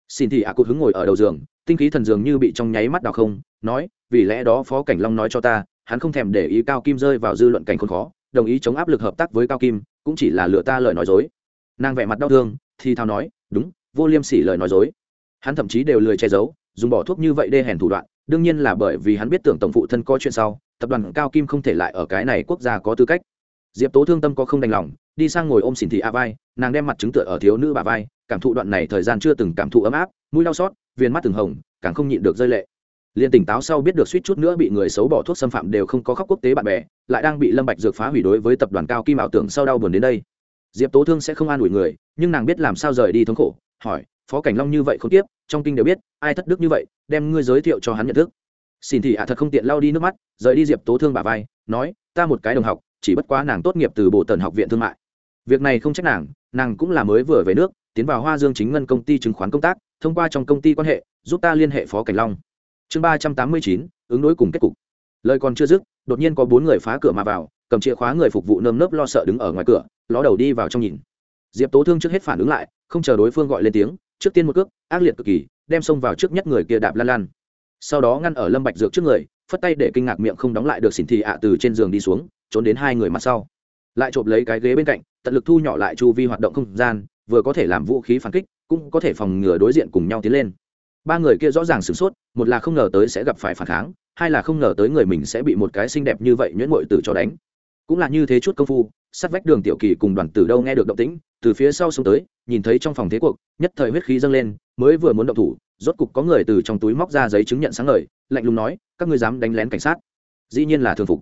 Xin thị ạ cụt hứng ngồi ở đầu giường, tinh khí thần dường như bị trong nháy mắt đào không, nói, vì lẽ đó phó cảnh long nói cho ta, hắn không thèm để ý cao kim rơi vào dư luận cảnh khốn khó, đồng ý chống áp lực hợp tác với cao kim, cũng chỉ là lựa ta lời nói dối nàng vẻ mặt đau thương, thì thào nói, đúng, vô liêm sỉ lời nói dối. Hắn thậm chí đều lười che giấu, dùng bỏ thuốc như vậy đê hèn thủ đoạn, đương nhiên là bởi vì hắn biết tưởng tổng phụ thân có chuyện sau, tập đoàn cao kim không thể lại ở cái này quốc gia có tư cách. Diệp tố thương tâm có không đành lòng, đi sang ngồi ôm xỉn thị a vai, nàng đem mặt chứng tựa ở thiếu nữ bà vai, cảm thụ đoạn này thời gian chưa từng cảm thụ ấm áp, mũi đau xót viên mắt từng hồng, càng không nhịn được rơi lệ. Liền tỉnh táo sau biết được suýt chút nữa bị người xấu bỏ thuốc xâm phạm đều không có khóc quốc tế bạn bè, lại đang bị lâm bạch dược phá hủy đối với tập đoàn cao kim ảo tưởng sau đau buồn đến đây diệp tố thương sẽ không an ủi người, nhưng nàng biết làm sao rời đi thống khổ. Hỏi, phó cảnh long như vậy không tiếp, trong kinh đều biết, ai thất đức như vậy, đem ngươi giới thiệu cho hắn nhận thức. Xin thì ạ thật không tiện lau đi nước mắt, rời đi diệp tố thương bà vai, nói, ta một cái đồng học, chỉ bất quá nàng tốt nghiệp từ bộ tần học viện thương mại. Việc này không trách nàng nàng cũng là mới vừa về nước, tiến vào hoa dương chính ngân công ty chứng khoán công tác, thông qua trong công ty quan hệ, giúp ta liên hệ phó cảnh long. Chương ba trăm tám mươi chín, ứng đối cùng kết cục. Lời còn chưa dứt, đột nhiên có bốn người phá cửa mà vào, cầm chìa khóa người phục vụ nơm nớp lo sợ đứng ở ngoài cửa ló đầu đi vào trong nhìn. Diệp tố thương trước hết phản ứng lại, không chờ đối phương gọi lên tiếng, trước tiên một cước, ác liệt cực kỳ, đem xông vào trước nhất người kia đạp lan lan sau đó ngăn ở lâm bạch dược trước người, phất tay để kinh ngạc miệng không đóng lại được xỉn thị ạ từ trên giường đi xuống, trốn đến hai người mặt sau. Lại trộm lấy cái ghế bên cạnh, tận lực thu nhỏ lại chu vi hoạt động không gian, vừa có thể làm vũ khí phản kích, cũng có thể phòng ngừa đối diện cùng nhau tiến lên. Ba người kia rõ ràng sửng sốt, một là không ngờ tới sẽ gặp phải phản kháng, hai là không ngờ tới người mình sẽ bị một cái xinh đẹp như vậy nhuyễn mội tử cho đánh. Cũng là như thế chút công phu sát vách đường tiểu kỳ cùng đoàn tử đâu nghe được động tĩnh, từ phía sau xuống tới, nhìn thấy trong phòng thế cuộc, nhất thời huyết khí dâng lên, mới vừa muốn động thủ, rốt cục có người từ trong túi móc ra giấy chứng nhận sáng ngời, lạnh lùng nói, các ngươi dám đánh lén cảnh sát. Dĩ nhiên là thường phục.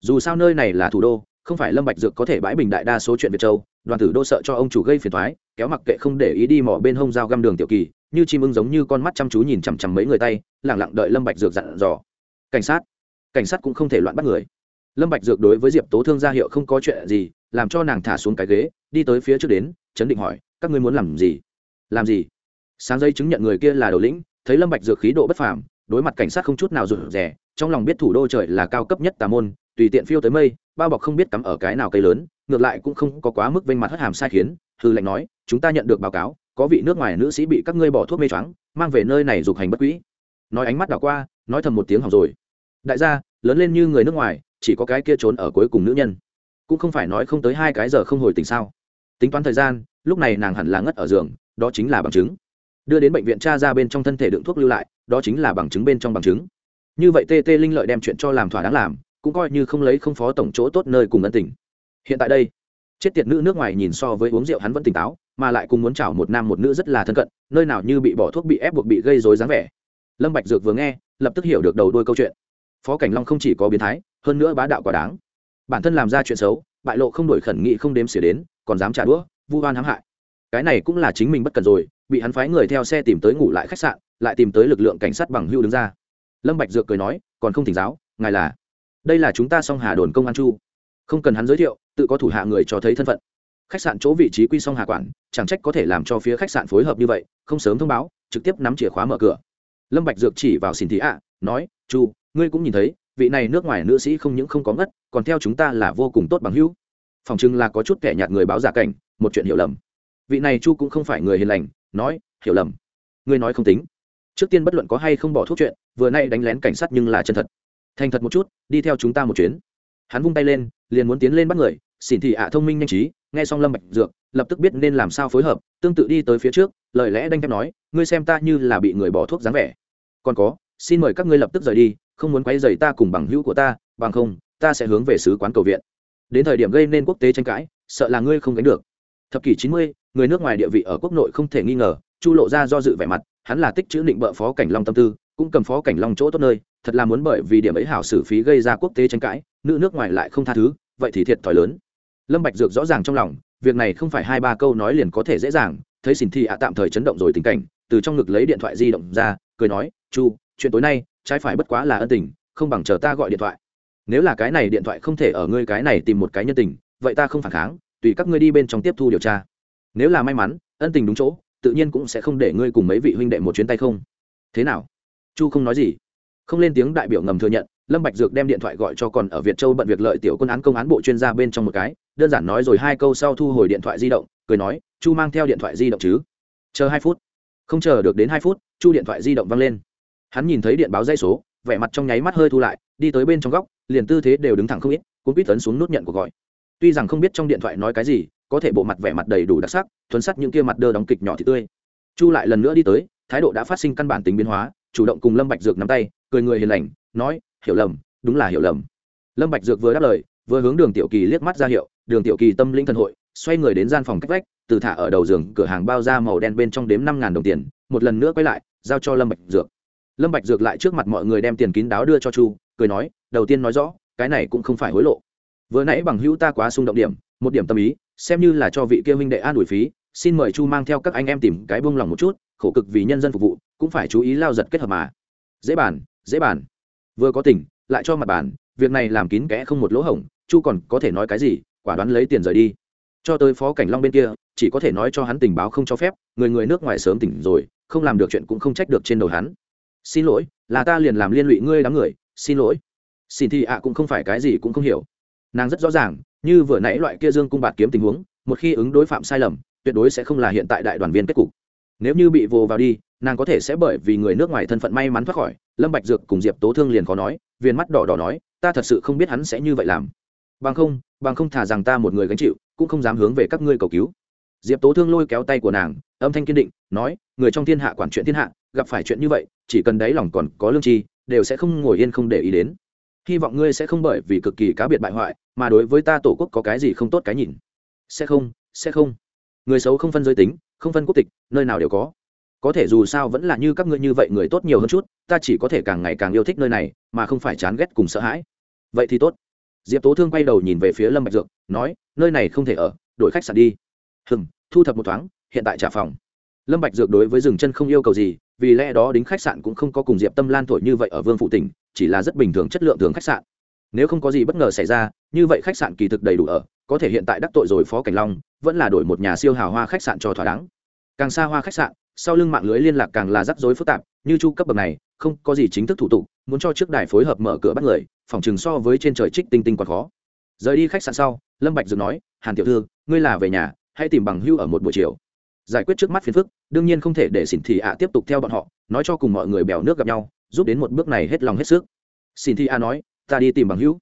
Dù sao nơi này là thủ đô, không phải lâm bạch dược có thể bãi bình đại đa số chuyện việt châu, đoàn tử đô sợ cho ông chủ gây phiền toái, kéo mặc kệ không để ý đi mò bên hông dao găm đường tiểu kỳ, như chim ưng giống như con mắt chăm chú nhìn chằm chằm mấy người tay, lặng lặng đợi lâm bạch dược dặn dò. Cảnh sát? Cảnh sát cũng không thể loạn bắt người. Lâm bạch dược đối với diệp tố thương ra hiệu không có chuyện gì làm cho nàng thả xuống cái ghế, đi tới phía trước đến, chấn định hỏi, các ngươi muốn làm gì? Làm gì? Sáng dây chứng nhận người kia là đầu lĩnh, thấy lâm bạch dược khí độ bất phàm, đối mặt cảnh sát không chút nào rụt rè, trong lòng biết thủ đô trời là cao cấp nhất tà môn, tùy tiện phiêu tới mây, bao bọc không biết cắm ở cái nào cây lớn, ngược lại cũng không có quá mức vênh mặt hất hàm sai khiến, hư lệnh nói, chúng ta nhận được báo cáo, có vị nước ngoài nữ sĩ bị các ngươi bỏ thuốc mê choáng, mang về nơi này dục hành bất quỹ nói ánh mắt đảo qua, nói thầm một tiếng hỏng rồi. Đại gia, lớn lên như người nước ngoài, chỉ có cái kia trốn ở cuối cùng nữ nhân cũng không phải nói không tới hai cái giờ không hồi tỉnh sao. Tính toán thời gian, lúc này nàng hẳn là ngất ở giường, đó chính là bằng chứng. Đưa đến bệnh viện cha ra bên trong thân thể đựng thuốc lưu lại, đó chính là bằng chứng bên trong bằng chứng. Như vậy tê tê linh lợi đem chuyện cho làm thỏa đáng làm, cũng coi như không lấy không phó tổng chỗ tốt nơi cùng ân tình. Hiện tại đây, chết tiệt nữ nước ngoài nhìn so với uống rượu hắn vẫn tỉnh táo, mà lại cùng muốn chào một nam một nữ rất là thân cận, nơi nào như bị bỏ thuốc bị ép buộc bị gây dối dáng vẻ. Lâm bạch dược vừa nghe, lập tức hiểu được đầu đuôi câu chuyện. Phó cảnh long không chỉ có biến thái, hơn nữa bá đạo quả đáng bản thân làm ra chuyện xấu, bại lộ không đổi khẩn nghị không đếm xỉa đến, còn dám trả đũa, vu oan hãm hại. Cái này cũng là chính mình bất cần rồi, bị hắn phái người theo xe tìm tới ngủ lại khách sạn, lại tìm tới lực lượng cảnh sát bằng hưu đứng ra. Lâm bạch dược cười nói, còn không thỉnh giáo, ngài là đây là chúng ta song hà đồn công an chu. Không cần hắn giới thiệu, tự có thủ hạ người cho thấy thân phận. Khách sạn chỗ vị trí quy song hà quản, chẳng trách có thể làm cho phía khách sạn phối hợp như vậy, không sớm thông báo, trực tiếp nắm chìa khóa mở cửa. Lâm bạch dược chỉ vào xin thị ạ, nói, chu, ngươi cũng nhìn thấy vị này nước ngoài nữ sĩ không những không có ngất, còn theo chúng ta là vô cùng tốt bằng hữu. Phòng chừng là có chút kẻ nhạt người báo giả cảnh, một chuyện hiểu lầm. Vị này chu cũng không phải người hiền lành, nói, hiểu lầm. Ngươi nói không tính. Trước tiên bất luận có hay không bỏ thuốc chuyện, vừa nay đánh lén cảnh sát nhưng là chân thật. Thành thật một chút, đi theo chúng ta một chuyến. Hắn vung tay lên, liền muốn tiến lên bắt người, xỉn thị ạ, thông minh nhanh trí, nghe xong lâm bạch dược, lập tức biết nên làm sao phối hợp, tương tự đi tới phía trước, lời lẽ đanh thép nói, ngươi xem ta như là bị người bỏ thuốc dáng vẻ. Còn có, xin mời các ngươi lập tức rời đi không muốn quấy rầy ta cùng bằng hữu của ta, bằng không, ta sẽ hướng về sứ quán cầu viện. Đến thời điểm gây nên quốc tế tranh cãi, sợ là ngươi không gánh được. Thập kỷ chín mươi, người nước ngoài địa vị ở quốc nội không thể nghi ngờ, chu lộ ra do dự vẻ mặt, hắn là tích chữ định bợ phó cảnh long tâm tư, cũng cầm phó cảnh long chỗ tốt nơi, thật là muốn bởi vì điểm ấy hảo xử phí gây ra quốc tế tranh cãi, nữ nước ngoài lại không tha thứ, vậy thì thiệt thòi lớn. Lâm bạch dược rõ ràng trong lòng, việc này không phải hai ba câu nói liền có thể dễ dàng, thấy xin thi ạ tạm thời chấn động rồi tình cảnh, từ trong ngực lấy điện thoại di động ra, cười nói, chu chuyện tối nay, trái phải bất quá là ân tình, không bằng chờ ta gọi điện thoại. Nếu là cái này điện thoại không thể ở ngươi cái này tìm một cái nhân tình, vậy ta không phản kháng, tùy các ngươi đi bên trong tiếp thu điều tra. Nếu là may mắn, ân tình đúng chỗ, tự nhiên cũng sẽ không để ngươi cùng mấy vị huynh đệ một chuyến tay không. Thế nào? Chu không nói gì. Không lên tiếng đại biểu ngầm thừa nhận, lâm bạch dược đem điện thoại gọi cho còn ở việt châu bận việc lợi tiểu quân án công án bộ chuyên gia bên trong một cái, đơn giản nói rồi hai câu sau thu hồi điện thoại di động, cười nói, chu mang theo điện thoại di động chứ? Chờ hai phút. Không chờ được đến hai phút, chu điện thoại di động văng lên hắn nhìn thấy điện báo dây số, vẻ mặt trong nháy mắt hơi thu lại, đi tới bên trong góc, liền tư thế đều đứng thẳng không ít cũng quýt tấn xuống nút nhận của gọi. Tuy rằng không biết trong điện thoại nói cái gì, có thể bộ mặt vẻ mặt đầy đủ đặc sắc, thuần sắt những kia mặt đơ đóng kịch nhỏ thì tươi. Chu lại lần nữa đi tới, thái độ đã phát sinh căn bản tính biến hóa, chủ động cùng lâm bạch dược nắm tay, cười người hiền lành, nói, hiểu lầm, đúng là hiểu lầm. Lâm bạch dược vừa đáp lời, vừa hướng đường tiểu kỳ liếc mắt ra hiệu, đường tiểu kỳ tâm linh thần hội, xoay người đến gian phòng cách vách, từ thả ở đầu giường, cửa hàng bao da màu đen bên trong đếm năm ngàn đồng tiền, một lần nữa quay lại, giao cho lâm bạch dược lâm bạch dược lại trước mặt mọi người đem tiền kín đáo đưa cho chu, cười nói, đầu tiên nói rõ, cái này cũng không phải hối lộ. Vừa nãy bằng hữu ta quá xung động điểm, một điểm tâm ý, xem như là cho vị kia minh đệ an ủi phí, xin mời chu mang theo các anh em tìm cái buông lòng một chút, khổ cực vì nhân dân phục vụ, cũng phải chú ý lao giật kết hợp mà. Dễ bàn dễ bàn. Vừa có tỉnh lại cho mặt bàn, việc này làm kín kẽ không một lỗ hổng, chu còn có thể nói cái gì, quả đoán lấy tiền rời đi. Cho tới phó cảnh long bên kia, chỉ có thể nói cho hắn tình báo không cho phép, người người nước ngoài sớm tỉnh rồi, không làm được chuyện cũng không trách được trên đầu hắn xin lỗi, là ta liền làm liên lụy ngươi đám người, xin lỗi. Xin thì ạ cũng không phải cái gì cũng không hiểu. Nàng rất rõ ràng, như vừa nãy loại kia dương cung bạt kiếm tình huống, một khi ứng đối phạm sai lầm, tuyệt đối sẽ không là hiện tại đại đoàn viên kết cục. Nếu như bị vồ vào đi, nàng có thể sẽ bởi vì người nước ngoài thân phận may mắn thoát khỏi, lâm bạch dược cùng diệp tố thương liền khó nói viên mắt đỏ đỏ nói, ta thật sự không biết hắn sẽ như vậy làm. Bằng không bằng không thả rằng ta một người gánh chịu, cũng không dám hướng về các ngươi cầu cứu diệp tố thương lôi kéo tay của nàng, âm thanh kiên định, nói, người trong thiên hạ quản chuyện thiên hạ, gặp phải chuyện như vậy, chỉ cần đáy lòng còn có lương tri, đều sẽ không ngồi yên không để ý đến. Hy vọng ngươi sẽ không bởi vì cực kỳ cá biệt bại hoại, mà đối với ta tổ quốc có cái gì không tốt cái nhìn. Sẽ không sẽ không. Người xấu không phân giới tính, không phân quốc tịch, nơi nào đều có. Có thể dù sao vẫn là như các ngươi như vậy người tốt nhiều hơn chút, ta chỉ có thể càng ngày càng yêu thích nơi này, mà không phải chán ghét cùng sợ hãi. Vậy thì tốt. Diệp tố thương quay đầu nhìn về phía lâm bạch dược, nói, nơi này không thể ở, đổi khách sạn đi hừng, thu thập một thoáng, hiện tại trả phòng. Lâm bạch dược đối với dừng chân không yêu cầu gì, vì lẽ đó đính khách sạn cũng không có cùng diệp tâm lan thổi như vậy ở vương phụ tỉnh, chỉ là rất bình thường chất lượng thường khách sạn. Nếu không có gì bất ngờ xảy ra, như vậy khách sạn kỳ thực đầy đủ ở, có thể hiện tại đắc tội rồi phó cảnh long, vẫn là đổi một nhà siêu hào hoa khách sạn cho thỏa đáng. Càng xa hoa khách sạn, sau lưng mạng lưới liên lạc càng là rắc rối phức tạp, như chu cấp bậc này, không có gì chính thức thủ tục, muốn cho trước đài phối hợp mở cửa bắt người, phòng chừng so với trên trời trích tinh tinh còn khó. Rời đi khách sạn sau, lâm bạch dược nói, hàn tiểu thư, ngươi là về nhà hãy tìm bằng hưu ở một buổi chiều. Giải quyết trước mắt phiền phức, đương nhiên không thể để xỉn thị ạ tiếp tục theo bọn họ, nói cho cùng mọi người bèo nước gặp nhau, giúp đến một bước này hết lòng hết sức. Xỉn thị ạ nói, ta đi tìm bằng hữu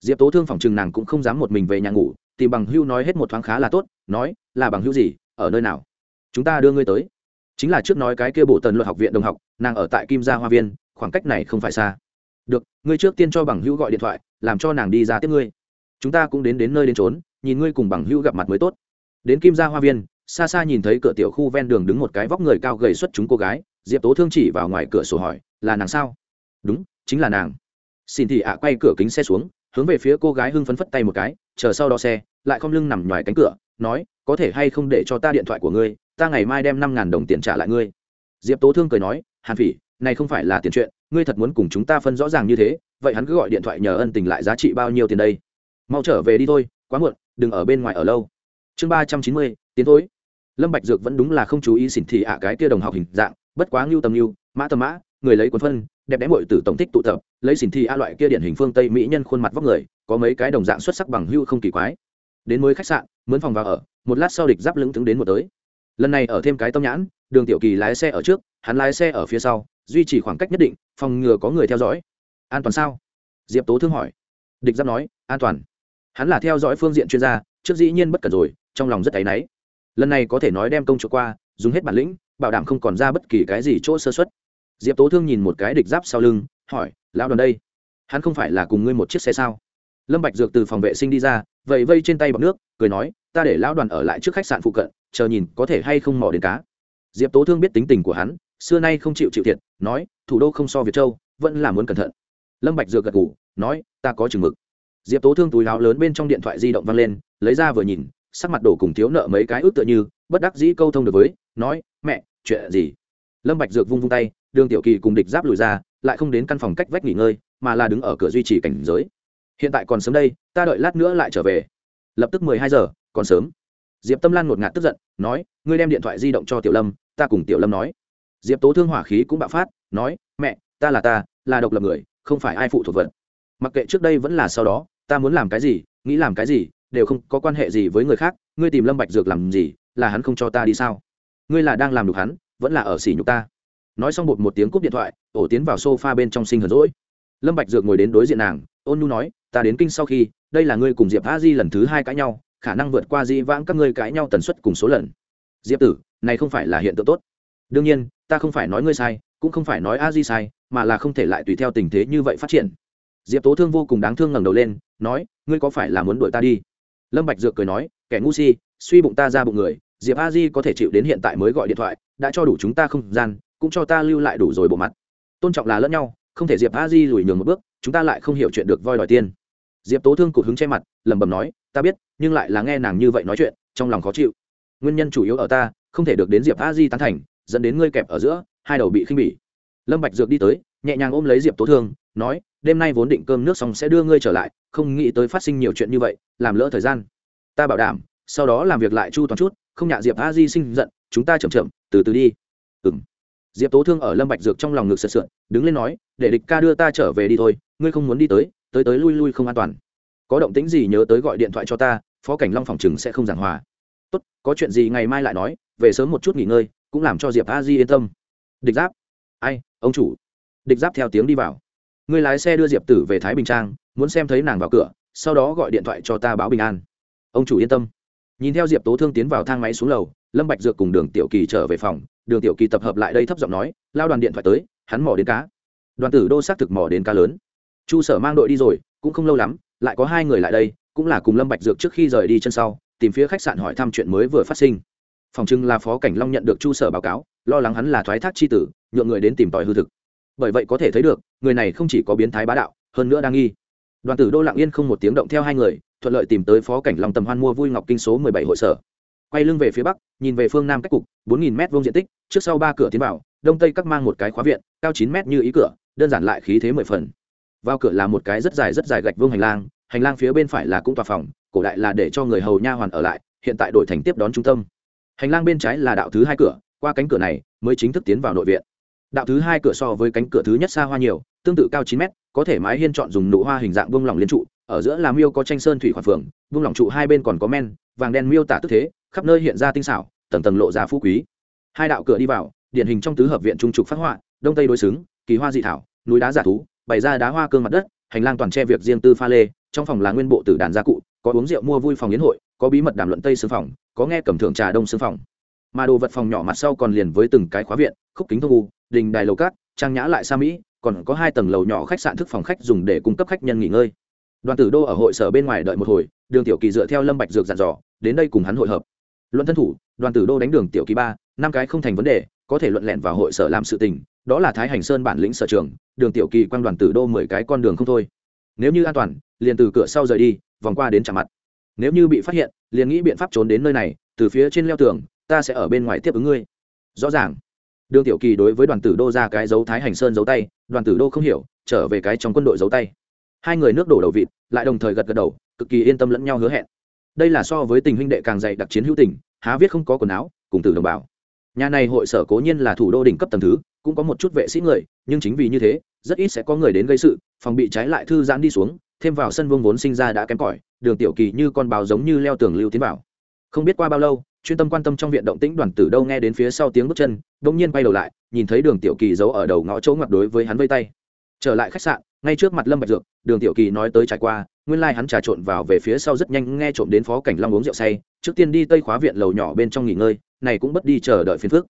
diệp tố thương phòng chừng nàng cũng không dám một mình về nhà ngủ, tìm bằng hữu nói hết một thoáng khá là tốt, nói, là bằng hữu gì, ở nơi nào? Chúng ta đưa ngươi tới. Chính là trước nói cái kia bộ tần luật học viện đồng học, nàng ở tại kim gia hoa viên, khoảng cách này không phải xa. Được, ngươi trước tiên cho bằng hữu gọi điện thoại, làm cho nàng đi ra tiếp ngươi. Chúng ta cũng đến đến nơi đến trốn nhìn ngươi cùng bằng hữu gặp mặt mới tốt đến kim gia hoa viên, xa xa nhìn thấy cửa tiểu khu ven đường đứng một cái vóc người cao gầy xuất chúng cô gái, diệp tố thương chỉ vào ngoài cửa sổ hỏi, là nàng sao? Đúng, chính là nàng. Xin thị ạ quay cửa kính xe xuống, hướng về phía cô gái hưng phấn phất tay một cái, chờ sau đó xe, lại không lưng nằm ngoài cánh cửa, nói, có thể hay không để cho ta điện thoại của ngươi, ta ngày mai đem năm ngàn đồng tiền trả lại ngươi. Diệp tố thương cười nói, hàn phỉ, này không phải là tiền chuyện, ngươi thật muốn cùng chúng ta phân rõ ràng như thế, vậy hắn cứ gọi điện thoại nhờ ân tình lại giá trị bao nhiêu tiền đây? Mau trở về đi thôi, quá muộn, đừng ở bên ngoài ở lâu chương ba trăm chín mươi, tiến thối. Lâm bạch dược vẫn đúng là không chú ý xỉn thị ạ cái kia đồng học hình dạng, bất quá ngưu tầm ngưu, mã tầm mã, người lấy quần phân, đẹp đẽ mội tử tổng thích tụ tập, lấy xỉn thị a loại kia điển hình phương tây mỹ nhân khuôn mặt vóc người, có mấy cái đồng dạng xuất sắc bằng hưu không kỳ quái. Đến mới khách sạn, mướn phòng vào ở, một lát sau địch giáp lững thững đến một tới. Lần này ở thêm cái tâm nhãn, đường tiểu kỳ lái xe ở trước, hắn lái xe ở phía sau, duy trì khoảng cách nhất định, phòng ngừa có người theo dõi. An toàn sao? Diệp tố thương hỏi. Địch giáp nói, an toàn. Hắn là theo dõi phương diện chuyên gia, trước dĩ nhiên bất cần rồi trong lòng rất áy náy. Lần này có thể nói đem công chỗ qua, dùng hết bản lĩnh, bảo đảm không còn ra bất kỳ cái gì chỗ sơ xuất diệp tố thương nhìn một cái địch giáp sau lưng, hỏi, lão đoàn đây, hắn không phải là cùng ngươi một chiếc xe sao? Lâm bạch dược từ phòng vệ sinh đi ra vậy vây trên tay bọc nước, cười nói, ta để lão đoàn ở lại trước khách sạn phụ cận, chờ nhìn có thể hay không mò đến cá. Diệp tố thương biết tính tình của hắn, xưa nay không chịu chịu thiệt, nói, thủ đô không so việt châu, vẫn là muốn cẩn thận. Lâm bạch dược gật gù, nói, ta có chừng mực. Diệp tố thương túi áo lớn bên trong điện thoại di động văng lên, lấy ra vừa nhìn sắc mặt đổ cùng thiếu nợ mấy cái ước tựa như, bất đắc dĩ câu thông được với, nói, mẹ, chuyện gì? Lâm bạch dược vung vung tay, đường tiểu kỳ cùng địch giáp lùi ra, lại không đến căn phòng cách vách nghỉ ngơi, mà là đứng ở cửa duy trì cảnh giới. Hiện tại còn sớm đây, ta đợi lát nữa lại trở về. Lập tức mười hai giờ, còn sớm. Diệp tâm lan ngột ngạt tức giận, nói, ngươi đem điện thoại di động cho tiểu lâm, ta cùng tiểu lâm nói. Diệp tố thương hỏa khí cũng bạo phát, nói, mẹ, ta là ta, là độc lập người, không phải ai phụ thuộc vật. Mặc kệ trước đây vẫn là sau đó, ta muốn làm cái gì, nghĩ làm cái gì đều không có quan hệ gì với người khác, ngươi tìm lâm bạch dược làm gì, là hắn không cho ta đi sao? Ngươi là đang làm đục hắn, vẫn là ở xỉ nhục ta? Nói xong bột một tiếng cúp điện thoại, ổ tiến vào sofa bên trong sinh hờn rỗi lâm bạch dược ngồi đến đối diện nàng, ôn nhu nói, ta đến kinh sau khi, đây là ngươi cùng diệp a di lần thứ hai cãi nhau, khả năng vượt qua di vãng các ngươi cãi nhau tần suất cùng số lần. Diệp tử, này không phải là hiện tượng tốt. Đương nhiên, ta không phải nói ngươi sai, cũng không phải nói a di sai, mà là không thể lại tùy theo tình thế như vậy phát triển. Diệp tố thương vô cùng đáng thương ngẩng đầu lên, nói, ngươi có phải là muốn đuổi ta đi? Lâm bạch dược cười nói, kẻ ngu si, suy bụng ta ra bụng người, diệp a di có thể chịu đến hiện tại mới gọi điện thoại, đã cho đủ chúng ta không gian, cũng cho ta lưu lại đủ rồi bộ mặt. Tôn trọng là lẫn nhau, không thể diệp a di lùi nhường một bước, chúng ta lại không hiểu chuyện được voi đòi tiên diệp tố thương cụt hứng che mặt, lẩm bẩm nói, ta biết, nhưng lại là nghe nàng như vậy nói chuyện, trong lòng khó chịu. Nguyên nhân chủ yếu ở ta, không thể được đến diệp a di tán thành, dẫn đến ngươi kẹp ở giữa, hai đầu bị khinh bỉ. Lâm bạch dược đi tới, nhẹ nhàng ôm lấy diệp tố thương, nói đêm nay vốn định cơm nước xong sẽ đưa ngươi trở lại, không nghĩ tới phát sinh nhiều chuyện như vậy, làm lỡ thời gian. Ta bảo đảm, sau đó làm việc lại chu toàn chút, không nhạ diệp a di sinh giận, chúng ta chậm chậm, từ từ đi. Ừm. Diệp tố thương ở lâm bạch dược trong lòng ngực sượt sượt, đứng lên nói, để địch ca đưa ta trở về đi thôi, ngươi không muốn đi tới tới tới lui lui không an toàn. Có động tĩnh gì nhớ tới gọi điện thoại cho ta, phó cảnh long phòng chừng sẽ không giảng hòa. Tốt, có chuyện gì ngày mai lại nói, về sớm một chút nghỉ ngơi, cũng làm cho diệp a di yên tâm. Địch giáp. Ai, ông chủ. Địch giáp theo tiếng đi vào. Người lái xe đưa diệp tử về thái bình trang, muốn xem thấy nàng vào cửa, sau đó gọi điện thoại cho ta báo bình an. Ông chủ yên tâm. Nhìn theo diệp tố thương tiến vào thang máy xuống lầu, lâm bạch dược cùng đường tiểu kỳ trở về phòng. Đường tiểu kỳ tập hợp lại đây thấp giọng nói, lao đoàn điện thoại tới, hắn mò đến cá. Đoàn tử đô xác thực mò đến cá lớn. Chu sở mang đội đi rồi, cũng không lâu lắm, lại có hai người lại đây, cũng là cùng lâm bạch dược trước khi rời đi chân sau, tìm phía khách sạn hỏi thăm chuyện mới vừa phát sinh. Phòng trưng là phó cảnh long nhận được chu sở báo cáo, lo lắng hắn là thoái thác chi tử, nhượng người đến tìm tòi hư thực. Bởi vậy có thể thấy được người này không chỉ có biến thái bá đạo, hơn nữa đang nghi. Đoàn tử đô lặng yên không một tiếng động theo hai người, thuận lợi tìm tới phó cảnh long tầm hoan mua vui ngọc kinh số mười bảy hội sở. Quay lưng về phía bắc, nhìn về phương nam cách cục, bốn nghìn m vuông diện tích, trước sau ba cửa tiến vào, đông tây các mang một cái khóa viện, cao chín m như ý cửa, đơn giản lại khí thế mười phần. Vào cửa là một cái rất dài rất dài gạch vương hành lang hành lang phía bên phải là cũng tòa phòng, cổ đại là để cho người hầu nha hoàn ở lại, hiện tại đổi thành tiếp đón trung tâm. Hành lang bên trái là đạo thứ hai cửa, qua cánh cửa này mới chính thức tiến vào nội viện đạo thứ hai cửa so với cánh cửa thứ nhất xa hoa nhiều, tương tự cao chín mét, có thể mái hiên chọn dùng nụ hoa hình dạng vương lỏng liên trụ, ở giữa là miêu có tranh sơn thủy khoản phường, vương lỏng trụ hai bên còn có men, vàng đen miêu tả tức thế, khắp nơi hiện ra tinh xảo, tầng tầng lộ ra phú quý. Hai đạo cửa đi vào, điển hình trong tứ hợp viện trung trục phát họa, đông tây đối xứng, kỳ hoa dị thảo, núi đá giả thú, bày ra đá hoa cương mặt đất, hành lang toàn tre việc riêng tư pha lê, trong phòng là nguyên bộ tử đàn gia cụ, có uống rượu mua vui phòng yến hội, có bí mật đàm luận tây xương phòng, có nghe cầm thưởng trà đông xương phòng mà đồ vật phòng nhỏ mặt sau còn liền với từng cái khóa viện, khúc kính thông u, đình đài lầu cát, trang nhã lại xa mỹ, còn có hai tầng lầu nhỏ khách sạn thức phòng khách dùng để cung cấp khách nhân nghỉ ngơi. Đoàn tử đô ở hội sở bên ngoài đợi một hồi, đường tiểu kỳ dựa theo lâm bạch dược dặn dò, đến đây cùng hắn hội hợp. Luận thân thủ, đoàn tử đô đánh đường tiểu kỳ ba, năm cái không thành vấn đề, có thể luận lẹn vào hội sở làm sự tình, đó là thái hành sơn bản lĩnh sở trường, đường tiểu kỳ quan đoàn tử đô mười cái con đường không thôi. Nếu như an toàn, liền từ cửa sau rời đi, vòng qua đến chạm mặt. Nếu như bị phát hiện, liền nghĩ biện pháp trốn đến nơi này, từ phía trên leo tường ta sẽ ở bên ngoài tiếp ứng ngươi. Rõ ràng. Đường tiểu kỳ đối với đoàn tử đô ra cái dấu thái hành sơn dấu tay, đoàn tử đô không hiểu, trở về cái trong quân đội dấu tay. Hai người nước đổ đầu vịt, lại đồng thời gật gật đầu, cực kỳ yên tâm lẫn nhau hứa hẹn. Đây là so với tình huynh đệ càng dày đặc chiến hữu tình, há viết không có quần áo, cùng tử đồng bào. Nhà này hội sở cố nhiên là thủ đô đỉnh cấp tầng thứ, cũng có một chút vệ sĩ người, nhưng chính vì như thế, rất ít sẽ có người đến gây sự, phòng bị trái lại thư giãn đi xuống, thêm vào sân vương vốn sinh ra đã kém cỏi, đường tiểu kỳ như con báo giống như leo tường lưu tiến vào. Không biết qua bao lâu chuyên tâm quan tâm trong viện động tĩnh đoàn tử đâu nghe đến phía sau tiếng bước chân bỗng nhiên bay đầu lại, nhìn thấy đường tiểu kỳ giấu ở đầu ngõ chỗ ngoặt đối với hắn vây tay. Trở lại khách sạn, ngay trước mặt lâm bạch dược, đường tiểu kỳ nói tới trải qua, nguyên lai like hắn trà trộn vào về phía sau rất nhanh nghe trộm đến phó cảnh long uống rượu say, trước tiên đi tây khóa viện lầu nhỏ bên trong nghỉ ngơi, này cũng bất đi chờ đợi phiền phức.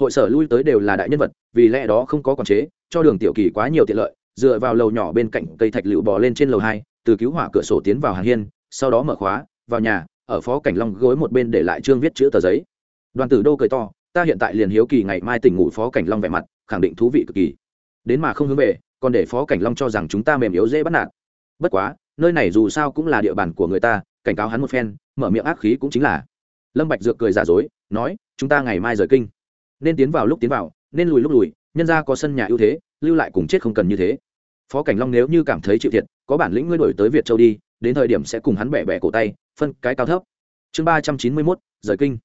Hội sở lui tới đều là đại nhân vật, vì lẽ đó không có quản chế, cho đường tiểu kỳ quá nhiều tiện lợi, dựa vào lầu nhỏ bên cạnh cây thạch lựu bò lên trên lầu hai, từ cứu hỏa cửa sổ tiến vào hàng hiên, sau đó mở khóa, vào nhà ở phó cảnh long gối một bên để lại chương viết chữ tờ giấy. Đoàn tử đô cười to, ta hiện tại liền hiếu kỳ ngày mai tỉnh ngủ phó cảnh long vẻ mặt, khẳng định thú vị cực kỳ. Đến mà không hướng về, còn để phó cảnh long cho rằng chúng ta mềm yếu dễ bắt nạt. Bất quá, nơi này dù sao cũng là địa bàn của người ta, cảnh cáo hắn một phen, mở miệng ác khí cũng chính là. Lâm bạch dược cười giả dối, nói, chúng ta ngày mai rời kinh. Nên tiến vào lúc tiến vào, nên lùi lúc lùi, nhân gia có sân nhà ưu thế, lưu lại cùng chết không cần như thế. Phó cảnh long nếu như cảm thấy chịu thiệt, có bản lĩnh ngươi đổi tới việt châu đi đến thời điểm sẽ cùng hắn bẻ bẻ cổ tay, phân cái cao thấp. Chương ba trăm chín mươi mốt, rời kinh.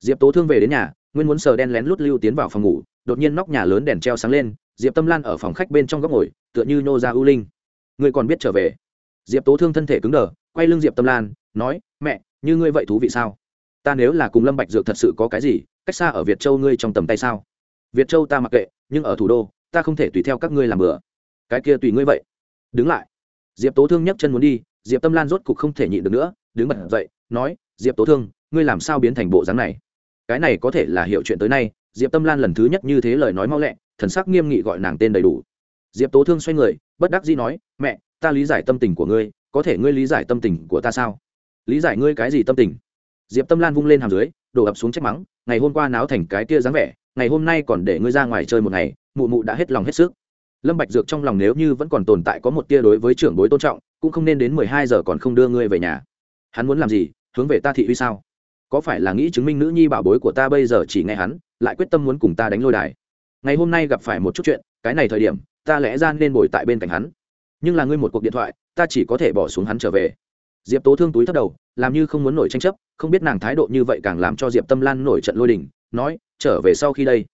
Diệp tố thương về đến nhà, nguyên muốn sờ đen lén lút lưu tiến vào phòng ngủ, đột nhiên nóc nhà lớn đèn treo sáng lên, diệp tâm lan ở phòng khách bên trong góc ngồi, tựa như nô ra ưu linh. Ngươi còn biết trở về? Diệp tố thương thân thể cứng đờ, quay lưng diệp tâm lan, nói, mẹ, như ngươi vậy thú vị sao? Ta nếu là cùng lâm bạch dược thật sự có cái gì, cách xa ở việt châu ngươi trong tầm tay sao? Việt châu ta mặc kệ, nhưng ở thủ đô, ta không thể tùy theo các ngươi làm bừa. Cái kia tùy ngươi vậy. Đứng lại. Diệp tố thương nhấc chân muốn đi diệp tâm lan rốt cục không thể nhịn được nữa, đứng bật dậy, nói, diệp tố thương, ngươi làm sao biến thành bộ dáng này? Cái này có thể là hiệu chuyện tới nay. Diệp tâm lan lần thứ nhất như thế lời nói mau lẹ, thần sắc nghiêm nghị gọi nàng tên đầy đủ. Diệp tố thương xoay người, bất đắc dĩ nói, mẹ, ta lý giải tâm tình của ngươi, có thể ngươi lý giải tâm tình của ta sao? Lý giải ngươi cái gì tâm tình? Diệp tâm lan vung lên hàm dưới, đổ ập xuống trách mắng, ngày hôm qua náo thành cái kia dáng vẻ, ngày hôm nay còn để ngươi ra ngoài chơi một ngày, mụ mụ đã hết lòng hết sức. Lâm bạch dược trong lòng nếu như vẫn còn tồn tại có một tia đối với trưởng bối tôn trọng cũng không nên đến mười hai giờ còn không đưa ngươi về nhà. Hắn muốn làm gì? Hướng về ta thị uy sao? Có phải là nghĩ chứng minh nữ nhi bảo bối của ta bây giờ chỉ nghe hắn, lại quyết tâm muốn cùng ta đánh lôi đài? Ngày hôm nay gặp phải một chút chuyện, cái này thời điểm, ta lẽ ra nên bồi tại bên cạnh hắn. Nhưng là ngươi một cuộc điện thoại, ta chỉ có thể bỏ xuống hắn trở về. Diệp tố thương túi thất đầu, làm như không muốn nổi tranh chấp, không biết nàng thái độ như vậy càng làm cho diệp tâm lan nổi trận lôi đình, nói, trở về sau khi đây,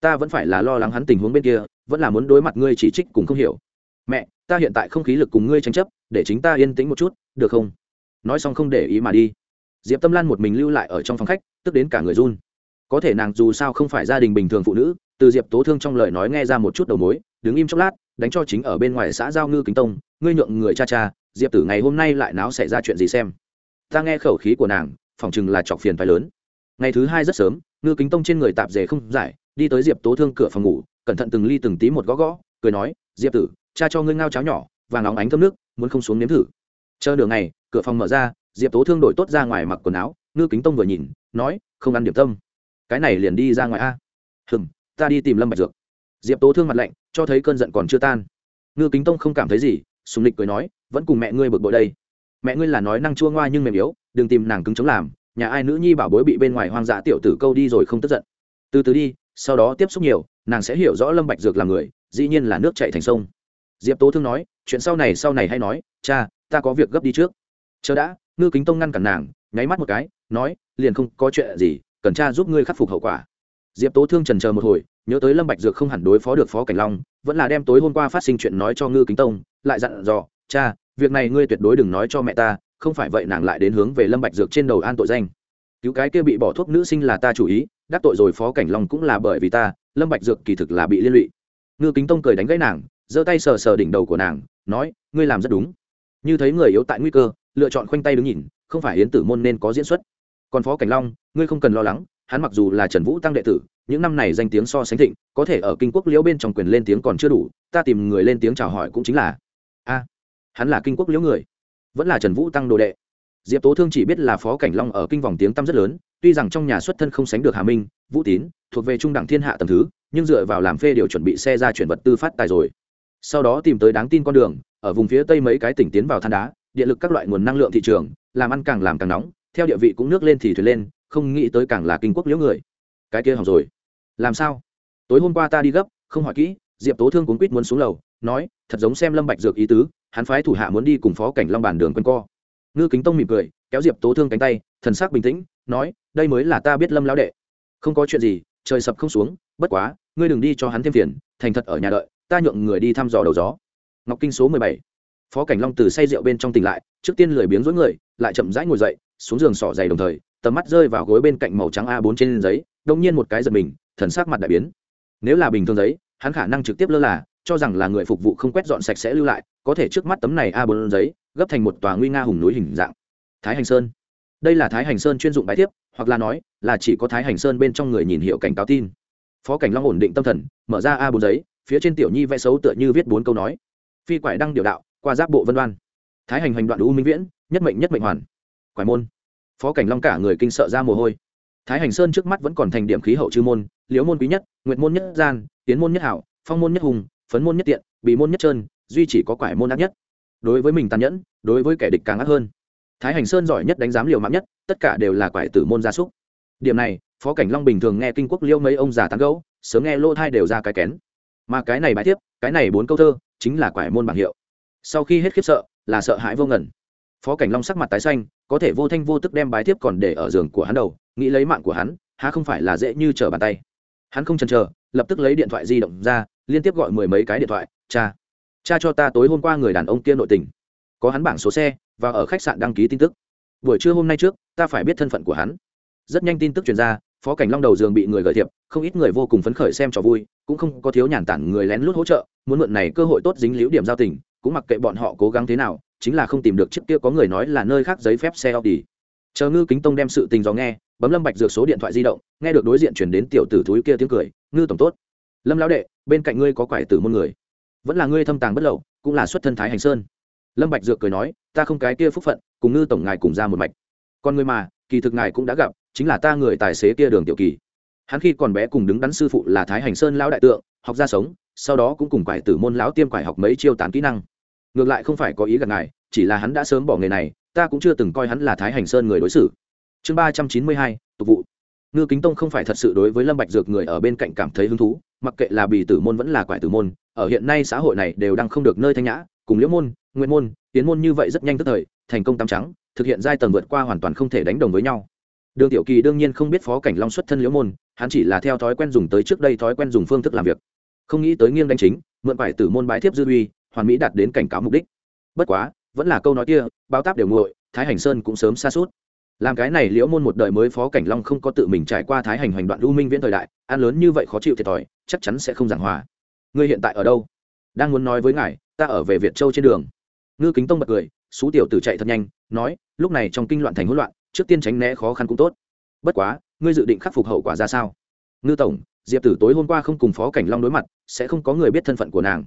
ta vẫn phải là lo lắng hắn tình huống bên kia, vẫn là muốn đối mặt ngươi chỉ trích cùng không hiểu. Mẹ ta hiện tại không khí lực cùng ngươi tranh chấp, để chính ta yên tĩnh một chút, được không? Nói xong không để ý mà đi. Diệp tâm lan một mình lưu lại ở trong phòng khách, tức đến cả người run. Có thể nàng dù sao không phải gia đình bình thường phụ nữ, từ diệp tố thương trong lời nói nghe ra một chút đầu mối, đứng im chốc lát, đánh cho chính ở bên ngoài xã giao ngư kính tông, ngươi nhượng người cha cha, diệp tử ngày hôm nay lại náo xảy ra chuyện gì xem? Ta nghe khẩu khí của nàng phỏng chừng là chọc phiền phái lớn. Ngày thứ hai rất sớm, ngư kính tông trên người tạp dề không giải, đi tới diệp tố thương cửa phòng ngủ, cẩn thận từng ly từng tí một gõ gõ cười nói, diệp tử, cha cho ngươi ngao cháo nhỏ và nóng ánh thơm nước, muốn không xuống nếm thử. Chờ đường này cửa phòng mở ra, diệp tố thương đổi tốt ra ngoài mặc quần áo, ngư kính tông vừa nhìn, nói, không ăn điểm tâm. Cái này liền đi ra ngoài a. Hừm, ta đi tìm lâm bạch dược. Diệp tố thương mặt lạnh, cho thấy cơn giận còn chưa tan. Ngư kính tông không cảm thấy gì, sùng lịch cười nói, vẫn cùng mẹ ngươi bực bội đây. Mẹ ngươi là nói năng chua ngoa nhưng mềm yếu, đừng tìm nàng cứng chống làm, nhà ai nữ nhi bảo bối bị bên ngoài hoang dã tiểu tử câu đi rồi không tức giận. Từ từ đi, sau đó tiếp xúc nhiều, nàng sẽ hiểu rõ lâm bạch dược là người dĩ nhiên là nước chảy thành sông. Diệp tố thương nói, chuyện sau này sau này hay nói, cha, ta có việc gấp đi trước. Chờ đã, ngư kính tông ngăn cản nàng, nháy mắt một cái, nói, liền không có chuyện gì, cần cha giúp ngươi khắc phục hậu quả. Diệp tố thương trần chờ một hồi, nhớ tới lâm bạch dược không hẳn đối phó được phó cảnh long, vẫn là đem tối hôm qua phát sinh chuyện nói cho ngư kính tông, lại dặn dò, cha, việc này ngươi tuyệt đối đừng nói cho mẹ ta, không phải vậy nàng lại đến hướng về lâm bạch dược trên đầu an tội danh. Cứu cái kia bị bỏ thuốc nữ sinh là ta chủ ý, đắc tội rồi phó cảnh long cũng là bởi vì ta, lâm bạch dược kỳ thực là bị liên lụy ngư kính tông cười đánh gãy nàng, giơ tay sờ sờ đỉnh đầu của nàng, nói, ngươi làm rất đúng. Như thấy người yếu tại nguy cơ, lựa chọn khoanh tay đứng nhìn, không phải yến tử môn nên có diễn xuất. Còn phó cảnh long, ngươi không cần lo lắng, hắn mặc dù là trần vũ tăng đệ tử, những năm này danh tiếng so sánh thịnh, có thể ở kinh quốc liễu bên trong quyền lên tiếng còn chưa đủ, ta tìm người lên tiếng chào hỏi cũng chính là, a, hắn là kinh quốc liễu người, vẫn là trần vũ tăng đồ đệ diệp tố thương chỉ biết là phó cảnh long ở kinh vòng tiếng tăm rất lớn, tuy rằng trong nhà xuất thân không sánh được hà minh, vũ tín, thuộc về trung đẳng thiên hạ tầm thứ, nhưng dựa vào làm phê điều chuẩn bị xe ra chuyển vật tư phát tài rồi. Sau đó tìm tới đáng tin con đường, ở vùng phía tây mấy cái tỉnh tiến vào than đá điện lực các loại nguồn năng lượng thị trường, làm ăn càng làm càng nóng, theo địa vị cũng nước lên thì thuyền lên, không nghĩ tới càng là kinh quốc liễu người. Cái kia học rồi. Làm sao? Tối hôm qua ta đi gấp, không hỏi kỹ, diệp tố thương cuốn quýt muốn xuống lầu, nói, thật giống xem lâm bạch dược ý tứ, hắn phái thủ hạ muốn đi cùng phó cảnh long bàn đường quân co ngư kính tông mỉm cười, kéo diệp tố thương cánh tay, thần sắc bình tĩnh, nói, đây mới là ta biết lâm lão đệ. Không có chuyện gì, trời sập không xuống, bất quá, ngươi đừng đi cho hắn thêm phiền, thành thật ở nhà đợi, ta nhượng người đi thăm dò đầu gió. Ngọc kinh số mười bảy. Phó cảnh long từ say rượu bên trong tỉnh lại, trước tiên lười biếng dối người, lại chậm rãi ngồi dậy, xuống giường sỏ dày đồng thời, tầm mắt rơi vào gối bên cạnh màu trắng a 4 trên giấy đông nhiên một cái giật mình, thần sắc mặt đại biến. Nếu là bình thường giấy, hắn khả năng trực tiếp lơ là cho rằng là người phục vụ không quét dọn sạch sẽ lưu lại, có thể trước mắt tấm này a 4 giấy, gấp thành một tòa nguy nga hùng núi hình dạng. Thái hành sơn. Đây là thái hành sơn chuyên dụng bài tiếp hoặc là nói, là chỉ có thái hành sơn bên trong người nhìn hiệu cảnh cáo tin. Phó cảnh long ổn định tâm thần, mở ra a 4 giấy, phía trên tiểu nhi vẽ xấu tựa như viết bốn câu nói. Phi quải đăng điều đạo, qua giáp bộ vân đoan. Thái hành hành đoạn u minh viễn, nhất mệnh nhất mệnh hoàn. Quải môn. Phó cảnh long cả người kinh sợ ra mồ hôi. Thái hành sơn trước mắt vẫn còn thành điểm khí hậu chư môn, liễu môn quý nhất nguyện môn nhất gian, tiến môn nhất hảo, phong môn nhất hùng phấn môn nhất tiện, bị môn nhất trơn, duy chỉ có quải môn ác nhất. Đối với mình tàn nhẫn, đối với kẻ địch càng ác hơn. Thái hành sơn giỏi nhất đánh giám liều mạng nhất, tất cả đều là quải tử môn gia súc. Điểm này, phó cảnh long bình thường nghe kinh quốc liêu mấy ông già tán gấu sớm nghe lô thai đều ra cái kén. Mà cái này bài tiếp cái này bốn câu thơ, chính là quải môn bảng hiệu. Sau khi hết khiếp sợ, là sợ hãi vô ngẩn phó cảnh long sắc mặt tái xanh, có thể vô thanh vô tức đem bái tiếp còn để ở giường của hắn đầu, nghĩ lấy mạng của hắn, há không phải là dễ như trở bàn tay. Hắn không chần chờ, lập tức lấy điện thoại di động ra liên tiếp gọi mười mấy cái điện thoại cha cha cho ta tối hôm qua người đàn ông kia nội tình có hắn bảng số xe và ở khách sạn đăng ký tin tức buổi trưa hôm nay trước ta phải biết thân phận của hắn rất nhanh tin tức truyền ra phó cảnh long đầu giường bị người gợi thiệp không ít người vô cùng phấn khởi xem trò vui cũng không có thiếu nhàn tản người lén lút hỗ trợ muốn mượn này cơ hội tốt dính liễu điểm giao tình cũng mặc kệ bọn họ cố gắng thế nào chính là không tìm được chiếc kia có người nói là nơi khác giấy phép xe Audi. Chờ Ngư Kính Tông đem sự tình dò nghe, bấm Lâm Bạch dược số điện thoại di động, nghe được đối diện truyền đến tiểu tử thúi kia tiếng cười, "Ngư tổng tốt. Lâm lão đệ, bên cạnh ngươi có quải tử môn người. Vẫn là ngươi thâm tàng bất lậu, cũng là xuất thân Thái Hành Sơn." Lâm Bạch dược cười nói, "Ta không cái kia phúc phận, cùng Ngư tổng ngài cùng ra một mạch. Còn ngươi mà, kỳ thực ngài cũng đã gặp, chính là ta người tài xế kia Đường Tiểu Kỳ. Hắn khi còn bé cùng đứng đắn sư phụ là Thái Hành Sơn lão đại tượng, học ra sống, sau đó cũng cùng quải tử môn lão tiêm quải học mấy chiêu tán kỹ năng ngược lại không phải có ý gặp ngài chỉ là hắn đã sớm bỏ nghề này ta cũng chưa từng coi hắn là thái hành sơn người đối xử chương ba trăm chín mươi hai tục vụ ngư kính tông không phải thật sự đối với lâm bạch dược người ở bên cạnh cảm thấy hứng thú, mặc kệ là bì tử môn vẫn là quải tử môn, ở hiện nay xã hội này đều đang không được nơi thanh nhã, cùng liễu môn, nguyên môn, tiến môn như vậy rất nhanh tức thời, thành công tam trắng, thực hiện giai tầng vượt qua hoàn toàn không thể đánh đồng với nhau. Đường tiểu kỳ đương nhiên không biết phó cảnh long xuất thân liễu môn, hắn chỉ là theo thói quen dùng tới trước đây thói quen dùng phương thức làm việc. Không nghĩ tới nghiêng đánh chính, mượn quải tử môn bãi thiếp dư uy, hoàn mỹ đạt đến cảnh cáo mục đích. Bất quá, vẫn là câu nói kia, báo táp đều nguội thái hành sơn cũng sớm xa suốt làm cái này liễu môn một đời mới phó cảnh long không có tự mình trải qua thái hành hoành đoạn lưu minh viễn thời đại, ăn lớn như vậy khó chịu thiệt thòi, chắc chắn sẽ không giảng hòa. Ngươi hiện tại ở đâu? Đang muốn nói với ngài, ta ở về việt châu trên đường. Ngư kính tông bật cười, xú tiểu tử chạy thật nhanh, nói, lúc này trong kinh loạn thành hỗn loạn, trước tiên tránh né khó khăn cũng tốt. Bất quá, ngươi dự định khắc phục hậu quả ra sao? Ngư tổng, diệp tử tối hôm qua không cùng phó cảnh long đối mặt, sẽ không có người biết thân phận của nàng.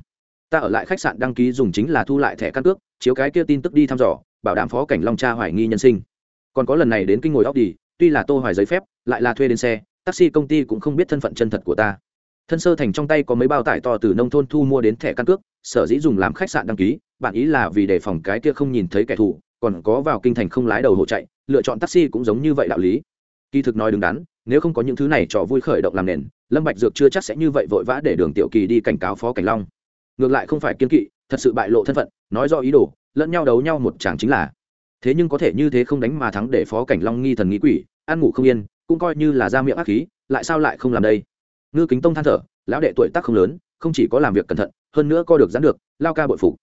Ta ở lại khách sạn đăng ký dùng chính là thu lại thẻ căn cước, chiếu cái kia tin tức đi thăm dò, bảo đảm phó cảnh long cha hoài nghi nhân sinh còn có lần này đến kinh ngồi óc đi tuy là tô hoài giấy phép, lại là thuê đến xe, taxi công ty cũng không biết thân phận chân thật của ta. Thân sơ thành trong tay có mấy bao tải to từ nông thôn thu mua đến thẻ căn cước, sở dĩ dùng làm khách sạn đăng ký, bạn ý là vì đề phòng cái kia không nhìn thấy kẻ thù, còn có vào kinh thành không lái đầu hộ chạy, lựa chọn taxi cũng giống như vậy đạo lý. Kỳ thực nói đứng đắn, nếu không có những thứ này trò vui khởi động làm nền, lâm bạch dược chưa chắc sẽ như vậy vội vã để đường tiểu kỳ đi cảnh cáo phó cảnh long. Ngược lại không phải kiên kỵ, thật sự bại lộ thân phận, nói rõ ý đồ, lẫn nhau đấu nhau một chàng chính là thế nhưng có thể như thế không đánh mà thắng để phó cảnh long nghi thần nghĩ quỷ, ăn ngủ không yên, cũng coi như là ra miệng ác khí, lại sao lại không làm đây? Ngư kính tông than thở, lão đệ tuổi tác không lớn, không chỉ có làm việc cẩn thận, hơn nữa co được dán được, lao ca bội phục.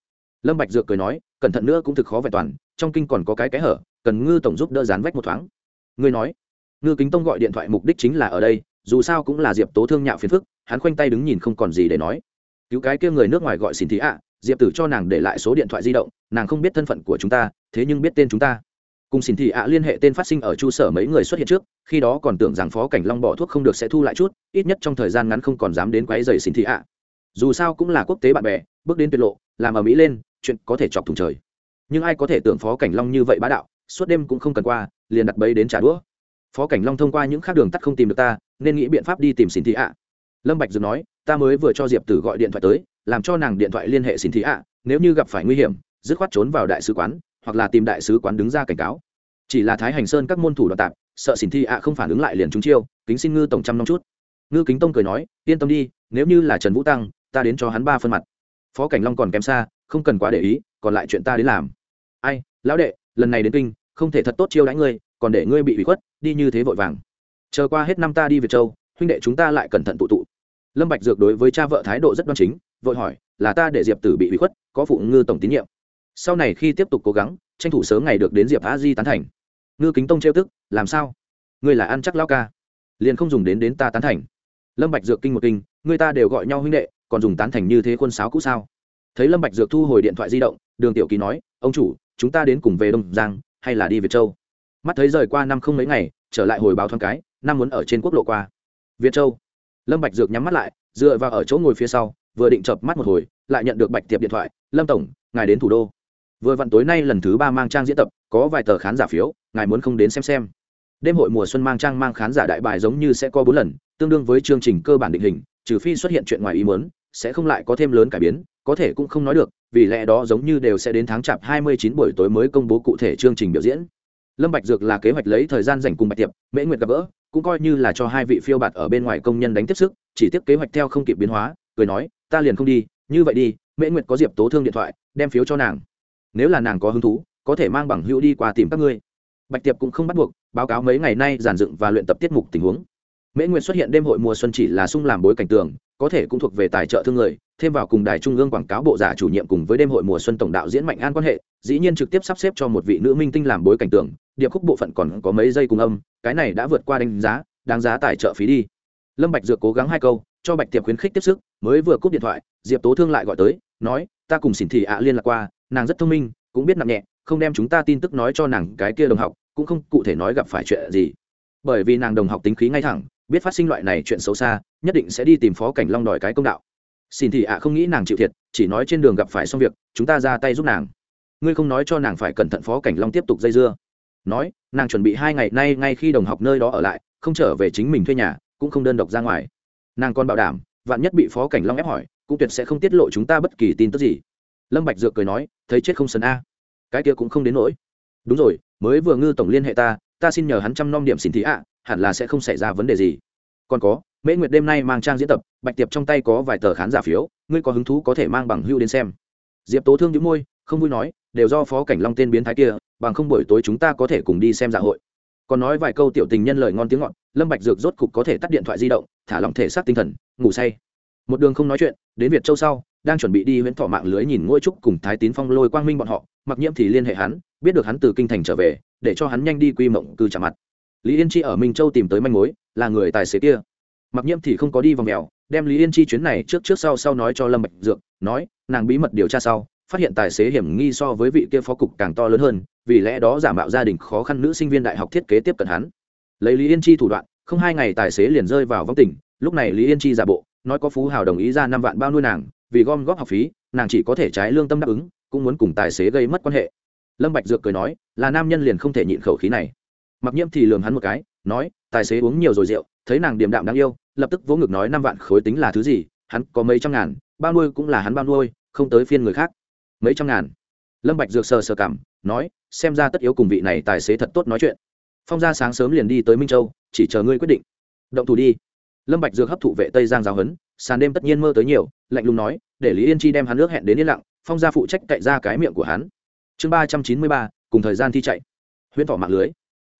Lâm bạch dược cười nói, cẩn thận nữa cũng thực khó vẹn toàn, trong kinh còn có cái cái hở, cần ngư tổng giúp đỡ dán vách một thoáng. Ngươi nói, ngư kính tông gọi điện thoại mục đích chính là ở đây, dù sao cũng là diệp tố thương nhạo phiền phức, hắn khoanh tay đứng nhìn không còn gì để nói. Cứu cái kia người nước ngoài gọi xin thí ạ diệp tử cho nàng để lại số điện thoại di động nàng không biết thân phận của chúng ta thế nhưng biết tên chúng ta cùng xin thị ạ liên hệ tên phát sinh ở trụ sở mấy người xuất hiện trước khi đó còn tưởng rằng phó cảnh long bỏ thuốc không được sẽ thu lại chút ít nhất trong thời gian ngắn không còn dám đến quáy dày xin thị ạ dù sao cũng là quốc tế bạn bè bước đến tuyệt lộ làm ở mỹ lên chuyện có thể chọc thùng trời nhưng ai có thể tưởng phó cảnh long như vậy bá đạo suốt đêm cũng không cần qua liền đặt bẫy đến trả đũa phó cảnh long thông qua những khác đường tắt không tìm được ta nên nghĩ biện pháp đi tìm xin thị ạ lâm bạch dừng nói ta mới vừa cho diệp tử gọi điện thoại tới làm cho nàng điện thoại liên hệ xin thị ạ, nếu như gặp phải nguy hiểm, dứt khoát trốn vào đại sứ quán, hoặc là tìm đại sứ quán đứng ra cảnh cáo. Chỉ là thái hành sơn các môn thủ đoàn tạp, sợ xin thị ạ không phản ứng lại liền chúng chiêu, kính xin ngư tổng trăm năm chút. Ngư kính tông cười nói, yên tâm đi, nếu như là trần vũ tăng, ta đến cho hắn ba phân mặt. Phó cảnh long còn kém xa, không cần quá để ý, còn lại chuyện ta đến làm. Ai, lão đệ, lần này đến kinh, không thể thật tốt chiêu đãi ngươi, còn để ngươi bị bị khuất, đi như thế vội vàng. Chờ qua hết năm ta đi việt châu, huynh đệ chúng ta lại cẩn thận tụ tụ. Lâm bạch dược đối với cha vợ thái độ rất đoan chính vội hỏi, là ta để diệp tử bị bị khuất, có phụ ngư tổng tín nhiệm. Sau này khi tiếp tục cố gắng, tranh thủ sớm ngày được đến diệp a di tán thành. Ngư kính tông trêu tức, làm sao? Ngươi là ăn chắc lao ca. Liền không dùng đến đến ta tán thành. Lâm bạch dược kinh một kinh người ta đều gọi nhau huynh đệ, còn dùng tán thành như thế quân sáo cũ sao? Thấy lâm bạch dược thu hồi điện thoại di động, đường tiểu kỳ nói, ông chủ, chúng ta đến cùng về đông giang, hay là đi việt châu? Mắt thấy rời qua năm không mấy ngày, trở lại hồi báo thoáng cái, năm muốn ở trên quốc lộ qua. Việt châu. Lâm bạch dược nhắm mắt lại, dựa vào ở chỗ ngồi phía sau vừa định chợp mắt một hồi, lại nhận được bạch tiệp điện thoại, lâm tổng, ngài đến thủ đô. Vừa vặn tối nay lần thứ ba mang trang diễn tập, có vài tờ khán giả phiếu, ngài muốn không đến xem xem. Đêm hội mùa xuân mang trang mang khán giả đại bài giống như sẽ có bốn lần, tương đương với chương trình cơ bản định hình, trừ phi xuất hiện chuyện ngoài ý muốn, sẽ không lại có thêm lớn cải biến, có thể cũng không nói được, vì lẽ đó giống như đều sẽ đến tháng chạp 29 buổi tối mới công bố cụ thể chương trình biểu diễn. Lâm bạch dược là kế hoạch lấy thời gian dành cùng bạch tiệp, mễ nguyệt gặp gỡ, cũng coi như là cho hai vị phiêu bạt ở bên ngoài công nhân đánh tiếp sức, chỉ tiếp kế hoạch theo không kịp biến hóa, cười nói ta liền không đi, như vậy đi, mễ nguyệt có diệp tố thương điện thoại, đem phiếu cho nàng. Nếu là nàng có hứng thú, có thể mang bằng hữu đi qua tìm các ngươi. Bạch tiệp cũng không bắt buộc, báo cáo mấy ngày nay giàn dựng và luyện tập tiết mục tình huống. Mễ nguyệt xuất hiện đêm hội mùa xuân chỉ là sung làm bối cảnh tường, có thể cũng thuộc về tài trợ thương người, thêm vào cùng đài trung ương quảng cáo bộ giả chủ nhiệm cùng với đêm hội mùa xuân tổng đạo diễn mạnh an quan hệ, dĩ nhiên trực tiếp sắp xếp cho một vị nữ minh tinh làm bối cảnh tường, điệp khúc bộ phận còn có mấy giây cùng âm, cái này đã vượt qua đánh giá, đáng giá tài trợ phí đi. Lâm bạch dược cố gắng hai câu cho bạch tiệp khuyến khích tiếp sức, mới vừa cúp điện thoại, diệp tố thương lại gọi tới, nói, ta cùng xỉn thị ạ liên lạc qua, nàng rất thông minh, cũng biết nặng nhẹ, không đem chúng ta tin tức nói cho nàng cái kia đồng học, cũng không cụ thể nói gặp phải chuyện gì. Bởi vì nàng đồng học tính khí ngay thẳng, biết phát sinh loại này chuyện xấu xa, nhất định sẽ đi tìm phó cảnh long đòi cái công đạo. Xin thì ạ không nghĩ nàng chịu thiệt, chỉ nói trên đường gặp phải xong việc, chúng ta ra tay giúp nàng. Ngươi không nói cho nàng phải cẩn thận phó cảnh long tiếp tục dây dưa. Nói, nàng chuẩn bị hai ngày nay ngay khi đồng học nơi đó ở lại, không trở về chính mình thuê nhà, cũng không đơn độc ra ngoài nàng còn bảo đảm, vạn nhất bị phó cảnh long ép hỏi, cũng tuyệt sẽ không tiết lộ chúng ta bất kỳ tin tức gì. Lâm bạch dược cười nói, thấy chết không sần a. Cái kia cũng không đến nỗi. Đúng rồi, mới vừa ngư tổng liên hệ ta ta xin nhờ hắn chăm nom điểm xin thí ạ, hẳn là sẽ không xảy ra vấn đề gì. Còn có, mễ nguyệt đêm nay mang trang diễn tập, bạch tiệp trong tay có vài tờ khán giả phiếu, ngươi có hứng thú có thể mang bằng hưu đến xem. Diệp tố thương đĩu môi, không vui nói, đều do phó cảnh long tên biến thái kia, bằng không buổi tối chúng ta có thể cùng đi xem dạ hội còn nói vài câu tiểu tình nhân lời ngon tiếng ngọt, lâm bạch dược rốt cục có thể tắt điện thoại di động, thả lỏng thể xác tinh thần, ngủ say. Một đường không nói chuyện, đến việt châu sau, đang chuẩn bị đi huyễn thọ mạng lưới nhìn ngôi trúc cùng thái tín phong lôi quang minh bọn họ, mặc nhiễm thì liên hệ hắn, biết được hắn từ kinh thành trở về, để cho hắn nhanh đi quy mộng cư trả mặt. Lý yên chi ở minh châu tìm tới manh mối, là người tài xế kia. Mặc nhiễm thì không có đi vòng mèo, đem lý yên chi chuyến này trước trước sau sau nói cho lâm bạch dược, nói, nàng bí mật điều tra sau, phát hiện tài xế hiểm nghi so với vị kia phó cục càng to lớn hơn vì lẽ đó giả mạo gia đình khó khăn nữ sinh viên đại học thiết kế tiếp cận hắn. Lấy lý yên chi thủ đoạn, không hai ngày tài xế liền rơi vào vong tình, lúc này lý yên chi giả bộ, nói có phú hào đồng ý ra năm vạn bao nuôi nàng, vì gom góp học phí, nàng chỉ có thể trái lương tâm đáp ứng, cũng muốn cùng tài xế gây mất quan hệ. Lâm bạch dược cười nói, là nam nhân liền không thể nhịn khẩu khí này. Mặc nhiễm thì lườm hắn một cái, nói, tài xế uống nhiều rồi rượu, thấy nàng điềm đạm đáng yêu, lập tức vỗ ngực nói năm vạn khối tính là thứ gì, hắn có mấy trăm ngàn, bao nuôi cũng là hắn bao nuôi, không tới phiên người khác. Mấy trăm ngàn. Lâm bạch dược sờ sờ cảm nói, xem ra tất yếu cùng vị này tài xế thật tốt nói chuyện. Phong gia sáng sớm liền đi tới minh châu, chỉ chờ ngươi quyết định. Động thủ đi. Lâm bạch dược hấp thụ vệ tây giang giáo huấn, sàn đêm tất nhiên mơ tới nhiều, lạnh lùng nói, để lý yên chi đem hắn nước hẹn đến yên lặng, phong gia phụ trách cậy ra cái miệng của hắn. Chương ba trăm chín mươi ba, cùng thời gian thi chạy. Huyễn thỏ mạng lưới.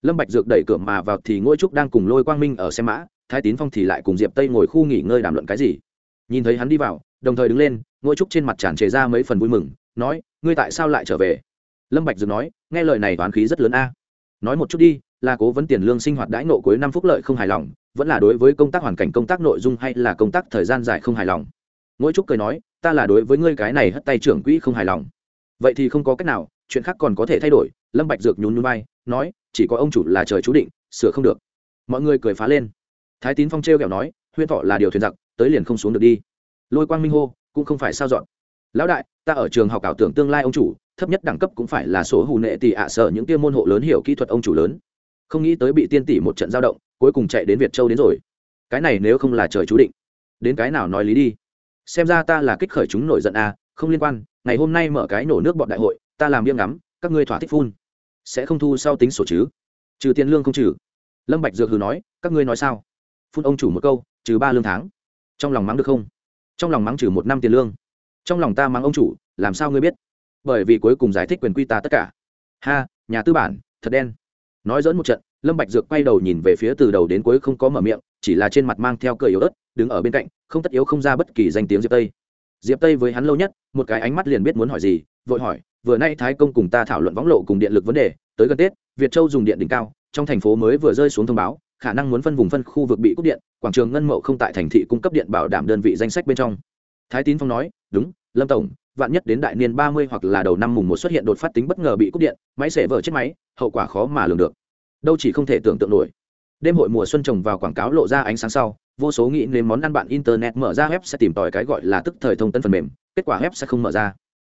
Lâm bạch dược đẩy cửa mà vào thì ngôi trúc đang cùng lôi quang minh ở xe mã, thái tín phong thì lại cùng diệp tây ngồi khu nghỉ ngơi đàm luận cái gì. Nhìn thấy hắn đi vào, đồng thời đứng lên, ngôi trúc trên mặt tràn trề ra mấy phần vui mừng, nói, ngươi tại sao lại trở về? Lâm bạch dược nói, nghe lời này toán khí rất lớn a. Nói một chút đi, là cố vấn tiền lương sinh hoạt đãi nộ cuối năm phúc lợi không hài lòng, vẫn là đối với công tác hoàn cảnh, công tác nội dung hay là công tác thời gian dài không hài lòng? Ngũ trúc cười nói, ta là đối với ngươi cái này hất tay trưởng quỹ không hài lòng. Vậy thì không có cách nào, chuyện khác còn có thể thay đổi. Lâm bạch dược nhún nhún vai, nói, chỉ có ông chủ là trời chú định, sửa không được. Mọi người cười phá lên. Thái tín phong treo kẹo nói huyên thọ là điều thuyền giặc, tới liền không xuống được đi. Lôi quang minh hô, cũng không phải sao dọn lão đại, ta ở trường học ảo tưởng tương lai ông chủ, thấp nhất đẳng cấp cũng phải là số hù nệ tỷ ạ sở những tiêu môn hộ lớn hiểu kỹ thuật ông chủ lớn. Không nghĩ tới bị tiên tỷ một trận giao động, cuối cùng chạy đến việt châu đến rồi. Cái này nếu không là trời chú định. Đến cái nào nói lý đi. Xem ra ta là kích khởi chúng nổi giận à không liên quan, ngày hôm nay mở cái nổ nước bọn đại hội, ta làm biếng ngắm, các ngươi thỏa thích phun. Sẽ không thu sau tính sổ chứ? Trừ tiền lương không trừ. Lâm bạch dược hừ nói, các ngươi nói sao? Phun ông chủ một câu, trừ ba lương tháng. Trong lòng mắng được không? Trong lòng mắng trừ một năm tiền lương trong lòng ta mắng ông chủ, làm sao ngươi biết? Bởi vì cuối cùng giải thích quyền quy ta tất cả. Ha, nhà tư bản, thật đen. Nói dẫn một trận, lâm bạch dược quay đầu nhìn về phía từ đầu đến cuối không có mở miệng, chỉ là trên mặt mang theo cười yếu ớt, đứng ở bên cạnh, không tất yếu không ra bất kỳ danh tiếng diệp tây. Diệp tây với hắn lâu nhất, một cái ánh mắt liền biết muốn hỏi gì, vội hỏi, vừa nay thái công cùng ta thảo luận võng lộ cùng điện lực vấn đề, tới gần tết, việt châu dùng điện đỉnh cao, trong thành phố mới vừa rơi xuống thông báo, khả năng muốn phân vùng phân khu vực bị cúp điện, quảng trường ngân mậu không tại thành thị cung cấp điện bảo đảm đơn vị danh sách bên trong. Thái tín phong nói đúng, lâm tổng, vạn nhất đến đại niên ba mươi hoặc là đầu năm mùng một xuất hiện đột phát tính bất ngờ bị cúp điện, máy sẽ vỡ chết máy, hậu quả khó mà lường được. Đâu chỉ không thể tưởng tượng nổi. Đêm hội mùa xuân trồng vào quảng cáo lộ ra ánh sáng sau, vô số nghĩ nên món ăn bạn internet mở ra web sẽ tìm tòi cái gọi là tức thời thông tân phần mềm, kết quả web sẽ không mở ra.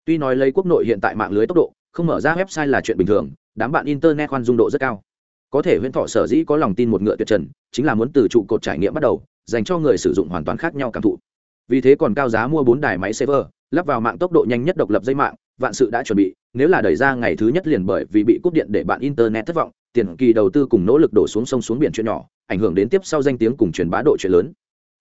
Tuy nói lấy quốc nội hiện tại mạng lưới tốc độ, không mở ra website là chuyện bình thường, đám bạn internet khoan dung độ rất cao. Có thể huyễn thọ sở dĩ có lòng tin một ngựa tuyệt trần, chính là muốn từ trụ cột trải nghiệm bắt đầu, dành cho người sử dụng hoàn toàn khác nhau cảm thụ vì thế còn cao giá mua bốn đài máy server lắp vào mạng tốc độ nhanh nhất độc lập dây mạng, vạn sự đã chuẩn bị, nếu là đẩy ra ngày thứ nhất liền bởi vì bị cúp điện để bạn internet thất vọng, tiền kỳ đầu tư cùng nỗ lực đổ xuống sông xuống biển chuyện nhỏ, ảnh hưởng đến tiếp sau danh tiếng cùng truyền bá độ chuyện lớn.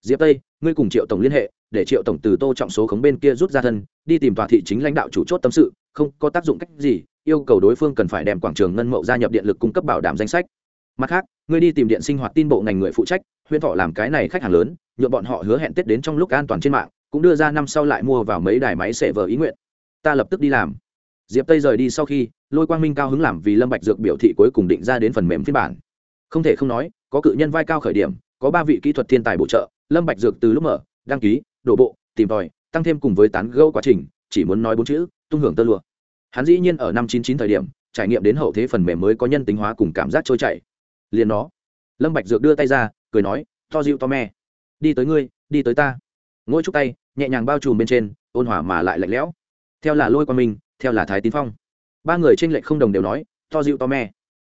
Diệp tây, ngươi cùng triệu tổng liên hệ, để triệu tổng từ tô trọng số khống bên kia rút ra thân, đi tìm tòa thị chính lãnh đạo chủ chốt tâm sự, không có tác dụng cách gì, yêu cầu đối phương cần phải đem quảng trường ngân mậu gia nhập điện lực cung cấp bảo đảm danh sách mặt khác, ngươi đi tìm điện sinh hoạt tin bộ ngành người phụ trách huyên thọ làm cái này khách hàng lớn nhuộm bọn họ hứa hẹn tết đến trong lúc an toàn trên mạng, cũng đưa ra năm sau lại mua vào mấy đài máy xệ vờ ý nguyện. Ta lập tức đi làm. Diệp tây rời đi sau khi, lôi quang minh cao hứng làm vì lâm bạch dược biểu thị cuối cùng định ra đến phần mềm phiên bản. Không thể không nói, có cự nhân vai cao khởi điểm, có ba vị kỹ thuật thiên tài bổ trợ, lâm bạch dược từ lúc mở, đăng ký, đổ bộ, tìm tòi, tăng thêm cùng với tán gẫu quá trình, chỉ muốn nói bốn chữ, tung hưởng tơ lụa. Hắn dĩ nhiên ở năm chín chín thời điểm, trải nghiệm đến hậu thế phần mềm mới có nhân tính hóa cùng cảm giác trôi chảy liền nó. Lâm bạch dược đưa tay ra, cười nói, to dịu to me. Đi tới ngươi, đi tới ta. Ngôi chúc tay, nhẹ nhàng bao trùm bên trên, ôn hòa mà lại lạnh lẽo. Theo là lôi qua mình theo là thái tín phong. Ba người trên lệnh không đồng đều nói, to dịu to me.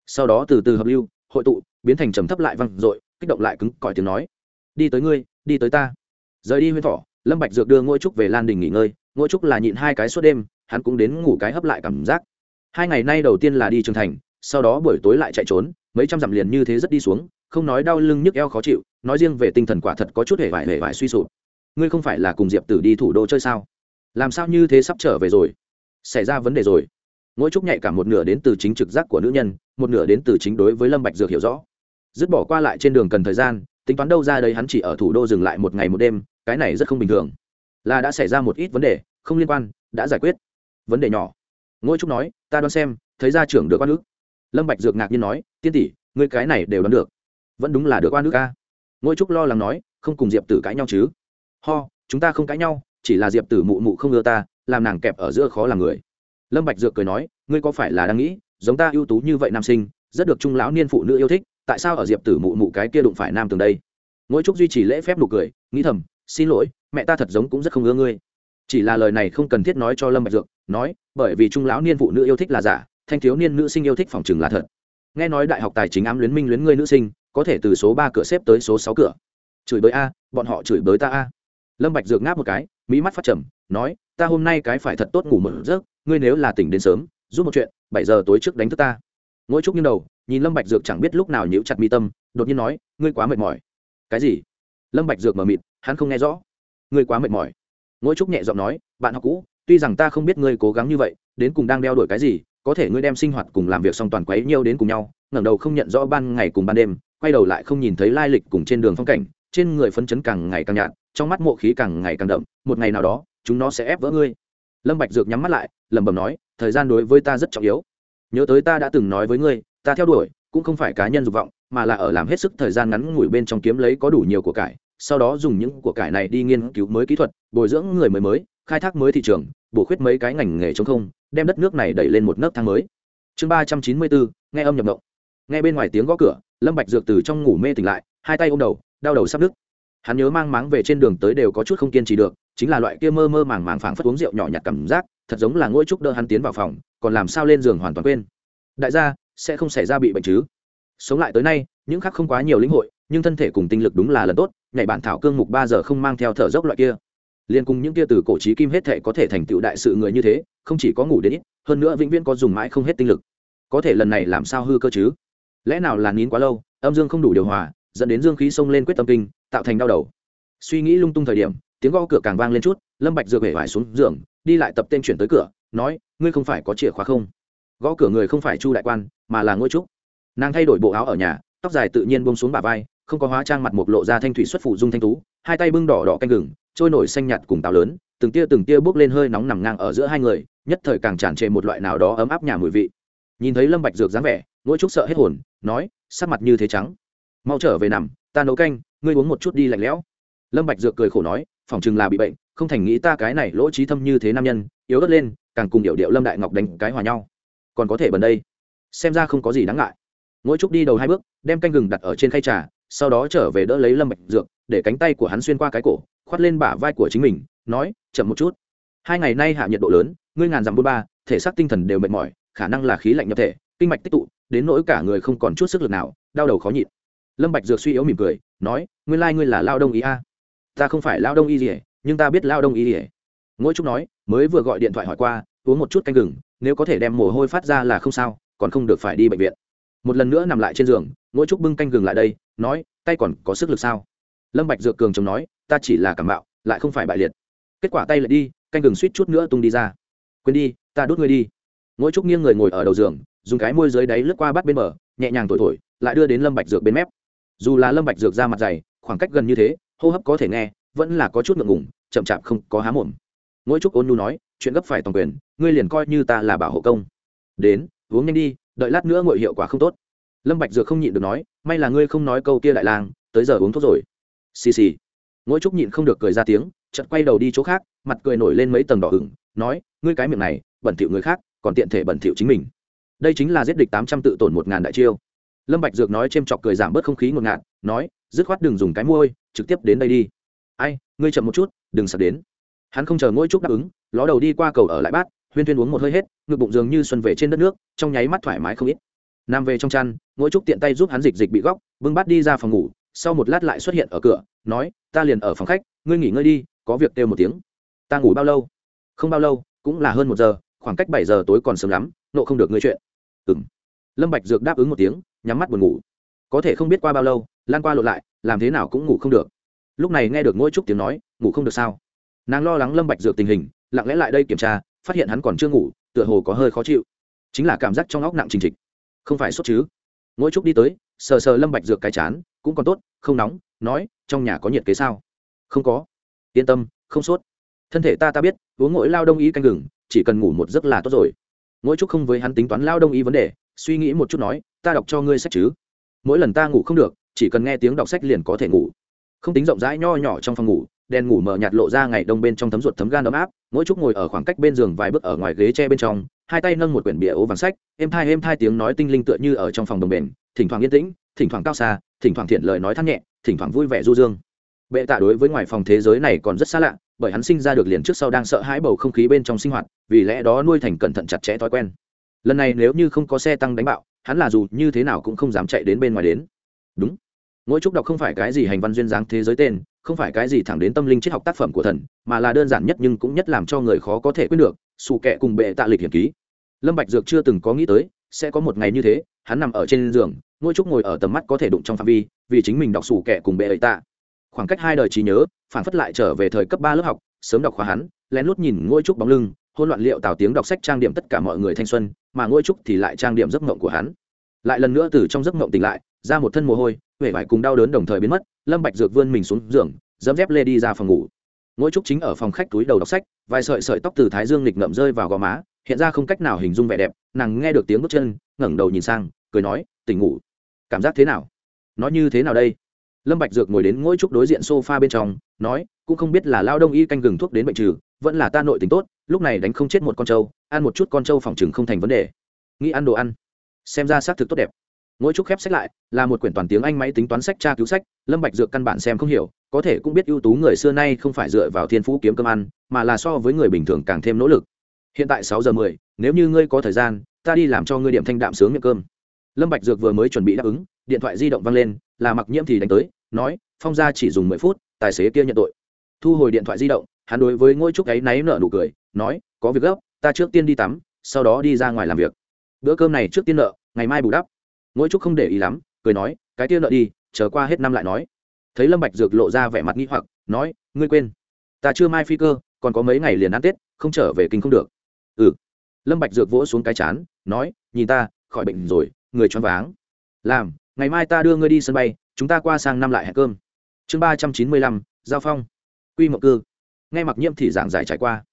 Sau đó từ từ hợp lưu, hội tụ, biến thành trầm thấp lại văng dội, kích động lại cứng cỏi tiếng nói, đi tới ngươi, đi tới ta. Rời đi huyên thỏ lâm bạch dược đưa ngôi trúc về lan đình nghỉ ngơi, ngôi trúc là nhịn hai cái suốt đêm, hắn cũng đến ngủ cái hấp lại cảm giác. Hai ngày nay đầu tiên là đi trường thành, sau đó buổi tối lại chạy trốn mấy trăm dặm liền như thế rất đi xuống, không nói đau lưng nhức eo khó chịu, nói riêng về tinh thần quả thật có chút hề vải hề vải suy sụp. Ngươi không phải là cùng diệp tử đi thủ đô chơi sao? Làm sao như thế sắp trở về rồi? Xảy ra vấn đề rồi. Ngỗi trúc nhạy cả một nửa đến từ chính trực giác của nữ nhân, một nửa đến từ chính đối với lâm bạch dược hiểu rõ. Dứt bỏ qua lại trên đường cần thời gian, tính toán đâu ra đấy hắn chỉ ở thủ đô dừng lại một ngày một đêm, cái này rất không bình thường. Là đã xảy ra một ít vấn đề, không liên quan, đã giải quyết. Vấn đề nhỏ. Ngôi trúc nói, ta đoán xem, thấy gia trưởng được quan ước lâm bạch dược ngạc nhiên nói, tiên tỷ, ngươi cái này đều đoán được. Vẫn đúng là được oan nước a. Ngôi trúc lo lắng nói, không cùng diệp tử cãi nhau chứ? Ho, chúng ta không cãi nhau, chỉ là diệp tử mụ mụ không ưa ta, làm nàng kẹp ở giữa khó làm người. Lâm bạch dược cười nói, ngươi có phải là đang nghĩ, giống ta ưu tú như vậy nam sinh, rất được trung lão niên phụ nữ yêu thích, tại sao ở diệp tử mụ mụ cái kia đụng phải nam tường đây? Ngôi trúc duy trì lễ phép nụ cười, nghĩ thầm, xin lỗi, mẹ ta thật giống cũng rất không ưa ngươi. Chỉ là lời này không cần thiết nói cho lâm bạch dược, nói, bởi vì trung lão niên phụ nữ yêu thích là giả thanh thiếu niên nữ sinh yêu thích phòng trường là thật. Nghe nói đại học tài chính ám luyến minh luyến ngươi nữ sinh, có thể từ số ba cửa xếp tới số sáu cửa. Chửi bới a, bọn họ chửi bới ta a. Lâm bạch dược ngáp một cái mỹ mắt phát trầm, nói, ta hôm nay cái phải thật tốt ngủ một giấc, ngươi nếu là tỉnh đến sớm, giúp một chuyện, bảy giờ tối trước đánh thức ta. Ngỗi trúc nghiêng đầu, nhìn lâm bạch dược chẳng biết lúc nào nhíu chặt mi tâm, đột nhiên nói, ngươi quá mệt mỏi. Cái gì? Lâm bạch dược mở mịt, hắn không nghe rõ. Ngươi quá mệt mỏi. Ngỗi trúc nhẹ giọng nói, bạn học cũ, tuy rằng ta không biết ngươi cố gắng như vậy, đến cùng đang đeo đuổi cái gì có thể ngươi đem sinh hoạt cùng làm việc xong toàn quấy nhiêu đến cùng nhau, ngẩng đầu không nhận rõ ban ngày cùng ban đêm, quay đầu lại không nhìn thấy lai lịch cùng trên đường phong cảnh, trên người phấn chấn càng ngày càng nhạt, trong mắt mộ khí càng ngày càng đậm, một ngày nào đó, chúng nó sẽ ép vỡ ngươi. Lâm bạch dược nhắm mắt lại, lẩm bẩm nói, thời gian đối với ta rất trọng yếu. Nhớ tới ta đã từng nói với ngươi, ta theo đuổi, cũng không phải cá nhân dục vọng, mà là ở làm hết sức thời gian ngắn ngủi bên trong kiếm lấy có đủ nhiều của cải, sau đó dùng những của cải này đi nghiên cứu mới kỹ thuật, bồi dưỡng người mới mới khai thác mới thị trường, bổ khuyết mấy cái ngành nghề chống không, đem đất nước này đẩy lên một nấc thang mới. Chương ba trăm chín mươi bốn, nghe âm nhập động nghe bên ngoài tiếng gõ cửa, lâm bạch dược từ trong ngủ mê tỉnh lại, hai tay ôm đầu, đau đầu sắp nứt. Hắn nhớ mang máng về trên đường tới đều có chút không kiên trì được, chính là loại kia mơ mơ màng màng phảng phất uống rượu nhỏ nhặt cảm giác, thật giống là ngôi trúc đỡ hắn tiến vào phòng, còn làm sao lên giường hoàn toàn quên. Đại gia, sẽ không xảy ra bị bệnh chứ? Sống lại tới nay, những khác không quá nhiều lĩnh hội, nhưng thân thể cùng tinh lực đúng là lần tốt, nhảy bản thảo cương mục ba giờ không mang theo thở dốc loại kia liên cùng những kia từ cổ trí kim hết thệ có thể thành tựu đại sự người như thế, không chỉ có ngủ đến ít, hơn nữa vĩnh viễn có dùng mãi không hết tinh lực. Có thể lần này làm sao hư cơ chứ? Lẽ nào là nín quá lâu, âm dương không đủ điều hòa, dẫn đến dương khí xông lên quyết tâm kinh, tạo thành đau đầu? Suy nghĩ lung tung thời điểm, tiếng gõ cửa càng vang lên chút, lâm bạch dược hể vải xuống giường, đi lại tập tên chuyển tới cửa, nói, ngươi không phải có chìa khóa không? Gõ cửa người không phải chu đại quan, mà là ngôi trúc. Nàng thay đổi bộ áo ở nhà, tóc dài tự nhiên buông xuống bả vai không có hóa trang mặt mộc lộ ra thanh thủy xuất phụ dung thanh tú, hai tay bưng đỏ đỏ canh gừng, trôi nổi xanh nhạt cùng táo lớn, từng tia từng tia bước lên hơi nóng nằm ngang ở giữa hai người, nhất thời càng tràn trề một loại nào đó ấm áp nhà mùi vị. Nhìn thấy lâm bạch dược dáng vẻ ngỗi trúc sợ hết hồn, nói, sắc mặt như thế trắng. Mau trở về nằm, ta nấu canh, ngươi uống một chút đi lạnh lẽo. Lâm bạch dược cười khổ nói phỏng chừng là bị bệnh, không thành nghĩ ta cái này lỗ trí thâm như thế nam nhân, yếu ớt lên, càng cùng điệu điệu lâm đại ngọc đánh cái hòa nhau. Còn có thể bần đây. Xem ra không có gì đáng ngại. Ngỗi trúc đi đầu hai bước, đem canh gừng đặt ở trên khay trà sau đó trở về đỡ lấy lâm bạch dược, để cánh tay của hắn xuyên qua cái cổ, khoát lên bả vai của chính mình, nói, chậm một chút. Hai ngày nay hạ nhiệt độ lớn, ngươi ngàn dặm bôn ba, thể xác tinh thần đều mệt mỏi, khả năng là khí lạnh nhập thể, kinh mạch tích tụ, đến nỗi cả người không còn chút sức lực nào, đau đầu khó nhịn. Lâm bạch dược suy yếu mỉm cười, nói, nguyên lai ngươi là lao đông y a. Ta không phải lao đông y gì nhưng ta biết lao đông y gì ngỗi trúc nói, mới vừa gọi điện thoại hỏi qua, uống một chút canh gừng, nếu có thể đem mồ hôi phát ra là không sao, còn không được phải đi bệnh viện một lần nữa nằm lại trên giường ngỗi trúc bưng canh gừng lại đây, nói, tay còn có sức lực sao? Lâm bạch dược cường chống nói, ta chỉ là cảm mạo, lại không phải bại liệt. Kết quả tay lại đi, canh gừng suýt chút nữa tung đi ra. Quên đi, ta đốt ngươi đi. Ngỗi trúc nghiêng người ngồi ở đầu giường, dùng cái môi dưới đáy lướt qua bắt bên bờ, nhẹ nhàng thổi thổi, lại đưa đến lâm bạch dược bên mép. Dù là lâm bạch dược ra mặt dày, khoảng cách gần như thế, hô hấp có thể nghe, vẫn là có chút ngượng ngùng, chậm chạp không có há mồm. Ngỗi trúc ôn nhu nói, chuyện gấp phải toàn quyền, ngươi liền coi như ta là bảo hộ công. Đến, uống nhanh đi đợi lát nữa ngội hiệu quả không tốt. Lâm bạch dược không nhịn được nói, may là ngươi không nói câu kia đại lang, tới giờ uống thuốc rồi. Xì xì. Ngỗi trúc nhịn không được cười ra tiếng, chợt quay đầu đi chỗ khác, mặt cười nổi lên mấy tầng đỏ ửng, nói, ngươi cái miệng này, bẩn thỉu người khác, còn tiện thể bẩn thỉu chính mình. Đây chính là giết địch tám trăm tự tổn một ngàn đại chiêu. Lâm bạch dược nói chêm chọc cười giảm bớt không khí ngột ngạt, nói, dứt khoát đừng dùng cái môi trực tiếp đến đây đi. Ai, ngươi chậm một chút, đừng sập đến. Hắn không chờ ngôi trúc đáp ứng, ló đầu đi qua cầu ở lại bát huyên thuyên uống một hơi hết, ngực bụng dường như xuân về trên đất nước, trong nháy mắt thoải mái không ít. Nam về trong chăn Ngỗi trúc tiện tay giúp hắn dịch dịch bị góc, bưng bát đi ra phòng ngủ, sau một lát lại xuất hiện ở cửa, nói, ta liền ở phòng khách, ngươi nghỉ ngơi đi, có việc kêu một tiếng. Ta ngủ bao lâu? Không bao lâu, cũng là hơn một giờ, khoảng cách bảy giờ tối còn sớm lắm, nộ không được ngươi chuyện. Ừ m lâm bạch dược đáp ứng một tiếng, nhắm mắt buồn ngủ. Có thể không biết qua bao lâu, lan qua lộ lại, làm thế nào cũng ngủ không được. Lúc này nghe được ngôi trúc tiếng nói, ngủ không được sao? Nàng lo lắng lâm bạch dược tình hình, lặng lẽ lại đây kiểm tra phát hiện hắn còn chưa ngủ, tựa hồ có hơi khó chịu. Chính là cảm giác trong óc nặng trình trịch. Không phải sốt chứ? Ngôi trúc đi tới, sờ sờ lâm bạch dược cái chán, cũng còn tốt, không nóng, nói, trong nhà có nhiệt kế sao? Không có. Yên tâm, không sốt. Thân thể ta ta biết, uống ngỗi lao đông y canh gừng, chỉ cần ngủ một giấc là tốt rồi. Ngỗi trúc không với hắn tính toán lao đông y vấn đề, suy nghĩ một chút nói, ta đọc cho ngươi sách chứ. Mỗi lần ta ngủ không được, chỉ cần nghe tiếng đọc sách liền có thể ngủ. Không tính rộng rãi nho nhỏ trong phòng ngủ đèn ngủ mờ nhạt lộ ra ngày đông bên trong thấm ruột thấm gan ấm áp, mỗi chút ngồi ở khoảng cách bên giường vài bước ở ngoài ghế tre bên trong, hai tay nâng một quyển bìa ố vàng sách, êm thai êm thai tiếng nói tinh linh tựa như ở trong phòng đồng bền, thỉnh thoảng yên tĩnh, thỉnh thoảng cao xa, thỉnh thoảng thiện lời nói thắt nhẹ, thỉnh thoảng vui vẻ du dương. Bệ tạ đối với ngoài phòng thế giới này còn rất xa lạ, bởi hắn sinh ra được liền trước sau đang sợ hãi bầu không khí bên trong sinh hoạt, vì lẽ đó nuôi thành cẩn thận chặt chẽ thói quen. Lần này nếu như không có xe tăng đánh bạo, hắn là dù như thế nào cũng không dám chạy đến bên ngoài đến. Đúng. Mỗi chúc đọc không phải cái gì hành văn duyên dáng thế giới tên không phải cái gì thẳng đến tâm linh triết học tác phẩm của thần, mà là đơn giản nhất nhưng cũng nhất làm cho người khó có thể quyết được xù kệ cùng bệ tạ lịch hiển ký. Lâm bạch dược chưa từng có nghĩ tới, sẽ có một ngày như thế, hắn nằm ở trên giường, ngôi trúc ngồi ở tầm mắt có thể đụng trong phạm vi, vì chính mình đọc xù kệ cùng bệ ấy tạ. Khoảng cách hai đời trí nhớ, phản phất lại trở về thời cấp ba lớp học, sớm đọc khóa hắn, lén lút nhìn ngôi trúc bóng lưng, hôn loạn liệu tào tiếng đọc sách trang điểm tất cả mọi người thanh xuân, mà ngôi trúc thì lại trang điểm giấc mộng của hắn. Lại lần nữa từ trong giấc mộng tỉnh lại ra một thân mồ hôi huệ vải cùng đau đớn đồng thời biến mất, lâm bạch dược vươn mình xuống giường, dẫm dép lê đi ra phòng ngủ. Ngỗi trúc chính ở phòng khách túi đầu đọc sách, vài sợi sợi tóc từ thái dương lịch ngậm rơi vào gò má, hiện ra không cách nào hình dung vẻ đẹp, nàng nghe được tiếng bước chân, ngẩng đầu nhìn sang, cười nói, tỉnh ngủ. Cảm giác thế nào? Nói như thế nào đây? Lâm bạch dược ngồi đến ngỗi trúc đối diện sofa bên trong, nói, cũng không biết là lao đông y canh gừng thuốc đến bệnh trừ, vẫn là ta nội tình tốt, lúc này đánh không chết một con trâu, ăn một chút con trâu phòng chừng không thành vấn đề. Nghĩ ăn đồ ăn. Xem ra xác thực tốt đẹp mỗi trúc khép sách lại, là một quyển toàn tiếng anh máy tính toán sách tra cứu sách, lâm bạch dược căn bản xem không hiểu, có thể cũng biết ưu tú người xưa nay không phải dựa vào thiên phú kiếm cơm ăn, mà là so với người bình thường càng thêm nỗ lực. Hiện tại sáu giờ mười, nếu như ngươi có thời gian, ta đi làm cho ngươi điểm thanh đạm sướng miệng cơm. Lâm bạch dược vừa mới chuẩn bị đáp ứng, điện thoại di động vang lên, là mặc nhiễm thì đánh tới, nói, phong gia chỉ dùng mười phút, tài xế kia nhận tội. Thu hồi điện thoại di động, hắn đối với ngôi trúc ấy náy nở nụ cười, nói, có việc gấp, ta trước tiên đi tắm, sau đó đi ra ngoài làm việc. Bữa cơm này trước tiên nợ, ngày mai bù đắp ngỗi trúc không để ý lắm, cười nói, cái kia nợ đi, chờ qua hết năm lại nói. Thấy lâm bạch dược lộ ra vẻ mặt nghi hoặc, nói, ngươi quên, ta chưa mai phi cơ, còn có mấy ngày liền ăn tết, không trở về kinh không được. Ừ. Lâm bạch dược vỗ xuống cái chán, nói, nhìn ta, khỏi bệnh rồi, người choáng váng. Làm, ngày mai ta đưa ngươi đi sân bay, chúng ta qua sang năm lại hẹn cơm. Chương ba trăm chín mươi lăm, giao phong. Quy mộng cư. Nghe mặc nhiễm thì giảng giải trải qua.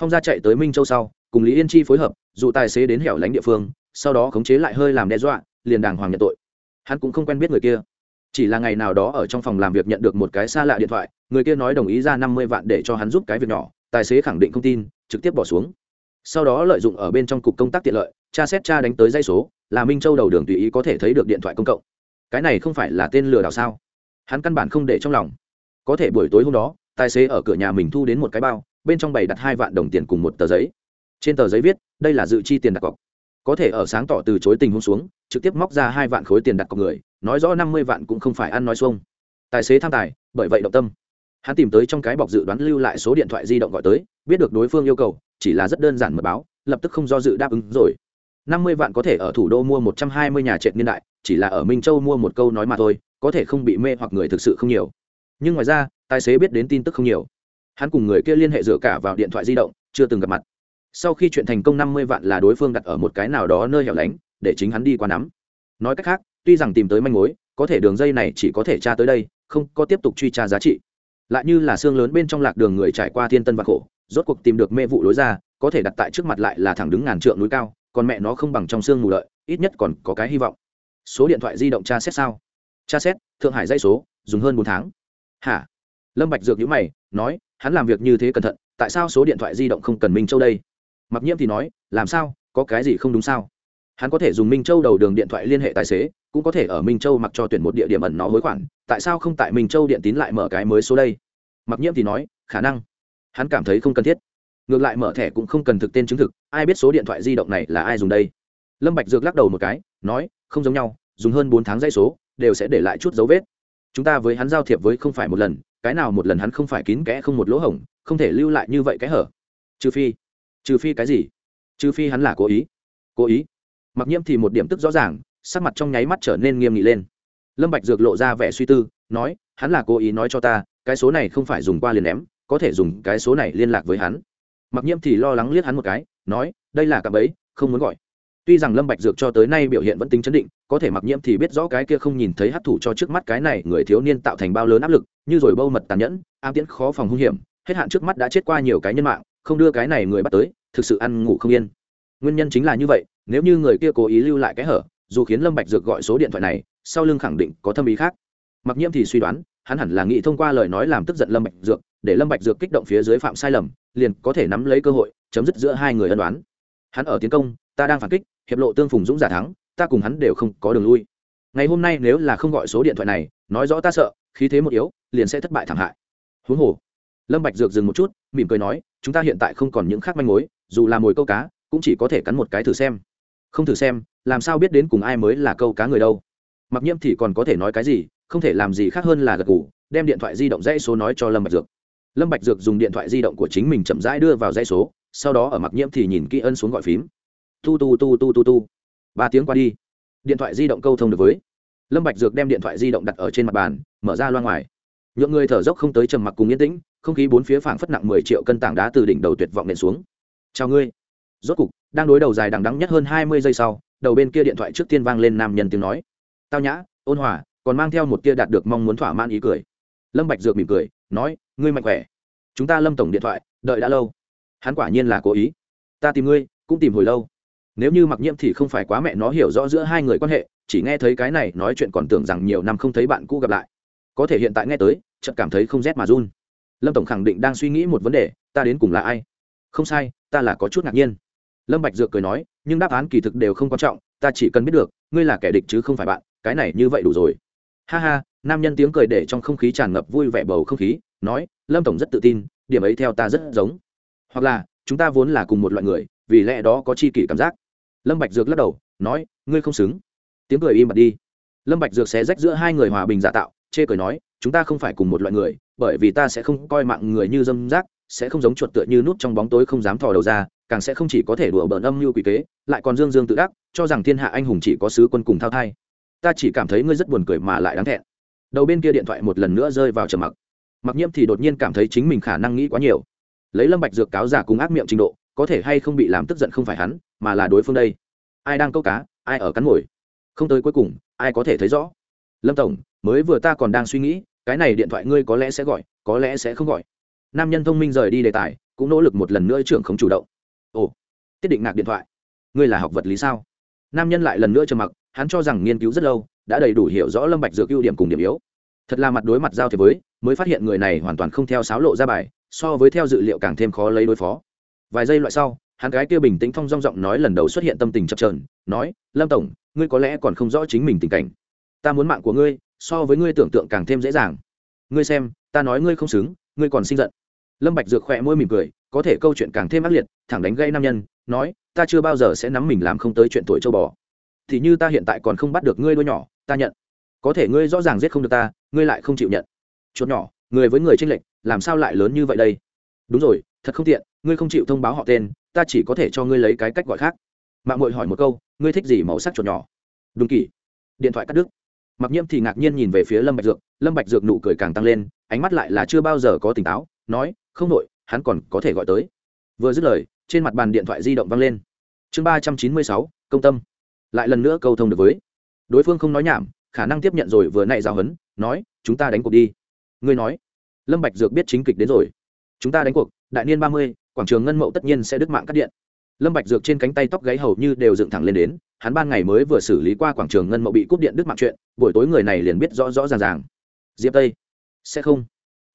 Phong gia chạy tới minh châu sau, cùng lý yên chi phối hợp, dụ tài xế đến hẻo lánh địa phương, sau đó khống chế lại hơi làm đe dọa liền đàng hoàng nhận tội. Hắn cũng không quen biết người kia. Chỉ là ngày nào đó ở trong phòng làm việc nhận được một cái xa lạ điện thoại, người kia nói đồng ý ra năm mươi vạn để cho hắn giúp cái việc nhỏ, tài xế khẳng định không tin, trực tiếp bỏ xuống. Sau đó lợi dụng ở bên trong cục công tác tiện lợi, cha xét cha đánh tới dây số, là minh châu đầu đường tùy ý có thể thấy được điện thoại công cộng. Cái này không phải là tên lừa đảo sao? Hắn căn bản không để trong lòng. Có thể buổi tối hôm đó, tài xế ở cửa nhà mình thu đến một cái bao, bên trong bày đặt hai vạn đồng tiền cùng một tờ giấy. Trên tờ giấy viết, đây là dự chi tiền đặt cọc có thể ở sáng tỏ từ chối tình huống xuống, trực tiếp móc ra hai vạn khối tiền đặt cọc người, nói rõ năm mươi vạn cũng không phải ăn nói xuông. Tài xế tham tài, bởi vậy động tâm. Hắn tìm tới trong cái bọc dự đoán lưu lại số điện thoại di động gọi tới, biết được đối phương yêu cầu, chỉ là rất đơn giản mật báo, lập tức không do dự đáp ứng rồi. Năm mươi vạn có thể ở thủ đô mua một trăm hai mươi nhà trệt niên đại, chỉ là ở minh châu mua một câu nói mà thôi, có thể không bị mê hoặc người thực sự không nhiều. Nhưng ngoài ra, tài xế biết đến tin tức không nhiều. Hắn cùng người kia liên hệ dựa cả vào điện thoại di động, chưa từng gặp mặt sau khi chuyện thành công năm mươi vạn là đối phương đặt ở một cái nào đó nơi hẻo lánh, để chính hắn đi qua nắm. Nói cách khác, tuy rằng tìm tới manh mối, có thể đường dây này chỉ có thể tra tới đây, không có tiếp tục truy tra giá trị. Lại như là xương lớn bên trong lạc đường người trải qua thiên tân và khổ, rốt cuộc tìm được mê vụ lối ra, có thể đặt tại trước mặt lại là thẳng đứng ngàn trượng núi cao, còn mẹ nó không bằng trong xương mù lợi, ít nhất còn có cái hy vọng. Số điện thoại di động tra xét sao? Tra xét, thượng hải dây số, dùng hơn bốn tháng. Hả? Lâm bạch dược nhíu mày, nói, hắn làm việc như thế cẩn thận, tại sao số điện thoại di động không cần minh châu đây? Mặc nhiễm thì nói, làm sao? Có cái gì không đúng sao? Hắn có thể dùng minh châu đầu đường điện thoại liên hệ tài xế, cũng có thể ở minh châu mặc cho tuyển một địa điểm ẩn nó hối khoản, tại sao không tại minh châu điện tín lại mở cái mới số đây? Mặc nhiễm thì nói, khả năng. Hắn cảm thấy không cần thiết. Ngược lại mở thẻ cũng không cần thực tên chứng thực, ai biết số điện thoại di động này là ai dùng đây? Lâm bạch dược lắc đầu một cái, nói, không giống nhau, dùng hơn bốn tháng dây số, đều sẽ để lại chút dấu vết. Chúng ta với hắn giao thiệp với không phải một lần, cái nào một lần hắn không phải kín kẽ không một lỗ hổng, không thể lưu lại như vậy cái hở. Trừ phi trừ phi cái gì? Trừ phi hắn là cố ý. Cố ý? Mặc nhiễm thì một điểm tức rõ ràng, sắc mặt trong nháy mắt trở nên nghiêm nghị lên. Lâm bạch dược lộ ra vẻ suy tư, nói, hắn là cố ý nói cho ta, cái số này không phải dùng qua liền ném, có thể dùng cái số này liên lạc với hắn. Mặc nhiễm thì lo lắng liếc hắn một cái, nói, đây là cạm bẫy không muốn gọi. Tuy rằng lâm bạch dược cho tới nay biểu hiện vẫn tính chấn định, có thể mặc nhiễm thì biết rõ cái kia không nhìn thấy hấp thụ cho trước mắt cái này người thiếu niên tạo thành bao lớn áp lực, như rồi bâu mật tàn nhẫn, ám tiễn khó phòng hung hiểm, hết hạn trước mắt đã chết qua nhiều cái nhân mạng không đưa cái này người bắt tới, thực sự ăn ngủ không yên. Nguyên nhân chính là như vậy, nếu như người kia cố ý lưu lại cái hở, dù khiến lâm bạch dược gọi số điện thoại này, sau lưng khẳng định có thâm ý khác. Mặc nhiễm thì suy đoán, hắn hẳn là nghĩ thông qua lời nói làm tức giận lâm bạch dược, để lâm bạch dược kích động phía dưới phạm sai lầm, liền có thể nắm lấy cơ hội, chấm dứt giữa hai người ân đoán hắn ở tiến công, ta đang phản kích, hiệp lộ tương phùng dũng giả thắng, ta cùng hắn đều không có đường lui. Ngày hôm nay nếu là không gọi số điện thoại này, nói rõ ta sợ, khí thế một yếu, liền sẽ thất bại thảm hại. Huống hồ lâm bạch dược dừng một chút, mỉm cười nói, chúng ta hiện tại không còn những khác manh mối, dù là mồi câu cá, cũng chỉ có thể cắn một cái thử xem. Không thử xem, làm sao biết đến cùng ai mới là câu cá người đâu? Mặc nhiễm thì còn có thể nói cái gì, không thể làm gì khác hơn là gật gù, đem điện thoại di động dãy số nói cho lâm bạch dược. Lâm bạch dược dùng điện thoại di động của chính mình chậm rãi đưa vào dãy số, sau đó ở mặc nhiễm thì nhìn kỹ ân xuống gọi phím. Tu tu tu tu tu tu, ba tiếng qua đi. Điện thoại di động câu thông được với. Lâm bạch dược đem điện thoại di động đặt ở trên mặt bàn, mở ra loa ngoài nhượng người thở dốc không tới trầm mặc cùng yên tĩnh, không khí bốn phía phảng phất nặng mười triệu cân tảng đá từ đỉnh đầu tuyệt vọng nện xuống. Chào ngươi. Rốt cục, đang đối đầu dài đằng đắng nhất hơn hai mươi giây sau, đầu bên kia điện thoại trước tiên vang lên nam nhân tiếng nói. Tao nhã, ôn hòa, còn mang theo một tia đạt được mong muốn thỏa man ý cười. Lâm bạch dược mỉm cười, nói, ngươi mạnh khỏe. Chúng ta lâm tổng điện thoại, đợi đã lâu. Hắn quả nhiên là cố ý. Ta tìm ngươi, cũng tìm hồi lâu. Nếu như mặc nhiễm thì không phải quá mẹ nó hiểu rõ giữa hai người quan hệ, chỉ nghe thấy cái này nói chuyện còn tưởng rằng nhiều năm không thấy bạn cũ gặp lại có thể hiện tại nghe tới, chợt cảm thấy không rét mà run. Lâm tổng khẳng định đang suy nghĩ một vấn đề, ta đến cùng là ai? Không sai, ta là có chút ngạc nhiên. Lâm bạch dược cười nói, nhưng đáp án kỳ thực đều không quan trọng, ta chỉ cần biết được, ngươi là kẻ địch chứ không phải bạn, cái này như vậy đủ rồi. Ha ha, nam nhân tiếng cười để trong không khí tràn ngập vui vẻ bầu không khí, nói, lâm tổng rất tự tin, điểm ấy theo ta rất giống. Hoặc là, chúng ta vốn là cùng một loại người, vì lẽ đó có chi kỷ cảm giác. Lâm bạch dược lắc đầu, nói, ngươi không xứng. Tiếng cười im bặt đi. Lâm bạch dược xé rách giữa hai người hòa bình giả tạo chê cười nói, chúng ta không phải cùng một loại người, bởi vì ta sẽ không coi mạng người như dâm rác, sẽ không giống chuột tựa như nút trong bóng tối không dám thò đầu ra, càng sẽ không chỉ có thể đùa bỡn âm như quỷ kế, lại còn dương dương tự đắc, cho rằng thiên hạ anh hùng chỉ có sứ quân cùng thao thai. Ta chỉ cảm thấy ngươi rất buồn cười mà lại đáng thẹn. Đầu bên kia điện thoại một lần nữa rơi vào trầm mặc. Mặc nhiễm thì đột nhiên cảm thấy chính mình khả năng nghĩ quá nhiều. Lấy lâm bạch dược cáo giả cùng ác miệng trình độ, có thể hay không bị làm tức giận không phải hắn, mà là đối phương đây. Ai đang câu cá, ai ở cắn ngồi không tới cuối cùng, ai có thể thấy rõ? Lâm tổng mới vừa ta còn đang suy nghĩ cái này điện thoại ngươi có lẽ sẽ gọi có lẽ sẽ không gọi. Nam nhân thông minh rời đi đề tài cũng nỗ lực một lần nữa trưởng không chủ động. Ồ tiết định ngạc điện thoại. Ngươi là học vật lý sao? Nam nhân lại lần nữa trầm mặc hắn cho rằng nghiên cứu rất lâu đã đầy đủ hiểu rõ lâm bạch dược ưu điểm cùng điểm yếu. Thật là mặt đối mặt giao thế với mới phát hiện người này hoàn toàn không theo sáo lộ ra bài so với theo dự liệu càng thêm khó lấy đối phó. Vài giây loại sau hắn gái kia bình tĩnh phong dong giọng nói lần đầu xuất hiện tâm tình chập chờn, nói lâm tổng ngươi có lẽ còn không rõ chính mình tình cảnh. Ta muốn mạng của ngươi so với ngươi tưởng tượng càng thêm dễ dàng. Ngươi xem, ta nói ngươi không xứng, ngươi còn sinh giận. Lâm bạch dược khỏe môi mỉm cười, có thể câu chuyện càng thêm ác liệt, thẳng đánh gây nam nhân, nói, ta chưa bao giờ sẽ nắm mình làm không tới chuyện tuổi châu bò. Thì như ta hiện tại còn không bắt được ngươi đôi nhỏ, ta nhận. Có thể ngươi rõ ràng giết không được ta, ngươi lại không chịu nhận. Chuột nhỏ, người với người tranh lệch, làm sao lại lớn như vậy đây? Đúng rồi, thật không tiện, ngươi không chịu thông báo họ tên, ta chỉ có thể cho ngươi lấy cái cách gọi khác. Mạng mội hỏi một câu, ngươi thích gì màu sắc chuột nhỏ? Đúng kỷ điện thoại cắt đứt mặc nhiễm thì ngạc nhiên nhìn về phía lâm bạch dược lâm bạch dược nụ cười càng tăng lên ánh mắt lại là chưa bao giờ có tỉnh táo nói không nội hắn còn có thể gọi tới vừa dứt lời trên mặt bàn điện thoại di động vang lên chương ba trăm chín mươi sáu công tâm lại lần nữa câu thông được với đối phương không nói nhảm khả năng tiếp nhận rồi vừa nãy giao hấn nói chúng ta đánh cuộc đi ngươi nói lâm bạch dược biết chính kịch đến rồi chúng ta đánh cuộc đại niên ba mươi quảng trường ngân mậu tất nhiên sẽ đứt mạng cắt điện lâm bạch dược trên cánh tay tóc gáy hầu như đều dựng thẳng lên đến hắn ban ngày mới vừa xử lý qua quảng trường ngân mậu bị cúp điện đứt mạng chuyện, buổi tối người này liền biết rõ rõ ràng ràng. Diệp tây, sẽ không.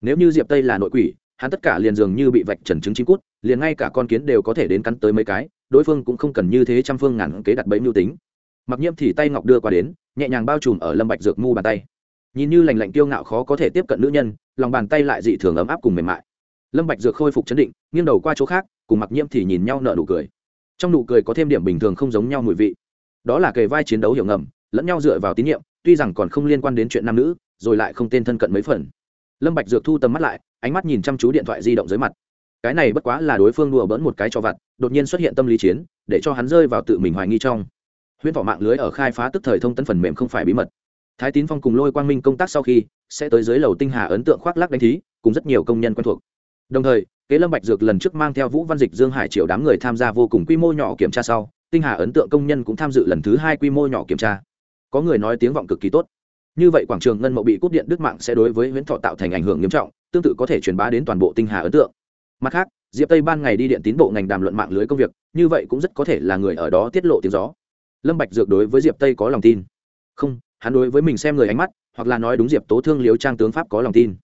Nếu như diệp tây là nội quỷ, hắn tất cả liền dường như bị vạch trần chứng chín cút, liền ngay cả con kiến đều có thể đến cắn tới mấy cái, đối phương cũng không cần như thế trăm phương ngàn kế đặt bẫy mưu tính. Mặc nhiễm thì tay ngọc đưa qua đến, nhẹ nhàng bao trùm ở lâm bạch dược mu bàn tay. Nhìn như lành lạnh kiêu ngạo khó có thể tiếp cận nữ nhân, lòng bàn tay lại dị thường ấm áp cùng mềm mại. Lâm bạch dược khôi phục chấn định, nghiêng đầu qua chỗ khác, cùng mặc nhiễm thì nhìn nhau nở nụ cười. Trong nụ cười có thêm điểm bình thường không giống nhau mùi vị đó là kề vai chiến đấu hiểu ngầm, lẫn nhau dựa vào tín nhiệm, tuy rằng còn không liên quan đến chuyện nam nữ, rồi lại không tên thân cận mấy phần. Lâm bạch dược thu tầm mắt lại, ánh mắt nhìn chăm chú điện thoại di động dưới mặt. Cái này bất quá là đối phương đùa bỡn một cái cho vặt, đột nhiên xuất hiện tâm lý chiến, để cho hắn rơi vào tự mình hoài nghi trong. Huyễn vỏ mạng lưới ở khai phá tức thời thông tấn phần mềm không phải bí mật. Thái tín phong cùng lôi quang minh công tác sau khi, sẽ tới dưới lầu tinh hà ấn tượng khoác lác đánh thí, cùng rất nhiều công nhân quen thuộc. Đồng thời, kế lâm bạch dược lần trước mang theo vũ văn dịch dương hải triệu đám người tham gia vô cùng quy mô nhỏ kiểm tra sau tinh hà ấn tượng công nhân cũng tham dự lần thứ hai quy mô nhỏ kiểm tra. Có người nói tiếng vọng cực kỳ tốt. Như vậy quảng trường ngân mậu bị cúp điện đứt mạng sẽ đối với huyễn thọ tạo thành ảnh hưởng nghiêm trọng, tương tự có thể truyền bá đến toàn bộ tinh hà ấn tượng. Mặt khác, diệp tây ban ngày đi điện tín bộ ngành đàm luận mạng lưới công việc, như vậy cũng rất có thể là người ở đó tiết lộ tiếng gió. Lâm bạch dược đối với diệp tây có lòng tin. Không, hắn đối với mình xem người ánh mắt, hoặc là nói đúng diệp tố thương liếu trang tướng pháp có lòng tin.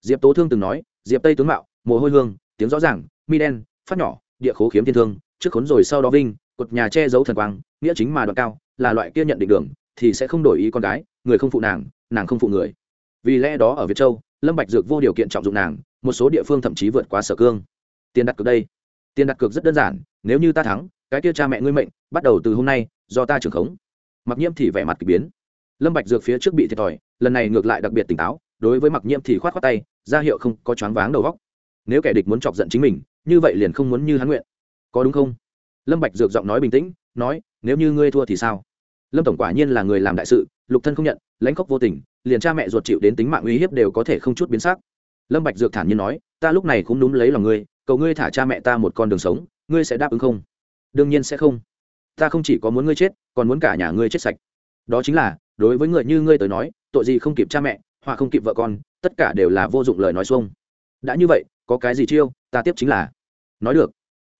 Diệp tố thương từng nói, diệp tây tướng mạo, mồ hôi hương, tiếng rõ ràng, mi đen, phát nhỏ, địa khố khiếm thiên thương, trước khốn rồi sau đó vinh cột nhà che giấu thần quang, nghĩa chính mà đoạn cao, là loại kia nhận định đường, thì sẽ không đổi ý con gái, người không phụ nàng nàng không phụ người. Vì lẽ đó ở việt châu, lâm bạch dược vô điều kiện trọng dụng nàng, một số địa phương thậm chí vượt quá sở cương. Tiền đặt cược đây. Tiền đặt cược rất đơn giản, nếu như ta thắng, cái kia cha mẹ ngươi mệnh, bắt đầu từ hôm nay, do ta trưởng khống. Mặc nhiễm thì vẻ mặt kỳ biến. Lâm bạch dược phía trước bị thiệt thòi, lần này ngược lại đặc biệt tỉnh táo, đối với mặc nhiễm thì khoát khoát tay, ra hiệu không có choáng váng đầu óc. Nếu kẻ địch muốn chọc giận chính mình, như vậy liền không muốn như hắn nguyện. Có đúng không? Lâm bạch dược giọng nói bình tĩnh, nói, nếu như ngươi thua thì sao? Lâm tổng quả nhiên là người làm đại sự, lục thân không nhận, lãnh khốc vô tình, liền cha mẹ ruột chịu đến tính mạng uy hiếp đều có thể không chút biến sắc. Lâm bạch dược thản nhiên nói, ta lúc này cũng đúng lấy lòng ngươi, cầu ngươi thả cha mẹ ta một con đường sống, ngươi sẽ đáp ứng không? Đương nhiên sẽ không. Ta không chỉ có muốn ngươi chết, còn muốn cả nhà ngươi chết sạch. Đó chính là, đối với người như ngươi tới nói, tội gì không kịp cha mẹ, hoặc không kịp vợ con, tất cả đều là vô dụng lời nói xuông. Đã như vậy, có cái gì chiêu, ta tiếp chính là. Nói được.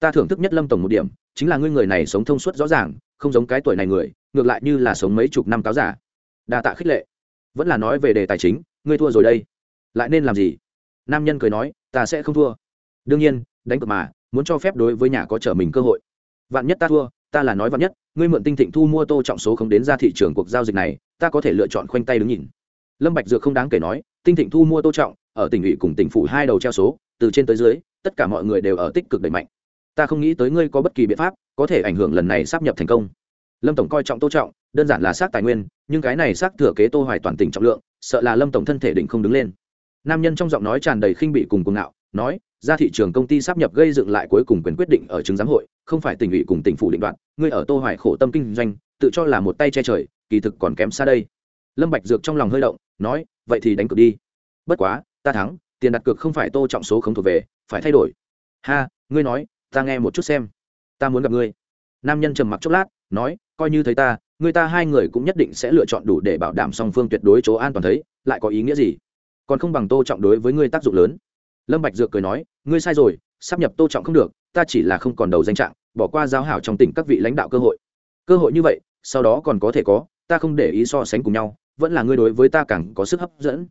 Ta thưởng thức nhất lâm tổng một điểm chính là ngươi người này sống thông suốt rõ ràng, không giống cái tuổi này người, ngược lại như là sống mấy chục năm cáo giả. Đa tạ khích lệ. Vẫn là nói về đề tài chính, ngươi thua rồi đây. Lại nên làm gì? Nam nhân cười nói, ta sẽ không thua. Đương nhiên, đánh cược mà, muốn cho phép đối với nhà có trở mình cơ hội. Vạn nhất ta thua, ta là nói vạn nhất, ngươi mượn tinh thịnh thu mua tô trọng số không đến ra thị trường cuộc giao dịch này, ta có thể lựa chọn khoanh tay đứng nhìn. Lâm bạch dược không đáng kể nói, tinh thịnh thu mua tô trọng, ở tỉnh ủy cùng tỉnh phủ hai đầu treo số, từ trên tới dưới, tất cả mọi người đều ở tích cực đẩy mạnh ta không nghĩ tới ngươi có bất kỳ biện pháp có thể ảnh hưởng lần này sắp nhập thành công. Lâm tổng coi trọng tô trọng, đơn giản là xác tài nguyên, nhưng cái này xác thừa kế tô hoài toàn tỉnh trọng lượng, sợ là lâm tổng thân thể định không đứng lên. Nam nhân trong giọng nói tràn đầy khinh bị cùng cuồng ngạo, nói, ra thị trường công ty sắp nhập gây dựng lại cuối cùng quyền quyết định ở chứng giám hội, không phải tỉnh ủy cùng tỉnh phủ định đoạn ngươi ở tô hoài khổ tâm kinh doanh, tự cho là một tay che trời, kỳ thực còn kém xa đây. Lâm bạch dược trong lòng hơi động, nói, vậy thì đánh cược đi. Bất quá, ta thắng, tiền đặt cược không phải tô trọng số không thuộc về, phải thay đổi. Ha, ngươi nói ta nghe một chút xem. Ta muốn gặp ngươi. Nam nhân trầm mặc chốc lát, nói, coi như thấy ta người ta hai người cũng nhất định sẽ lựa chọn đủ để bảo đảm song phương tuyệt đối chỗ an toàn thấy, lại có ý nghĩa gì? Còn không bằng tô trọng đối với ngươi tác dụng lớn. Lâm bạch dược cười nói, ngươi sai rồi, sắp nhập tô trọng không được, ta chỉ là không còn đầu danh trạng, bỏ qua giáo hảo trong tỉnh các vị lãnh đạo cơ hội. Cơ hội như vậy, sau đó còn có thể có, ta không để ý so sánh cùng nhau, vẫn là ngươi đối với ta càng có sức hấp dẫn.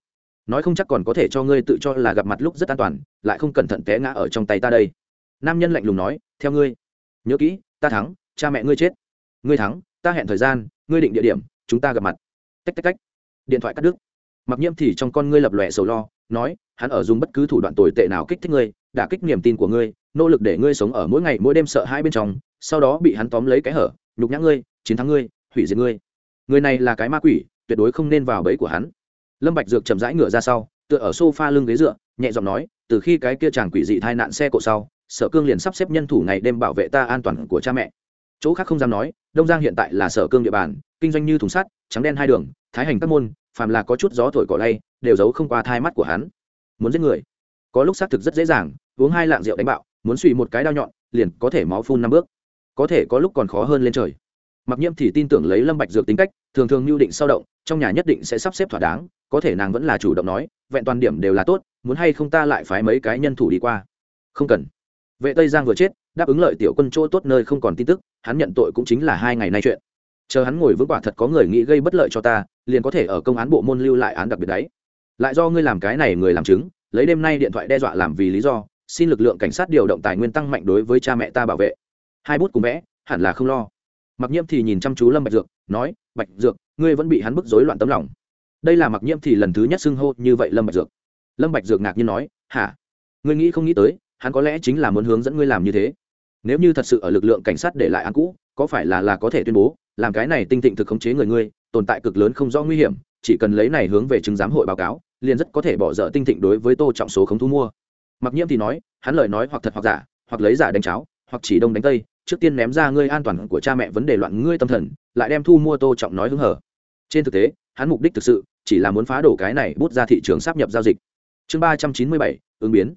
Nói không chắc còn có thể cho ngươi tự cho là gặp mặt lúc rất an toàn, lại không cẩn thận té ngã ở trong tay ta đây nam nhân lạnh lùng nói, theo ngươi. Nhớ kỹ, ta thắng, cha mẹ ngươi chết. Ngươi thắng, ta hẹn thời gian, ngươi định địa điểm, chúng ta gặp mặt. Tách tách tách. Điện thoại cắt đứt. Mặc nhiễm thì trong con ngươi lập lòe sầu lo, nói, hắn ở dùng bất cứ thủ đoạn tồi tệ nào kích thích ngươi đả kích niềm tin của ngươi, nỗ lực để ngươi sống ở mỗi ngày, mỗi đêm sợ hai bên trong, sau đó bị hắn tóm lấy cái hở, nhục nhã ngươi, chiến thắng ngươi, hủy diệt ngươi. Người này là cái ma quỷ, tuyệt đối không nên vào bẫy của hắn. Lâm bạch dược chậm rãi ngửa ra sau, tựa ở sofa lưng ghế dựa, nhẹ giọng nói, từ khi cái kia chàng quỷ dị thai nạn xe cộ sau sở cương liền sắp xếp nhân thủ ngày đêm bảo vệ ta an toàn của cha mẹ. Chỗ khác không dám nói, đông giang hiện tại là sở cương địa bàn, kinh doanh như thùng sắt, trắng đen hai đường, thái hành các môn, phàm là có chút gió thổi cỏ lay, đều giấu không qua thai mắt của hắn. Muốn giết người, có lúc xác thực rất dễ dàng, uống hai lạng rượu đánh bạo, muốn suy một cái đao nhọn, liền có thể máu phun năm bước. Có thể có lúc còn khó hơn lên trời. Mặc nhiễm thì tin tưởng lấy lâm bạch dược tính cách, thường thường nhu định sao động, trong nhà nhất định sẽ sắp xếp thỏa đáng, có thể nàng vẫn là chủ động nói, vẹn toàn điểm đều là tốt, muốn hay không ta lại phái mấy cái nhân thủ đi qua. Không cần vệ tây giang vừa chết, đáp ứng lợi tiểu quân chỗ tốt nơi không còn tin tức, hắn nhận tội cũng chính là hai ngày nay chuyện. Chờ hắn ngồi vững quả thật có người nghĩ gây bất lợi cho ta, liền có thể ở công án bộ môn lưu lại án đặc biệt đấy. Lại do ngươi làm cái này người làm chứng, lấy đêm nay điện thoại đe dọa làm vì lý do, xin lực lượng cảnh sát điều động tài nguyên tăng mạnh đối với cha mẹ ta bảo vệ. Hai bút cùng vẽ, hẳn là không lo. Mặc nhiễm thì nhìn chăm chú lâm bạch dược, nói, bạch dược, ngươi vẫn bị hắn bức rối loạn tấm lòng. Đây là mặc nhiễm thì lần thứ nhất xưng hô như vậy lâm bạch dược. Lâm bạch dược ngạc nhiên nói, hả? Ngươi nghĩ không nghĩ tới hắn có lẽ chính là muốn hướng dẫn ngươi làm như thế. Nếu như thật sự ở lực lượng cảnh sát để lại án cũ, có phải là là có thể tuyên bố, làm cái này tinh tịnh thực khống chế người ngươi, tồn tại cực lớn không rõ nguy hiểm, chỉ cần lấy này hướng về chứng giám hội báo cáo, liền rất có thể bỏ dở tinh thịnh đối với tô trọng số không thu mua. Mặc nhiễm thì nói, hắn lời nói hoặc thật hoặc giả, hoặc lấy giả đánh cháo, hoặc chỉ đông đánh tây, trước tiên ném ra ngươi an toàn của cha mẹ vấn đề loạn ngươi tâm thần, lại đem thu mua tô trọng nói hứng hở. Trên thực tế, hắn mục đích thực sự chỉ là muốn phá đổ cái này bút ra thị trường sắp nhập giao dịch. Chương ba trăm chín mươi bảy, ứng biến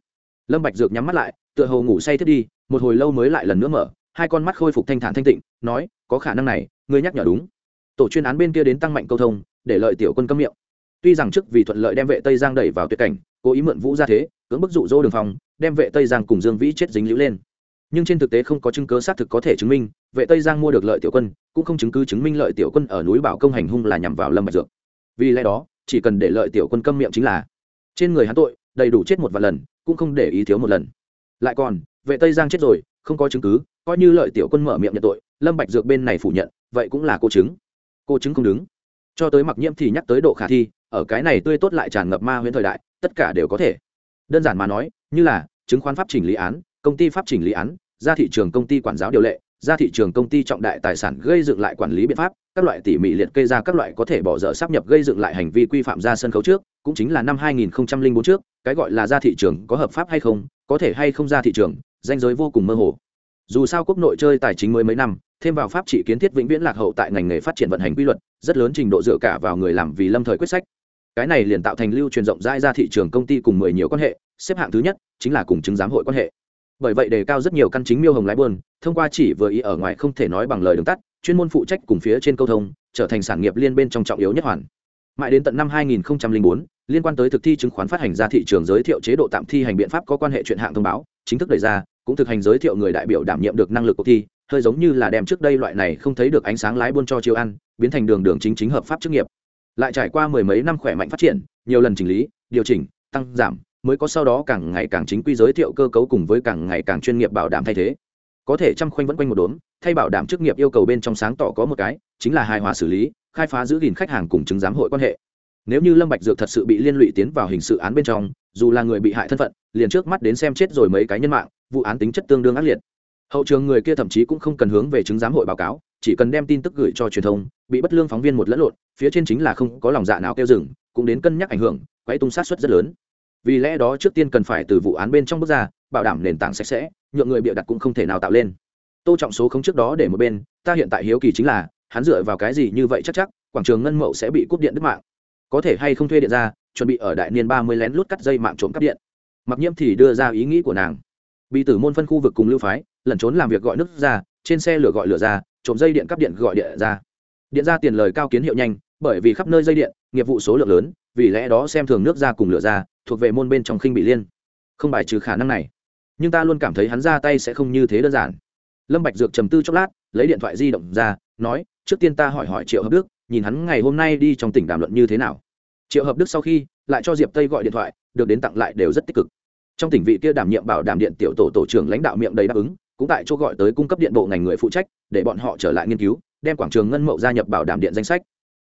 lâm bạch dược nhắm mắt lại, tựa hồ ngủ say thiết đi, một hồi lâu mới lại lần nữa mở, hai con mắt khôi phục thanh thản thanh tịnh, nói, có khả năng này, ngươi nhắc nhở đúng. Tổ chuyên án bên kia đến tăng mạnh câu thông, để lợi tiểu quân cấm miệng. Tuy rằng trước vì thuận lợi đem vệ tây giang đẩy vào tuyệt cảnh, cố ý mượn vũ ra thế, cưỡng bức dụ dỗ đường phòng, đem vệ tây giang cùng dương vĩ chết dính lũ lên. Nhưng trên thực tế không có chứng cứ xác thực có thể chứng minh, vệ tây giang mua được lợi tiểu quân, cũng không chứng cứ chứng minh lợi tiểu quân ở núi bảo công hành hung là nhằm vào lâm bạch dược. Vì lẽ đó, chỉ cần để lợi tiểu quân câm miệng chính là, trên người hắn tội đầy đủ chết một vài lần, cũng không để ý thiếu một lần. Lại còn, vệ tây giang chết rồi, không có chứng cứ, coi như lợi tiểu quân mở miệng nhận tội, lâm bạch dược bên này phủ nhận, vậy cũng là cô chứng. Cô chứng không đứng. Cho tới mặc nhiễm thì nhắc tới độ khả thi, ở cái này tươi tốt lại tràn ngập ma huyễn thời đại, tất cả đều có thể. Đơn giản mà nói, như là, chứng khoán pháp chỉnh lý án, công ty pháp chỉnh lý án, ra thị trường công ty quản giáo điều lệ ra thị trường công ty trọng đại tài sản gây dựng lại quản lý biện pháp, các loại tỉ mỉ liệt kê ra các loại có thể bỏ dở sắp nhập gây dựng lại hành vi quy phạm ra sân khấu trước, cũng chính là năm 2004 trước, cái gọi là ra thị trường có hợp pháp hay không, có thể hay không ra thị trường, danh giới vô cùng mơ hồ. Dù sao quốc nội chơi tài chính mới mấy năm, thêm vào pháp trị kiến thiết vĩnh viễn lạc hậu tại ngành nghề phát triển vận hành quy luật, rất lớn trình độ dựa cả vào người làm vì lâm thời quyết sách. Cái này liền tạo thành lưu truyền rộng rãi ra thị trường công ty cùng mười nhiều quan hệ, xếp hạng thứ nhất chính là cùng chứng giám hội quan hệ bởi vậy đề cao rất nhiều căn chính miêu hồng lái buôn thông qua chỉ vừa ý ở ngoài không thể nói bằng lời đường tắt chuyên môn phụ trách cùng phía trên câu thông trở thành sản nghiệp liên bên trong trọng yếu nhất hoàn. Mãi đến tận năm 2004, liên quan tới thực thi chứng khoán phát hành ra thị trường giới thiệu chế độ tạm thi hành biện pháp có quan hệ chuyện hạng thông báo chính thức đề ra cũng thực hành giới thiệu người đại biểu đảm nhiệm được năng lực cuộc thi hơi giống như là đem trước đây loại này không thấy được ánh sáng lái buôn cho chiêu ăn biến thành đường đường chính chính hợp pháp chức nghiệp. Lại trải qua mười mấy năm khỏe mạnh phát triển nhiều lần chỉnh lý điều chỉnh tăng giảm mới có sau đó càng ngày càng chính quy giới thiệu cơ cấu cùng với càng ngày càng chuyên nghiệp bảo đảm thay thế. Có thể chăm khoanh vẫn quanh một đốm, thay bảo đảm chức nghiệp yêu cầu bên trong sáng tỏ có một cái, chính là hài hòa xử lý, khai phá giữ gìn khách hàng cùng chứng giám hội quan hệ. Nếu như lâm bạch dược thật sự bị liên lụy tiến vào hình sự án bên trong, dù là người bị hại thân phận, liền trước mắt đến xem chết rồi mấy cái nhân mạng, vụ án tính chất tương đương ác liệt. Hậu trường người kia thậm chí cũng không cần hướng về chứng giám hội báo cáo, chỉ cần đem tin tức gửi cho truyền thông, bị bất lương phóng viên một lẫn lộn, phía trên chính là không có lòng dạ nào kêu dừng, cũng đến cân nhắc ảnh hưởng, quấy tung sát suất rất lớn vì lẽ đó trước tiên cần phải từ vụ án bên trong bước ra, bảo đảm nền tảng sạch sẽ, nhượng người bịa đặt cũng không thể nào tạo lên. Tô trọng số không trước đó để một bên, ta hiện tại hiếu kỳ chính là, hắn dựa vào cái gì như vậy chắc chắc, quảng trường ngân mậu sẽ bị cúp điện đứt mạng. Có thể hay không thuê điện ra, chuẩn bị ở đại niên ba mươi lén lút cắt dây mạng trộm cắp điện. Mặc nhiễm thì đưa ra ý nghĩ của nàng. Bị tử môn phân khu vực cùng lưu phái, lẩn trốn làm việc gọi nước ra, trên xe lửa gọi lửa ra, trộm dây điện cắp điện gọi điện ra. Điện ra tiền lời cao kiến hiệu nhanh, bởi vì khắp nơi dây điện, nghiệp vụ số lượng lớn vì lẽ đó xem thường nước ra cùng lửa ra, thuộc về môn bên trong khinh bị liên. Không bài trừ khả năng này. Nhưng ta luôn cảm thấy hắn ra tay sẽ không như thế đơn giản. Lâm bạch dược trầm tư chốc lát, lấy điện thoại di động ra, nói, trước tiên ta hỏi hỏi triệu hợp đức, nhìn hắn ngày hôm nay đi trong tỉnh đàm luận như thế nào. Triệu hợp đức sau khi, lại cho diệp tây gọi điện thoại, được đến tặng lại đều rất tích cực. Trong tỉnh vị kia đảm nhiệm bảo đảm điện tiểu tổ tổ trưởng lãnh đạo miệng đầy đáp ứng, cũng tại chỗ gọi tới cung cấp điện bộ ngành người phụ trách, để bọn họ trở lại nghiên cứu, đem quảng trường ngân mậu gia nhập bảo đảm điện danh sách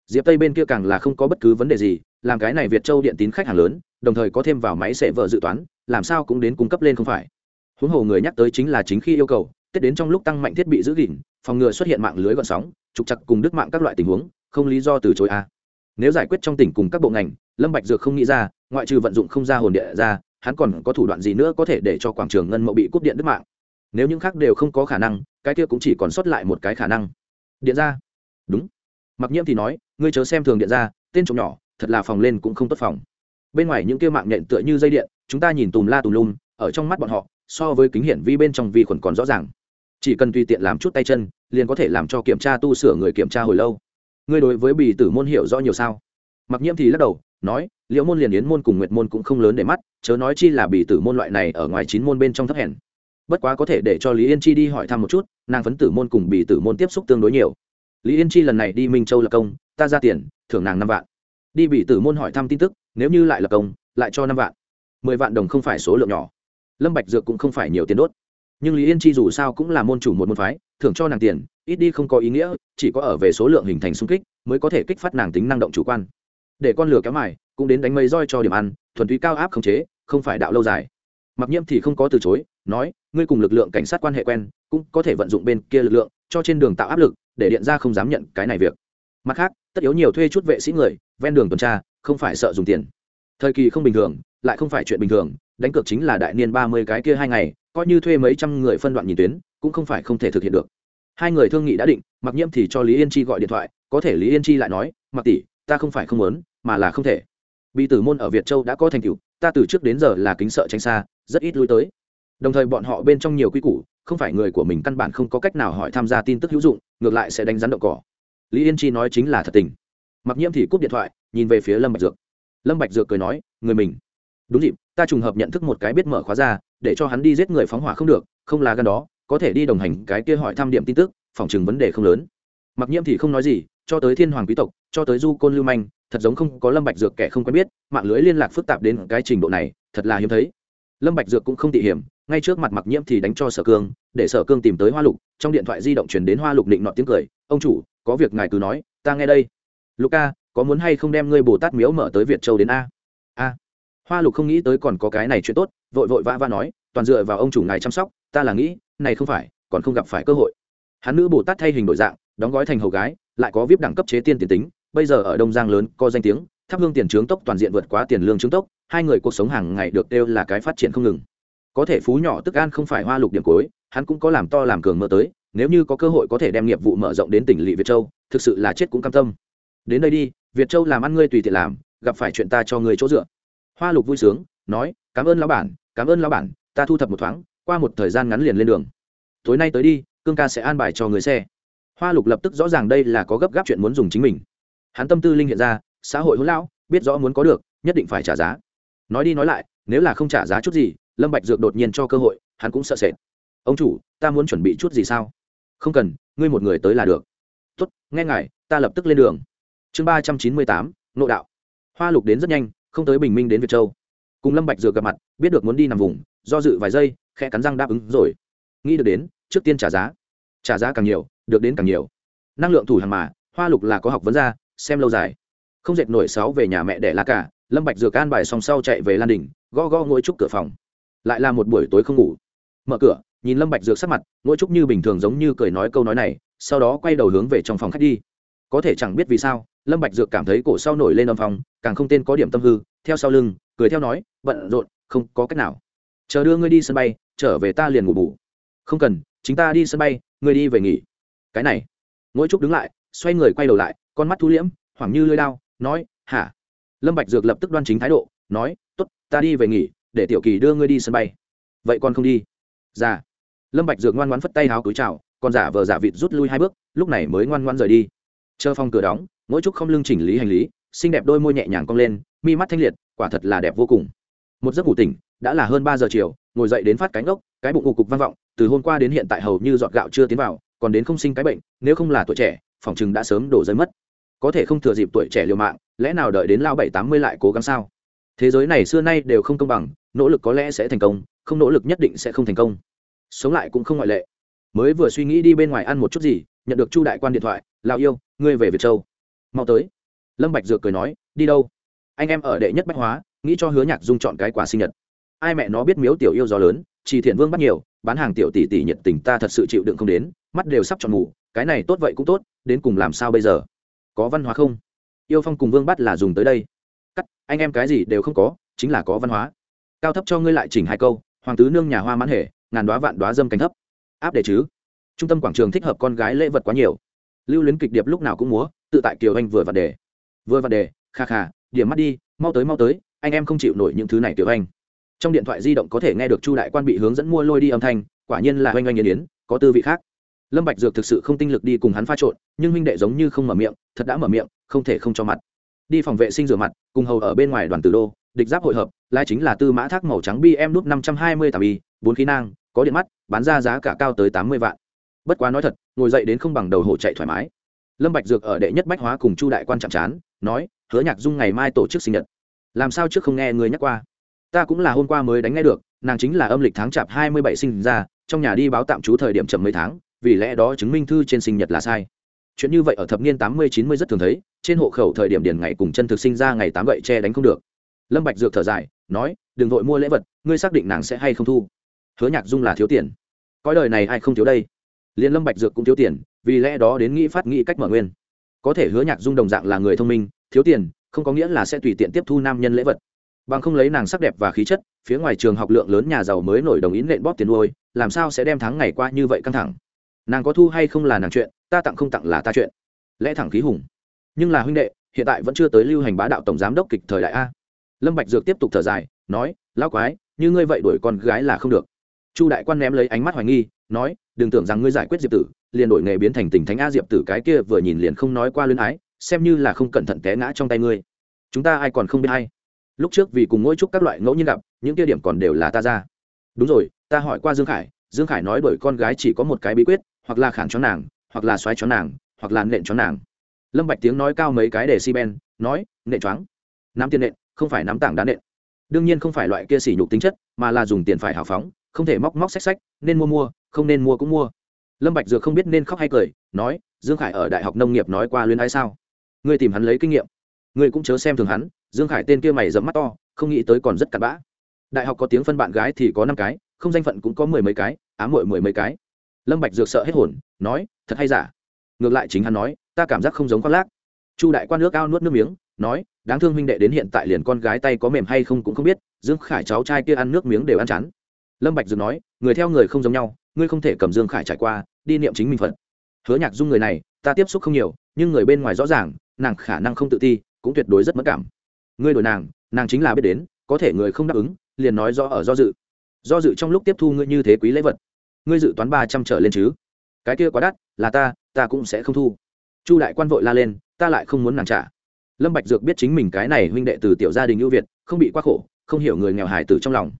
diệp tây bên kia càng là không có bất cứ vấn đề gì, làm cái này việt châu điện tín khách hàng lớn, đồng thời có thêm vào máy sẽ vợ dự toán, làm sao cũng đến cung cấp lên không phải. Huống hồ người nhắc tới chính là chính khi yêu cầu, tết đến trong lúc tăng mạnh thiết bị giữ gìn, phòng ngừa xuất hiện mạng lưới gọn sóng, trục chặt cùng đứt mạng các loại tình huống, không lý do từ chối a. Nếu giải quyết trong tỉnh cùng các bộ ngành, lâm bạch dược không nghĩ ra, ngoại trừ vận dụng không ra hồn địa ra, hắn còn có thủ đoạn gì nữa có thể để cho quảng trường ngân mậu bị cúp điện đứt mạng? Nếu những khác đều không có khả năng, cái kia cũng chỉ còn sót lại một cái khả năng. Điện ra. Đúng. Mặc nhiễm thì nói ngươi chớ xem thường điện ra tên trộm nhỏ, thật là phòng lên cũng không tốt phòng. Bên ngoài những kia mạng nhện tựa như dây điện, chúng ta nhìn tùm la tùm lum, ở trong mắt bọn họ, so với kính hiển vi bên trong vi khuẩn còn rõ ràng. Chỉ cần tùy tiện làm chút tay chân, liền có thể làm cho kiểm tra tu sửa người kiểm tra hồi lâu. Ngươi đối với bì tử môn hiểu rõ nhiều sao? Mặc nhiễm thì lắc đầu, nói liệu môn liền yến môn cùng nguyệt môn cũng không lớn để mắt, chớ nói chi là bì tử môn loại này ở ngoài chín môn bên trong thấp hèn. Bất quá có thể để cho lý yên chi đi hỏi thăm một chút, nàng phấn tử môn cùng bì tử môn tiếp xúc tương đối nhiều. Lý yên chi lần này đi minh châu lập công ta ra tiền, thưởng nàng năm vạn. Đi bị tử môn hỏi thăm tin tức, nếu như lại lập công, lại cho năm vạn. Mười vạn đồng không phải số lượng nhỏ. Lâm bạch dược cũng không phải nhiều tiền đốt. Nhưng lý yên chi dù sao cũng là môn chủ một môn phái, thưởng cho nàng tiền, ít đi không có ý nghĩa, chỉ có ở về số lượng hình thành xung kích, mới có thể kích phát nàng tính năng động chủ quan. Để con lửa kéo mài, cũng đến đánh mây roi cho điểm ăn, thuần túy cao áp không chế, không phải đạo lâu dài. Mặc nhiễm thì không có từ chối, nói, ngươi cùng lực lượng cảnh sát quan hệ quen, cũng có thể vận dụng bên kia lực lượng, cho trên đường tạo áp lực, để điện ra không dám nhận cái này việc mặt khác, tất yếu nhiều thuê chút vệ sĩ người, ven đường tuần tra, không phải sợ dùng tiền. Thời kỳ không bình thường, lại không phải chuyện bình thường, đánh cược chính là đại niên ba mươi cái kia hai ngày, coi như thuê mấy trăm người phân đoạn nhìn tuyến, cũng không phải không thể thực hiện được. Hai người thương nghị đã định mặc nhiễm thì cho lý yên chi gọi điện thoại, có thể lý yên chi lại nói mặc tỷ, ta không phải không muốn, mà là không thể. Bị tử môn ở việt châu đã có thành tựu, ta từ trước đến giờ là kính sợ tránh xa, rất ít lui tới. Đồng thời bọn họ bên trong nhiều quy củ, không phải người của mình căn bản không có cách nào hỏi tham gia tin tức hữu dụng, ngược lại sẽ đánh rắn đậu cỏ lý yên chi nói chính là thật tình. Mặc nhiễm thì cúp điện thoại, nhìn về phía lâm bạch dược. Lâm bạch dược cười nói, người mình. Đúng dịp, ta trùng hợp nhận thức một cái biết mở khóa ra, để cho hắn đi giết người phóng hỏa không được, không là gan đó, có thể đi đồng hành cái kia hỏi thăm điểm tin tức, phòng chừng vấn đề không lớn. Mặc nhiễm thì không nói gì, cho tới thiên hoàng quý tộc, cho tới du côn lưu manh, thật giống không có lâm bạch dược kẻ không quen biết, mạng lưới liên lạc phức tạp đến cái trình độ này, thật là hiếm thấy. Lâm bạch dược cũng không tỉ hiểm, ngay trước mặt mặc nhiễm thì đánh cho sở cương, để sở cương tìm tới hoa lục, trong điện thoại di động truyền đến hoa lục định nọ tiếng cười, ông chủ có việc ngài cứ nói, ta nghe đây. Luca có muốn hay không đem ngươi bồ tát miếu mở tới việt châu đến a? A. Hoa lục không nghĩ tới còn có cái này chuyện tốt, vội vội vã vã nói, toàn dựa vào ông chủ ngài chăm sóc, ta là nghĩ, này không phải, còn không gặp phải cơ hội. Hắn nữ bồ tát thay hình đổi dạng, đóng gói thành hầu gái, lại có vip đẳng cấp chế tiên tiền tính, bây giờ ở đông giang lớn, có danh tiếng, thắp hương tiền trướng tốc, toàn diện vượt quá tiền lương trướng tốc, hai người cuộc sống hàng ngày được đều là cái phát triển không ngừng. Có thể phú nhỏ tức an không phải hoa lục điểm cuối, hắn cũng có làm to làm cường mơ tới nếu như có cơ hội có thể đem nghiệp vụ mở rộng đến tỉnh lỵ việt châu, thực sự là chết cũng cam tâm. Đến đây đi, việt châu làm ăn ngươi tùy tiện làm, gặp phải chuyện ta cho ngươi chỗ dựa. Hoa lục vui sướng, nói, cảm ơn lão bản, cảm ơn lão bản, ta thu thập một thoáng, qua một thời gian ngắn liền lên đường. Tối nay tới đi, cương ca sẽ an bài cho người xe. Hoa lục lập tức rõ ràng đây là có gấp gáp chuyện muốn dùng chính mình. Hắn tâm tư linh hiện ra, xã hội hỗn lão, biết rõ muốn có được, nhất định phải trả giá. Nói đi nói lại, nếu là không trả giá chút gì, lâm bạch dược đột nhiên cho cơ hội, hắn cũng sợ sệt ông chủ, ta muốn chuẩn bị chút gì sao? Không cần, ngươi một người tới là được. Tốt, nghe ngài, ta lập tức lên đường. Chương ba trăm chín mươi tám, nộ đạo. Hoa lục đến rất nhanh, không tới bình minh đến việt châu. Cùng lâm bạch dược gặp mặt, biết được muốn đi nằm vùng, do dự vài giây, khẽ cắn răng đáp ứng rồi. Nghĩ được đến, trước tiên trả giá. Trả giá càng nhiều, được đến càng nhiều. Năng lượng thủ hàng mà, hoa lục là có học vấn ra, xem lâu dài. Không dệt nổi sáu về nhà mẹ để la cả, lâm bạch dược can bài xong sau chạy về lan đình gõ gõ ngôi trúc cửa phòng. Lại là một buổi tối không ngủ. Mở cửa nhìn lâm bạch dược sắc mặt ngỗi trúc như bình thường giống như cười nói câu nói này, sau đó quay đầu hướng về trong phòng khách đi. Có thể chẳng biết vì sao, lâm bạch dược cảm thấy cổ sau nổi lên âm phòng càng không tên có điểm tâm hư, theo sau lưng, cười theo nói, bận rộn, không có cách nào. Chờ đưa ngươi đi sân bay, trở về ta liền ngủ bù. Không cần, chính ta đi sân bay, ngươi đi về nghỉ. Cái này ngỗi trúc đứng lại, xoay người quay đầu lại, con mắt thu liễm, hoảng như lưỡi đao, nói, hả? Lâm bạch dược lập tức đoan chính thái độ, nói, tốt, ta đi về nghỉ, để tiểu kỳ đưa ngươi đi sân bay. Vậy con không đi. Già lâm bạch dược ngoan ngoãn phất tay háo cúi chào còn giả vờ giả vịt rút lui hai bước, lúc này mới ngoan ngoãn rời đi. Chờ phòng cửa đóng, mỗi chút không lưng chỉnh lý hành lý, xinh đẹp đôi môi nhẹ nhàng cong lên, mi mắt thanh liệt, quả thật là đẹp vô cùng. Một giấc ngủ tỉnh, đã là hơn ba giờ chiều, ngồi dậy đến phát cánh ốc cái bụng ù cục vang vọng, từ hôm qua đến hiện tại hầu như giọt gạo chưa tiến vào, còn đến không sinh cái bệnh, nếu không là tuổi trẻ, phòng chừng đã sớm đổ rơi mất. Có thể không thừa dịp tuổi trẻ liều mạng, lẽ nào đợi đến lao bảy tám mươi lại cố gắng sao? Thế giới này xưa nay đều không công bằng, nỗ lực có lẽ sẽ thành công, không nỗ lực nhất định sẽ không thành công sống lại cũng không ngoại lệ. Mới vừa suy nghĩ đi bên ngoài ăn một chút gì, nhận được chu đại quan điện thoại lao yêu, ngươi về việt châu. Mau tới. Lâm bạch dược cười nói, đi đâu? Anh em ở đệ nhất bách hóa, nghĩ cho hứa nhạc dung chọn cái quà sinh nhật. Ai mẹ nó biết miếu tiểu yêu gió lớn chỉ thiện vương bắt nhiều, bán hàng tiểu tỷ tỷ nhiệt tình ta thật sự chịu đựng không đến, mắt đều sắp chọn ngủ cái này tốt vậy cũng tốt, đến cùng làm sao bây giờ? Có văn hóa không? Yêu phong cùng vương bắt là dùng tới đây. Cắt, anh em cái gì đều không có, chính là có văn hóa. Cao thấp cho ngươi lại chỉnh hai câu, hoàng tứ nương nhà hoa mãn hệ ngàn đoá vạn đoá dâm cánh thấp áp để chứ? Trung tâm quảng trường thích hợp con gái lễ vật quá nhiều. Lưu luyến kịch điệp lúc nào cũng múa, tự tại kiều anh vừa vặt đề. Vừa vặt đề, kha kha, điểm mắt đi, mau tới mau tới, anh em không chịu nổi những thứ này kiều anh. Trong điện thoại di động có thể nghe được chu đại quan bị hướng dẫn mua lôi đi âm thanh, quả nhiên là oanh oanh yên yến có tư vị khác. Lâm bạch dược thực sự không tinh lực đi cùng hắn pha trộn, nhưng huynh đệ giống như không mở miệng, thật đã mở miệng, không thể không cho mặt. Đi phòng vệ sinh rửa mặt, cùng hầu ở bên ngoài đoàn tử đô địch giáp hội hợp lai chính là tư mã thác màu trắng bm đúc năm trăm hai mươi tàm y, bốn khí nang, có điện mắt, bán ra giá cả cao tới tám mươi vạn. Bất quá nói thật, ngồi dậy đến không bằng đầu hổ chạy thoải mái. Lâm bạch dược ở đệ nhất bách hóa cùng chu đại quan chạm chán nói, hứa nhạc dung ngày mai tổ chức sinh nhật. Làm sao trước không nghe người nhắc qua? Ta cũng là hôm qua mới đánh nghe được, nàng chính là âm lịch tháng chạp hai mươi bảy sinh ra, trong nhà đi báo tạm trú thời điểm chậm mấy tháng, vì lẽ đó chứng minh thư trên sinh nhật là sai. Chuyện như vậy ở thập niên tám mươi, chín mươi rất thường thấy, trên hộ khẩu thời điểm điền ngày cùng chân thực sinh ra ngày tám vậy che đánh không được lâm bạch dược thở dài, nói, đừng vội mua lễ vật, ngươi xác định nàng sẽ hay không thu? Hứa nhạc dung là thiếu tiền. Cõi đời này ai không thiếu đây? Liền lâm bạch dược cũng thiếu tiền, vì lẽ đó đến nghĩ phát nghĩ cách mở nguyên. Có thể hứa nhạc dung đồng dạng là người thông minh, thiếu tiền, không có nghĩa là sẽ tùy tiện tiếp thu nam nhân lễ vật. Bằng không lấy nàng sắc đẹp và khí chất, phía ngoài trường học lượng lớn nhà giàu mới nổi đồng ý nện bóp tiền nuôi, làm sao sẽ đem tháng ngày qua như vậy căng thẳng? Nàng có thu hay không là nàng chuyện, ta tặng không tặng là ta chuyện. Lẽ thẳng khí hùng. Nhưng là huynh đệ, hiện tại vẫn chưa tới lưu hành bá đạo tổng giám đốc kịch thời đại a lâm bạch dược tiếp tục thở dài, nói, lão quái, như ngươi vậy đuổi con gái là không được. Chu đại quan ném lấy ánh mắt hoài nghi, nói, đừng tưởng rằng ngươi giải quyết diệp tử, liền đổi nghề biến thành tình thánh a diệp tử cái kia vừa nhìn liền không nói qua luyến ái, xem như là không cẩn thận té ngã trong tay ngươi. Chúng ta ai còn không biết hay lúc trước vì cùng mỗi chút các loại ngẫu nhiên gặp, những kia điểm còn đều là ta ra. Đúng rồi, ta hỏi qua dương khải dương khải nói đổi con gái chỉ có một cái bí quyết, hoặc là khản cho nàng, hoặc là xoáy cho nàng, hoặc là nện cho nàng. Lâm bạch tiếng nói cao mấy cái để si ben nói, nện choáng. Nắm tiền nện không phải nắm tảng đá nện. Đương nhiên không phải loại kia sỉ nhục tính chất, mà là dùng tiền phải hào phóng, không thể móc móc xách xách, nên mua mua, không nên mua cũng mua. Lâm bạch dược không biết nên khóc hay cười, nói, dương khải ở đại học nông nghiệp nói qua luyến ái sao? Ngươi tìm hắn lấy kinh nghiệm. Ngươi cũng chớ xem thường hắn. Dương khải tên kia mày dẫm mắt to, không nghĩ tới còn rất cặn bã. Đại học có tiếng phân bạn gái thì có năm cái, không danh phận cũng có mười mấy cái ám muội mười mấy cái. Lâm bạch dược sợ hết hồn, nói, thật hay giả? Ngược lại chính hắn nói, ta cảm giác không giống con lác. Chu đại quan nước ao nuốt nước miếng nói, đáng thương huynh đệ đến hiện tại liền con gái tay có mềm hay không cũng không biết, dương khải cháu trai kia ăn nước miếng đều ăn chán. Lâm bạch dừng nói, người theo người không giống nhau, ngươi không thể cầm dương khải trải qua, đi niệm chính mình phận hứa nhạc dung người này, ta tiếp xúc không nhiều, nhưng người bên ngoài rõ ràng, nàng khả năng không tự ti, cũng tuyệt đối rất mất cảm. Ngươi đổi nàng nàng chính là biết đến, có thể người không đáp ứng, liền nói rõ ở do dự. Do dự trong lúc tiếp thu ngươi như thế quý lễ vật. Ngươi dự toán ba trăm trở lên chứ? Cái kia quá đắt, là ta ta cũng sẽ không thu. Chu đại quan vội la lên, ta lại không muốn nàng trả lâm bạch dược biết chính mình cái này huynh đệ từ tiểu gia đình ưu việt, không bị quá khổ, không hiểu người nghèo hài tử trong lòng.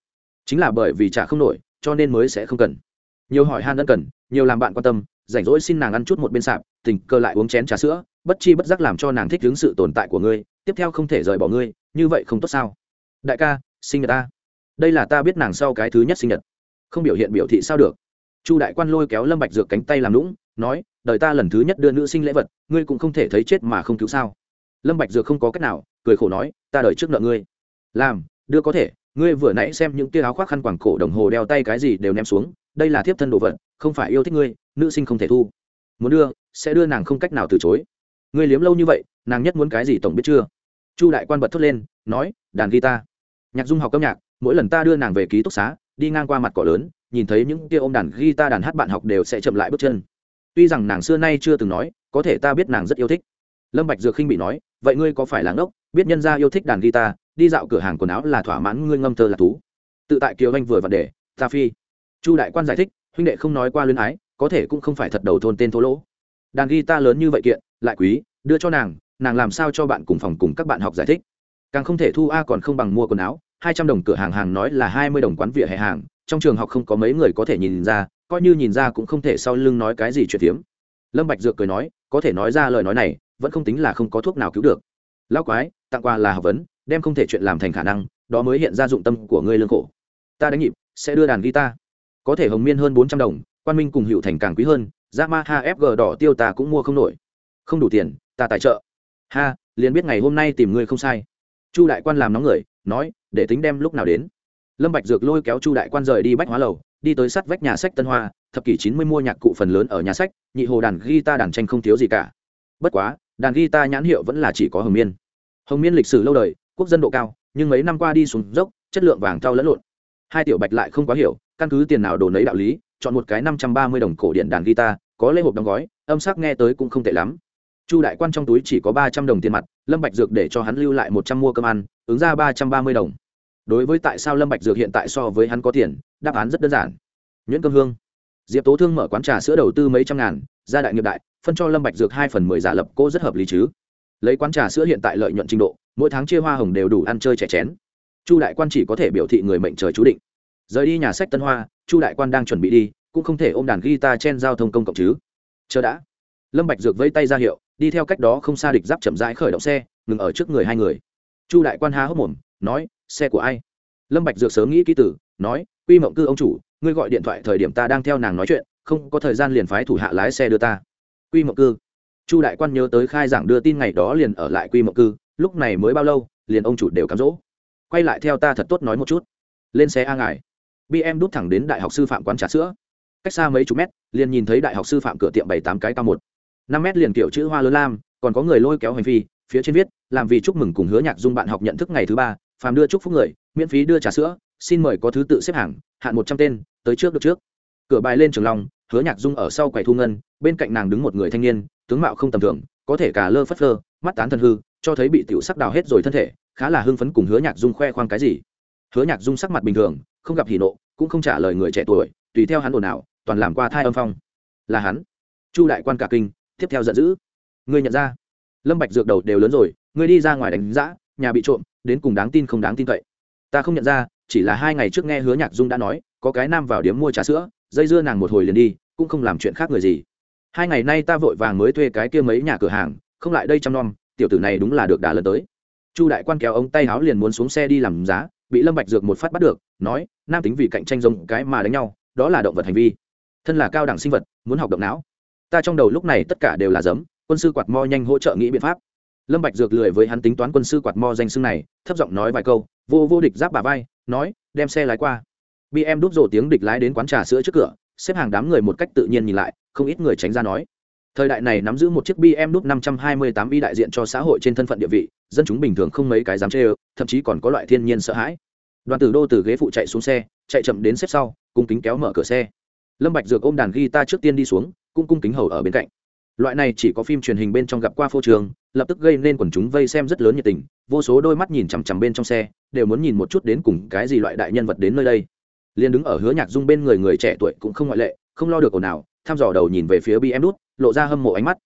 Chính là bởi vì trả không nổi, cho nên mới sẽ không cần. Nhiều hỏi han ân cần, nhiều làm bạn quan tâm, rảnh rỗi xin nàng ăn chút một bên sạp, tình cơ lại uống chén trà sữa, bất chi bất giác làm cho nàng thích ứng sự tồn tại của ngươi, tiếp theo không thể rời bỏ ngươi, như vậy không tốt sao? Đại ca, sinh nhật ta. Đây là ta biết nàng sau cái thứ nhất sinh nhật. Không biểu hiện biểu thị sao được. Chu đại quan lôi kéo lâm bạch dược cánh tay làm lũng nói, đời ta lần thứ nhất đưa nữ sinh lễ vật, ngươi cũng không thể thấy chết mà không cứu sao? Lâm bạch dược không có cách nào, cười khổ nói, ta đợi trước nợ ngươi. Làm, đưa có thể, ngươi vừa nãy xem những tia áo khoác khăn quàng cổ đồng hồ đeo tay cái gì đều ném xuống, đây là thiếp thân đồ vật, không phải yêu thích ngươi, nữ sinh không thể thu. Muốn đưa, sẽ đưa nàng không cách nào từ chối. Ngươi liếm lâu như vậy, nàng nhất muốn cái gì tổng biết chưa? Chu đại quan bật thốt lên, nói, đàn guitar nhạc dung học âm nhạc, mỗi lần ta đưa nàng về ký túc xá, đi ngang qua mặt cỏ lớn, nhìn thấy những tia ôm đàn guitar đàn hát bạn học đều sẽ chậm lại bước chân. Tuy rằng nàng xưa nay chưa từng nói, có thể ta biết nàng rất yêu thích lâm bạch dược khinh bị nói, vậy ngươi có phải là ngốc, biết nhân gia yêu thích đàn guitar, đi dạo cửa hàng quần áo là thỏa mãn ngươi ngâm thơ là thú. Tự tại kiều anh vừa vặn để, ta phi. Chu đại quan giải thích, huynh đệ không nói qua luyến ái, có thể cũng không phải thật đầu thôn tên thô lỗ. Đàn guitar lớn như vậy kiện, lại quý, đưa cho nàng nàng làm sao cho bạn cùng phòng cùng các bạn học giải thích? Càng không thể thu a còn không bằng mua quần áo, hai trăm đồng cửa hàng hàng nói là hai mươi đồng quán vỉa hè hàng, trong trường học không có mấy người có thể nhìn ra, coi như nhìn ra cũng không thể sau lưng nói cái gì chuyện tiếm lâm bạch dược cười nói, có thể nói ra lời nói này vẫn không tính là không có thuốc nào cứu được. Lão quái, tặng quà là học vấn, đem không thể chuyện làm thành khả năng, đó mới hiện ra dụng tâm của ngươi lương khổ. Ta đánh nhịp, sẽ đưa đàn guitar. Có thể hồng miên hơn bốn trăm đồng, quan minh cùng hiệu thành càng quý hơn giá ma ha fg đỏ tiêu ta cũng mua không nổi. Không đủ tiền, ta tài trợ. Ha, liền biết ngày hôm nay tìm ngươi không sai. Chu đại quan làm nóng người, nói, để tính đem lúc nào đến. Lâm bạch dược lôi kéo chu đại quan rời đi bách hóa lầu, đi tới sát vách nhà sách tân hoa, thập kỷ chín mươi mua nhạc cụ phần lớn ở nhà sách, nhị hồ đàn guitar đàn tranh không thiếu gì cả. Bất quá đàn guitar nhãn hiệu vẫn là chỉ có hồng miên. Hồng miên lịch sử lâu đời, quốc dân độ cao, nhưng mấy năm qua đi xuống dốc, chất lượng vàng thau lẫn lộn. Hai tiểu bạch lại không quá hiểu, căn cứ tiền nào đồ nấy đạo lý, chọn một cái năm trăm ba mươi đồng cổ điện đàn guitar, có lễ hộp đóng gói, âm sắc nghe tới cũng không tệ lắm. Chu đại quan trong túi chỉ có ba trăm đồng tiền mặt, lâm bạch dược để cho hắn lưu lại một trăm mua cơm ăn, ứng ra ba trăm ba mươi đồng. Đối với tại sao lâm bạch dược hiện tại so với hắn có tiền, đáp án rất đơn giản. Nhuyễn cơm hương. Diệp tố thương mở quán trà sữa đầu tư mấy trăm ngàn, gia đại nghiệp đại phân cho lâm bạch dược hai phần mười giả lập cô rất hợp lý chứ. Lấy quán trà sữa hiện tại lợi nhuận trình độ, mỗi tháng chia hoa hồng đều đủ ăn chơi trẻ chén. Chu đại quan chỉ có thể biểu thị người mệnh trời chú định. Rời đi nhà sách tân hoa, chu đại quan đang chuẩn bị đi, cũng không thể ôm đàn guitar trên giao thông công cộng chứ. Chờ đã. Lâm bạch dược vẫy tay ra hiệu, đi theo cách đó không xa địch giáp chậm rãi khởi động xe, ngừng ở trước người hai người. Chu đại quan há hốc mồm, nói, xe của ai? Lâm bạch dược sớm nghĩ kỹ tử, nói, quy mộng cư ông chủ, ngươi gọi điện thoại thời điểm ta đang theo nàng nói chuyện, không có thời gian liền phái thủ hạ lái xe đưa ta quy mộng cư. Chu đại quan nhớ tới khai giảng đưa tin ngày đó liền ở lại quy mộng cư, lúc này mới bao lâu, liền ông chủ đều cám dỗ. Quay lại theo ta thật tốt nói một chút. Lên xe a ngài. Bm đút thẳng đến đại học sư phạm quán trà sữa. Cách xa mấy chục mét, liền nhìn thấy đại học sư phạm cửa tiệm bảy tám cái cao một. Năm mét liền kiểu chữ hoa lớn lam, còn có người lôi kéo hành phi, phía trên viết, làm vì chúc mừng cùng hứa nhạc dung bạn học nhận thức ngày thứ ba, phàm đưa chúc phúc người, miễn phí đưa trà sữa, xin mời có thứ tự xếp hàng, hạn một trăm tên, tới trước được trước. Cửa bài lên trường long hứa nhạc dung ở sau quầy thu ngân, bên cạnh nàng đứng một người thanh niên, tướng mạo không tầm thường, có thể cả lơ phất lơ, mắt tán thân hư, cho thấy bị tiểu sắc đào hết rồi thân thể, khá là hưng phấn cùng hứa nhạc dung khoe khoang cái gì. Hứa nhạc dung sắc mặt bình thường, không gặp hỉ nộ, cũng không trả lời người trẻ tuổi, tùy theo hắn ồn ào, toàn làm qua thai âm phong. Là hắn. Chu đại quan cả kinh, tiếp theo giận dữ. Ngươi nhận ra. Lâm bạch dược đầu đều lớn rồi, ngươi đi ra ngoài đánh giã nhà bị trộm, đến cùng đáng tin không đáng tin cậy. Ta không nhận ra, chỉ là hai ngày trước nghe hứa nhạc dung đã nói, có cái nam vào điếm mua trà sữa dây dưa nàng một hồi liền đi, cũng không làm chuyện khác người gì. Hai ngày nay ta vội vàng mới thuê cái kia mấy nhà cửa hàng, không lại đây chăm nom, tiểu tử này đúng là được đà lần tới. Chu đại quan kéo ống tay háo liền muốn xuống xe đi làm giá, bị lâm bạch dược một phát bắt được, nói, nam tính vì cạnh tranh rồng cái mà đánh nhau, đó là động vật hành vi. Thân là cao đẳng sinh vật, muốn học động não. Ta trong đầu lúc này tất cả đều là giấm, quân sư quạt mo nhanh hỗ trợ nghĩ biện pháp. Lâm bạch dược lười với hắn tính toán quân sư quạt mo danh xưng này, thấp giọng nói vài câu, vô vô địch giáp bà vai, nói, đem xe lái qua bm đút rổ tiếng địch lái đến quán trà sữa trước cửa, xếp hàng đám người một cách tự nhiên nhìn lại, không ít người tránh ra nói. Thời đại này nắm giữ một chiếc bm đút năm trăm hai mươi tám y đại diện cho xã hội trên thân phận địa vị, dân chúng bình thường không mấy cái dám chê ơ, thậm chí còn có loại thiên nhiên sợ hãi. Đoàn tử đô từ ghế phụ chạy xuống xe, chạy chậm đến xếp sau, cung kính kéo mở cửa xe. Lâm bạch dược ôm đàn guitar trước tiên đi xuống, cũng cung kính hầu ở bên cạnh. Loại này chỉ có phim truyền hình bên trong gặp qua phô trường lập tức gây nên quần chúng vây xem rất lớn nhiệt tình, vô số đôi mắt nhìn chằm chằm bên trong xe, đều muốn nhìn một chút đến cùng cái gì loại đại nhân vật đến nơi đây liền đứng ở hứa nhạc dung bên người người trẻ tuổi cũng không ngoại lệ, không lo được ồn nào thăm dò đầu nhìn về phía bm đút, lộ ra hâm mộ ánh mắt.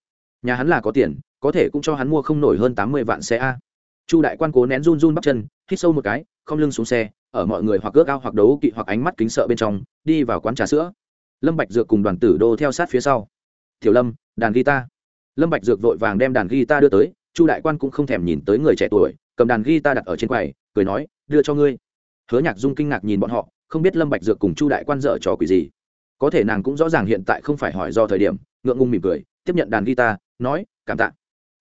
Nhà hắn là có tiền, có thể cũng cho hắn mua không nổi hơn tám mươi vạn xe a. Chu đại quan cố nén run run bắp chân, hít sâu một cái, không lưng xuống xe, ở mọi người hoặc ước ao hoặc đấu kỵ hoặc ánh mắt kính sợ bên trong, đi vào quán trà sữa. Lâm bạch dược cùng đoàn tử đô theo sát phía sau. Tiểu lâm, đàn guitar. Lâm bạch dược vội vàng đem đàn guitar đưa tới, chu đại quan cũng không thèm nhìn tới người trẻ tuổi, cầm đàn guitar đặt ở trên quầy, cười nói, đưa cho ngươi. Hứa nhạc dung kinh ngạc nhìn bọn họ không biết lâm bạch dược cùng chu đại quan dở trò quỷ gì. Có thể nàng cũng rõ ràng hiện tại không phải hỏi do thời điểm, ngượng ngung mỉm cười, tiếp nhận đàn guitar, nói, cảm tạ.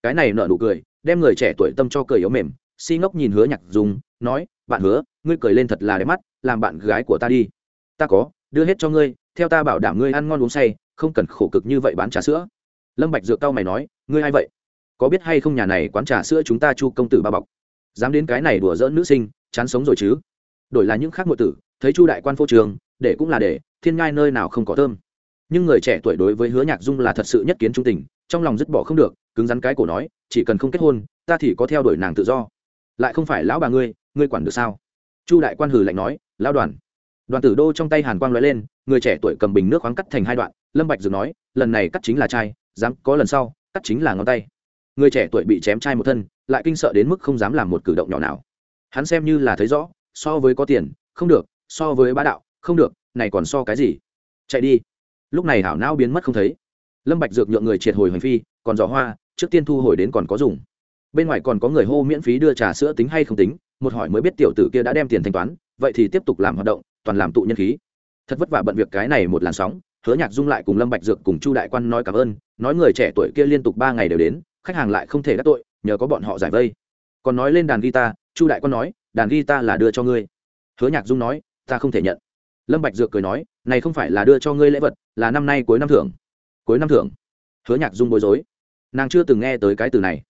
Cái này nở nụ cười, đem người trẻ tuổi tâm cho cười yếu mềm, si ngốc nhìn hứa nhạc dung, nói, bạn hứa, ngươi cười lên thật là đẹp mắt, làm bạn gái của ta đi. Ta có, đưa hết cho ngươi, theo ta bảo đảm ngươi ăn ngon uống say, không cần khổ cực như vậy bán trà sữa. Lâm bạch dược cao mày nói, ngươi ai vậy? Có biết hay không nhà này quán trà sữa chúng ta chu công tử ba bọc? Dám đến cái này đùa giỡn nữ sinh, chán sống rồi chứ? Đổi là những khác ngụy tử thấy chu đại quan phô trường, để cũng là để, thiên ngai nơi nào không có thơm. Nhưng người trẻ tuổi đối với hứa nhạc dung là thật sự nhất kiến trung tình, trong lòng dứt bỏ không được, cứng rắn cái cổ nói, chỉ cần không kết hôn, ta thì có theo đuổi nàng tự do. Lại không phải lão bà ngươi ngươi quản được sao? Chu đại quan hử lạnh nói, lão đoàn. Đoàn tử đô trong tay hàn quang nói lên, người trẻ tuổi cầm bình nước khoáng cắt thành hai đoạn, lâm bạch dừng nói, lần này cắt chính là chai, dám có lần sau, cắt chính là ngón tay. Người trẻ tuổi bị chém chai một thân, lại kinh sợ đến mức không dám làm một cử động nhỏ nào. Hắn xem như là thấy rõ, so với có tiền, không được so với bá đạo, không được, này còn so cái gì? Chạy đi. Lúc này hảo não biến mất không thấy. Lâm bạch dược nhượng người triệt hồi hành phi, còn giỏ hoa, trước tiên thu hồi đến còn có dùng. Bên ngoài còn có người hô miễn phí đưa trà sữa tính hay không tính, một hỏi mới biết tiểu tử kia đã đem tiền thanh toán, vậy thì tiếp tục làm hoạt động, toàn làm tụ nhân khí. Thật vất vả bận việc cái này một làn sóng, hứa nhạc dung lại cùng lâm bạch dược cùng chu đại quan nói cảm ơn, nói người trẻ tuổi kia liên tục ba ngày đều đến, khách hàng lại không thể đắc tội, nhờ có bọn họ giải vây. Còn nói lên đàn guitar, chu đại quan nói, đàn guitar là đưa cho ngươi. Hứa nhạc dung nói ta không thể nhận. Lâm bạch dược cười nói, này không phải là đưa cho ngươi lễ vật, là năm nay cuối năm thưởng. Cuối năm thưởng. Hứa nhạc dung bối rối. Nàng chưa từng nghe tới cái từ này.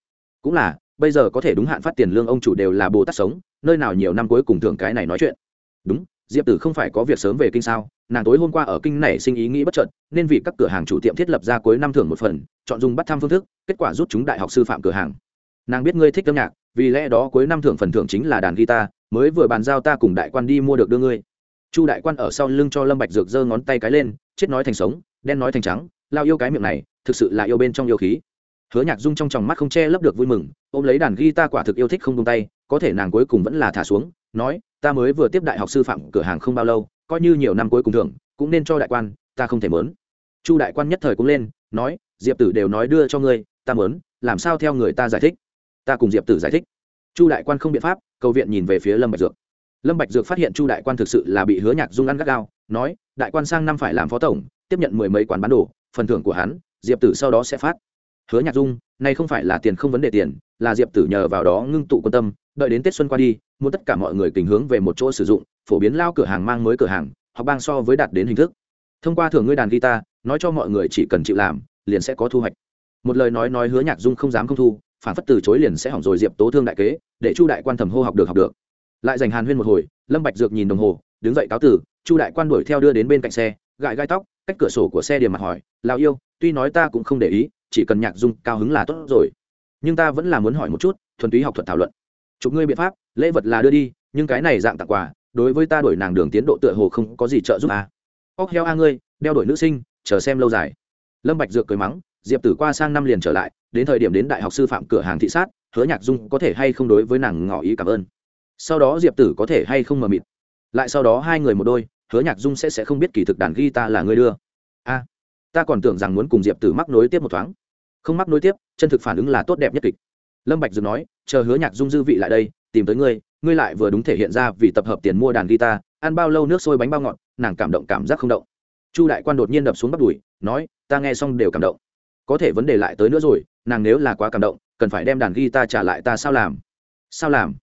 Cũng là, bây giờ có thể đúng hạn phát tiền lương ông chủ đều là bồ tát sống, nơi nào nhiều năm cuối cùng thưởng cái này nói chuyện. Đúng, diệp tử không phải có việc sớm về kinh sao, nàng tối hôm qua ở kinh này sinh ý nghĩ bất trợn nên vì các cửa hàng chủ tiệm thiết lập ra cuối năm thưởng một phần, chọn dùng bắt thăm phương thức, kết quả rút chúng đại học sư phạm cửa hàng. Nàng biết ngươi thích âm nhạc, vì lẽ đó cuối năm thưởng phần thưởng chính là đàn guitar mới vừa bàn giao ta cùng đại quan đi mua được đưa ngươi. Chu đại quan ở sau lưng cho lâm bạch dược giơ ngón tay cái lên, chết nói thành sống, đen nói thành trắng, lao yêu cái miệng này, thực sự là yêu bên trong yêu khí. Hứa nhạc dung trong tròng mắt không che lấp được vui mừng, ôm lấy đàn guitar quả thực yêu thích không buông tay, có thể nàng cuối cùng vẫn là thả xuống, nói, ta mới vừa tiếp đại học sư phạm cửa hàng không bao lâu, coi như nhiều năm cuối cùng thưởng, cũng nên cho đại quan, ta không thể mớn. Chu đại quan nhất thời cũng lên, nói, diệp tử đều nói đưa cho ngươi, ta mớn, làm sao theo người ta giải thích? Ta cùng diệp tử giải thích chu đại quan không biện pháp, cầu viện nhìn về phía lâm bạch dược. Lâm bạch dược phát hiện chu đại quan thực sự là bị hứa nhạc dung ăn gắt gao, nói, đại quan sang năm phải làm phó tổng, tiếp nhận mười mấy quán bán đồ, phần thưởng của hắn, diệp tử sau đó sẽ phát. Hứa nhạc dung, này không phải là tiền không vấn đề tiền, là diệp tử nhờ vào đó ngưng tụ quan tâm, đợi đến tết xuân qua đi, muốn tất cả mọi người tình hướng về một chỗ sử dụng, phổ biến lao cửa hàng mang mới cửa hàng hoặc bang so với đạt đến hình thức. Thông qua thưởng ngươi đàn guitar, nói cho mọi người chỉ cần chịu làm, liền sẽ có thu hoạch. Một lời nói nói hứa nhạc dung không dám không thu phản phất từ chối liền sẽ hỏng rồi diệp tố thương đại kế, để chu đại quan thầm hô học được học được. Lại dành hàn huyên một hồi, lâm bạch dược nhìn đồng hồ, đứng dậy cáo tử, chu đại quan đuổi theo đưa đến bên cạnh xe, gãi gai tóc, cách cửa sổ của xe điểm mặt hỏi, lão yêu, tuy nói ta cũng không để ý, chỉ cần nhạc dung cao hứng là tốt rồi. Nhưng ta vẫn là muốn hỏi một chút, thuần túy học thuật thảo luận. Chụp ngươi biện pháp, lễ vật là đưa đi, nhưng cái này dạng tặng quà, đối với ta đổi nàng đường tiến độ tựa hồ không có gì trợ giúp à. óc heo a ngươi, đeo đổi nữ sinh, chờ xem lâu dài. Lâm bạch dược cười mắng diệp tử qua sang năm liền trở lại, đến thời điểm đến đại học sư phạm cửa hàng thị sát, hứa nhạc dung có thể hay không đối với nàng ngỏ ý cảm ơn. Sau đó diệp tử có thể hay không mờ mịt. Lại sau đó hai người một đôi, hứa nhạc dung sẽ sẽ không biết kỳ thực đàn guitar là người đưa. A, ta còn tưởng rằng muốn cùng diệp tử mắc nối tiếp một thoáng. Không mắc nối tiếp, chân thực phản ứng là tốt đẹp nhất kịch. Lâm bạch dừng nói, chờ hứa nhạc dung dư vị lại đây, tìm tới ngươi ngươi lại vừa đúng thể hiện ra vì tập hợp tiền mua đàn guitar, ăn bao lâu nước sôi bánh bao ngọt, nàng cảm động cảm giác không động. Chu đại quan đột nhiên đập xuống bắp đùi, nói, ta nghe xong đều cảm động có thể vấn đề lại tới nữa rồi, nàng nếu là quá cảm động, cần phải đem đàn guitar trả lại ta sao làm? Sao làm?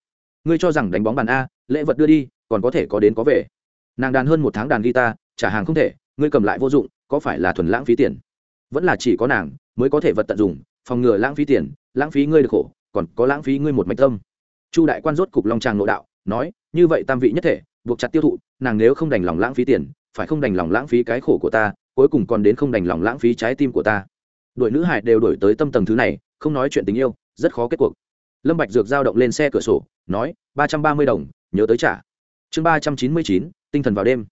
Ngươi cho rằng đánh bóng bàn a, lễ vật đưa đi, còn có thể có đến có về. Nàng đàn hơn một tháng đàn guitar, trả hàng không thể, ngươi cầm lại vô dụng, có phải là thuần lãng phí tiền? Vẫn là chỉ có nàng mới có thể vật tận dụng, phòng ngừa lãng phí tiền, lãng phí ngươi được khổ, còn có lãng phí ngươi một mạch tâm. Chu đại quan rốt cục long tràng nội đạo, nói, như vậy tam vị nhất thể, buộc chặt tiêu thụ, nàng nếu không đành lòng lãng phí tiền, phải không đành lòng lãng phí cái khổ của ta, cuối cùng còn đến không đành lòng lãng phí trái tim của ta đội nữ hải đều đổi tới tâm tầng thứ này, không nói chuyện tình yêu, rất khó kết cuộc. Lâm bạch dược giao động lên xe cửa sổ, nói, ba trăm ba mươi đồng, nhớ tới trả. Chương ba trăm chín mươi chín, tinh thần vào đêm.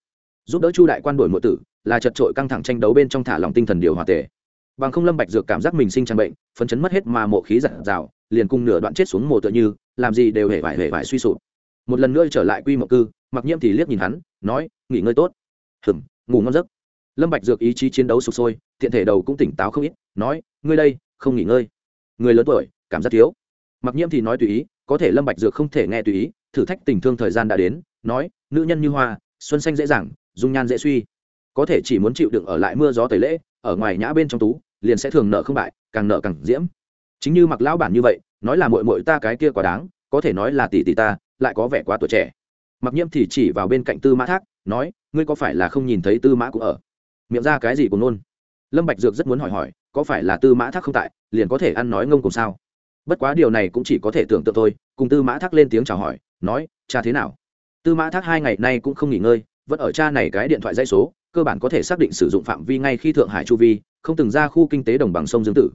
Giúp đỡ chu đại quan đổi mộ tử, là chật trội căng thẳng tranh đấu bên trong thả lòng tinh thần điều hòa tề. Bằng không lâm bạch dược cảm giác mình sinh trang bệnh, phấn chấn mất hết mà mộ khí giật rào, liền cùng nửa đoạn chết xuống mồ tựa như, làm gì đều hề vải hề vải suy sụp. Một lần nữa trở lại quy mộng cư, mặc nhiễm thì liếc nhìn hắn, nói, nghỉ ngơi tốt. Hừm ngủ ngon giấc. Lâm bạch dược ý chí chiến đấu sục sôi thiện thể đầu cũng tỉnh táo không ít, nói, ngươi đây, không nghỉ ngơi. Người lớn tuổi, cảm giác thiếu. Mặc nhiễm thì nói tùy ý, có thể lâm bạch dược không thể nghe tùy ý, thử thách tình thương thời gian đã đến, nói, nữ nhân như hoa, xuân xanh dễ dàng, dung nhan dễ suy. Có thể chỉ muốn chịu đựng ở lại mưa gió tẩy lễ, ở ngoài nhã bên trong tú, liền sẽ thường nợ không bại, càng nợ càng diễm. Chính như mặc lão bản như vậy, nói là muội muội ta cái kia quá đáng, có thể nói là tỷ tỷ ta, lại có vẻ quá tuổi trẻ. Mặc nhiễm thì chỉ vào bên cạnh tư mã thác, nói, ngươi có phải là không nhìn thấy tư mã cũng ở? Miệng ra cái gì cũng nôn lâm bạch dược rất muốn hỏi hỏi, có phải là tư mã thác không tại, liền có thể ăn nói ngông cùng sao? Bất quá điều này cũng chỉ có thể tưởng tượng thôi, cùng tư mã thác lên tiếng chào hỏi, nói, cha thế nào? Tư mã thác hai ngày nay cũng không nghỉ ngơi, vẫn ở cha này cái điện thoại dây số, cơ bản có thể xác định sử dụng phạm vi ngay khi thượng hải chu vi, không từng ra khu kinh tế đồng bằng sông dương tử.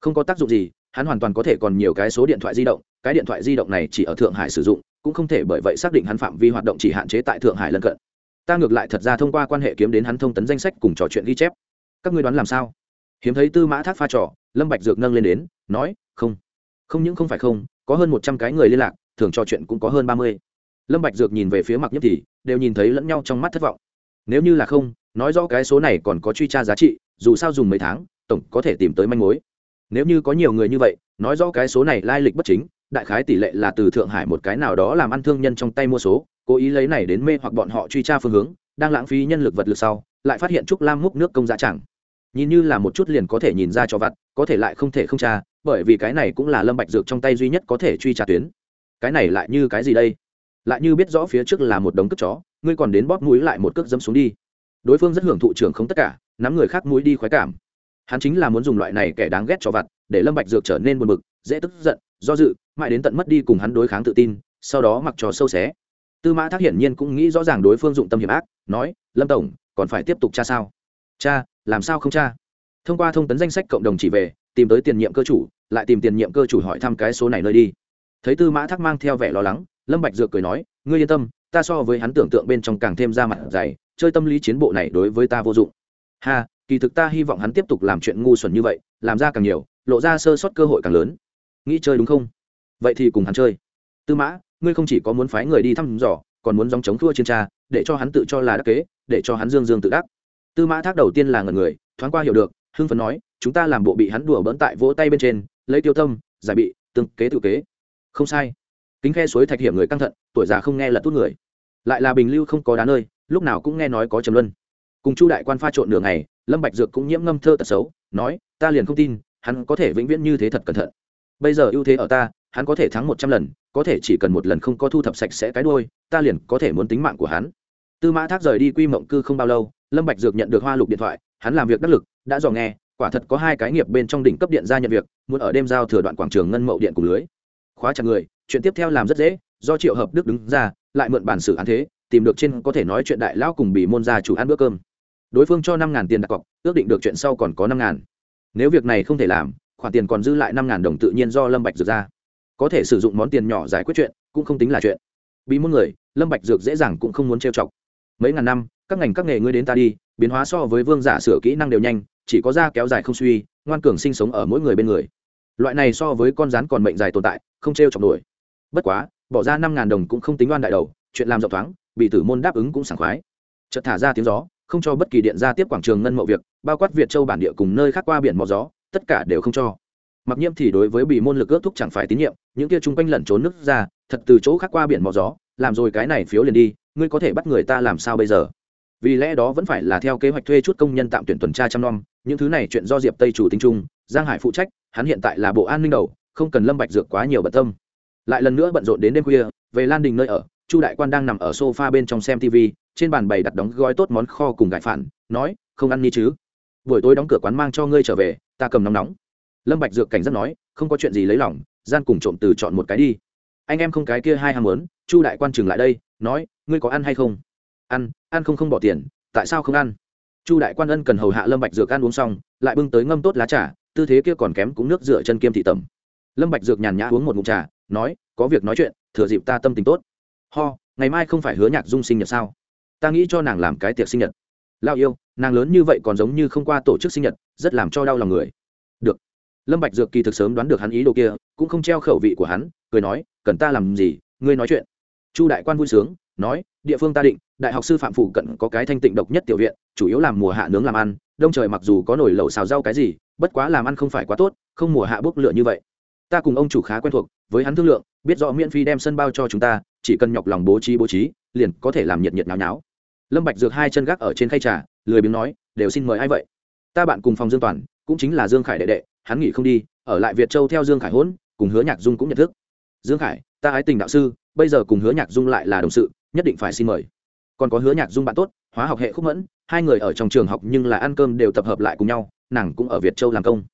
Không có tác dụng gì, hắn hoàn toàn có thể còn nhiều cái số điện thoại di động, cái điện thoại di động này chỉ ở thượng hải sử dụng, cũng không thể bởi vậy xác định hắn phạm vi hoạt động chỉ hạn chế tại thượng hải lân cận. Ta ngược lại thật ra thông qua quan hệ kiếm đến hắn thông tấn danh sách cùng trò chuyện ghi chép các ngươi đoán làm sao? Hiếm thấy tư mã thác pha trò, lâm bạch dược nâng lên đến, nói, không không những không phải không, có hơn một trăm cái người liên lạc, thường trò chuyện cũng có hơn ba mươi. Lâm bạch dược nhìn về phía mặc nhất thì, đều nhìn thấy lẫn nhau trong mắt thất vọng. Nếu như là không, nói rõ cái số này còn có truy tra giá trị, dù sao dùng mấy tháng, tổng có thể tìm tới manh mối. Nếu như có nhiều người như vậy, nói rõ cái số này lai lịch bất chính, đại khái tỷ lệ là từ thượng hải một cái nào đó làm ăn thương nhân trong tay mua số, cố ý lấy này đến mê hoặc bọn họ truy tra phương hướng, đang lãng phí nhân lực vật lực sau, lại phát hiện trúc lam múc nước công giá chẳng nhìn như là một chút liền có thể nhìn ra cho vặt, có thể lại không thể không tra, bởi vì cái này cũng là lâm bạch dược trong tay duy nhất có thể truy tra tuyến. Cái này lại như cái gì đây? Lại như biết rõ phía trước là một đống cướp chó, ngươi còn đến bóp mũi lại một cước dẫm xuống đi. Đối phương rất hưởng thụ trưởng không tất cả, nắm người khác mũi đi khoái cảm. Hắn chính là muốn dùng loại này kẻ đáng ghét cho vặt, để lâm bạch dược trở nên buồn bực, dễ tức giận, do dự, mãi đến tận mất đi cùng hắn đối kháng tự tin, sau đó mặc trò sâu xé. Tư mã thác hiển nhiên cũng nghĩ rõ ràng đối phương dụng tâm hiểm ác, nói, lâm tổng, còn phải tiếp tục tra sao? Cha làm sao không cha thông qua thông tấn danh sách cộng đồng chỉ về, tìm tới tiền nhiệm cơ chủ, lại tìm tiền nhiệm cơ chủ hỏi thăm cái số này nơi đi. Thấy tư mã thác mang theo vẻ lo lắng, lâm bạch dược cười nói, ngươi yên tâm, ta so với hắn tưởng tượng bên trong càng thêm ra mặt dày, chơi tâm lý chiến bộ này đối với ta vô dụng. Ha, kỳ thực ta hy vọng hắn tiếp tục làm chuyện ngu xuẩn như vậy, làm ra càng nhiều, lộ ra sơ sót cơ hội càng lớn. Nghĩ chơi đúng không? Vậy thì cùng hắn chơi. Tư mã, ngươi không chỉ có muốn phái người đi thăm dò, còn muốn dòng chống thua trên cha, để cho hắn tự cho là đắc kế, để cho hắn dương dương tự đắc tư mã thác đầu tiên là ngần người thoáng qua hiểu được hưng phấn nói chúng ta làm bộ bị hắn đùa bỡn tại vỗ tay bên trên lấy tiêu tâm giải bị tương kế tự kế. Không sai. Kính khe suối thạch hiểm người căng thận tuổi già không nghe lật tốt người. Lại là bình lưu không có đá nơi lúc nào cũng nghe nói có trầm luân. Cùng chu đại quan pha trộn nửa ngày lâm bạch dược cũng nhiễm ngâm thơ tật xấu nói ta liền không tin hắn có thể vĩnh viễn như thế thật cẩn thận. Bây giờ ưu thế ở ta hắn có thể thắng một trăm lần có thể chỉ cần một lần không có thu thập sạch sẽ cái đuôi, ta liền có thể muốn tính mạng của hắn. Tư mã thác rời đi quy mộng cư không bao lâu lâm bạch dược nhận được hoa lục điện thoại, hắn làm việc đắc lực, đã dò nghe, quả thật có hai cái nghiệp bên trong đỉnh cấp điện ra nhận việc, muốn ở đêm giao thừa đoạn quảng trường ngân mậu điện cùng lưới. Khóa chặt người, chuyện tiếp theo làm rất dễ, do triệu hợp đức đứng ra, lại mượn bản sự án thế, tìm được trên có thể nói chuyện đại lão cùng bị môn gia chủ ăn bữa cơm. Đối phương cho năm ngàn tiền đặt cọc, ước định được chuyện sau còn có năm ngàn. Nếu việc này không thể làm, khoản tiền còn dư lại năm ngàn đồng tự nhiên do lâm bạch dược ra. Có thể sử dụng món tiền nhỏ giải quyết chuyện, cũng không tính là chuyện. Bị môn người, lâm bạch dược dễ dàng cũng không muốn trêu chọc. Mấy ngàn năm các ngành các nghề ngươi đến ta đi, biến hóa so với vương giả sửa kỹ năng đều nhanh, chỉ có da kéo dài không suy, ngoan cường sinh sống ở mỗi người bên người. Loại này so với con rắn còn mệnh dài tồn tại, không trêu chọc nổi. Bất quá, bỏ ra năm ngàn đồng cũng không tính oan đại đầu, chuyện làm rộng thoáng, bị tử môn đáp ứng cũng sảng khoái. Chợt thả ra tiếng gió, không cho bất kỳ điện ra tiếp quảng trường ngân mậu việc, bao quát việt châu bản địa cùng nơi khác qua biển mò gió, tất cả đều không cho. Mặc nhiễm thì đối với bị môn lực ước thúc chẳng phải tín nhiệm, những kia chung quanh lẩn trốn nước ra, thật từ chỗ khác qua biển mò gió, làm rồi cái này phiếu liền đi, ngươi có thể bắt người ta làm sao bây giờ? Vì lẽ đó vẫn phải là theo kế hoạch thuê chút công nhân tạm tuyển tuần tra chăm nom, những thứ này chuyện do diệp tây chủ tính trung giang hải phụ trách, hắn hiện tại là bộ an ninh đầu, không cần lâm bạch dược quá nhiều bận tâm. Lại lần nữa bận rộn đến đêm khuya, về lan đình nơi ở, chu đại quan đang nằm ở sofa bên trong xem tv trên bàn bày đặt đóng gói tốt món kho cùng gải phản, nói, không ăn ni chứ? Buổi tối đóng cửa quán mang cho ngươi trở về, ta cầm nóng nóng. Lâm bạch dược cảnh giác nói, không có chuyện gì lấy lòng, gian cùng trộm từ chọn một cái đi. Anh em không cái kia hai ham muốn, chu đại quan trường lại đây, nói, ngươi có ăn hay không? Ăn ăn không không bỏ tiền, tại sao không ăn? Chu đại quan ân cần hầu hạ lâm bạch dược ăn uống xong, lại bưng tới ngâm tốt lá trà, tư thế kia còn kém cũng nước rửa chân kiêm thị tẩm. Lâm bạch dược nhàn nhã uống một ngụm trà, nói, có việc nói chuyện, thừa dịp ta tâm tình tốt. Ho, ngày mai không phải hứa nhạc dung sinh nhật sao? Ta nghĩ cho nàng làm cái tiệc sinh nhật. Lao yêu, nàng lớn như vậy còn giống như không qua tổ chức sinh nhật, rất làm cho đau lòng người. Được. Lâm bạch dược kỳ thực sớm đoán được hắn ý đồ kia, cũng không treo khẩu vị của hắn, cười nói, cần ta làm gì, ngươi nói chuyện. Chu đại quan vui sướng nói, địa phương ta định, đại học sư phạm phụ cận có cái thanh tịnh độc nhất tiểu viện, chủ yếu làm mùa hạ nướng làm ăn, đông trời mặc dù có nổi lẩu xào rau cái gì, bất quá làm ăn không phải quá tốt, không mùa hạ bốc lửa như vậy. Ta cùng ông chủ khá quen thuộc, với hắn thương lượng, biết rõ miễn phí đem sân bao cho chúng ta, chỉ cần nhọc lòng bố trí bố trí, liền có thể làm nhiệt nhiệt náo náo lâm bạch dược hai chân gác ở trên khay trà, lười biếng nói, đều xin mời ai vậy? Ta bạn cùng phòng dương toàn, cũng chính là dương khải đệ đệ, hắn nghỉ không đi, ở lại việt châu theo dương khải hỗn cùng hứa nhạc dung cũng nhận thức. Dương khải, ta ái tình đạo sư, bây giờ cùng hứa nhạc dung lại là đồng sự nhất định phải xin mời. Còn có hứa nhạc dung bạn tốt, hóa học hệ khúc mẫn, hai người ở trong trường học nhưng là ăn cơm đều tập hợp lại cùng nhau, nàng cũng ở việt châu làm công.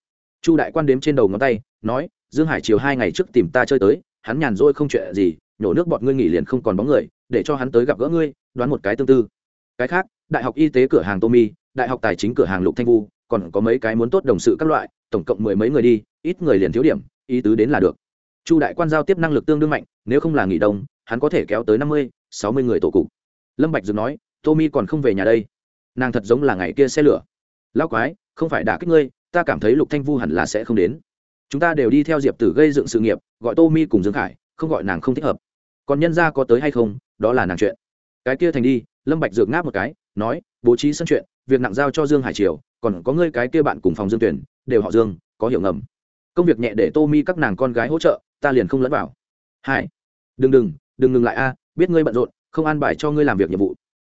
Chu đại quan đếm trên đầu ngón tay, nói, dương hải chiều hai ngày trước tìm ta chơi tới, hắn nhàn rỗi không chuyện gì, nhổ nước bọt ngươi nghỉ liền không còn bóng người, để cho hắn tới gặp gỡ ngươi, đoán một cái tương tư. Cái khác, đại học y tế cửa hàng tommy, đại học tài chính cửa hàng lục thanh vu, còn có mấy cái muốn tốt đồng sự các loại, tổng cộng mười mấy người đi, ít người liền thiếu điểm, ý tứ đến là được. Chu đại quan giao tiếp năng lực tương đương mạnh, nếu không là nghỉ đông, hắn có thể kéo tới năm mươi sáu mươi người tổ cục. Lâm bạch dừng nói tommy còn không về nhà đây. Nàng thật giống là ngày kia xe lửa. Lão quái không phải đả kích ngươi ta cảm thấy lục thanh vu hẳn là sẽ không đến. Chúng ta đều đi theo diệp tử gây dựng sự nghiệp gọi tô mi cùng dương khải không gọi nàng không thích hợp. Còn nhân gia có tới hay không đó là nàng chuyện. Cái kia thành đi lâm bạch dược ngáp một cái nói bố trí sân chuyện việc nặng giao cho dương hải triều còn có ngươi cái kia bạn cùng phòng dương tuyển đều họ dương có hiểu ngầm. Công việc nhẹ để tô mi các nàng con gái hỗ trợ ta liền không lẫn vào. Hải, đừng đừng đừng ngừng lại a biết ngươi bận rộn, không an bài cho ngươi làm việc nhiệm vụ.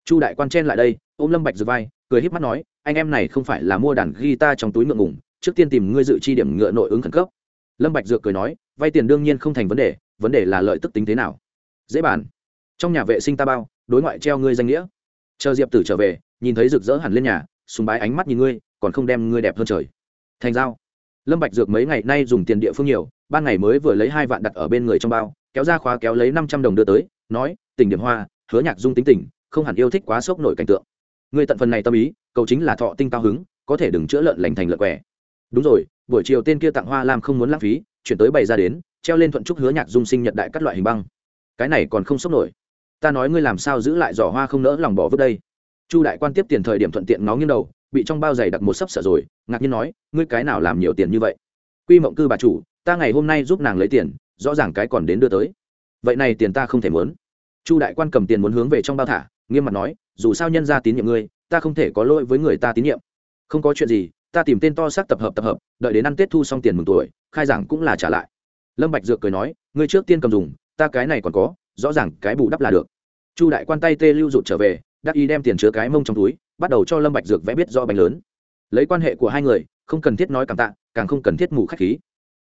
Chu đại quan chen lại đây, ôm lâm bạch dừa vai, cười híp mắt nói, anh em này không phải là mua đàn guitar trong túi ngượng ngùng, trước tiên tìm ngươi dự chi điểm ngựa nội ứng khẩn cấp. Lâm bạch dược cười nói, vay tiền đương nhiên không thành vấn đề vấn đề là lợi tức tính thế nào. Dễ bàn. Trong nhà vệ sinh ta bao, đối ngoại treo ngươi danh nghĩa. Chờ diệp tử trở về, nhìn thấy rực rỡ hẳn lên nhà, sùng bái ánh mắt nhìn ngươi, còn không đem ngươi đẹp hơn trời. Thành giao. Lâm bạch dược mấy ngày nay dùng tiền địa phương nhiều, ban ngày mới vừa lấy hai vạn đặt ở bên người trong bao kéo ra khóa kéo lấy năm trăm đồng đưa tới, nói tình điểm hoa, hứa nhạc dung tính tình, không hẳn yêu thích quá sốc nổi cảnh tượng. Người tận phần này tâm ý, cầu chính là thọ tinh cao hứng, có thể đừng chữa lợn lành thành lợn quẻ. Đúng rồi, buổi chiều tên kia tặng hoa lam không muốn lãng phí, chuyển tới bày ra đến, treo lên thuận trúc hứa nhạc dung sinh nhật đại các loại hình băng. Cái này còn không sốc nổi. Ta nói ngươi làm sao giữ lại giỏ hoa không nỡ lòng bỏ vứt đây? Chu đại quan tiếp tiền thời điểm thuận tiện nó nghiêng đầu, bị trong bao giày đặt một sấp sợ rồi, ngạc nhiên nói, ngươi cái nào làm nhiều tiền như vậy? Quy mộng cư bà chủ, ta ngày hôm nay giúp nàng lấy tiền rõ ràng cái còn đến đưa tới. Vậy này tiền ta không thể muốn. Chu đại quan cầm tiền muốn hướng về trong bao thả, nghiêm mặt nói, dù sao nhân ra tín nhiệm ngươi, ta không thể có lỗi với người ta tín nhiệm. Không có chuyện gì, ta tìm tên to xác tập hợp tập hợp, đợi đến ăn tết thu xong tiền mừng tuổi, khai giảng cũng là trả lại. Lâm bạch dược cười nói, ngươi trước tiên cầm dùng, ta cái này còn có, rõ ràng cái bù đắp là được. Chu đại quan tay tê lưu rụt trở về, đắc ý đem tiền chứa cái mông trong túi, bắt đầu cho lâm bạch dược vẽ biết do bánh lớn. Lấy quan hệ của hai người, không cần thiết nói cảm tạ, càng không cần thiết mù khách khí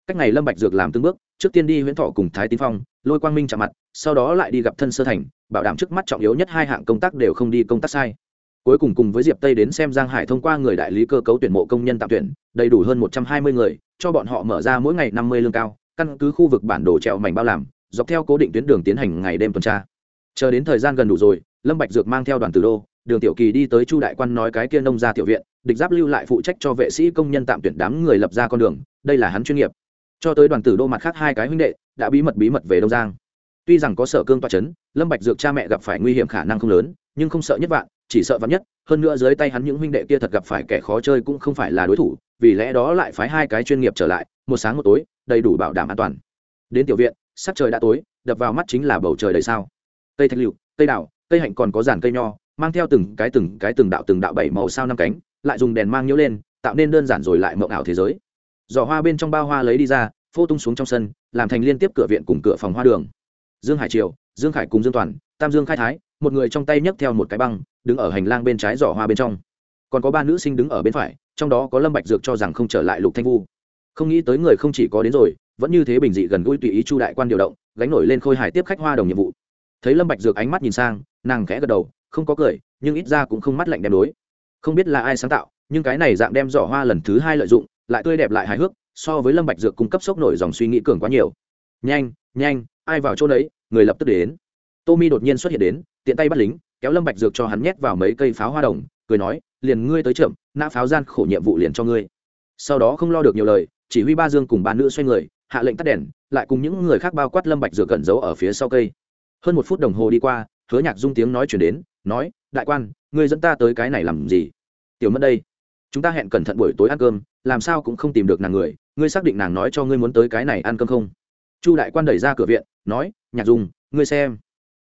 cách ngày lâm bạch dược làm từng bước, trước tiên đi huyễn thọ cùng thái tín phong, lôi quang minh chạm mặt, sau đó lại đi gặp thân sơ thành, bảo đảm trước mắt trọng yếu nhất hai hạng công tác đều không đi công tác sai. Cuối cùng cùng với diệp tây đến xem giang hải thông qua người đại lý cơ cấu tuyển mộ công nhân tạm tuyển, đầy đủ hơn một trăm hai mươi người, cho bọn họ mở ra mỗi ngày năm mươi lương cao, căn cứ khu vực bản đồ trèo mảnh bao làm, dọc theo cố định tuyến đường tiến hành ngày đêm tuần tra. Chờ đến thời gian gần đủ rồi, lâm bạch dược mang theo đoàn từ đô, đường tiểu kỳ đi tới chu đại quan nói cái kia nông gia tiểu viện, địch giáp lưu lại phụ trách cho vệ sĩ công nhân tạm tuyển đám người lập ra con đường, đây là hắn chuyên nghiệp cho tới đoàn tử đô mặt khác hai cái huynh đệ, đã bí mật bí mật về đông giang. Tuy rằng có sở cương toa chấn, lâm bạch dược cha mẹ gặp phải nguy hiểm khả năng không lớn, nhưng không sợ nhất vạn, chỉ sợ vạn nhất, hơn nữa dưới tay hắn những huynh đệ kia thật gặp phải kẻ khó chơi cũng không phải là đối thủ, vì lẽ đó lại phái hai cái chuyên nghiệp trở lại, một sáng một tối, đầy đủ bảo đảm an toàn. Đến tiểu viện, sắc trời đã tối, đập vào mắt chính là bầu trời đầy sao. Cây thạch lựu cây đào cây hạnh còn có giàn cây nho, mang theo từng cái từng cái từng đạo từng đạo bảy màu sao năm cánh, lại dùng đèn mang nhiễu lên, tạo nên đơn giản rồi lại mộng ảo thế giới giỏ hoa bên trong bao hoa lấy đi ra, phô tung xuống trong sân, làm thành liên tiếp cửa viện cùng cửa phòng hoa đường. Dương hải triều, dương khải cùng dương toàn, tam dương khai thái, một người trong tay nhấc theo một cái băng, đứng ở hành lang bên trái giỏ hoa bên trong. Còn có ba nữ sinh đứng ở bên phải, trong đó có lâm bạch dược cho rằng không trở lại lục thanh vu. Không nghĩ tới người không chỉ có đến rồi, vẫn như thế bình dị gần gũi tùy ý chu đại quan điều động, gánh nổi lên khôi hài tiếp khách hoa đồng nhiệm vụ. Thấy lâm bạch dược ánh mắt nhìn sang, nàng khẽ gật đầu, không có cười, nhưng ít ra cũng không mắt lạnh đem đối. Không biết là ai sáng tạo, nhưng cái này dạng đem giỏ hoa lần thứ hai lợi dụng lại tươi đẹp lại hài hước, so với lâm bạch dược cung cấp sốc nổi dòng suy nghĩ cường quá nhiều. Nhanh nhanh, ai vào chỗ đấy, người lập tức đến. Tommy đột nhiên xuất hiện đến, tiện tay bắt lính, kéo lâm bạch dược cho hắn nhét vào mấy cây pháo hoa đồng, cười nói, liền ngươi tới chậm, nã pháo gian khổ nhiệm vụ liền cho ngươi. Sau đó không lo được nhiều lời, chỉ huy ba dương cùng ba nữ xoay người, hạ lệnh tắt đèn, lại cùng những người khác bao quát lâm bạch dược cẩn giấu ở phía sau cây. Hơn một phút đồng hồ đi qua, hứa nhạc dung tiếng nói chuyển đến, nói, đại quan, ngươi dẫn ta tới cái này làm gì? Tiểu mất đây chúng ta hẹn cẩn thận buổi tối ăn cơm, làm sao cũng không tìm được nàng người, ngươi xác định nàng nói cho ngươi muốn tới cái này ăn cơm không? Chu đại quan đẩy ra cửa viện, nói, nhạc dung, ngươi xem.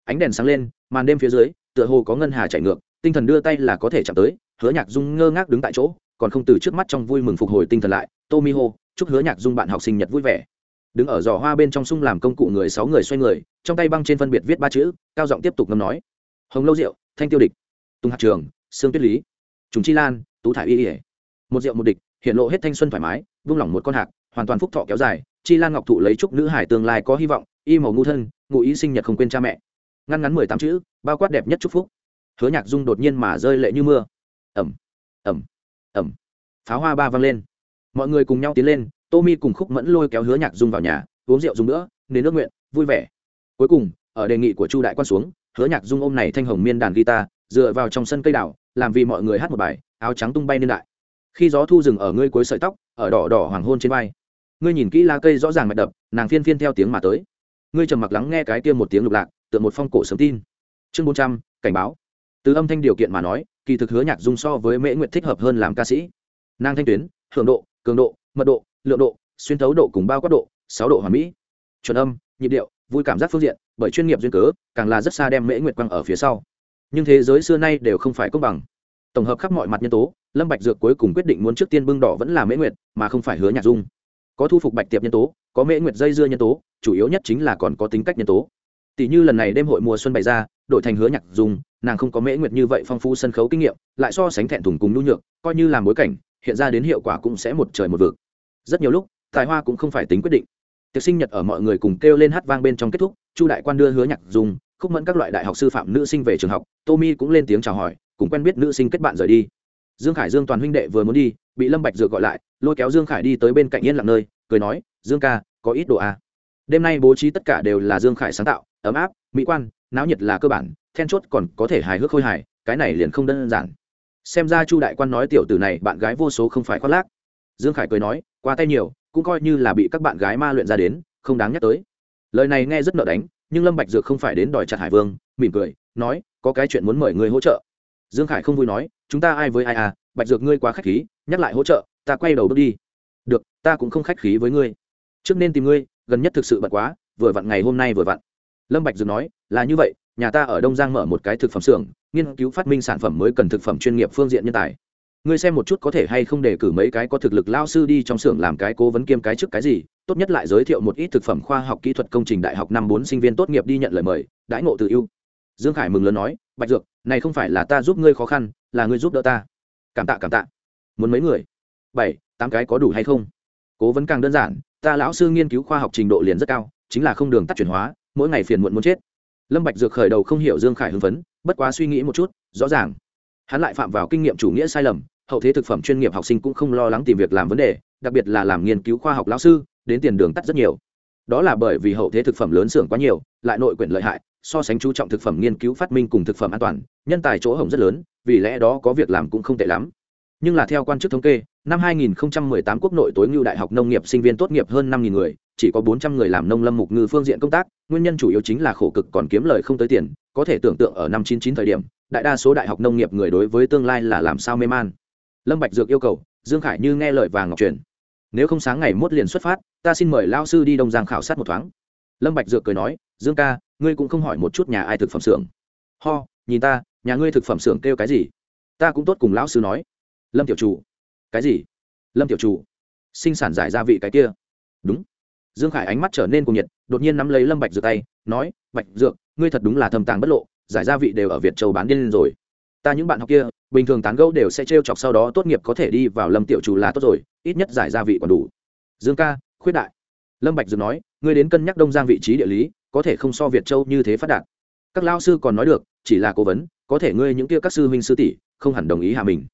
Ánh đèn sáng lên, màn đêm phía dưới, tựa hồ có ngân hà chạy ngược, tinh thần đưa tay là có thể chạm tới, hứa nhạc dung ngơ ngác đứng tại chỗ, còn không từ trước mắt trong vui mừng phục hồi tinh thần lại, tô mi hô, chúc hứa nhạc dung bạn học sinh nhật vui vẻ. Đứng ở giò hoa bên trong sung làm công cụ người sáu người xoay người, trong tay băng trên phân biệt viết ba chữ, cao giọng tiếp tục ngâm nói. Hồng lâu rượu thanh tiêu địch, tùng hạt trường, sương tuyết lý chúng chi lan tú thải y ỉa một rượu một địch hiện lộ hết thanh xuân thoải mái vung lỏng một con hạc, hoàn toàn phúc thọ kéo dài chi lan ngọc thụ lấy chúc nữ hải tương lai có hy vọng y màu ngu thân ngụ ý sinh nhật không quên cha mẹ. Ngăn ngắn mười tám chữ bao quát đẹp nhất chúc phúc. Hứa nhạc dung đột nhiên mà rơi lệ như mưa. Ẩm ẩm ẩm pháo hoa ba vang lên. Mọi người cùng nhau tiến lên tô mi cùng khúc mẫn lôi kéo hứa nhạc dung vào nhà uống rượu dùng nữa nên nước nguyện vui vẻ. Cuối cùng ở đề nghị của chu đại quan xuống hứa nhạc dung ôm này thanh hồng miên đàn guitar dựa vào trong sân cây đảo làm vì mọi người hát một bài áo trắng tung bay nên đại. Khi gió thu rừng ở ngươi cuối sợi tóc, ở đỏ đỏ hoàng hôn trên vai, ngươi nhìn kỹ lá cây rõ ràng mạch đập, nàng phiên phiên theo tiếng mà tới. Ngươi trầm mặc lắng nghe cái kia một tiếng lục lạc, tựa một phong cổ sớm tin. Chương bốn trăm, cảnh báo. Từ âm thanh điều kiện mà nói, kỳ thực hứa nhạc dung so với mễ nguyện thích hợp hơn làm ca sĩ. Nàng thanh tuyến, hưởng độ, cường độ, mật độ, lượng độ, xuyên thấu độ cùng bao quát độ, sáu độ hoàn mỹ. Chuẩn âm, nhịp điệu, vui cảm giác phương diện, bởi chuyên nghiệp duyên cớ, càng là rất xa đem mễ nguyệt quang ở phía sau. Nhưng thế giới xưa nay đều không phải công bằng tổng hợp khắp mọi mặt nhân tố lâm bạch dược cuối cùng quyết định muốn trước tiên bưng đỏ vẫn là mễ nguyệt mà không phải hứa nhạc dung. Có thu phục bạch tiệp nhân tố có mễ nguyệt dây dưa nhân tố chủ yếu nhất chính là còn có tính cách nhân tố. Tỷ như lần này đêm hội mùa xuân bày ra đổi thành hứa nhạc dung nàng không có mễ nguyệt như vậy phong phú sân khấu kinh nghiệm lại so sánh thẹn thùng cùng nhu nhược coi như làm bối cảnh hiện ra đến hiệu quả cũng sẽ một trời một vực. Rất nhiều lúc tài hoa cũng không phải tính quyết định. Tiệc sinh nhật ở mọi người cùng kêu lên hát vang bên trong kết thúc chu đại quan đưa hứa nhạc Dung, khúc mẫn các loại đại học sư phạm nữ sinh về trường học tommy cũng lên tiếng chào hỏi cùng quen biết nữ sinh kết bạn rời đi. Dương khải dương toàn huynh đệ vừa muốn đi, bị lâm bạch dược gọi lại, lôi kéo dương khải đi tới bên cạnh yên lặng nơi, cười nói, dương ca, có ít đồ à. đêm nay bố trí tất cả đều là dương khải sáng tạo, ấm áp, mỹ quan, náo nhiệt là cơ bản, then chốt còn có thể hài hước khôi hài, cái này liền không đơn giản. Xem ra chu đại quan nói tiểu tử này bạn gái vô số không phải khoác lác. Dương khải cười nói, qua tay nhiều, cũng coi như là bị các bạn gái ma luyện ra đến, không đáng nhắc tới. Lời này nghe rất nợ đánh, nhưng lâm bạch dược không phải đến đòi chặt hải vương, mỉm cười, nói, có cái chuyện muốn mời người hỗ trợ dương khải không vui nói, chúng ta ai với ai à? Bạch dược ngươi quá khách khí, nhắc lại hỗ trợ, ta quay đầu bước đi. Được, ta cũng không khách khí với ngươi. Trước nên tìm ngươi, gần nhất thực sự bận quá, vừa vặn ngày hôm nay vừa vặn. Lâm bạch dược nói, là như vậy, nhà ta ở đông giang mở một cái thực phẩm xưởng, nghiên cứu phát minh sản phẩm mới cần thực phẩm chuyên nghiệp phương diện nhân tài. Ngươi xem một chút có thể hay không để cử mấy cái có thực lực lao sư đi trong xưởng làm cái cố vấn kiêm cái trước cái gì, tốt nhất lại giới thiệu một ít thực phẩm khoa học kỹ thuật công trình đại học năm bốn sinh viên tốt nghiệp đi nhận lời mời, đãi ngộ tự ưu. Dương khải mừng lớn nói bạch dược, này không phải là ta giúp ngươi khó khăn, là ngươi giúp đỡ ta. Cảm tạ cảm tạ. Muốn mấy người? Bảy, tám cái có đủ hay không? Cố vấn càng đơn giản, ta lão sư nghiên cứu khoa học trình độ liền rất cao, chính là không đường tắt chuyển hóa, mỗi ngày phiền muộn muốn chết. Lâm bạch dược khởi đầu không hiểu dương khải hưng phấn, bất quá suy nghĩ một chút, rõ ràng. Hắn lại phạm vào kinh nghiệm chủ nghĩa sai lầm, hậu thế thực phẩm chuyên nghiệp học sinh cũng không lo lắng tìm việc làm vấn đề, đặc biệt là làm nghiên cứu khoa học lão sư, đến tiền đường tắt rất nhiều. Đó là bởi vì hậu thế thực phẩm lớn xưởng quá nhiều, lại nội quyển lợi hại so sánh chú trọng thực phẩm nghiên cứu phát minh cùng thực phẩm an toàn, nhân tài chỗ hổng rất lớn, vì lẽ đó có việc làm cũng không tệ lắm. Nhưng là theo quan chức thống kê, năm 2018 quốc nội tối ngưu đại học nông nghiệp sinh viên tốt nghiệp hơn 5.000 người, chỉ có 400 người làm nông lâm mục ngư phương diện công tác, nguyên nhân chủ yếu chính là khổ cực còn kiếm lời không tới tiền, có thể tưởng tượng ở năm 99 thời điểm, đại đa số đại học nông nghiệp người đối với tương lai là làm sao mê man. Lâm bạch dược yêu cầu, dương khải như nghe lời vàng ngọc truyền. Nếu không sáng ngày mốt liền xuất phát, ta xin mời lao sư đi đông giang khảo sát một thoáng. Lâm bạch dược cười nói, dương ca ngươi cũng không hỏi một chút nhà ai thực phẩm xưởng. Ho, nhìn ta, nhà ngươi thực phẩm xưởng kêu cái gì? Ta cũng tốt cùng lão sư nói. Lâm tiểu chủ. Cái gì? Lâm tiểu chủ. Sinh sản giải gia vị cái kia. Đúng. Dương khải ánh mắt trở nên cuồng nhiệt, đột nhiên nắm lấy lâm bạch dược tay, nói, bạch dược, ngươi thật đúng là thâm tàng bất lộ, giải gia vị đều ở việt châu bán điên lên rồi. Ta những bạn học kia, bình thường tán gẫu đều sẽ trêu chọc sau đó tốt nghiệp có thể đi vào lâm tiểu chủ là tốt rồi, ít nhất giải gia vị còn đủ. Dương ca, khuyết đại. Lâm bạch dược nói, ngươi đến cân nhắc đông giang vị trí địa lý có thể không so việt châu như thế phát đạt. Các lao sư còn nói được, chỉ là cố vấn, có thể ngươi những kia các sư huynh sư tỷ, không hẳn đồng ý hạ mình.